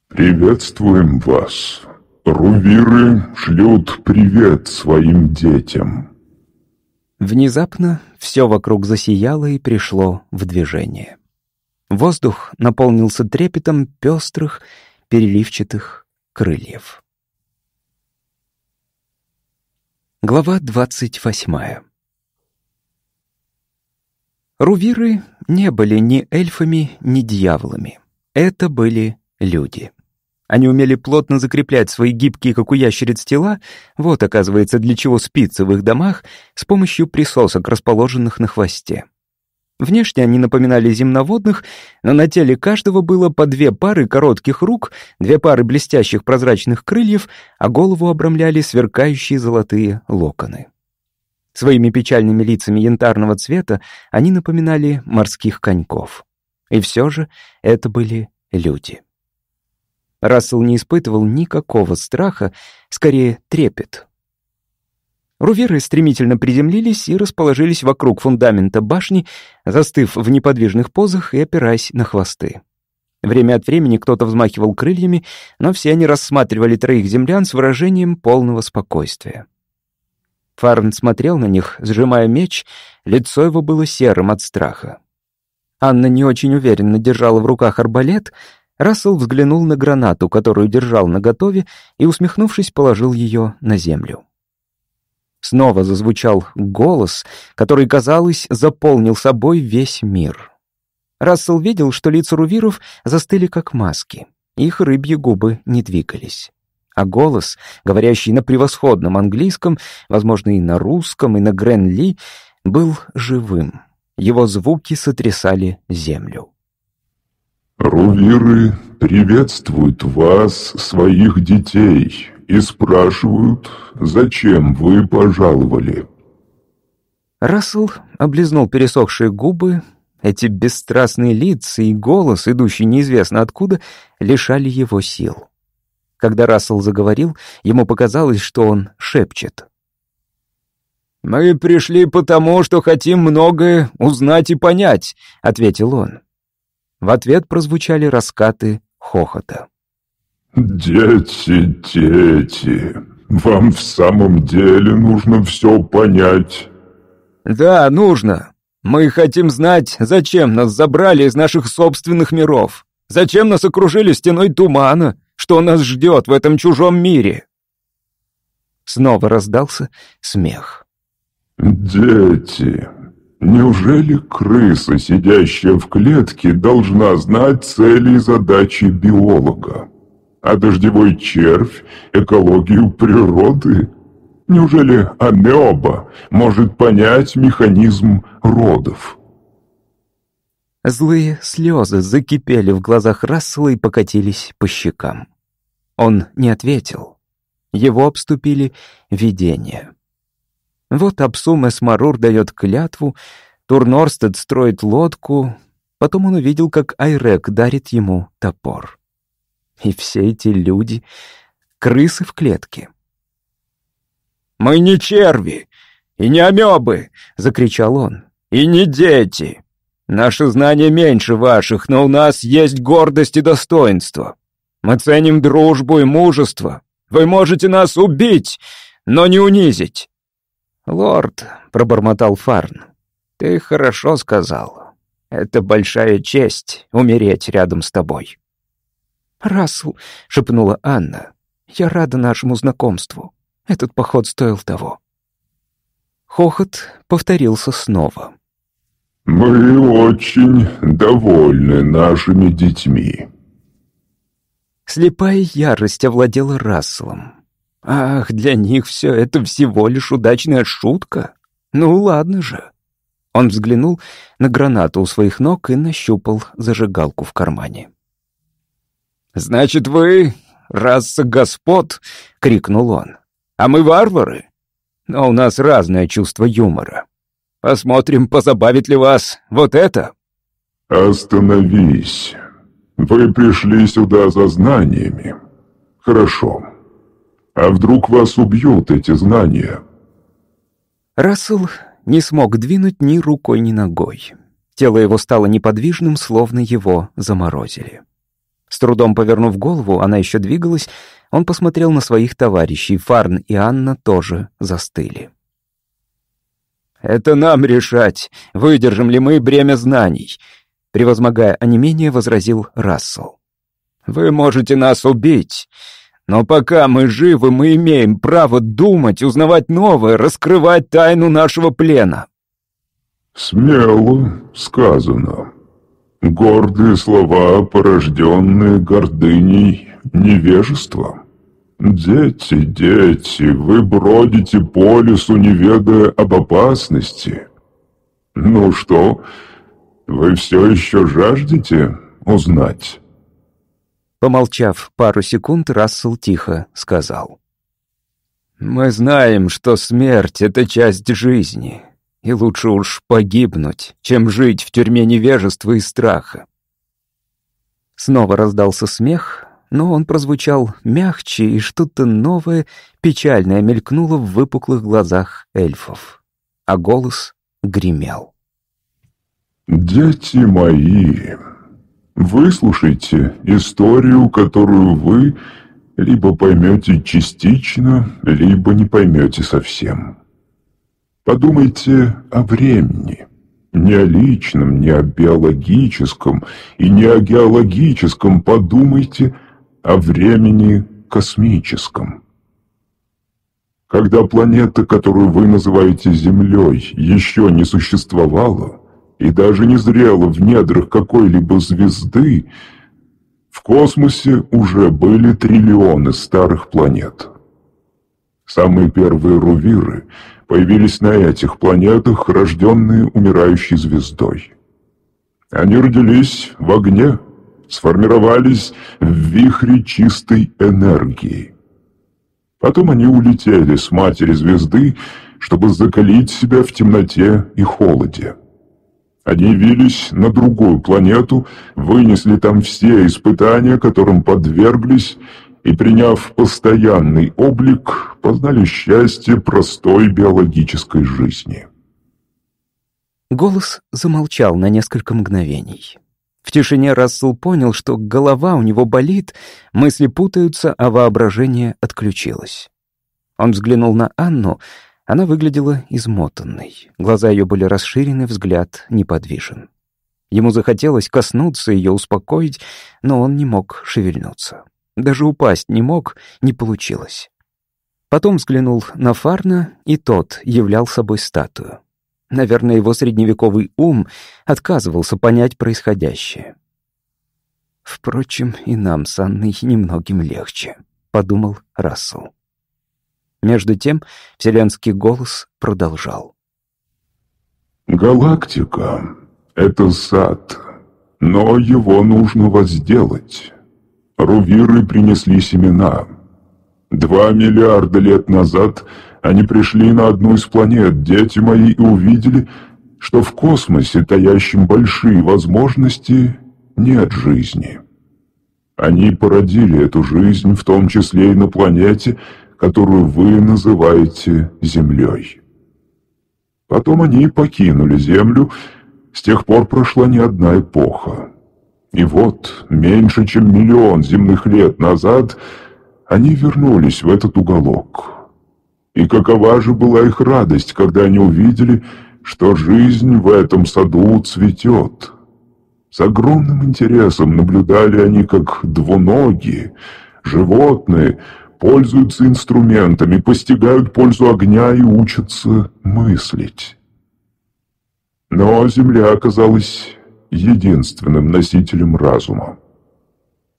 «Приветствуем вас. Рувиры шлют привет своим детям». Внезапно все вокруг засияло и пришло в движение. Воздух наполнился трепетом пестрых, переливчатых крыльев. Глава двадцать восьмая Рувиры не были ни эльфами, ни дьяволами. Это были люди. Они умели плотно закреплять свои гибкие, как у ящериц, тела, вот, оказывается, для чего спицы в их домах, с помощью присосок, расположенных на хвосте. Внешне они напоминали земноводных, но на теле каждого было по две пары коротких рук, две пары блестящих прозрачных крыльев, а голову обрамляли сверкающие золотые локоны. Своими печальными лицами янтарного цвета они напоминали морских коньков. И все же это были люди. Рассел не испытывал никакого страха, скорее трепет. Руверы стремительно приземлились и расположились вокруг фундамента башни, застыв в неподвижных позах и опираясь на хвосты. Время от времени кто-то взмахивал крыльями, но все они рассматривали троих землян с выражением полного спокойствия. Фарн смотрел на них, сжимая меч, лицо его было серым от страха. Анна не очень уверенно держала в руках арбалет, Рассел взглянул на гранату, которую держал наготове, и, усмехнувшись, положил ее на землю. Снова зазвучал голос, который, казалось, заполнил собой весь мир. Рассел видел, что лица рувиров застыли как маски, их рыбьи губы не двигались а голос, говорящий на превосходном английском, возможно, и на русском, и на Грен-Ли, был живым. Его звуки сотрясали землю. «Рувиры приветствуют вас, своих детей, и спрашивают, зачем вы пожаловали». Рассел облизнул пересохшие губы. Эти бесстрастные лица и голос, идущий неизвестно откуда, лишали его сил. Когда Рассел заговорил, ему показалось, что он шепчет. «Мы пришли потому, что хотим многое узнать и понять», — ответил он. В ответ прозвучали раскаты хохота. «Дети, дети, вам в самом деле нужно все понять?» «Да, нужно. Мы хотим знать, зачем нас забрали из наших собственных миров. Зачем нас окружили стеной тумана? Что нас ждет в этом чужом мире?» Снова раздался смех. «Дети, неужели крыса, сидящая в клетке, должна знать цели и задачи биолога? А дождевой червь — экологию природы?» Неужели амеба может понять механизм родов? Злые слезы закипели в глазах Рассела и покатились по щекам. Он не ответил. Его обступили видения. Вот Апсум Эсмарур дает клятву, Турнорстед строит лодку, потом он увидел, как Айрек дарит ему топор. И все эти люди — крысы в клетке. «Мы не черви и не амебы!» — закричал он. «И не дети! Наши знания меньше ваших, но у нас есть гордость и достоинство. Мы ценим дружбу и мужество. Вы можете нас убить, но не унизить». «Лорд», — пробормотал Фарн, — «ты хорошо сказал. Это большая честь — умереть рядом с тобой». «Рассел», — шепнула Анна, — «я рада нашему знакомству. Этот поход стоил того». Хохот повторился снова. «Мы очень довольны нашими детьми». Слепая ярость овладела Расселом. Ах, для них все это всего лишь удачная шутка. Ну ладно же. Он взглянул на гранату у своих ног и нащупал зажигалку в кармане. «Значит, вы раса господ?» — крикнул он. «А мы варвары? Но у нас разное чувство юмора. Посмотрим, позабавит ли вас вот это». «Остановись. Вы пришли сюда за знаниями. Хорошо. А вдруг вас убьют эти знания?» Рассел не смог двинуть ни рукой, ни ногой. Тело его стало неподвижным, словно его заморозили. С трудом повернув голову, она еще двигалась, он посмотрел на своих товарищей, Фарн и Анна тоже застыли. «Это нам решать, выдержим ли мы бремя знаний», — превозмогая онемение, возразил Рассел. «Вы можете нас убить, но пока мы живы, мы имеем право думать, узнавать новое, раскрывать тайну нашего плена». «Смело сказано. Гордые слова, порожденные гордыней невежества. Дети, дети, вы бродите по лесу, не ведая об опасности. Ну что, вы все еще жаждете узнать?» Помолчав пару секунд, Рассел тихо сказал. «Мы знаем, что смерть — это часть жизни, и лучше уж погибнуть, чем жить в тюрьме невежества и страха». Снова раздался смех, но он прозвучал мягче, и что-то новое, печальное мелькнуло в выпуклых глазах эльфов. А голос гремел. «Дети мои, Выслушайте историю, которую вы либо поймете частично, либо не поймете совсем. Подумайте о времени. Не о личном, не о биологическом и не о геологическом. Подумайте о времени космическом. Когда планета, которую вы называете Землей, еще не существовала, и даже не зрела в недрах какой-либо звезды, в космосе уже были триллионы старых планет. Самые первые рувиры появились на этих планетах, рожденные умирающей звездой. Они родились в огне, сформировались в вихре чистой энергии. Потом они улетели с матери звезды, чтобы закалить себя в темноте и холоде. Они явились на другую планету, вынесли там все испытания, которым подверглись, и, приняв постоянный облик, познали счастье простой биологической жизни. Голос замолчал на несколько мгновений. В тишине Рассел понял, что голова у него болит, мысли путаются, а воображение отключилось. Он взглянул на Анну, она выглядела измотанной. Глаза ее были расширены, взгляд неподвижен. Ему захотелось коснуться ее, успокоить, но он не мог шевельнуться. Даже упасть не мог, не получилось. Потом взглянул на Фарна, и тот являл собой статую. Наверное, его средневековый ум отказывался понять происходящее. «Впрочем, и нам с Анной немногим легче», — подумал Рассел. Между тем вселенский голос продолжал. «Галактика — это сад, но его нужно возделать. Рувиры принесли семена. Два миллиарда лет назад они пришли на одну из планет, дети мои, и увидели, что в космосе, таящем большие возможности, нет жизни. Они породили эту жизнь, в том числе и на планете, которую вы называете Землей. Потом они покинули Землю, с тех пор прошла не одна эпоха. И вот, меньше чем миллион земных лет назад, они вернулись в этот уголок. И какова же была их радость, когда они увидели, что жизнь в этом саду цветет. С огромным интересом наблюдали они, как двуногие, животные, пользуются инструментами, постигают пользу огня и учатся мыслить. Но Земля оказалась единственным носителем разума.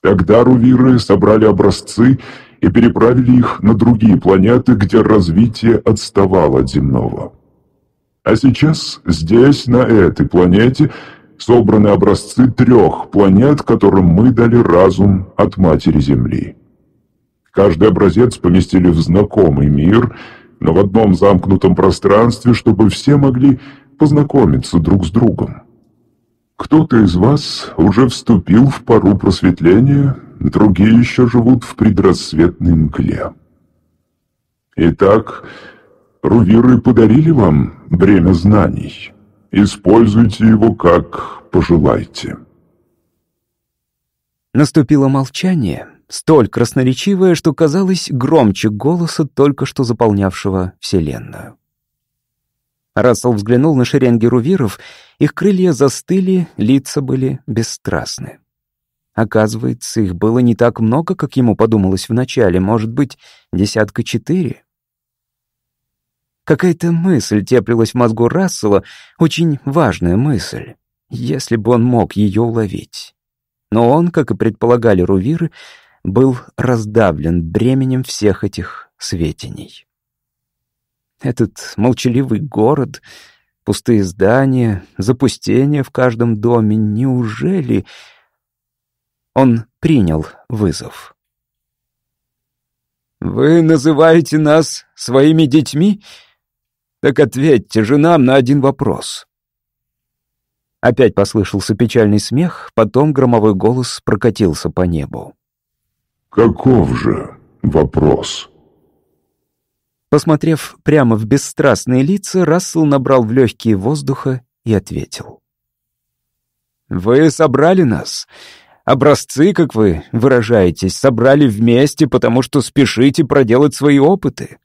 Тогда рувиры собрали образцы и переправили их на другие планеты, где развитие отставало от земного. А сейчас здесь, на этой планете, собраны образцы трех планет, которым мы дали разум от Матери Земли. Каждый образец поместили в знакомый мир, но в одном замкнутом пространстве, чтобы все могли познакомиться друг с другом. Кто-то из вас уже вступил в пару просветления, другие еще живут в предрассветной мгле. Итак, рувиры подарили вам бремя знаний. Используйте его как пожелаете. Наступило молчание, столь красноречивое, что казалось громче голоса, только что заполнявшего Вселенную. Рассел взглянул на шеренги рувиров, их крылья застыли, лица были бесстрастны. Оказывается, их было не так много, как ему подумалось вначале, может быть, десятка четыре. Какая-то мысль теплилась в мозгу Рассела, очень важная мысль, если бы он мог ее уловить. Но он, как и предполагали рувиры, был раздавлен бременем всех этих сведений. Этот молчаливый город, пустые здания, запустение в каждом доме. Неужели... Он принял вызов. «Вы называете нас своими детьми? Так ответьте же нам на один вопрос». Опять послышался печальный смех, потом громовой голос прокатился по небу. «Каков же вопрос?» Посмотрев прямо в бесстрастные лица, Рассел набрал в легкие воздуха и ответил. «Вы собрали нас. Образцы, как вы выражаетесь, собрали вместе, потому что спешите проделать свои опыты.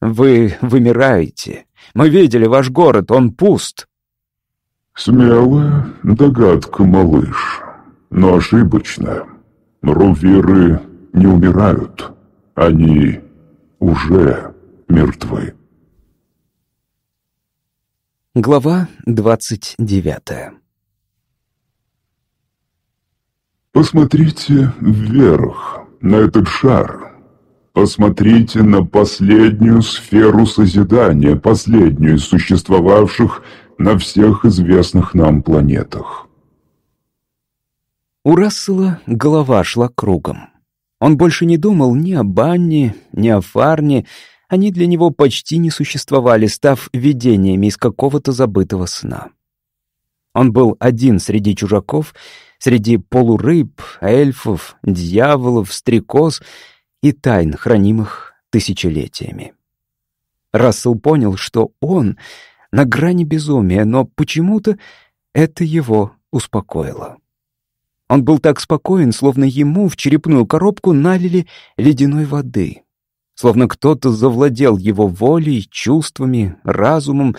Вы вымираете. Мы видели ваш город, он пуст». «Смелая догадка, малыш, но ошибочная. Рувиры не умирают. Они уже мертвы. Глава двадцать девятая Посмотрите вверх, на этот шар. Посмотрите на последнюю сферу созидания, последнюю из существовавших на всех известных нам планетах. У Рассела голова шла кругом. Он больше не думал ни о Банне, ни о Фарне, они для него почти не существовали, став видениями из какого-то забытого сна. Он был один среди чужаков, среди полурыб, эльфов, дьяволов, стрекоз и тайн, хранимых тысячелетиями. Рассел понял, что он на грани безумия, но почему-то это его успокоило. Он был так спокоен, словно ему в черепную коробку налили ледяной воды словно кто-то завладел его волей, чувствами, разумом,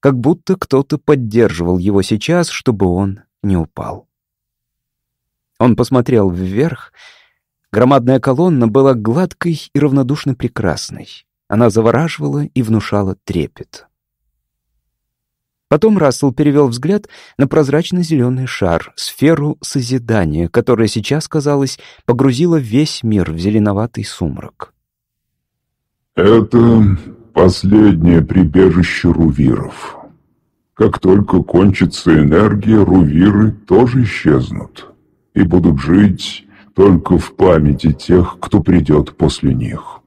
как будто кто-то поддерживал его сейчас, чтобы он не упал. Он посмотрел вверх. Громадная колонна была гладкой и равнодушно прекрасной. Она завораживала и внушала трепет. Потом Рассел перевел взгляд на прозрачно-зеленый шар, сферу созидания, которая сейчас, казалось, погрузила весь мир в зеленоватый сумрак. Это последнее прибежище рувиров. Как только кончится энергия, рувиры тоже исчезнут и будут жить только в памяти тех, кто придет после них.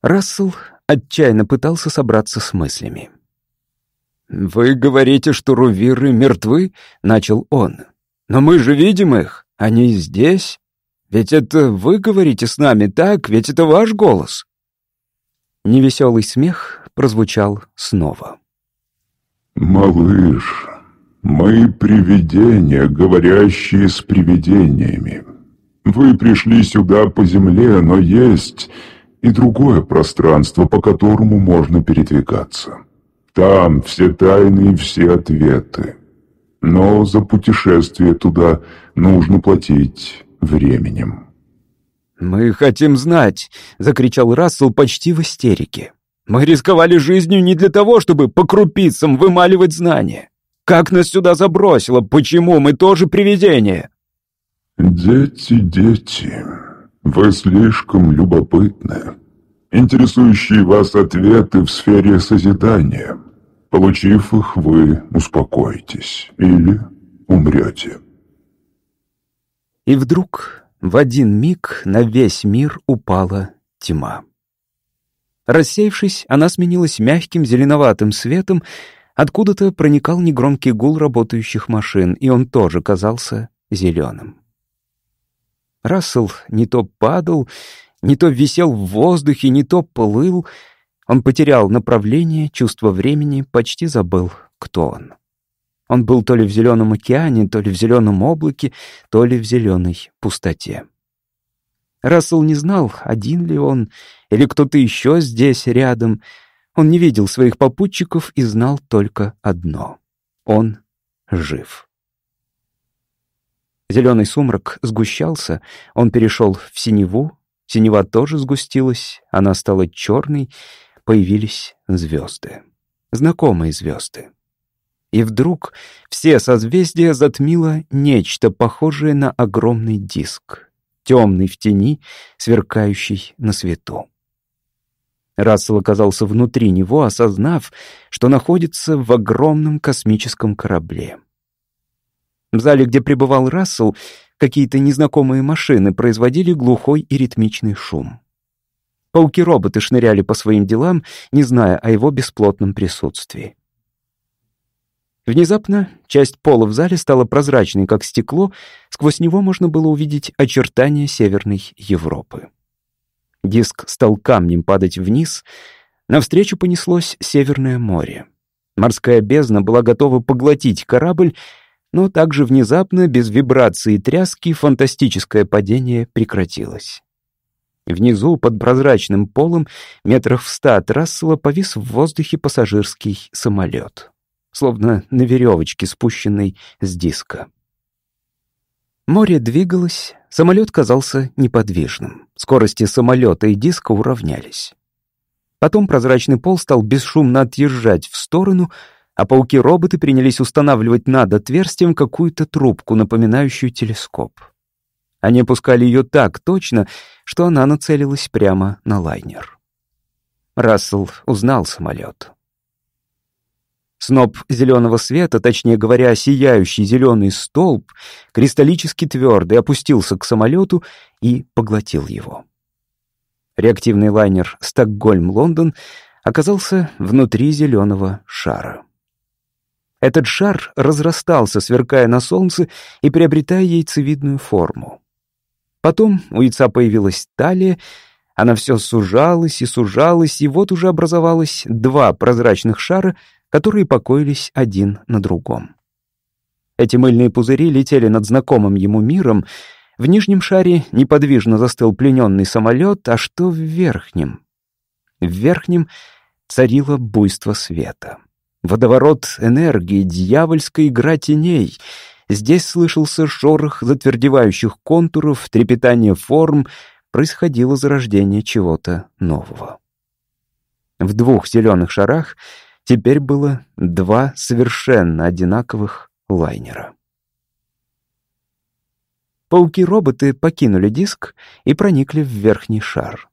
Рассел отчаянно пытался собраться с мыслями. «Вы говорите, что рувиры мертвы?» — начал он. «Но мы же видим их. Они здесь. Ведь это вы говорите с нами, так? Ведь это ваш голос». Невеселый смех прозвучал снова. «Малыш, мы привидения, говорящие с привидениями. Вы пришли сюда по земле, но есть и другое пространство, по которому можно передвигаться. Там все тайны и все ответы. Но за путешествие туда нужно платить временем». «Мы хотим знать!» — закричал Рассел почти в истерике. «Мы рисковали жизнью не для того, чтобы по крупицам вымаливать знания. Как нас сюда забросило? Почему мы тоже привидения?» «Дети, дети, вы слишком любопытны. Интересующие вас ответы в сфере созидания. Получив их, вы успокоитесь или умрете». И вдруг в один миг на весь мир упала тьма. Рассеявшись, она сменилась мягким зеленоватым светом, откуда-то проникал негромкий гул работающих машин, и он тоже казался зеленым. Рассел не то падал, не то висел в воздухе, не то плыл. Он потерял направление, чувство времени, почти забыл, кто он. Он был то ли в зеленом океане, то ли в зеленом облаке, то ли в зеленой пустоте. Рассел не знал, один ли он, или кто-то еще здесь, рядом. Он не видел своих попутчиков и знал только одно — он жив. Зеленый сумрак сгущался, он перешел в синеву, синева тоже сгустилась, она стала черной, появились звезды. Знакомые звезды. И вдруг все созвездия затмило нечто похожее на огромный диск, темный в тени, сверкающий на свету. Рассел оказался внутри него, осознав, что находится в огромном космическом корабле. В зале, где пребывал Рассел, какие-то незнакомые машины производили глухой и ритмичный шум. Пауки-роботы шныряли по своим делам, не зная о его бесплотном присутствии. Внезапно часть пола в зале стала прозрачной, как стекло, сквозь него можно было увидеть очертания Северной Европы. Диск стал камнем падать вниз, навстречу понеслось Северное море. Морская бездна была готова поглотить корабль, но также внезапно, без вибрации и тряски, фантастическое падение прекратилось. Внизу, под прозрачным полом, метрах в ста от Рассела, повис в воздухе пассажирский самолет словно на веревочке, спущенной с диска. Море двигалось, самолет казался неподвижным. Скорости самолета и диска уравнялись. Потом прозрачный пол стал бесшумно отъезжать в сторону, а пауки-роботы принялись устанавливать над отверстием какую-то трубку, напоминающую телескоп. Они опускали ее так точно, что она нацелилась прямо на лайнер. Рассел узнал самолет. Сноп зеленого света, точнее говоря, сияющий зеленый столб, кристаллически твердый, опустился к самолету и поглотил его. Реактивный лайнер «Стокгольм-Лондон» оказался внутри зеленого шара. Этот шар разрастался, сверкая на солнце и приобретая яйцевидную форму. Потом у яйца появилась талия, она все сужалась и сужалась, и вот уже образовалось два прозрачных шара — которые покоились один на другом. Эти мыльные пузыри летели над знакомым ему миром. В нижнем шаре неподвижно застыл плененный самолет, а что в верхнем? В верхнем царило буйство света. Водоворот энергии, дьявольская игра теней. Здесь слышался шорох затвердевающих контуров, трепетание форм, происходило зарождение чего-то нового. В двух зеленых шарах — Теперь было два совершенно одинаковых лайнера. Пауки-роботы покинули диск и проникли в верхний шар.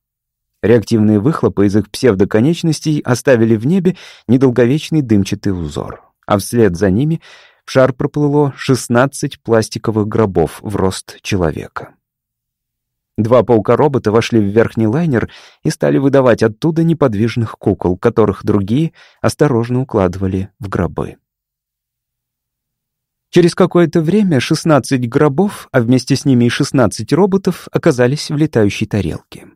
Реактивные выхлопы из их псевдоконечностей оставили в небе недолговечный дымчатый узор, а вслед за ними в шар проплыло 16 пластиковых гробов в рост человека. Два паука-робота вошли в верхний лайнер и стали выдавать оттуда неподвижных кукол, которых другие осторожно укладывали в гробы. Через какое-то время 16 гробов, а вместе с ними и 16 роботов, оказались в летающей тарелке.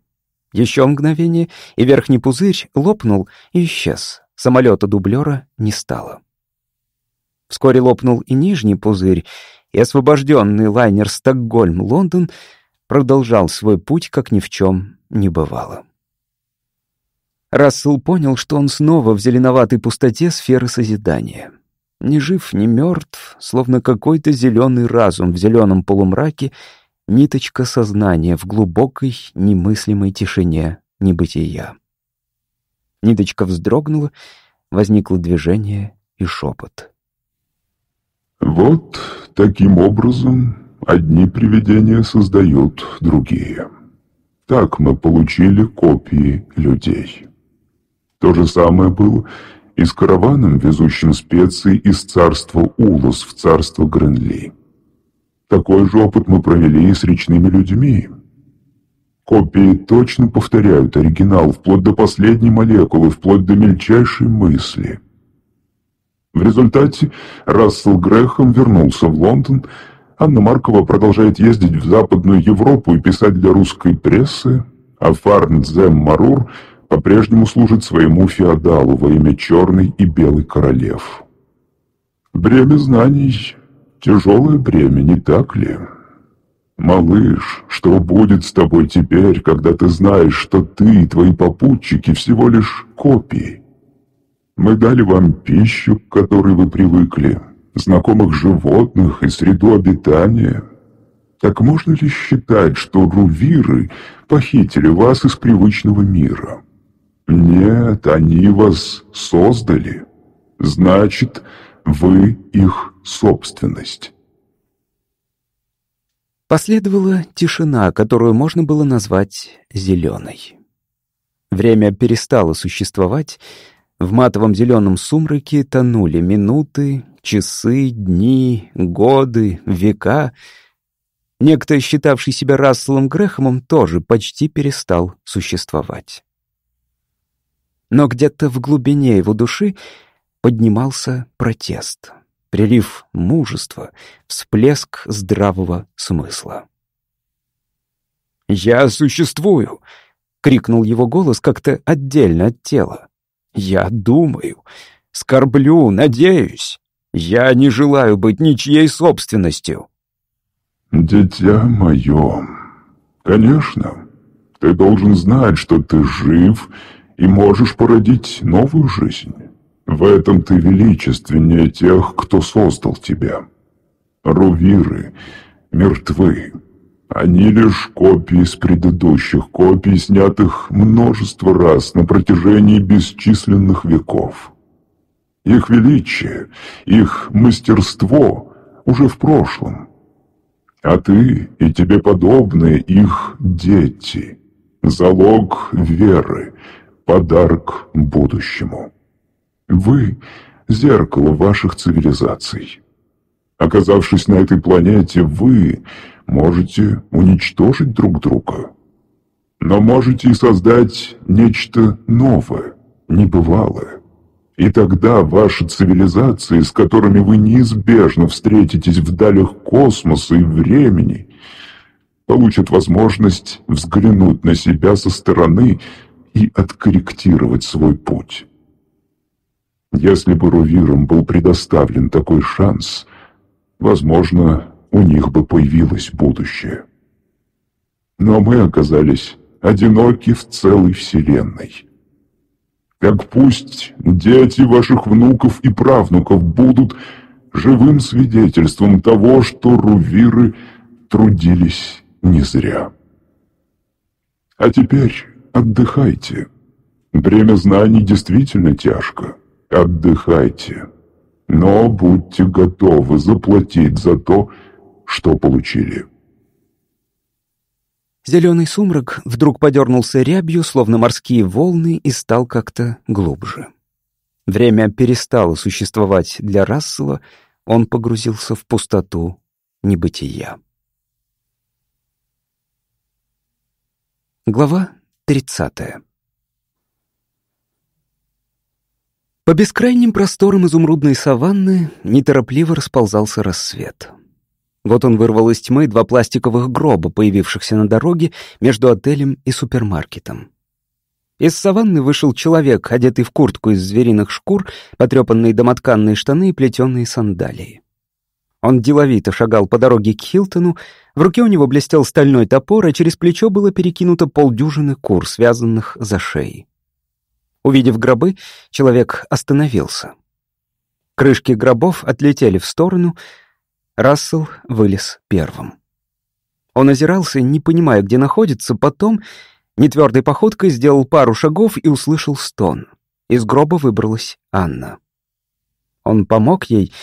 Еще мгновение, и верхний пузырь лопнул и исчез. Самолета-дублера не стало. Вскоре лопнул и нижний пузырь, и освобожденный лайнер Стокгольм-Лондон продолжал свой путь, как ни в чем не бывало. Рассел понял, что он снова в зеленоватой пустоте сферы созидания. Ни жив, ни мертв, словно какой-то зеленый разум в зеленом полумраке ниточка сознания в глубокой, немыслимой тишине небытия. Ниточка вздрогнула, возникло движение и шепот. «Вот таким образом одни привидения создают другие. Так мы получили копии людей. То же самое было и с караваном, везущим специи из царства Улус в царство Гренли. Такой же опыт мы провели и с речными людьми. Копии точно повторяют оригинал вплоть до последней молекулы, вплоть до мельчайшей мысли. В результате Рассел Грэхэм вернулся в Лондон, Анна Маркова продолжает ездить в Западную Европу и писать для русской прессы, а Фарнзем Марур по-прежнему служит своему феодалу во имя Черной и Белой Королев. Бремя знаний Тяжелое бремя, не так ли? Малыш, что будет с тобой теперь, когда ты знаешь, что ты и твои попутчики всего лишь копии? Мы дали вам пищу, к которой вы привыкли, знакомых животных и среду обитания. Так можно ли считать, что рувиры похитили вас из привычного мира? Нет, они вас создали. Значит, вы их собственность. Последовала тишина, которую можно было назвать зеленой. Время перестало существовать, в матовом зеленом сумраке тонули минуты, часы, дни, годы, века. Некто, считавший себя Расселом Грэхэмом, тоже почти перестал существовать. Но где-то в глубине его души поднимался протест, прилив мужества, всплеск здравого смысла. «Я существую!» — крикнул его голос как-то отдельно от тела. «Я думаю, скорблю, надеюсь. Я не желаю быть ничьей собственностью». «Дитя мое, конечно, ты должен знать, что ты жив и можешь породить новую жизнь». В этом ты величественнее тех, кто создал тебя. Рувиры мертвы. Они лишь копии из предыдущих копий, снятых множество раз на протяжении бесчисленных веков. Их величие, их мастерство уже в прошлом. А ты и тебе подобные их дети. Залог веры, подарок будущему. Вы — зеркало ваших цивилизаций. Оказавшись на этой планете, вы можете уничтожить друг друга. Но можете и создать нечто новое, небывалое. И тогда ваши цивилизации, с которыми вы неизбежно встретитесь в далях космоса и времени, получат возможность взглянуть на себя со стороны и откорректировать свой путь. Если бы Рувирам был предоставлен такой шанс, возможно, у них бы появилось будущее. Но мы оказались одиноки в целой вселенной. Так пусть дети ваших внуков и правнуков будут живым свидетельством того, что рувиры трудились не зря. А теперь отдыхайте. Бремя знаний действительно тяжко. Отдыхайте, но будьте готовы заплатить за то, что получили. Зеленый сумрак вдруг подернулся рябью, словно морские волны, и стал как-то глубже. Время перестало существовать для Рассела, он погрузился в пустоту небытия. Глава тридцатая. По бескрайним просторам изумрудной саванны неторопливо расползался рассвет. Вот он вырвал из тьмы два пластиковых гроба, появившихся на дороге между отелем и супермаркетом. Из саванны вышел человек, одетый в куртку из звериных шкур, потрепанные домотканные штаны и плетеные сандалии. Он деловито шагал по дороге к Хилтону, в руке у него блестел стальной топор, а через плечо было перекинуто полдюжины кур, связанных за шеей. Увидев гробы, человек остановился. Крышки гробов отлетели в сторону, Рассел вылез первым. Он озирался, не понимая, где находится, потом нетвердой походкой сделал пару шагов и услышал стон. Из гроба выбралась Анна. Он помог ей,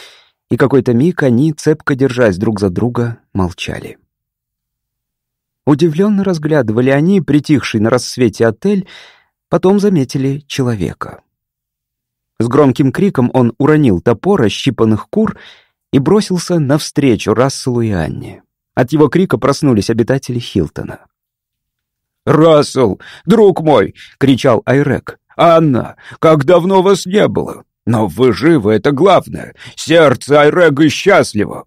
и какой-то миг они, цепко держась друг за друга, молчали. Удивленно разглядывали они притихший на рассвете отель, потом заметили человека. С громким криком он уронил топор ощипанных кур и бросился навстречу Расселу и Анне. От его крика проснулись обитатели Хилтона. «Рассел, друг мой!» — кричал Айрек. «Анна, как давно вас не было! Но вы живы, это главное! Сердце Айрега счастливо!»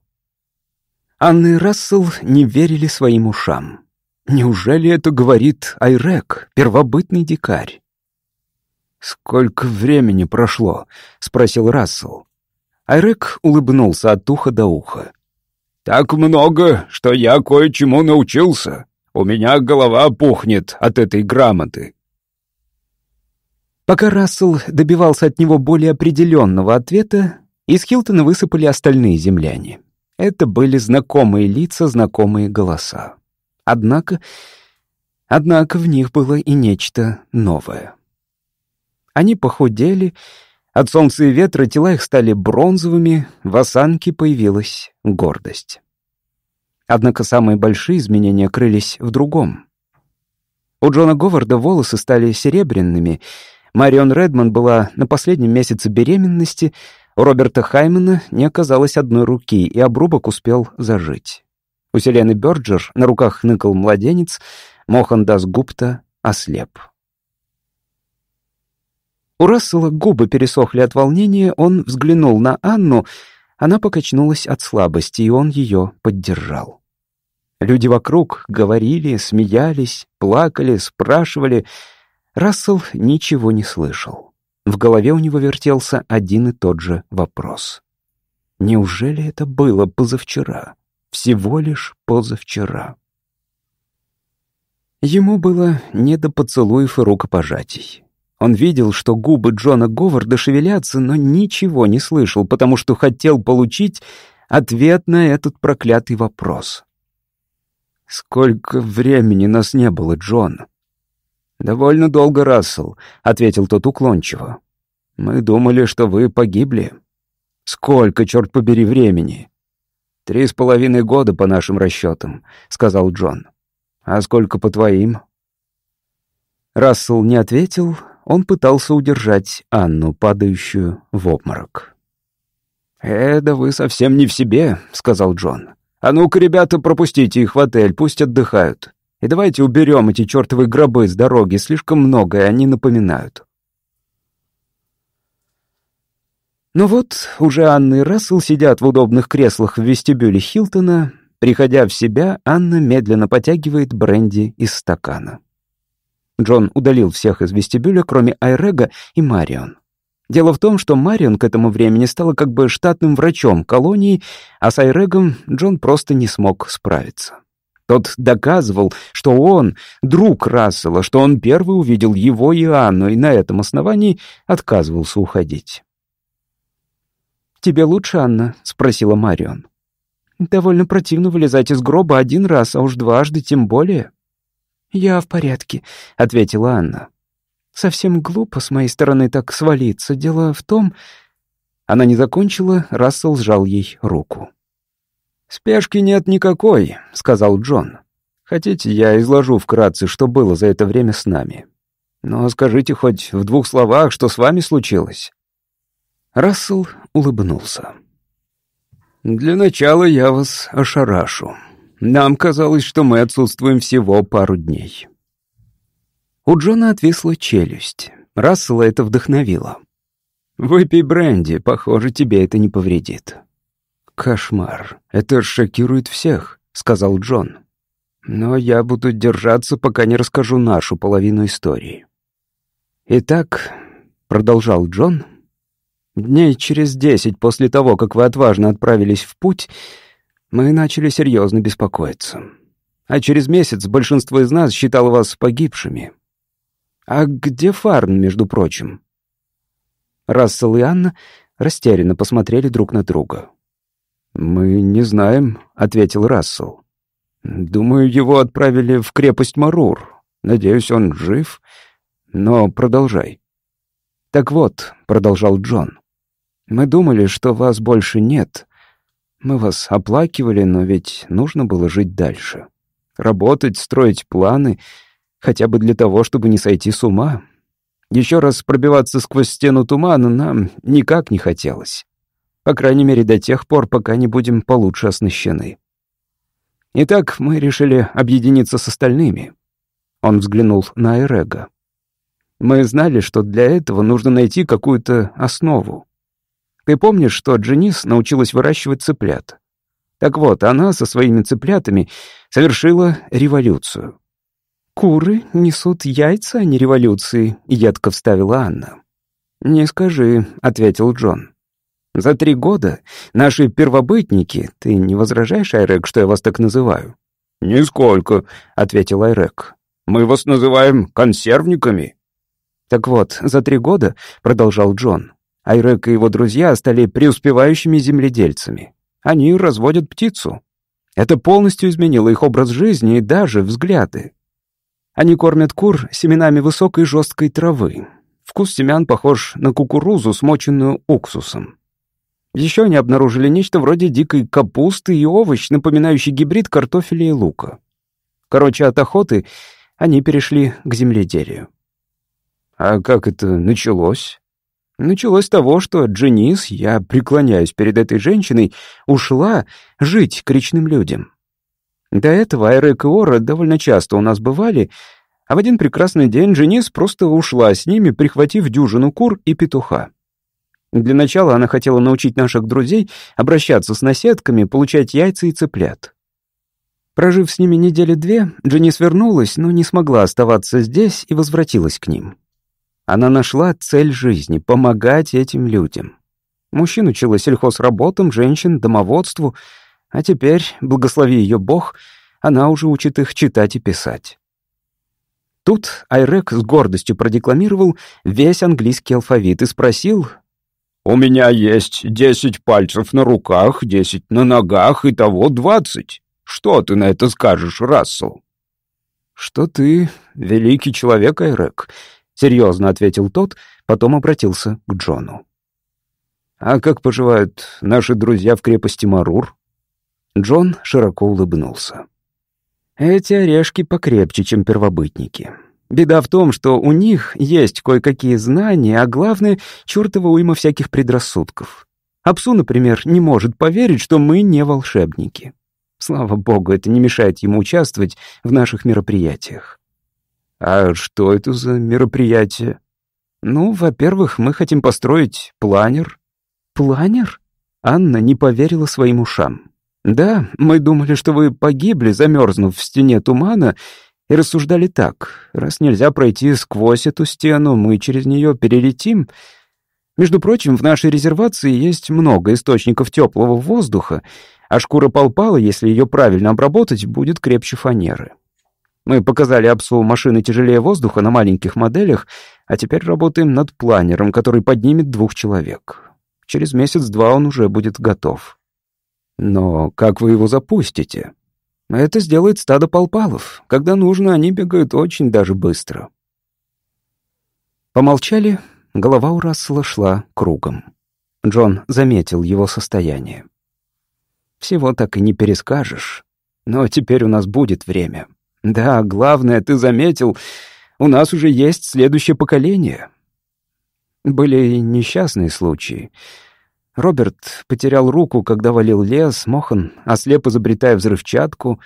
Анна и Рассел не верили своим ушам. Неужели это говорит Айрек, первобытный дикарь? «Сколько времени прошло?» — спросил Рассел. Айрек улыбнулся от уха до уха. «Так много, что я кое-чему научился. У меня голова пухнет от этой грамоты». Пока Рассел добивался от него более определенного ответа, из Хилтона высыпали остальные земляне. Это были знакомые лица, знакомые голоса. Однако... Однако в них было и нечто новое. Они похудели, от солнца и ветра тела их стали бронзовыми, в осанке появилась гордость. Однако самые большие изменения крылись в другом. У Джона Говарда волосы стали серебряными, Марион Редман была на последнем месяце беременности, у Роберта Хаймана не оказалось одной руки, и обрубок успел зажить. У Селены Бёрджер на руках ныкал младенец, Мохан Дас Гупта ослеп. У Рассела губы пересохли от волнения, он взглянул на Анну, она покачнулась от слабости, и он ее поддержал. Люди вокруг говорили, смеялись, плакали, спрашивали. Рассел ничего не слышал. В голове у него вертелся один и тот же вопрос. Неужели это было позавчера? Всего лишь позавчера. Ему было не до поцелуев и рукопожатий. Он видел, что губы Джона Говарда шевелятся, но ничего не слышал, потому что хотел получить ответ на этот проклятый вопрос. «Сколько времени нас не было, Джон?» «Довольно долго, Рассел», — ответил тот уклончиво. «Мы думали, что вы погибли». «Сколько, черт побери, времени?» «Три с половиной года, по нашим расчетам», — сказал Джон. «А сколько по твоим?» Рассел не ответил, он пытался удержать Анну, падающую в обморок. «Э, да вы совсем не в себе», — сказал Джон. «А ну-ка, ребята, пропустите их в отель, пусть отдыхают. И давайте уберем эти чертовы гробы с дороги, слишком много, и они напоминают». Ну вот, уже Анна и Рассел сидят в удобных креслах в вестибюле Хилтона. Приходя в себя, Анна медленно потягивает бренди из стакана. Джон удалил всех из вестибюля, кроме Айрега и Марион. Дело в том, что Марион к этому времени стала как бы штатным врачом колонии, а с Айрегом Джон просто не смог справиться. Тот доказывал, что он друг Рассела, что он первый увидел его и Анну, и на этом основании отказывался уходить. «Тебе лучше, Анна?» — спросила Марион. «Довольно противно вылезать из гроба один раз, а уж дважды тем более». «Я в порядке», — ответила Анна. «Совсем глупо с моей стороны так свалиться. Дело в том...» Она не закончила, Рассел сжал ей руку. «Спешки нет никакой», — сказал Джон. Хотите, я изложу вкратце, что было за это время с нами. Но скажите хоть в двух словах, что с вами случилось». Рассел улыбнулся. «Для начала я вас ошарашу. Нам казалось, что мы отсутствуем всего пару дней». У Джона отвисла челюсть. Рассела это вдохновило. «Выпей бренди, похоже, тебе это не повредит». «Кошмар. Это шокирует всех», — сказал Джон. «Но я буду держаться, пока не расскажу нашу половину истории». «Итак», — продолжал Джон, — «дней через десять после того, как вы отважно отправились в путь, мы начали серьезно беспокоиться. А через месяц большинство из нас считало вас погибшими. А где Фарн, между прочим?» Рассел и Анна растерянно посмотрели друг на друга. «Мы не знаем», — ответил Рассел. «Думаю, его отправили в крепость Марур. Надеюсь, он жив. Но продолжай». «Так вот», — продолжал Джон, — «мы думали, что вас больше нет. Мы вас оплакивали, но ведь нужно было жить дальше. Работать, строить планы, хотя бы для того, чтобы не сойти с ума, еще раз пробиваться сквозь стену тумана нам никак не хотелось. По крайней мере, до тех пор, пока не будем получше оснащены. Итак, мы решили объединиться с остальными. Он взглянул на Эрега. Мы знали, что для этого нужно найти какую-то основу. Ты помнишь, что Дженис научилась выращивать цыплят? Так вот, она со своими цыплятами совершила революцию. «Куры несут яйца, а не революции», — едко вставила Анна. «Не скажи», — ответил Джон. «За три года наши первобытники... Ты не возражаешь, Айрек, что я вас так называю?» «Нисколько», — ответил Айрек. «Мы вас называем консервниками». «Так вот, за три года», — продолжал Джон, «Айрек и его друзья стали преуспевающими земледельцами. Они разводят птицу. Это полностью изменило их образ жизни и даже взгляды. Они кормят кур семенами высокой жесткой травы. Вкус семян похож на кукурузу, смоченную уксусом. Еще они обнаружили нечто вроде дикой капусты и овощ, напоминающий гибрид картофеля и лука. Короче, от охоты они перешли к земледелию. А как это началось? Началось с того, что Дженис, я преклоняюсь перед этой женщиной, ушла жить к речным людям. До этого Айрек и Ора довольно часто у нас бывали, а в один прекрасный день Дженис просто ушла с ними, прихватив дюжину кур и петуха. Для начала она хотела научить наших друзей обращаться с наседками, получать яйца и цыплят. Прожив с ними недели две, Дженис вернулась, но не смогла оставаться здесь и возвратилась к ним. Она нашла цель жизни — помогать этим людям. Мужчин учила сельхозработам, женщин — домоводству — а теперь, благослови ее Бог, она уже учит их читать и писать. Тут Айрек с гордостью продекламировал весь английский алфавит и спросил... «У меня есть десять пальцев на руках, десять на ногах, и того двадцать. Что ты на это скажешь, Рассел?» «Что ты великий человек, Айрек», — серьезно ответил тот, потом обратился к Джону. «А как поживают наши друзья в крепости Марур?» Джон широко улыбнулся. «Эти орешки покрепче, чем первобытники. Беда в том, что у них есть кое-какие знания, а главное — чертова уйма всяких предрассудков. Апсу, например, не может поверить, что мы не волшебники. Слава богу, это не мешает ему участвовать в наших мероприятиях. А что это за мероприятие? Ну, во-первых, мы хотим построить планер. Планер? Анна не поверила своим ушам. «Да, мы думали, что вы погибли, замерзнув в стене тумана, и рассуждали так. Раз нельзя пройти сквозь эту стену, мы через нее перелетим. Между прочим, в нашей резервации есть много источников теплого воздуха, а шкура полпала, если ее правильно обработать, будет крепче фанеры. Мы показали Апсу машины тяжелее воздуха на маленьких моделях, а теперь работаем над планером, который поднимет двух человек. Через месяц-два он уже будет готов». Но как вы его запустите? Это сделает стадо полпалов. Когда нужно, они бегают очень даже быстро. Помолчали, голова у Рассела шла кругом. Джон заметил его состояние. «Всего так и не перескажешь. Но теперь у нас будет время. Да, главное, ты заметил, у нас уже есть следующее поколение. Были несчастные случаи. Роберт потерял руку, когда валил лес, Мохан ослеп, изобретая взрывчатку.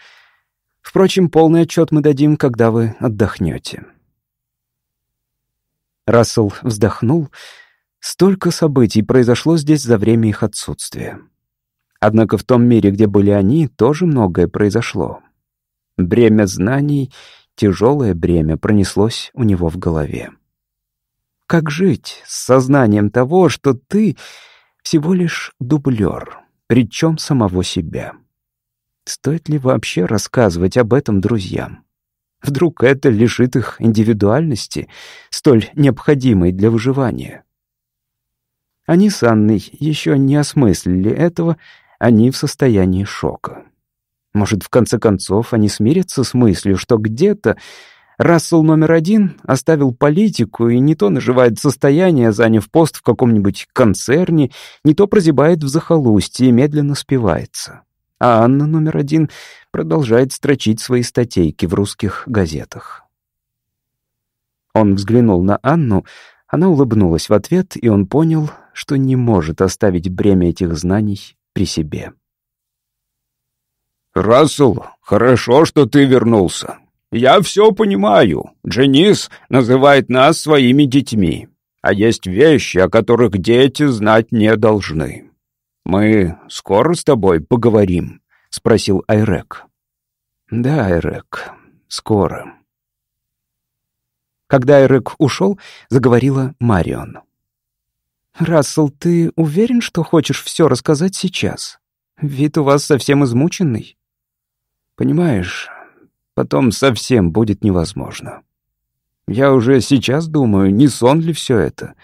Впрочем, полный отчет мы дадим, когда вы отдохнете. Рассел вздохнул. Столько событий произошло здесь за время их отсутствия. Однако в том мире, где были они, тоже многое произошло. Бремя знаний, тяжелое бремя, пронеслось у него в голове. Как жить с сознанием того, что ты всего лишь дублер, причем самого себя? Стоит ли вообще рассказывать об этом друзьям? Вдруг это лишит их индивидуальности, столь необходимой для выживания? Они с Анной еще не осмыслили этого, они в состоянии шока. Может, в конце концов, они смирятся с мыслью, что где-то Рассел номер один оставил политику и не то наживает состояние, заняв пост в каком-нибудь концерне, не то прозябает в захолустье и медленно спивается. А Анна номер один продолжает строчить свои статейки в русских газетах. Он взглянул на Анну, она улыбнулась в ответ, и он понял, что не может оставить бремя этих знаний при себе. «Рассел, хорошо, что ты вернулся. Я все понимаю. Дженис называет нас своими детьми. А есть вещи, о которых дети знать не должны. Мы скоро с тобой поговорим?» — спросил Айрек. «Да, Айрек, скоро». Когда Айрек ушел, заговорила Марион. «Рассел, ты уверен, что хочешь все рассказать сейчас? Вид у вас совсем измученный». «Понимаешь, потом совсем будет невозможно. Я уже сейчас думаю, не сон ли все это.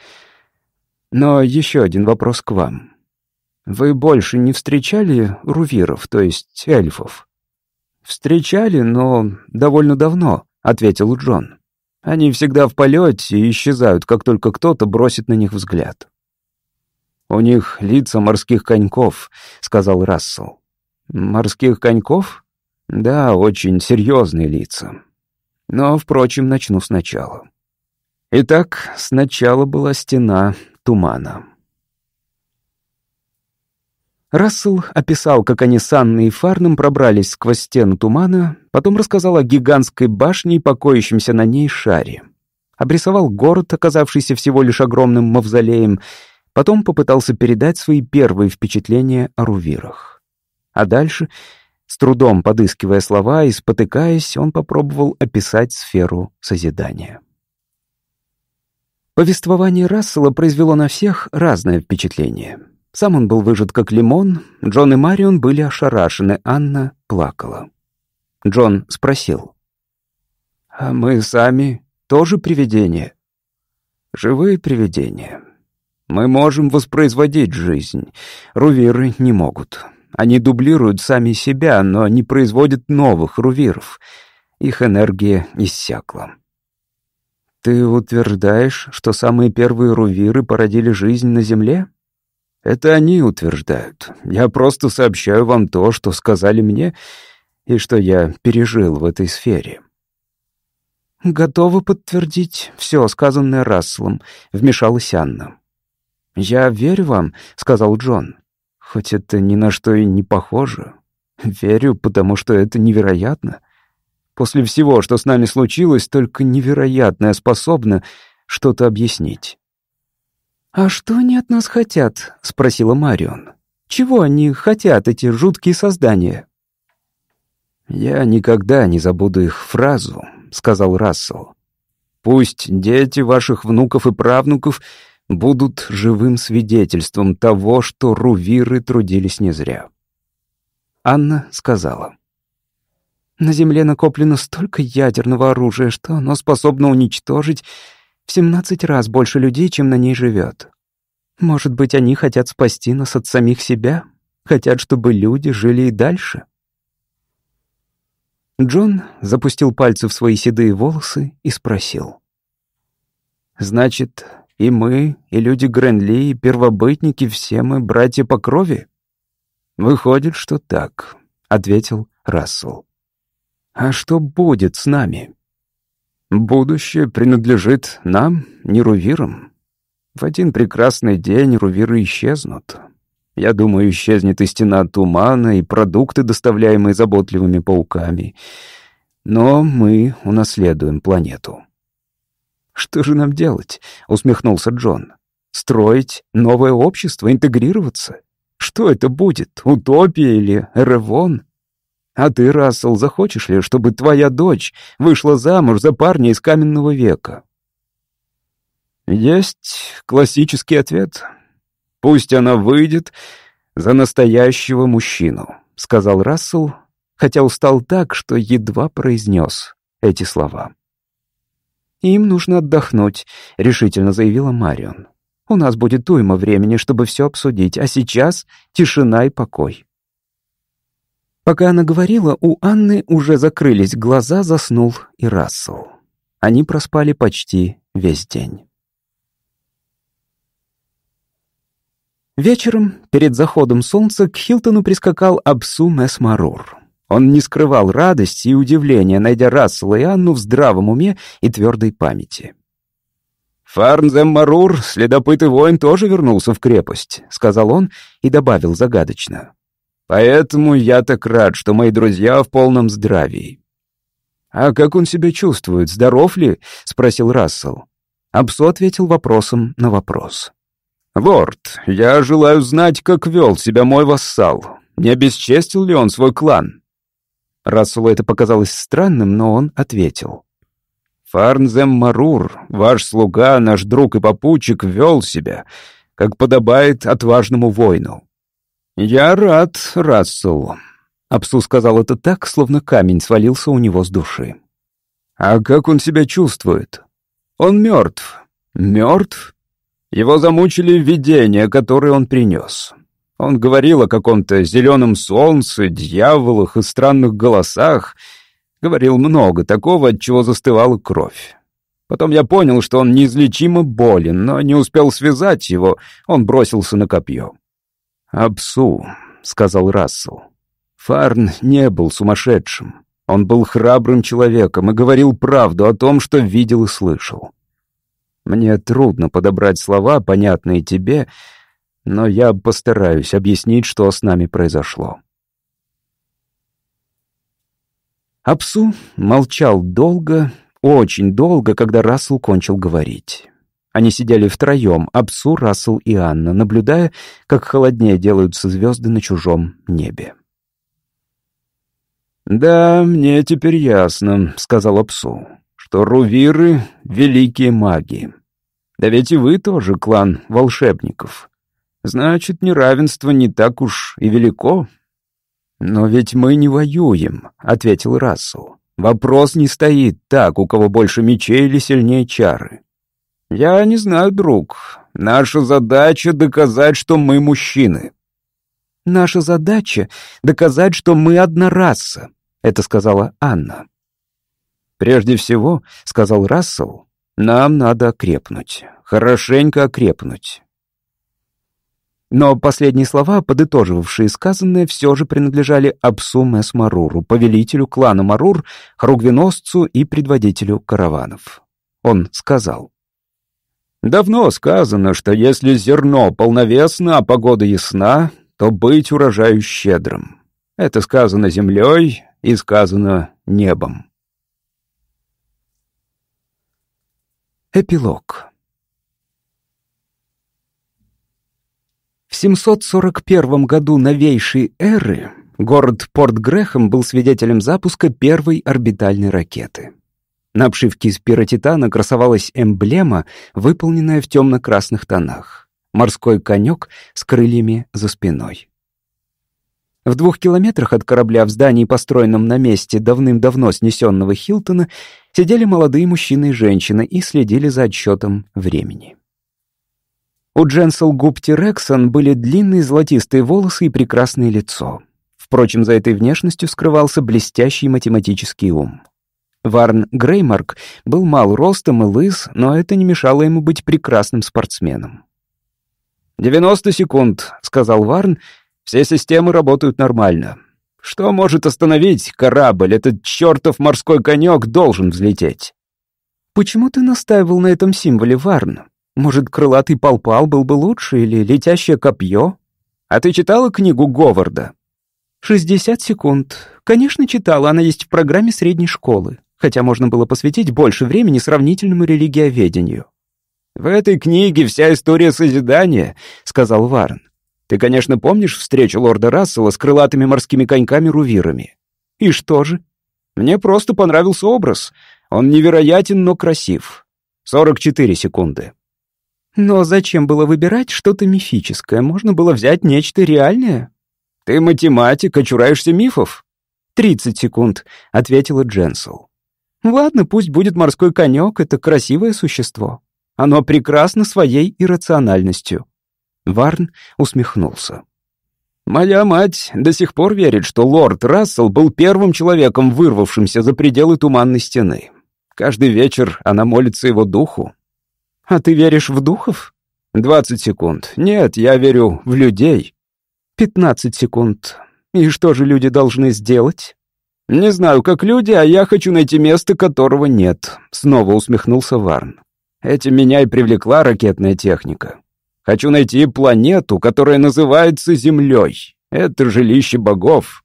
Но еще один вопрос к вам. Вы больше не встречали рувиров, то есть эльфов?» «Встречали, но довольно давно», — ответил Джон. «Они всегда в полете и исчезают, как только кто-то бросит на них взгляд». «У них лица морских коньков», — сказал Рассел. «Морских коньков?» «Да, очень серьезные лица. Но, впрочем, начну сначала». Итак, сначала была стена тумана. Рассел описал, как они с Анной и Фарном пробрались сквозь стену тумана, потом рассказал о гигантской башне и покоящемся на ней шаре. Обрисовал город, оказавшийся всего лишь огромным мавзолеем, Потом попытался передать свои первые впечатления о рувирах. А дальше, с трудом подыскивая слова и спотыкаясь, он попробовал описать сферу созидания. Повествование Рассела произвело на всех разное впечатление. Сам он был выжат как лимон, Джон и Марион были ошарашены, Анна плакала. Джон спросил. «А мы сами тоже привидения?» «Живые привидения», мы можем воспроизводить жизнь. Рувиры не могут. Они дублируют сами себя, но не производят новых рувиров. Их энергия иссякла. Ты утверждаешь, что самые первые рувиры породили жизнь на Земле? Это они утверждают. Я просто сообщаю вам то, что сказали мне, и что я пережил в этой сфере. Готовы подтвердить все сказанное Расселом, вмешалась Анна. «Я верю вам», — сказал Джон. «Хоть это ни на что и не похоже. Верю, потому что это невероятно. После всего, что с нами случилось, только невероятное способно что-то объяснить». «А что они от нас хотят?» — спросила Марион. «Чего они хотят, эти жуткие создания?» «Я никогда не забуду их фразу», — сказал Рассел. «Пусть дети ваших внуков и правнуков будут живым свидетельством того, что рувиры трудились не зря. Анна сказала. «На Земле накоплено столько ядерного оружия, что оно способно уничтожить в 17 раз больше людей, чем на ней живет. Может быть, они хотят спасти нас от самих себя? Хотят, чтобы люди жили и дальше?» Джон запустил пальцы в свои седые волосы и спросил. «Значит, и мы, и люди Гренли, и первобытники, все мы братья по крови?» «Выходит, что так», — ответил Рассел. А что будет с нами? Будущее принадлежит нам, не Рувирам. В один прекрасный день Рувиры исчезнут. Я думаю, исчезнет и стена тумана, и продукты, доставляемые заботливыми пауками. Но мы унаследуем планету. «Что же нам делать?» — усмехнулся Джон. «Строить новое общество, интегрироваться? Что это будет, утопия или Эревон?» А ты, Рассел, захочешь ли, чтобы твоя дочь вышла замуж за парня из каменного века? Есть классический ответ. Пусть она выйдет за настоящего мужчину, сказал Рассел, хотя устал так, что едва произнес эти слова. «Им нужно отдохнуть», — решительно заявила Марион. «У нас будет уйма времени, чтобы все обсудить, а сейчас тишина и покой». Пока она говорила, у Анны уже закрылись глаза, заснул и Рассел. Они проспали почти весь день. Вечером, перед заходом солнца, к Хилтону прискакал Абсу Месмарур. Он не скрывал радости и удивления, найдя Рассела и Анну в здравом уме и твердой памяти. «Фарнзем Марур, следопыт и воин, тоже вернулся в крепость», — сказал он и добавил загадочно. Поэтому я так рад, что мои друзья в полном здравии». «А как он себя чувствует? Здоров ли?» — спросил Рассел. Абсу ответил вопросом на вопрос. «Лорд, я желаю знать, как вел себя мой вассал. Не обесчестил ли он свой клан?» Расселу это показалось странным, но он ответил. «Фарнзем Марур, ваш слуга, наш друг и попутчик, вел себя, как подобает отважному воину. «Я рад, Рассел», — Апсу сказал это так, словно камень свалился у него с души. «А как он себя чувствует?» «Он мертв». «Мертв?» Его замучили видения, которые он принес. Он говорил о каком-то зеленом солнце, дьяволах и странных голосах. Говорил много такого, от чего застывала кровь. Потом я понял, что он неизлечимо болен, но не успел связать его, он бросился на копье. «Абсу», — сказал Рассел. Фарн не был сумасшедшим. Он был храбрым человеком и говорил правду о том, что видел и слышал. Мне трудно подобрать слова, понятные тебе, но я постараюсь объяснить, что с нами произошло. Апсу молчал долго, очень долго, когда Рассел кончил говорить. Они сидели втроем, Абсу, Рассел и Анна, наблюдая, как холоднее делаются звезды на чужом небе. «Да, мне теперь ясно», — сказал Апсу, — «что рувиры — великие маги. Да ведь и вы тоже клан волшебников. Значит, неравенство не так уж и велико». «Но ведь мы не воюем», — ответил Рассел. «Вопрос не стоит так, у кого больше мечей или сильнее чары. «Я не знаю, друг. Наша задача — доказать, что мы мужчины». «Наша задача — доказать, что мы одна раса», — это сказала Анна. «Прежде всего, — сказал Рассел, — нам надо окрепнуть, хорошенько окрепнуть». Но последние слова, подытоживавшие сказанное, все же принадлежали Абсу Месмаруру, повелителю клана Марур, хоругвеносцу и предводителю караванов. Он сказал, Давно сказано, что если зерно полновесно, а погода ясна, то быть урожаю щедрым. Это сказано землей и сказано небом. Эпилог В 741 году новейшей эры город Порт-Грэхэм был свидетелем запуска первой орбитальной ракеты. На обшивке из пиротитана красовалась эмблема, выполненная в темно-красных тонах. Морской конек с крыльями за спиной. В двух километрах от корабля в здании, построенном на месте давным-давно снесенного Хилтона, сидели молодые мужчины и женщины и следили за отсчетом времени. У Дженсел Гупти Рексон были длинные золотистые волосы и прекрасное лицо. Впрочем, за этой внешностью скрывался блестящий математический ум. Варн Греймарк был мал ростом и лыс, но это не мешало ему быть прекрасным спортсменом. «Девяносто секунд», — сказал Варн. «Все системы работают нормально. Что может остановить корабль? Этот чертов морской конек должен взлететь. Почему ты настаивал на этом символе, Варн? Может, крылатый полпал был бы лучше или летящее копье? А ты читала книгу Говарда? «Шестьдесят секунд. Конечно, читала, она есть в программе средней школы, хотя можно было посвятить больше времени сравнительному религиоведению». «В этой книге вся история созидания», — сказал Варн. «Ты, конечно, помнишь встречу лорда Рассела с крылатыми морскими коньками-рувирами?» «И что же?» «Мне просто понравился образ. Он невероятен, но красив. Сорок четыре секунды». «Но зачем было выбирать что-то мифическое? Можно было взять нечто реальное?» «Ты математик, очураешься мифов?» «Тридцать секунд», — ответила Дженсел. «Ладно, пусть будет морской конек, это красивое существо. Оно прекрасно своей иррациональностью». Варн усмехнулся. «Моя мать до сих пор верит, что лорд Рассел был первым человеком, вырвавшимся за пределы туманной стены. Каждый вечер она молится его духу». «А ты веришь в духов?» «Двадцать секунд. Нет, я верю в людей». Пятнадцать секунд. И что же люди должны сделать? Не знаю, как люди, а я хочу найти место, которого нет. Снова усмехнулся Варн. Этим меня и привлекла ракетная техника. Хочу найти планету, которая называется Землей. Это жилище богов.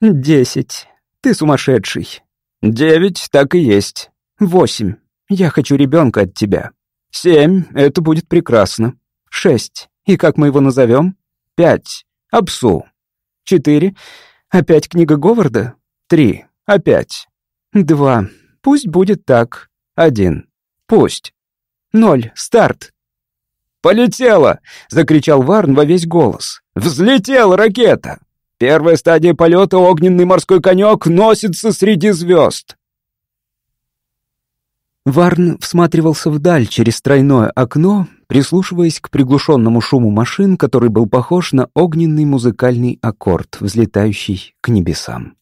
Десять. Ты сумасшедший. Девять, так и есть. Восемь. Я хочу ребенка от тебя. Семь. Это будет прекрасно. Шесть. И как мы его назовем? Пять. Апсу. Четыре. Опять книга Говарда? Три. Опять. Два. Пусть будет так. Один. Пусть. Ноль. Старт. «Полетела!» — закричал Варн во весь голос. «Взлетела ракета! Первая стадия полета огненный морской конек носится среди звезд!» Варн всматривался вдаль через тройное окно, прислушиваясь к приглушенному шуму машин, который был похож на огненный музыкальный аккорд, взлетающий к небесам.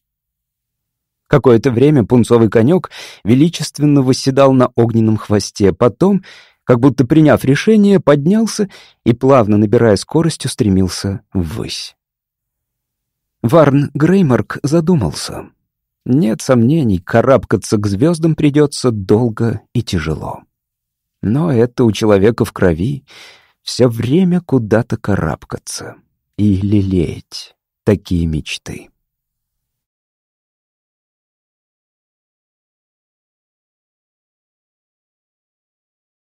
Какое-то время пунцовый конек величественно восседал на огненном хвосте, потом, как будто приняв решение, поднялся и, плавно набирая скорость, устремился ввысь. Варн Греймарк задумался — нет сомнений, карабкаться к звездам придется долго и тяжело. Но это у человека в крови все время куда-то карабкаться и лелеять такие мечты.